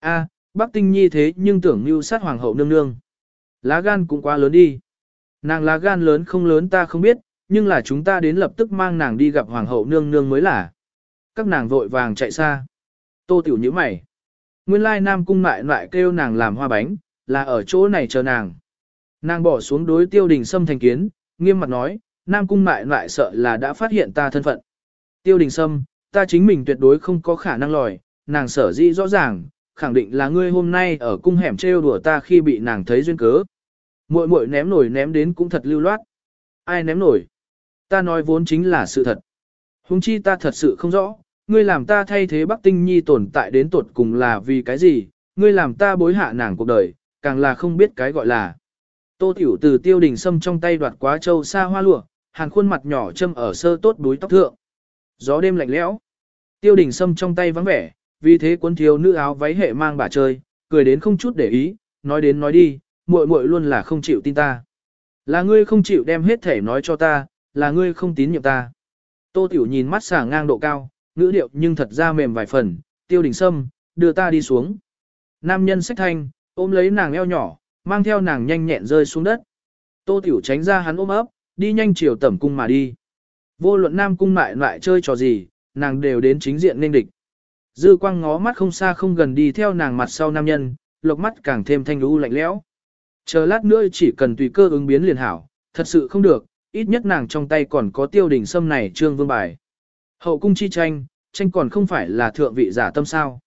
S1: A, Bắc Tinh Nhi thế nhưng tưởng như sát hoàng hậu nương nương. Lá gan cũng quá lớn đi. Nàng lá gan lớn không lớn ta không biết, nhưng là chúng ta đến lập tức mang nàng đi gặp hoàng hậu nương nương mới là. Các nàng vội vàng chạy xa. Tô tiểu nhíu mày. Nguyên lai nam cung mại lại kêu nàng làm hoa bánh, là ở chỗ này chờ nàng. Nàng bỏ xuống đối tiêu đình sâm thành kiến, nghiêm mặt nói, nam cung mại lại sợ là đã phát hiện ta thân phận. Tiêu đình sâm, ta chính mình tuyệt đối không có khả năng lòi, nàng sở dĩ rõ ràng, khẳng định là ngươi hôm nay ở cung hẻm trêu đùa ta khi bị nàng thấy duyên cớ. Muội muội ném nổi ném đến cũng thật lưu loát. Ai ném nổi? Ta nói vốn chính là sự thật. Hùng chi ta thật sự không rõ, ngươi làm ta thay thế Bắc Tinh Nhi tồn tại đến tột cùng là vì cái gì, ngươi làm ta bối hạ nàng cuộc đời, càng là không biết cái gọi là. Tô Tiểu từ tiêu đình sâm trong tay đoạt quá châu xa hoa lụa, hàng khuôn mặt nhỏ châm ở sơ tốt đuối tóc thượng. Gió đêm lạnh lẽo, tiêu đình sâm trong tay vắng vẻ, vì thế cuốn thiếu nữ áo váy hệ mang bà chơi, cười đến không chút để ý, nói đến nói đi, muội muội luôn là không chịu tin ta. Là ngươi không chịu đem hết thể nói cho ta, là ngươi không tín nhiệm ta. Tô Tiểu nhìn mắt xả ngang độ cao, ngữ điệu nhưng thật ra mềm vài phần, tiêu đình sâm, đưa ta đi xuống. Nam nhân sách thanh, ôm lấy nàng eo nhỏ, mang theo nàng nhanh nhẹn rơi xuống đất. Tô Tiểu tránh ra hắn ôm ấp, đi nhanh chiều tẩm cung mà đi. Vô luận Nam cung mại lại chơi trò gì, nàng đều đến chính diện nên địch. Dư quang ngó mắt không xa không gần đi theo nàng mặt sau nam nhân, lộc mắt càng thêm thanh lũ lạnh lẽo. Chờ lát nữa chỉ cần tùy cơ ứng biến liền hảo, thật sự không được, ít nhất nàng trong tay còn có tiêu đỉnh sâm này trương vương bài. Hậu cung chi tranh, tranh còn không phải là thượng vị giả tâm sao.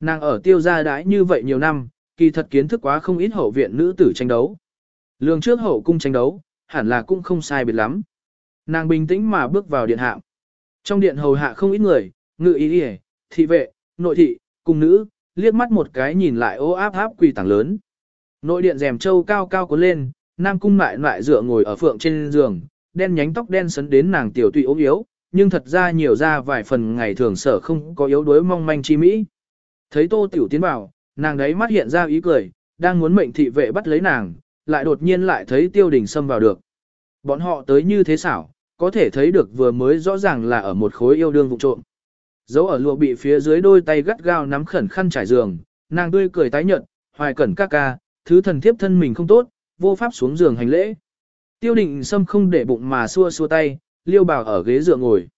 S1: Nàng ở tiêu gia đãi như vậy nhiều năm, kỳ thật kiến thức quá không ít hậu viện nữ tử tranh đấu. Lương trước hậu cung tranh đấu, hẳn là cũng không sai biệt lắm. Nàng bình tĩnh mà bước vào điện hạ. Trong điện hầu hạ không ít người, ngự ý y, thị vệ, nội thị, cung nữ, liếc mắt một cái nhìn lại ô áp áp quỳ tảng lớn. Nội điện rèm châu cao cao cuốn lên, nam cung lại lại dựa ngồi ở phượng trên giường, đen nhánh tóc đen sấn đến nàng tiểu tụy ốm yếu, nhưng thật ra nhiều ra vài phần ngày thường sở không có yếu đuối mong manh chi mỹ. Thấy tô tiểu tiến vào, nàng đấy mắt hiện ra ý cười, đang muốn mệnh thị vệ bắt lấy nàng, lại đột nhiên lại thấy tiêu đình xâm vào được. Bọn họ tới như thế xảo, có thể thấy được vừa mới rõ ràng là ở một khối yêu đương vụ trộm. Dấu ở lụa bị phía dưới đôi tay gắt gao nắm khẩn khăn trải giường, nàng tươi cười tái nhợt, hoài cẩn ca ca, thứ thần thiếp thân mình không tốt, vô pháp xuống giường hành lễ. Tiêu định sâm không để bụng mà xua xua tay, liêu bảo ở ghế dựa ngồi.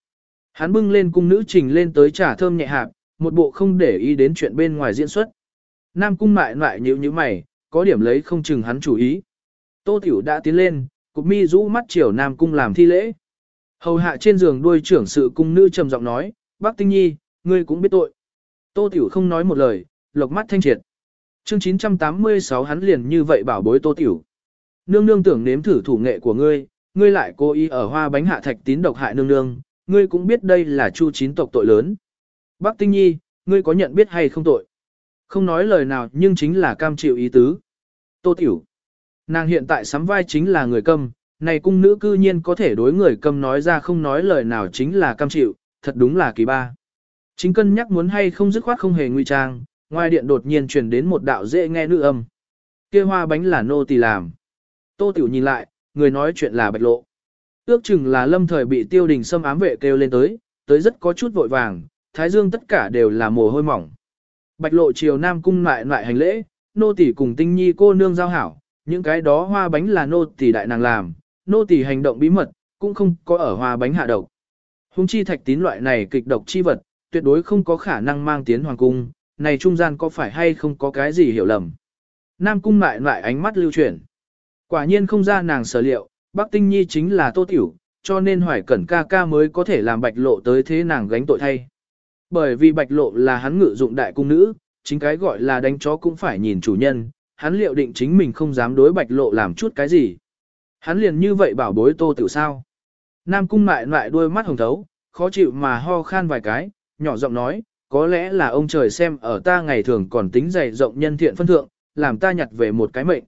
S1: Hắn bưng lên cung nữ trình lên tới trà thơm nhẹ hạp, một bộ không để ý đến chuyện bên ngoài diễn xuất. Nam cung mại mại nhíu như mày, có điểm lấy không chừng hắn chủ ý. Tô Tiểu đã tiến lên, cục mi rũ mắt chiều Nam cung làm thi lễ. Hầu hạ trên giường đuôi trưởng sự cung nữ trầm giọng nói, bác tinh nhi, ngươi cũng biết tội. Tô Tiểu không nói một lời, lộc mắt thanh triệt. Chương 986 hắn liền như vậy bảo bối Tô Tiểu. Nương nương tưởng nếm thử thủ nghệ của ngươi, ngươi lại cố ý ở hoa bánh hạ thạch tín độc hại nương nương, ngươi cũng biết đây là chu chín tộc tội lớn. Bác Tinh Nhi, ngươi có nhận biết hay không tội? Không nói lời nào nhưng chính là cam chịu ý tứ. Tô Tiểu. Nàng hiện tại sắm vai chính là người câm, này cung nữ cư nhiên có thể đối người câm nói ra không nói lời nào chính là cam chịu, thật đúng là kỳ ba. Chính cân nhắc muốn hay không dứt khoát không hề nguy trang, ngoài điện đột nhiên truyền đến một đạo dễ nghe nữ âm. kia hoa bánh là nô tỳ làm. Tô Tiểu nhìn lại, người nói chuyện là bạch lộ. Ước chừng là lâm thời bị tiêu đình xâm ám vệ kêu lên tới, tới rất có chút vội vàng, thái dương tất cả đều là mồ hôi mỏng. Bạch lộ chiều nam cung lại lại hành lễ, nô tỳ cùng tinh nhi cô nương giao hảo, những cái đó hoa bánh là nô tỳ đại nàng làm, nô tỳ hành động bí mật, cũng không có ở hoa bánh hạ độc. Hùng chi thạch tín loại này kịch độc chi vật, tuyệt đối không có khả năng mang tiến hoàng cung, này trung gian có phải hay không có cái gì hiểu lầm. Nam cung lại lại ánh mắt lưu chuyển. Quả nhiên không ra nàng sở liệu, Bắc Tinh Nhi chính là Tô Tiểu, cho nên Hoài Cẩn ca ca mới có thể làm bạch lộ tới thế nàng gánh tội thay. Bởi vì bạch lộ là hắn ngự dụng đại cung nữ, chính cái gọi là đánh chó cũng phải nhìn chủ nhân, hắn liệu định chính mình không dám đối bạch lộ làm chút cái gì. Hắn liền như vậy bảo bối Tô Tiểu sao. Nam cung mại lại đôi mắt hồng thấu, khó chịu mà ho khan vài cái, nhỏ giọng nói, có lẽ là ông trời xem ở ta ngày thường còn tính dày rộng nhân thiện phân thượng, làm ta nhặt về một cái mệnh.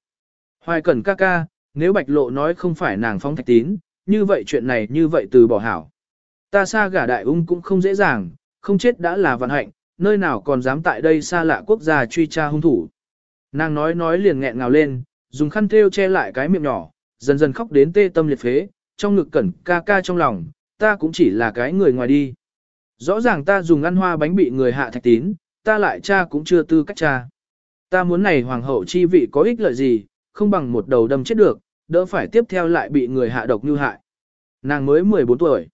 S1: Hoài cẩn ca ca, nếu bạch lộ nói không phải nàng phong thạch tín, như vậy chuyện này như vậy từ bỏ hảo. Ta xa gả đại ung cũng không dễ dàng, không chết đã là vận hạnh, nơi nào còn dám tại đây xa lạ quốc gia truy tra hung thủ. Nàng nói nói liền nghẹn ngào lên, dùng khăn thêu che lại cái miệng nhỏ, dần dần khóc đến tê tâm liệt phế, trong ngực cẩn ca ca trong lòng, ta cũng chỉ là cái người ngoài đi. Rõ ràng ta dùng ăn hoa bánh bị người hạ thạch tín, ta lại cha cũng chưa tư cách cha. Ta muốn này hoàng hậu chi vị có ích lợi gì, không bằng một đầu đâm chết được, đỡ phải tiếp theo lại bị người hạ độc như hại. Nàng mới 14 tuổi.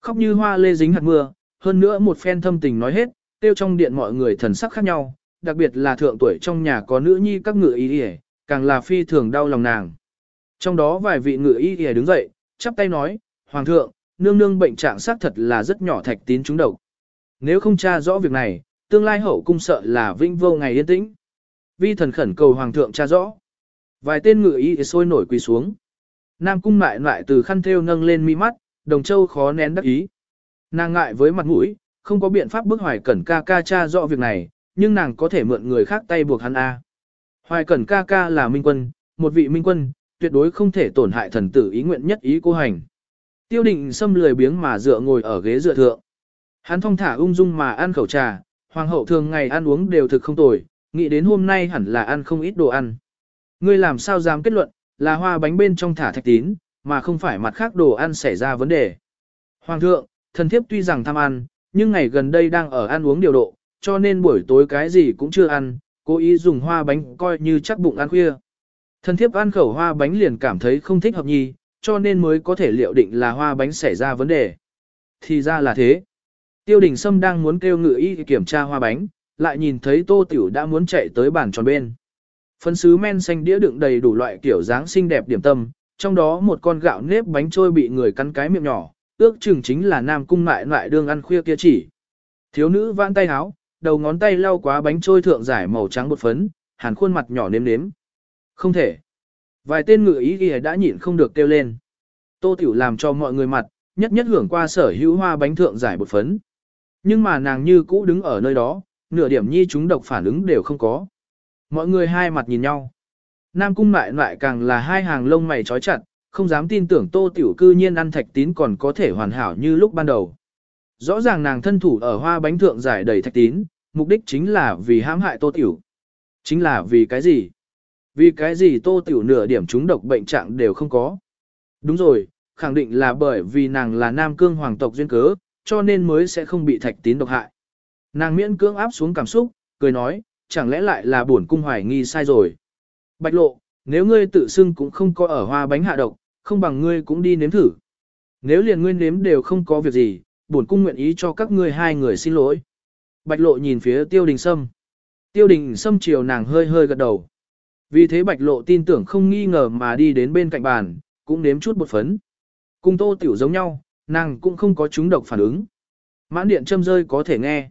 S1: Khóc như hoa lê dính hạt mưa, hơn nữa một phen thâm tình nói hết, tiêu trong điện mọi người thần sắc khác nhau, đặc biệt là thượng tuổi trong nhà có nữ nhi các ngựa y y, càng là phi thường đau lòng nàng. Trong đó vài vị ngựa y y đứng dậy, chắp tay nói, Hoàng thượng, nương nương bệnh trạng xác thật là rất nhỏ thạch tín trúng độc. Nếu không tra rõ việc này, tương lai hậu cung sợ là vinh vô ngày yên tĩnh. Vi thần khẩn cầu Hoàng thượng tra rõ. Vài tên ngựa y sôi nổi quỳ xuống. Nam cung mại lại từ khăn thêu nâng lên mi mắt, đồng châu khó nén đắc ý. Nàng ngại với mặt mũi, không có biện pháp bức hoài cẩn ca ca tra rõ việc này, nhưng nàng có thể mượn người khác tay buộc hắn A. Hoài cẩn ca ca là minh quân, một vị minh quân, tuyệt đối không thể tổn hại thần tử ý nguyện nhất ý cô hành. Tiêu định xâm lười biếng mà dựa ngồi ở ghế dựa thượng. Hắn thong thả ung dung mà ăn khẩu trà, hoàng hậu thường ngày ăn uống đều thực không tồi, nghĩ đến hôm nay hẳn là ăn không ít đồ ăn. Ngươi làm sao dám kết luận, là hoa bánh bên trong thả thạch tín, mà không phải mặt khác đồ ăn xảy ra vấn đề. Hoàng thượng, thần thiếp tuy rằng tham ăn, nhưng ngày gần đây đang ở ăn uống điều độ, cho nên buổi tối cái gì cũng chưa ăn, cố ý dùng hoa bánh coi như chắc bụng ăn khuya. Thần thiếp ăn khẩu hoa bánh liền cảm thấy không thích hợp nhì cho nên mới có thể liệu định là hoa bánh xảy ra vấn đề. Thì ra là thế. Tiêu đình Sâm đang muốn kêu ngự y kiểm tra hoa bánh, lại nhìn thấy tô tiểu đã muốn chạy tới bàn tròn bên. Phân sứ men xanh đĩa đựng đầy đủ loại kiểu dáng xinh đẹp điểm tâm, trong đó một con gạo nếp bánh trôi bị người cắn cái miệng nhỏ, ước chừng chính là nam cung lại lại đương ăn khuya kia chỉ. Thiếu nữ vãn tay háo, đầu ngón tay lau quá bánh trôi thượng giải màu trắng bột phấn, hàn khuôn mặt nhỏ nếm nếm. Không thể. Vài tên ngự ý ghi đã nhịn không được kêu lên. Tô Tiểu làm cho mọi người mặt, nhất nhất hưởng qua sở hữu hoa bánh thượng giải bột phấn. Nhưng mà nàng như cũ đứng ở nơi đó, nửa điểm nhi chúng độc phản ứng đều không có. Mọi người hai mặt nhìn nhau. Nam cung lại lại càng là hai hàng lông mày trói chặt, không dám tin tưởng tô tiểu cư nhiên ăn thạch tín còn có thể hoàn hảo như lúc ban đầu. Rõ ràng nàng thân thủ ở hoa bánh thượng giải đầy thạch tín, mục đích chính là vì hãm hại tô tiểu. Chính là vì cái gì? Vì cái gì tô tiểu nửa điểm chúng độc bệnh trạng đều không có. Đúng rồi, khẳng định là bởi vì nàng là nam cương hoàng tộc duyên cớ, cho nên mới sẽ không bị thạch tín độc hại. Nàng miễn cưỡng áp xuống cảm xúc, cười nói, chẳng lẽ lại là bổn cung hoài nghi sai rồi. Bạch lộ, nếu ngươi tự xưng cũng không có ở hoa bánh hạ độc, không bằng ngươi cũng đi nếm thử. Nếu liền ngươi nếm đều không có việc gì, bổn cung nguyện ý cho các ngươi hai người xin lỗi. Bạch lộ nhìn phía tiêu đình sâm. Tiêu đình sâm chiều nàng hơi hơi gật đầu. Vì thế bạch lộ tin tưởng không nghi ngờ mà đi đến bên cạnh bàn, cũng nếm chút bột phấn. Cùng tô tiểu giống nhau, nàng cũng không có chúng độc phản ứng. Mãn điện châm rơi có thể nghe.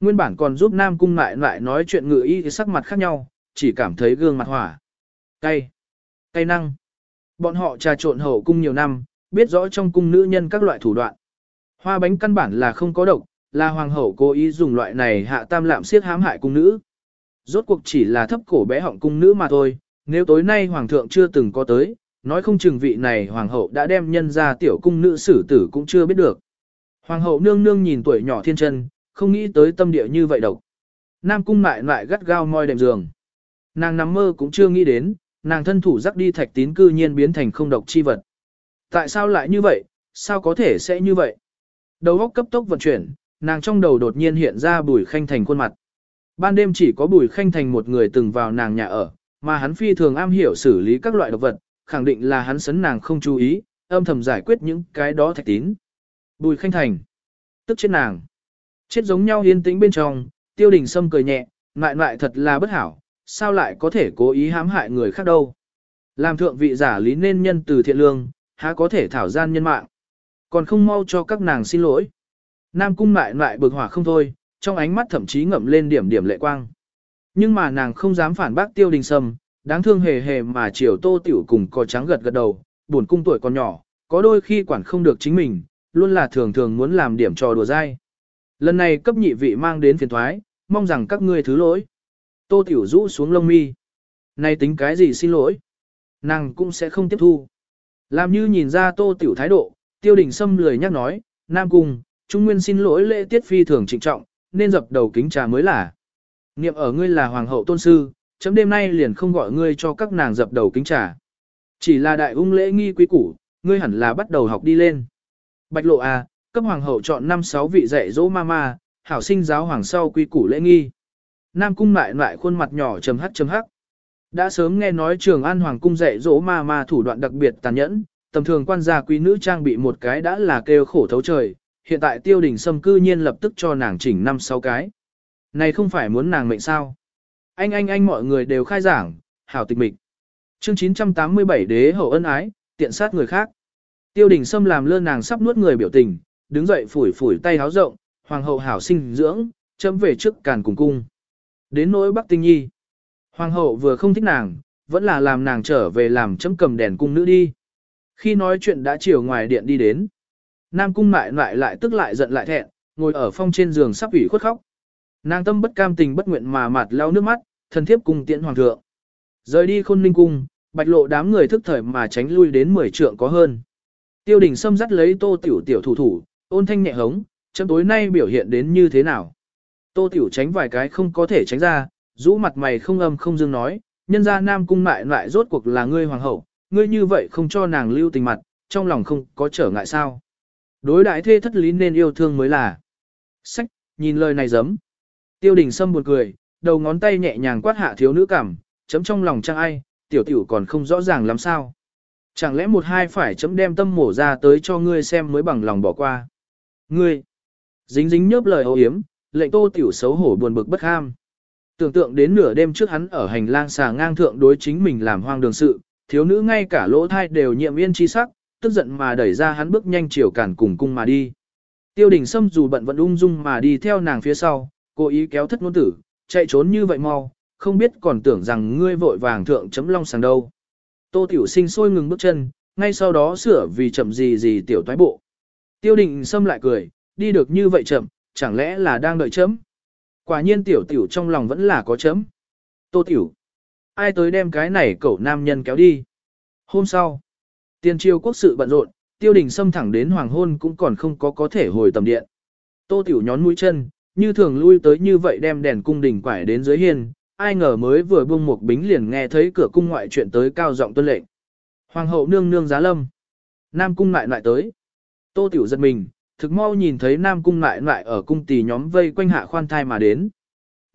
S1: Nguyên bản còn giúp Nam Cung lại lại nói chuyện ngự y thì sắc mặt khác nhau, chỉ cảm thấy gương mặt hỏa. Cay. Cay năng. Bọn họ trà trộn hậu cung nhiều năm, biết rõ trong cung nữ nhân các loại thủ đoạn. Hoa bánh căn bản là không có độc, là hoàng hậu cố ý dùng loại này hạ tam lạm siết hãm hại cung nữ. Rốt cuộc chỉ là thấp cổ bé họng cung nữ mà thôi, nếu tối nay hoàng thượng chưa từng có tới, nói không chừng vị này hoàng hậu đã đem nhân ra tiểu cung nữ xử tử cũng chưa biết được. Hoàng hậu nương nương nhìn tuổi nhỏ thiên chân, không nghĩ tới tâm địa như vậy độc. Nam cung lại lại gắt gao moi đệm giường. Nàng nằm mơ cũng chưa nghĩ đến, nàng thân thủ rắc đi thạch tín cư nhiên biến thành không độc chi vật. Tại sao lại như vậy, sao có thể sẽ như vậy? Đầu óc cấp tốc vận chuyển, nàng trong đầu đột nhiên hiện ra bùi khanh thành khuôn mặt. Ban đêm chỉ có bùi khanh thành một người từng vào nàng nhà ở, mà hắn phi thường am hiểu xử lý các loại độc vật, khẳng định là hắn sấn nàng không chú ý, âm thầm giải quyết những cái đó thạch tín. Bùi khanh thành. Tức chết nàng. Chết giống nhau yên tĩnh bên trong, tiêu đình sâm cười nhẹ, ngại ngại thật là bất hảo, sao lại có thể cố ý hãm hại người khác đâu. Làm thượng vị giả lý nên nhân từ thiện lương, há có thể thảo gian nhân mạng. Còn không mau cho các nàng xin lỗi. Nam cung ngại ngại bực hỏa không thôi, trong ánh mắt thậm chí ngậm lên điểm điểm lệ quang. Nhưng mà nàng không dám phản bác tiêu đình sâm, đáng thương hề hề mà chiều tô tiểu cùng có trắng gật gật đầu, buồn cung tuổi còn nhỏ, có đôi khi quản không được chính mình, luôn là thường thường muốn làm điểm trò đùa dai. Lần này cấp nhị vị mang đến phiền thoái, mong rằng các ngươi thứ lỗi. Tô Tiểu rũ xuống lông mi. Này tính cái gì xin lỗi? Nàng cũng sẽ không tiếp thu. Làm như nhìn ra Tô Tiểu thái độ, tiêu đình Sâm lười nhắc nói, Nam Cung, Trung Nguyên xin lỗi lễ tiết phi thường trịnh trọng, nên dập đầu kính trà mới là. Niệm ở ngươi là hoàng hậu tôn sư, chấm đêm nay liền không gọi ngươi cho các nàng dập đầu kính trà. Chỉ là đại ung lễ nghi quý củ, ngươi hẳn là bắt đầu học đi lên. Bạch lộ à, cấp hoàng hậu chọn 5-6 vị dạy dỗ mama, hảo sinh giáo hoàng sau quy củ lễ nghi. Nam cung lại lại khuôn mặt nhỏ trầm hắc trầm hắc. Đã sớm nghe nói trường an hoàng cung dạy dỗ mama thủ đoạn đặc biệt tàn nhẫn, tầm thường quan gia quý nữ trang bị một cái đã là kêu khổ thấu trời, hiện tại tiêu đình sâm cư nhiên lập tức cho nàng chỉnh 5-6 cái. Này không phải muốn nàng mệnh sao? Anh anh anh mọi người đều khai giảng, hảo tịch mịch. Chương 987 đế hậu ân ái, tiện sát người khác. Tiêu đình Sâm làm lơ nàng sắp nuốt người biểu tình, đứng dậy phủi phủi tay háo rộng, hoàng hậu hảo sinh dưỡng, chấm về trước càn cùng cung. Đến nỗi Bắc Tinh Nhi. Hoàng hậu vừa không thích nàng, vẫn là làm nàng trở về làm chấm cầm đèn cung nữ đi. Khi nói chuyện đã chiều ngoài điện đi đến. Nam cung mại lại lại tức lại giận lại thẹn, ngồi ở phong trên giường sắp ủy khuất khóc. Nàng tâm bất cam tình bất nguyện mà mặt lau nước mắt, thần thiếp cùng tiễn hoàng thượng. Rời đi khôn ninh cung, bạch lộ đám người thức thời mà tránh lui đến 10 trượng có hơn. Tiêu đình xâm dắt lấy tô tiểu tiểu thủ thủ, ôn thanh nhẹ hống, chấm tối nay biểu hiện đến như thế nào. Tô tiểu tránh vài cái không có thể tránh ra, rũ mặt mày không âm không dương nói, nhân ra nam cung mại lại rốt cuộc là ngươi hoàng hậu, ngươi như vậy không cho nàng lưu tình mặt, trong lòng không có trở ngại sao. Đối đại thê thất lý nên yêu thương mới là. Sách, nhìn lời này giấm. Tiêu đình sâm buồn cười, đầu ngón tay nhẹ nhàng quát hạ thiếu nữ cảm, chấm trong lòng trang ai, tiểu tiểu còn không rõ ràng làm sao. Chẳng lẽ một hai phải chấm đem tâm mổ ra tới cho ngươi xem mới bằng lòng bỏ qua. Ngươi, dính dính nhớp lời ô yếm, lệnh tô tiểu xấu hổ buồn bực bất ham. Tưởng tượng đến nửa đêm trước hắn ở hành lang xà ngang thượng đối chính mình làm hoang đường sự, thiếu nữ ngay cả lỗ thai đều nhiệm yên chi sắc, tức giận mà đẩy ra hắn bước nhanh chiều cản cùng cung mà đi. Tiêu đình Sâm dù bận vẫn ung dung mà đi theo nàng phía sau, cố ý kéo thất ngôn tử, chạy trốn như vậy mau, không biết còn tưởng rằng ngươi vội vàng thượng chấm long sàng đâu. Tô tiểu sinh sôi ngừng bước chân, ngay sau đó sửa vì chậm gì gì tiểu toái bộ. Tiêu đình Sâm lại cười, đi được như vậy chậm, chẳng lẽ là đang đợi chấm. Quả nhiên tiểu tiểu trong lòng vẫn là có chấm. Tô tiểu. Ai tới đem cái này cậu nam nhân kéo đi. Hôm sau. Tiên triều quốc sự bận rộn, tiêu đình xâm thẳng đến hoàng hôn cũng còn không có có thể hồi tầm điện. Tô tiểu nhón mũi chân, như thường lui tới như vậy đem đèn cung đình quải đến dưới hiên, ai ngờ mới vừa buông một bính liền nghe thấy cửa cung ngoại chuyện tới cao giọng tuân lệnh. Hoàng hậu nương nương giá lâm. Nam cung lại lại tới. Tô tiểu giật mình, thực mau nhìn thấy Nam cung lại lại ở cung tỷ nhóm vây quanh hạ khoan thai mà đến.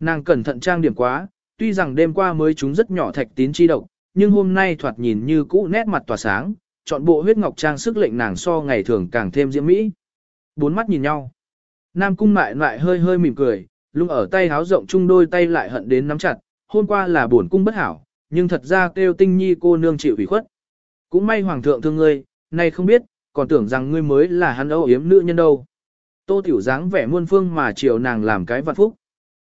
S1: Nàng cẩn thận trang điểm quá, tuy rằng đêm qua mới chúng rất nhỏ thạch tín chi độc, nhưng hôm nay thoạt nhìn như cũ nét mặt tỏa sáng, chọn bộ huyết ngọc trang sức lệnh nàng so ngày thường càng thêm diễm mỹ. Bốn mắt nhìn nhau. Nam cung mại lại hơi hơi mỉm cười, lung ở tay háo rộng chung đôi tay lại hận đến nắm chặt, hôm qua là buồn cung bất hảo, nhưng thật ra kêu tinh nhi cô nương chịu ủy khuất. Cũng may hoàng thượng thương ngươi, nay không biết, còn tưởng rằng ngươi mới là hắn âu yếm nữ nhân đâu. Tô tiểu dáng vẻ muôn phương mà chiều nàng làm cái vạn phúc.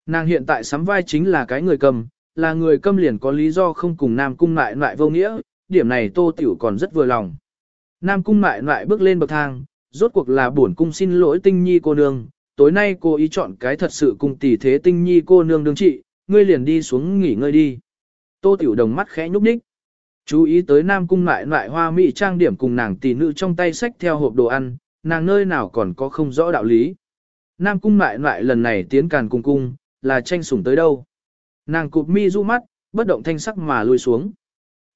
S1: Nàng hiện tại sắm vai chính là cái người cầm, là người cầm liền có lý do không cùng Nam Cung lại lại vô nghĩa, điểm này Tô Tiểu còn rất vừa lòng. Nam Cung lại lại bước lên bậc thang, rốt cuộc là bổn cung xin lỗi tinh nhi cô nương, tối nay cô ý chọn cái thật sự cùng tỷ thế tinh nhi cô nương đương trị, ngươi liền đi xuống nghỉ ngơi đi. Tô Tiểu đồng mắt khẽ nhúc nhích. Chú ý tới Nam Cung lại lại hoa mỹ trang điểm cùng nàng tỷ nữ trong tay sách theo hộp đồ ăn, nàng nơi nào còn có không rõ đạo lý. Nam Cung lại lại lần này tiến càn cung cung, là tranh sủng tới đâu. Nàng cụp mi du mắt, bất động thanh sắc mà lùi xuống.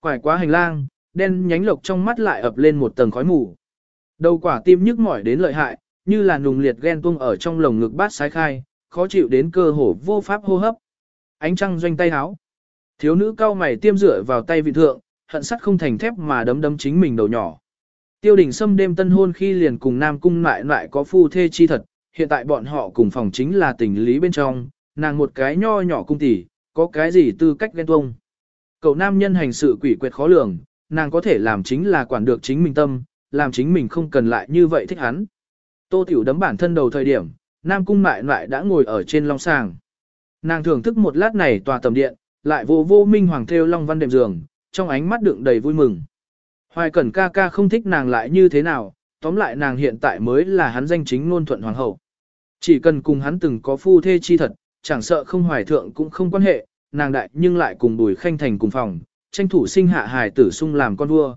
S1: Quải quá hành lang, đen nhánh lộc trong mắt lại ập lên một tầng khói mù. Đầu quả tim nhức mỏi đến lợi hại, như là nùng liệt ghen tuông ở trong lồng ngực bát sái khai, khó chịu đến cơ hồ vô pháp hô hấp. Ánh trăng doanh tay háo. Thiếu nữ cao mày tiêm rửa vào tay vị thượng, hận sắt không thành thép mà đấm đấm chính mình đầu nhỏ. Tiêu đình Sâm đêm tân hôn khi liền cùng Nam Cung lại lại có phu thê chi thật, hiện tại bọn họ cùng phòng chính là tình lý bên trong, nàng một cái nho nhỏ cung tỷ, có cái gì tư cách ghen tuông. Cậu nam nhân hành sự quỷ quyệt khó lường, nàng có thể làm chính là quản được chính mình tâm, làm chính mình không cần lại như vậy thích hắn. Tô Tiểu đấm bản thân đầu thời điểm, Nam Cung mại lại đã ngồi ở trên long sàng. Nàng thưởng thức một lát này tòa tầm điện, lại vô vô minh hoàng theo long văn đệm giường, trong ánh mắt đựng đầy vui mừng. Hoài Cẩn ca ca không thích nàng lại như thế nào, tóm lại nàng hiện tại mới là hắn danh chính ngôn thuận hoàng hậu. Chỉ cần cùng hắn từng có phu thê chi thật, chẳng sợ không hoài thượng cũng không quan hệ, nàng đại nhưng lại cùng bùi khanh thành cùng phòng, tranh thủ sinh hạ hài tử sung làm con vua.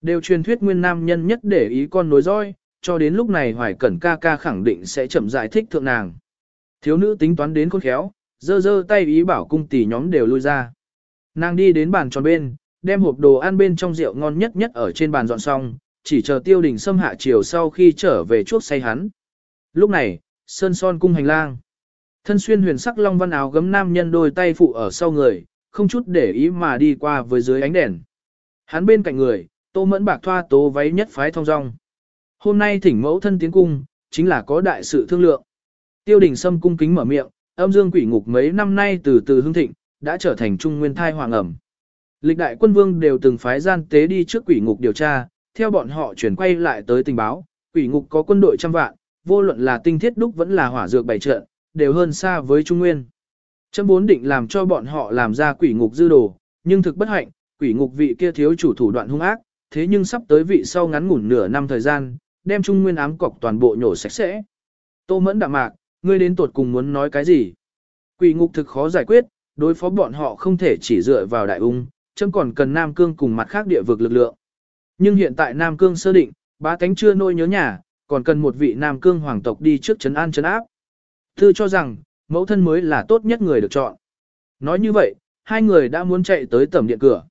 S1: Đều truyền thuyết nguyên nam nhân nhất để ý con nối roi, cho đến lúc này hoài cẩn ca ca khẳng định sẽ chậm giải thích thượng nàng. Thiếu nữ tính toán đến khôn khéo, dơ dơ tay ý bảo cung tỷ nhóm đều lui ra. Nàng đi đến bàn tròn bên, đem hộp đồ ăn bên trong rượu ngon nhất nhất ở trên bàn dọn xong, chỉ chờ tiêu đình xâm hạ chiều sau khi trở về chuốc say hắn. Lúc này, sơn son cung hành lang. Thân xuyên huyền sắc long văn áo gấm nam nhân đôi tay phụ ở sau người, không chút để ý mà đi qua với dưới ánh đèn. Hắn bên cạnh người, tô mẫn bạc thoa tố váy nhất phái thong dong. Hôm nay thỉnh mẫu thân tiến cung, chính là có đại sự thương lượng. Tiêu đình sâm cung kính mở miệng, âm dương quỷ ngục mấy năm nay từ từ hưng thịnh, đã trở thành trung nguyên thai hoàng ẩm. Lịch đại quân vương đều từng phái gian tế đi trước quỷ ngục điều tra, theo bọn họ chuyển quay lại tới tình báo, quỷ ngục có quân đội trăm vạn, vô luận là tinh thiết đúc vẫn là hỏa dược bảy trận, đều hơn xa với Trung Nguyên. Chấm bốn định làm cho bọn họ làm ra quỷ ngục dư đồ, nhưng thực bất hạnh, quỷ ngục vị kia thiếu chủ thủ đoạn hung ác, thế nhưng sắp tới vị sau ngắn ngủn nửa năm thời gian, đem Trung Nguyên ám cọc toàn bộ nhổ sạch sẽ. Tô mẫn đạm mạc, ngươi đến tuột cùng muốn nói cái gì? Quỷ ngục thực khó giải quyết, đối phó bọn họ không thể chỉ dựa vào đại ung, chấm còn cần Nam Cương cùng mặt khác địa vực lực lượng. Nhưng hiện tại Nam Cương sơ định, bá tánh chưa nôi nhớ nhà, còn cần một vị Nam Cương hoàng tộc đi trước trấn an trấn áp. Thư cho rằng, mẫu thân mới là tốt nhất người được chọn. Nói như vậy, hai người đã muốn chạy tới tầm điện cửa.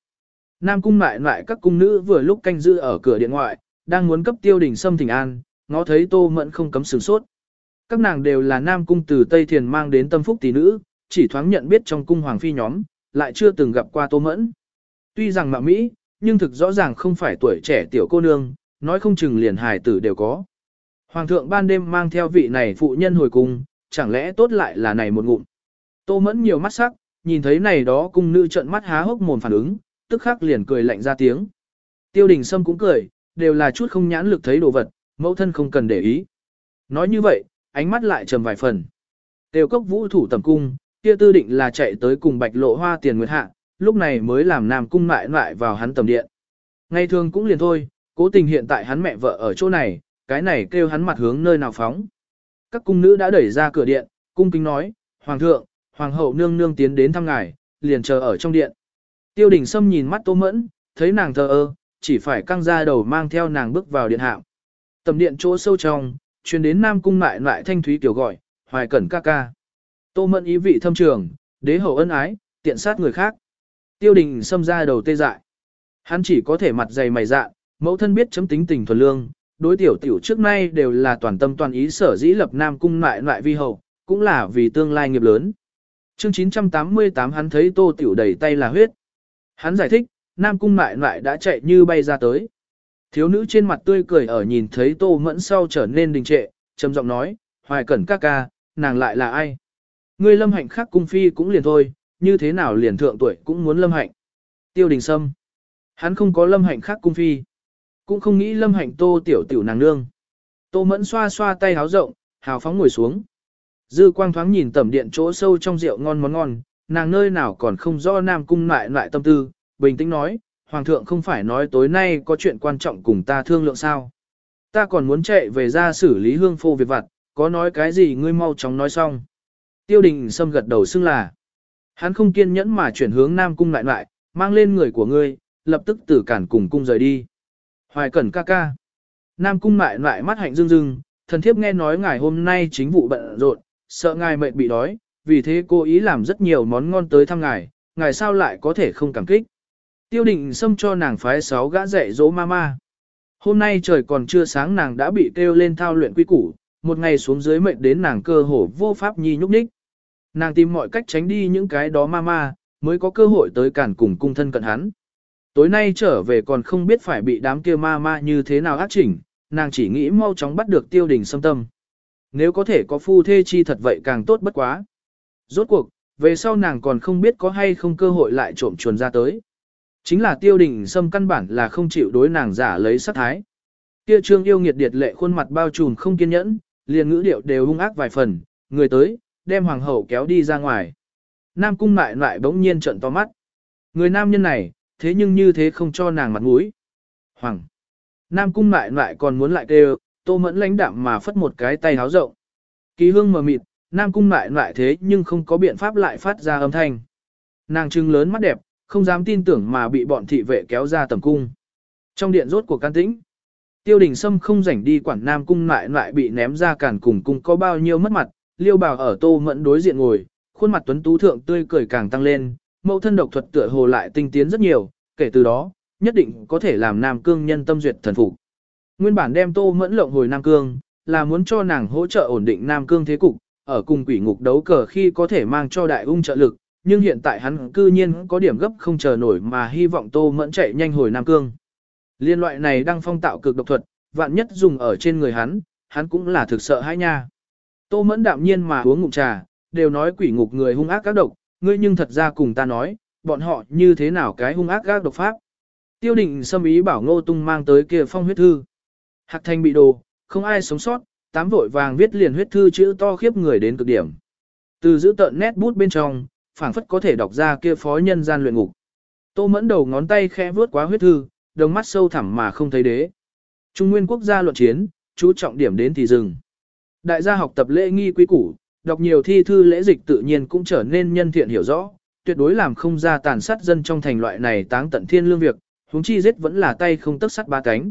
S1: Nam cung lại lại các cung nữ vừa lúc canh giữ ở cửa điện ngoại, đang muốn cấp tiêu đình sâm thỉnh an, ngó thấy tô mẫn không cấm sửng sốt. Các nàng đều là Nam cung từ Tây Thiền mang đến tâm phúc tỷ nữ, chỉ thoáng nhận biết trong cung hoàng phi nhóm, lại chưa từng gặp qua tô mẫn. Tuy rằng mạ Mỹ, nhưng thực rõ ràng không phải tuổi trẻ tiểu cô nương, nói không chừng liền hài tử đều có. Hoàng thượng ban đêm mang theo vị này phụ nhân hồi cung, chẳng lẽ tốt lại là này một ngụm. Tô mẫn nhiều mắt sắc, nhìn thấy này đó cung nữ trợn mắt há hốc mồm phản ứng, tức khắc liền cười lạnh ra tiếng. Tiêu đình Sâm cũng cười, đều là chút không nhãn lực thấy đồ vật, mẫu thân không cần để ý. Nói như vậy, ánh mắt lại trầm vài phần. Tiêu cốc vũ thủ tầm cung, kia tư định là chạy tới cùng bạch lộ hoa tiền nguyệt hạ, lúc này mới làm nam cung lại lại vào hắn tầm điện. Ngày thường cũng liền thôi, cố tình hiện tại hắn mẹ vợ ở chỗ này, cái này kêu hắn mặt hướng nơi nào phóng. Các cung nữ đã đẩy ra cửa điện, cung kính nói, Hoàng thượng, Hoàng hậu nương nương tiến đến thăm ngài, liền chờ ở trong điện. Tiêu đình Sâm nhìn mắt tô mẫn, thấy nàng thờ ơ, chỉ phải căng ra đầu mang theo nàng bước vào điện hạm. Tầm điện chỗ sâu trong, truyền đến nam cung lại lại thanh thúy tiểu gọi, hoài cẩn ca ca. Tô mẫn ý vị thâm trường, đế hậu ân ái, tiện sát người khác. Tiêu đình Sâm ra đầu tê dại. Hắn chỉ có thể mặt dày mày dạ, mẫu thân biết chấm tính tình thuần lương, đối tiểu tiểu trước nay đều là toàn tâm toàn ý sở dĩ lập nam cung lại lại vi hậu, cũng là vì tương lai nghiệp lớn. Chương 988 hắn thấy tô tiểu đầy tay là huyết. Hắn giải thích, nam cung lại lại đã chạy như bay ra tới. Thiếu nữ trên mặt tươi cười ở nhìn thấy tô mẫn sau trở nên đình trệ, trầm giọng nói, hoài cẩn ca ca, nàng lại là ai? Ngươi lâm hạnh khác cung phi cũng liền thôi, như thế nào liền thượng tuổi cũng muốn lâm hạnh. Tiêu đình sâm. Hắn không có lâm hạnh khác cung phi. Cũng không nghĩ lâm hạnh tô tiểu tiểu nàng nương. Tô mẫn xoa xoa tay háo rộng, hào phóng ngồi xuống. Dư quang thoáng nhìn tẩm điện chỗ sâu trong rượu ngon món ngon, nàng nơi nào còn không do nam cung lại lại tâm tư, bình tĩnh nói, Hoàng thượng không phải nói tối nay có chuyện quan trọng cùng ta thương lượng sao. Ta còn muốn chạy về ra xử lý hương phô việc vặt, có nói cái gì ngươi mau chóng nói xong. Tiêu đình xâm gật đầu xưng là. Hắn không kiên nhẫn mà chuyển hướng Nam Cung lại lại, mang lên người của ngươi, lập tức tử cản cùng cung rời đi. Hoài cẩn ca ca. Nam Cung mại lại mắt hạnh rưng rưng, thần thiếp nghe nói ngài hôm nay chính vụ bận rộn, sợ ngài mệt bị đói, vì thế cô ý làm rất nhiều món ngon tới thăm ngài, ngài sao lại có thể không cảm kích. Tiêu định xâm cho nàng phái sáu gã dạy dỗ mama. Hôm nay trời còn chưa sáng nàng đã bị kêu lên thao luyện quy củ, một ngày xuống dưới mệt đến nàng cơ hồ vô pháp nhi nhúc nhích. Nàng tìm mọi cách tránh đi những cái đó mama, mới có cơ hội tới cản cùng cung thân cận hắn. Tối nay trở về còn không biết phải bị đám kia ma ma như thế nào ác chỉnh, nàng chỉ nghĩ mau chóng bắt được tiêu đình xâm tâm. Nếu có thể có phu thê chi thật vậy càng tốt bất quá. Rốt cuộc, về sau nàng còn không biết có hay không cơ hội lại trộm chuồn ra tới. Chính là tiêu đình xâm căn bản là không chịu đối nàng giả lấy sát thái. Kia trương yêu nghiệt điệt lệ khuôn mặt bao trùm không kiên nhẫn, liền ngữ điệu đều hung ác vài phần, người tới, đem hoàng hậu kéo đi ra ngoài. Nam cung lại lại bỗng nhiên trận to mắt. Người nam nhân này, thế nhưng như thế không cho nàng mặt mũi. Hoàng. Nam cung lại lại còn muốn lại kêu, tô mẫn lãnh đạm mà phất một cái tay háo rộng. Kỳ hương mờ mịt, Nam cung lại lại thế nhưng không có biện pháp lại phát ra âm thanh. Nàng trưng lớn mắt đẹp, không dám tin tưởng mà bị bọn thị vệ kéo ra tầm cung. Trong điện rốt của can tĩnh, tiêu đình sâm không rảnh đi quản Nam cung lại lại bị ném ra cản cùng cung có bao nhiêu mất mặt, liêu bào ở tô mẫn đối diện ngồi, khuôn mặt tuấn tú thượng tươi cười càng tăng lên, mẫu thân độc thuật tựa hồ lại tinh tiến rất nhiều, kể từ đó, nhất định có thể làm Nam Cương nhân tâm duyệt thần phục. Nguyên bản đem tô mẫn lộng hồi Nam Cương, là muốn cho nàng hỗ trợ ổn định Nam Cương thế cục, ở cùng quỷ ngục đấu cờ khi có thể mang cho đại ung trợ lực, nhưng hiện tại hắn cư nhiên có điểm gấp không chờ nổi mà hy vọng tô mẫn chạy nhanh hồi Nam Cương. Liên loại này đang phong tạo cực độc thuật, vạn nhất dùng ở trên người hắn, hắn cũng là thực sợ hãi nha. Tô mẫn đạm nhiên mà uống ngụm trà, đều nói quỷ ngục người hung ác các độc, ngươi nhưng thật ra cùng ta nói, bọn họ như thế nào cái hung ác gác độc pháp. Tiêu định xâm ý bảo ngô tung mang tới kia phong huyết thư. Hạc thanh bị đồ, không ai sống sót, tám vội vàng viết liền huyết thư chữ to khiếp người đến cực điểm. Từ giữ tận nét bút bên trong, phảng phất có thể đọc ra kia phó nhân gian luyện ngục. Tô mẫn đầu ngón tay khẽ vướt quá huyết thư, đồng mắt sâu thẳm mà không thấy đế. Trung nguyên quốc gia luận chiến, chú trọng điểm đến thì dừng. Đại gia học tập lễ nghi quý củ, đọc nhiều thi thư lễ dịch tự nhiên cũng trở nên nhân thiện hiểu rõ, tuyệt đối làm không ra tàn sát dân trong thành loại này táng tận thiên lương việc, huống chi giết vẫn là tay không tức sắt ba cánh.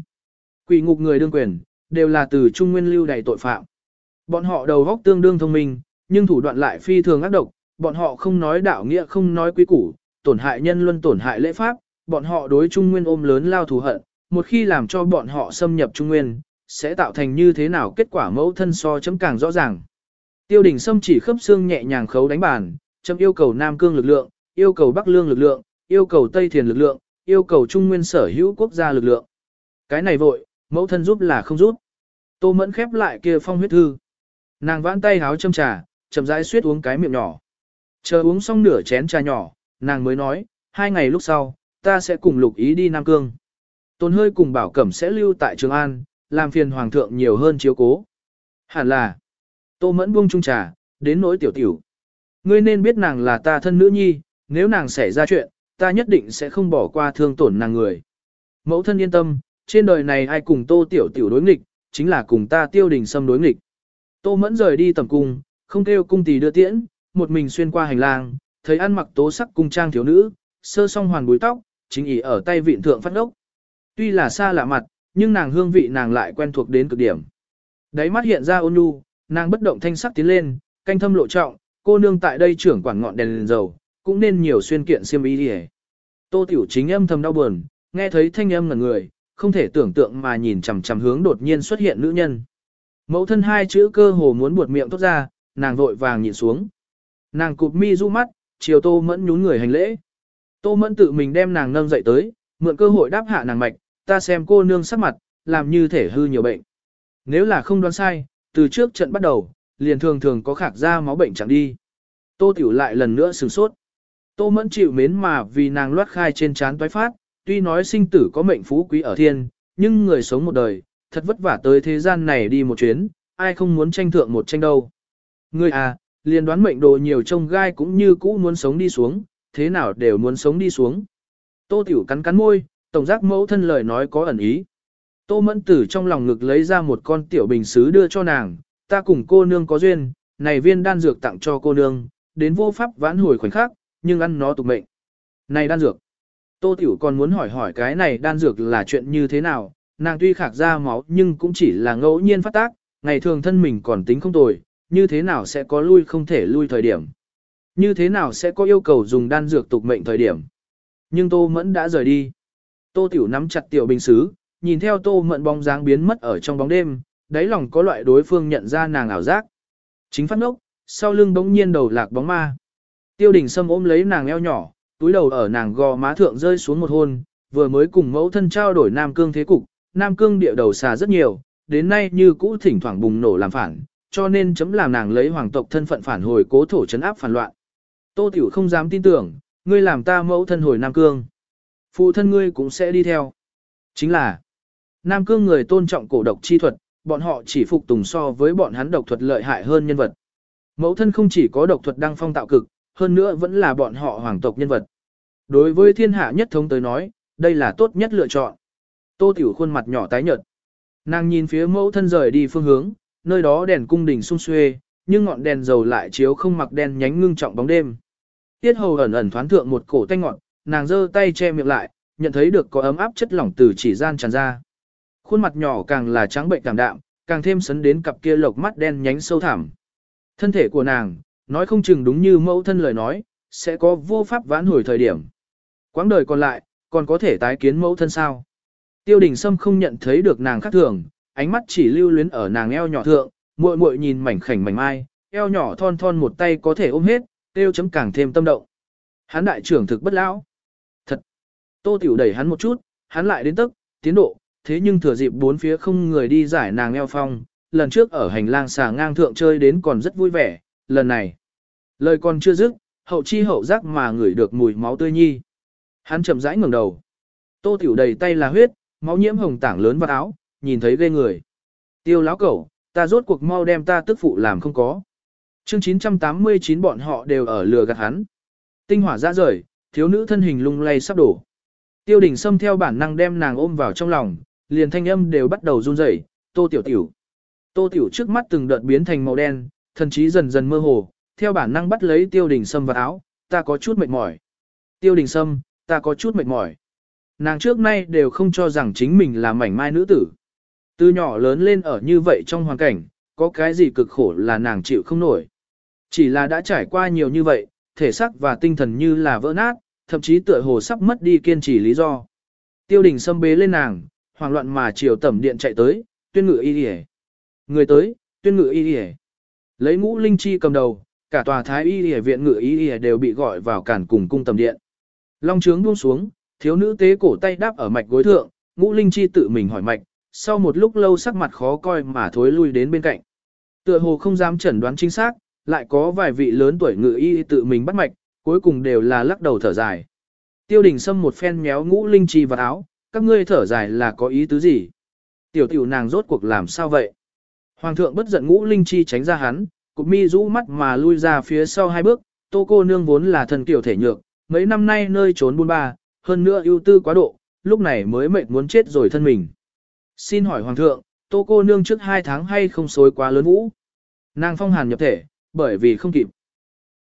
S1: Quỷ ngục người đương quyền, đều là từ trung nguyên lưu đầy tội phạm. Bọn họ đầu góc tương đương thông minh, nhưng thủ đoạn lại phi thường ác độc, bọn họ không nói đạo nghĩa không nói quý củ, tổn hại nhân luân tổn hại lễ pháp, bọn họ đối Trung Nguyên ôm lớn lao thù hận, một khi làm cho bọn họ xâm nhập Trung Nguyên, sẽ tạo thành như thế nào kết quả mẫu thân so chấm càng rõ ràng. Tiêu đình Sâm chỉ khớp xương nhẹ nhàng khấu đánh bàn, chậm yêu cầu Nam Cương lực lượng, yêu cầu Bắc Lương lực lượng, yêu cầu Tây Thiền lực lượng, yêu cầu Trung Nguyên sở hữu quốc gia lực lượng. Cái này vội, mẫu thân giúp là không giúp. Tô Mẫn khép lại kia phong huyết thư. Nàng vãn tay háo châm trà, chậm rãi suýt uống cái miệng nhỏ. Chờ uống xong nửa chén trà nhỏ, nàng mới nói, hai ngày lúc sau, ta sẽ cùng lục ý đi Nam Cương. Tôn hơi cùng bảo cẩm sẽ lưu tại Trường An, làm phiền hoàng thượng nhiều hơn chiếu cố. Hẳn là, tô mẫn buông trung trà, đến nỗi tiểu tiểu. Ngươi nên biết nàng là ta thân nữ nhi, nếu nàng xảy ra chuyện, ta nhất định sẽ không bỏ qua thương tổn nàng người. Mẫu thân yên tâm, trên đời này ai cùng tô tiểu tiểu đối nghịch, chính là cùng ta tiêu đình xâm đối nghịch. Tô mẫn rời đi tầm cung, không kêu cung tỷ đưa tiễn, một mình xuyên qua hành lang, thấy ăn mặc tố sắc cung trang thiếu nữ, sơ song hoàn búi tóc, chính ý ở tay vịn thượng phát ốc. Tuy là xa lạ mặt, nhưng nàng hương vị nàng lại quen thuộc đến cực điểm. Đáy mắt hiện ra ôn nhu, nàng bất động thanh sắc tiến lên, canh thâm lộ trọng, cô nương tại đây trưởng quản ngọn đèn, đèn dầu, cũng nên nhiều xuyên kiện xiêm y đi Tô tiểu chính âm thầm đau buồn, nghe thấy thanh âm ngẩn người, không thể tưởng tượng mà nhìn chằm chằm hướng đột nhiên xuất hiện nữ nhân. Mẫu thân hai chữ cơ hồ muốn buột miệng tốt ra, nàng vội vàng nhìn xuống. Nàng cụp mi du mắt, chiều tô mẫn nhún người hành lễ. Tô mẫn tự mình đem nàng nâng dậy tới, mượn cơ hội đáp hạ nàng mạch, ta xem cô nương sắc mặt, làm như thể hư nhiều bệnh. Nếu là không đoán sai, từ trước trận bắt đầu, liền thường thường có khạc ra máu bệnh chẳng đi. Tô tiểu lại lần nữa sửng sốt. Tô mẫn chịu mến mà vì nàng loát khai trên trán toái phát, tuy nói sinh tử có mệnh phú quý ở thiên, nhưng người sống một đời, thật vất vả tới thế gian này đi một chuyến, ai không muốn tranh thượng một tranh đâu. Người à, liền đoán mệnh đồ nhiều trông gai cũng như cũ muốn sống đi xuống, thế nào đều muốn sống đi xuống. Tô Tiểu cắn cắn môi, tổng giác mẫu thân lời nói có ẩn ý. Tô Mẫn Tử trong lòng ngực lấy ra một con tiểu bình sứ đưa cho nàng, ta cùng cô nương có duyên, này viên đan dược tặng cho cô nương, đến vô pháp vãn hồi khoảnh khắc, nhưng ăn nó tục mệnh. Này đan dược. Tô Tiểu còn muốn hỏi hỏi cái này đan dược là chuyện như thế nào, nàng tuy khạc ra máu nhưng cũng chỉ là ngẫu nhiên phát tác, ngày thường thân mình còn tính không tồi, như thế nào sẽ có lui không thể lui thời điểm. Như thế nào sẽ có yêu cầu dùng đan dược tục mệnh thời điểm. Nhưng Tô Mẫn đã rời đi. Tô Tiểu nắm chặt tiểu bình xứ, nhìn theo Tô mận bóng dáng biến mất ở trong bóng đêm, đáy lòng có loại đối phương nhận ra nàng ảo giác. Chính phát ngốc, sau lưng bỗng nhiên đầu lạc bóng ma. Tiêu đình Sâm ôm lấy nàng eo nhỏ, túi đầu ở nàng gò má thượng rơi xuống một hôn, vừa mới cùng mẫu thân trao đổi Nam Cương thế cục, Nam Cương địa đầu xà rất nhiều, đến nay như cũ thỉnh thoảng bùng nổ làm phản, cho nên chấm làm nàng lấy hoàng tộc thân phận phản hồi cố thổ chấn áp phản loạn. Tô Tiểu không dám tin tưởng, ngươi làm ta mẫu thân hồi Nam Cương. Phụ thân ngươi cũng sẽ đi theo. Chính là, Nam Cương người tôn trọng cổ độc chi thuật, bọn họ chỉ phục tùng so với bọn hắn độc thuật lợi hại hơn nhân vật. Mẫu thân không chỉ có độc thuật đăng phong tạo cực, hơn nữa vẫn là bọn họ hoàng tộc nhân vật. Đối với thiên hạ nhất thống tới nói, đây là tốt nhất lựa chọn. Tô Tiểu khuôn mặt nhỏ tái nhợt. Nàng nhìn phía mẫu thân rời đi phương hướng, nơi đó đèn cung đình sung xuê, nhưng ngọn đèn dầu lại chiếu không mặc đen nhánh ngưng trọng bóng đêm. Tiết hầu ẩn ẩn thoáng thượng một cổ tay ngọn, nàng giơ tay che miệng lại, nhận thấy được có ấm áp chất lỏng từ chỉ gian tràn ra. Khuôn mặt nhỏ càng là trắng bệnh cảm đạm, càng thêm sấn đến cặp kia lộc mắt đen nhánh sâu thẳm. Thân thể của nàng, nói không chừng đúng như mẫu thân lời nói, sẽ có vô pháp vãn hồi thời điểm. Quãng đời còn lại, còn có thể tái kiến mẫu thân sao. Tiêu đình Sâm không nhận thấy được nàng khác thường, ánh mắt chỉ lưu luyến ở nàng eo nhỏ thượng, muội muội nhìn mảnh khảnh mảnh mai, eo nhỏ thon thon một tay có thể ôm hết, tiêu chấm càng thêm tâm động. Hắn đại trưởng thực bất lão. Thật. Tô Tiểu đẩy hắn một chút, hắn lại đến tức, tiến độ, thế nhưng thừa dịp bốn phía không người đi giải nàng eo phong, lần trước ở hành lang xà ngang thượng chơi đến còn rất vui vẻ, lần này. Lời còn chưa dứt, hậu chi hậu giác mà ngửi được mùi máu tươi nhi. Hắn chậm rãi ngẩng đầu. Tô Tiểu đầy tay là huyết, máu nhiễm hồng tảng lớn vào áo, nhìn thấy ghê người. Tiêu láo cẩu, ta rốt cuộc mau đem ta tức phụ làm không có. Chương 989 bọn họ đều ở lừa gạt hắn. Tinh hỏa ra rời, thiếu nữ thân hình lung lay sắp đổ. Tiêu đình xâm theo bản năng đem nàng ôm vào trong lòng, liền thanh âm đều bắt đầu run rẩy. tô tiểu tiểu. Tô tiểu trước mắt từng đợt biến thành màu đen, thần trí dần dần mơ hồ, theo bản năng bắt lấy tiêu đình sâm vào áo, ta có chút mệt mỏi. Tiêu đình sâm, ta có chút mệt mỏi. Nàng trước nay đều không cho rằng chính mình là mảnh mai nữ tử. Từ nhỏ lớn lên ở như vậy trong hoàn cảnh, có cái gì cực khổ là nàng chịu không nổi. Chỉ là đã trải qua nhiều như vậy, thể xác và tinh thần như là vỡ nát, thậm chí tựa hồ sắp mất đi kiên trì lý do. Tiêu đình xâm bế lên nàng, hoảng loạn mà chiều tẩm điện chạy tới, tuyên ngự y y Người tới, tuyên ngự y y Lấy ngũ linh chi cầm đầu, cả tòa thái y y viện ngự y y đều bị gọi vào cản cùng cung tầm điện. Long trướng buông xuống, thiếu nữ tế cổ tay đáp ở mạch gối thượng, ngũ linh chi tự mình hỏi mạch, sau một lúc lâu sắc mặt khó coi mà thối lui đến bên cạnh. Tựa hồ không dám chẩn đoán chính xác, lại có vài vị lớn tuổi ngự y tự mình bắt mạch, cuối cùng đều là lắc đầu thở dài. Tiêu đình xâm một phen méo ngũ linh chi vào áo, các ngươi thở dài là có ý tứ gì? Tiểu tiểu nàng rốt cuộc làm sao vậy? Hoàng thượng bất giận ngũ linh chi tránh ra hắn, cục mi rũ mắt mà lui ra phía sau hai bước, tô cô nương vốn là thần tiểu thể nhược, mấy năm nay nơi trốn buôn ba, hơn nữa ưu tư quá độ, lúc này mới mệt muốn chết rồi thân mình. Xin hỏi Hoàng thượng, tô cô nương trước hai tháng hay không xối quá lớn vũ? Nàng phong hàn nhập thể, bởi vì không kịp.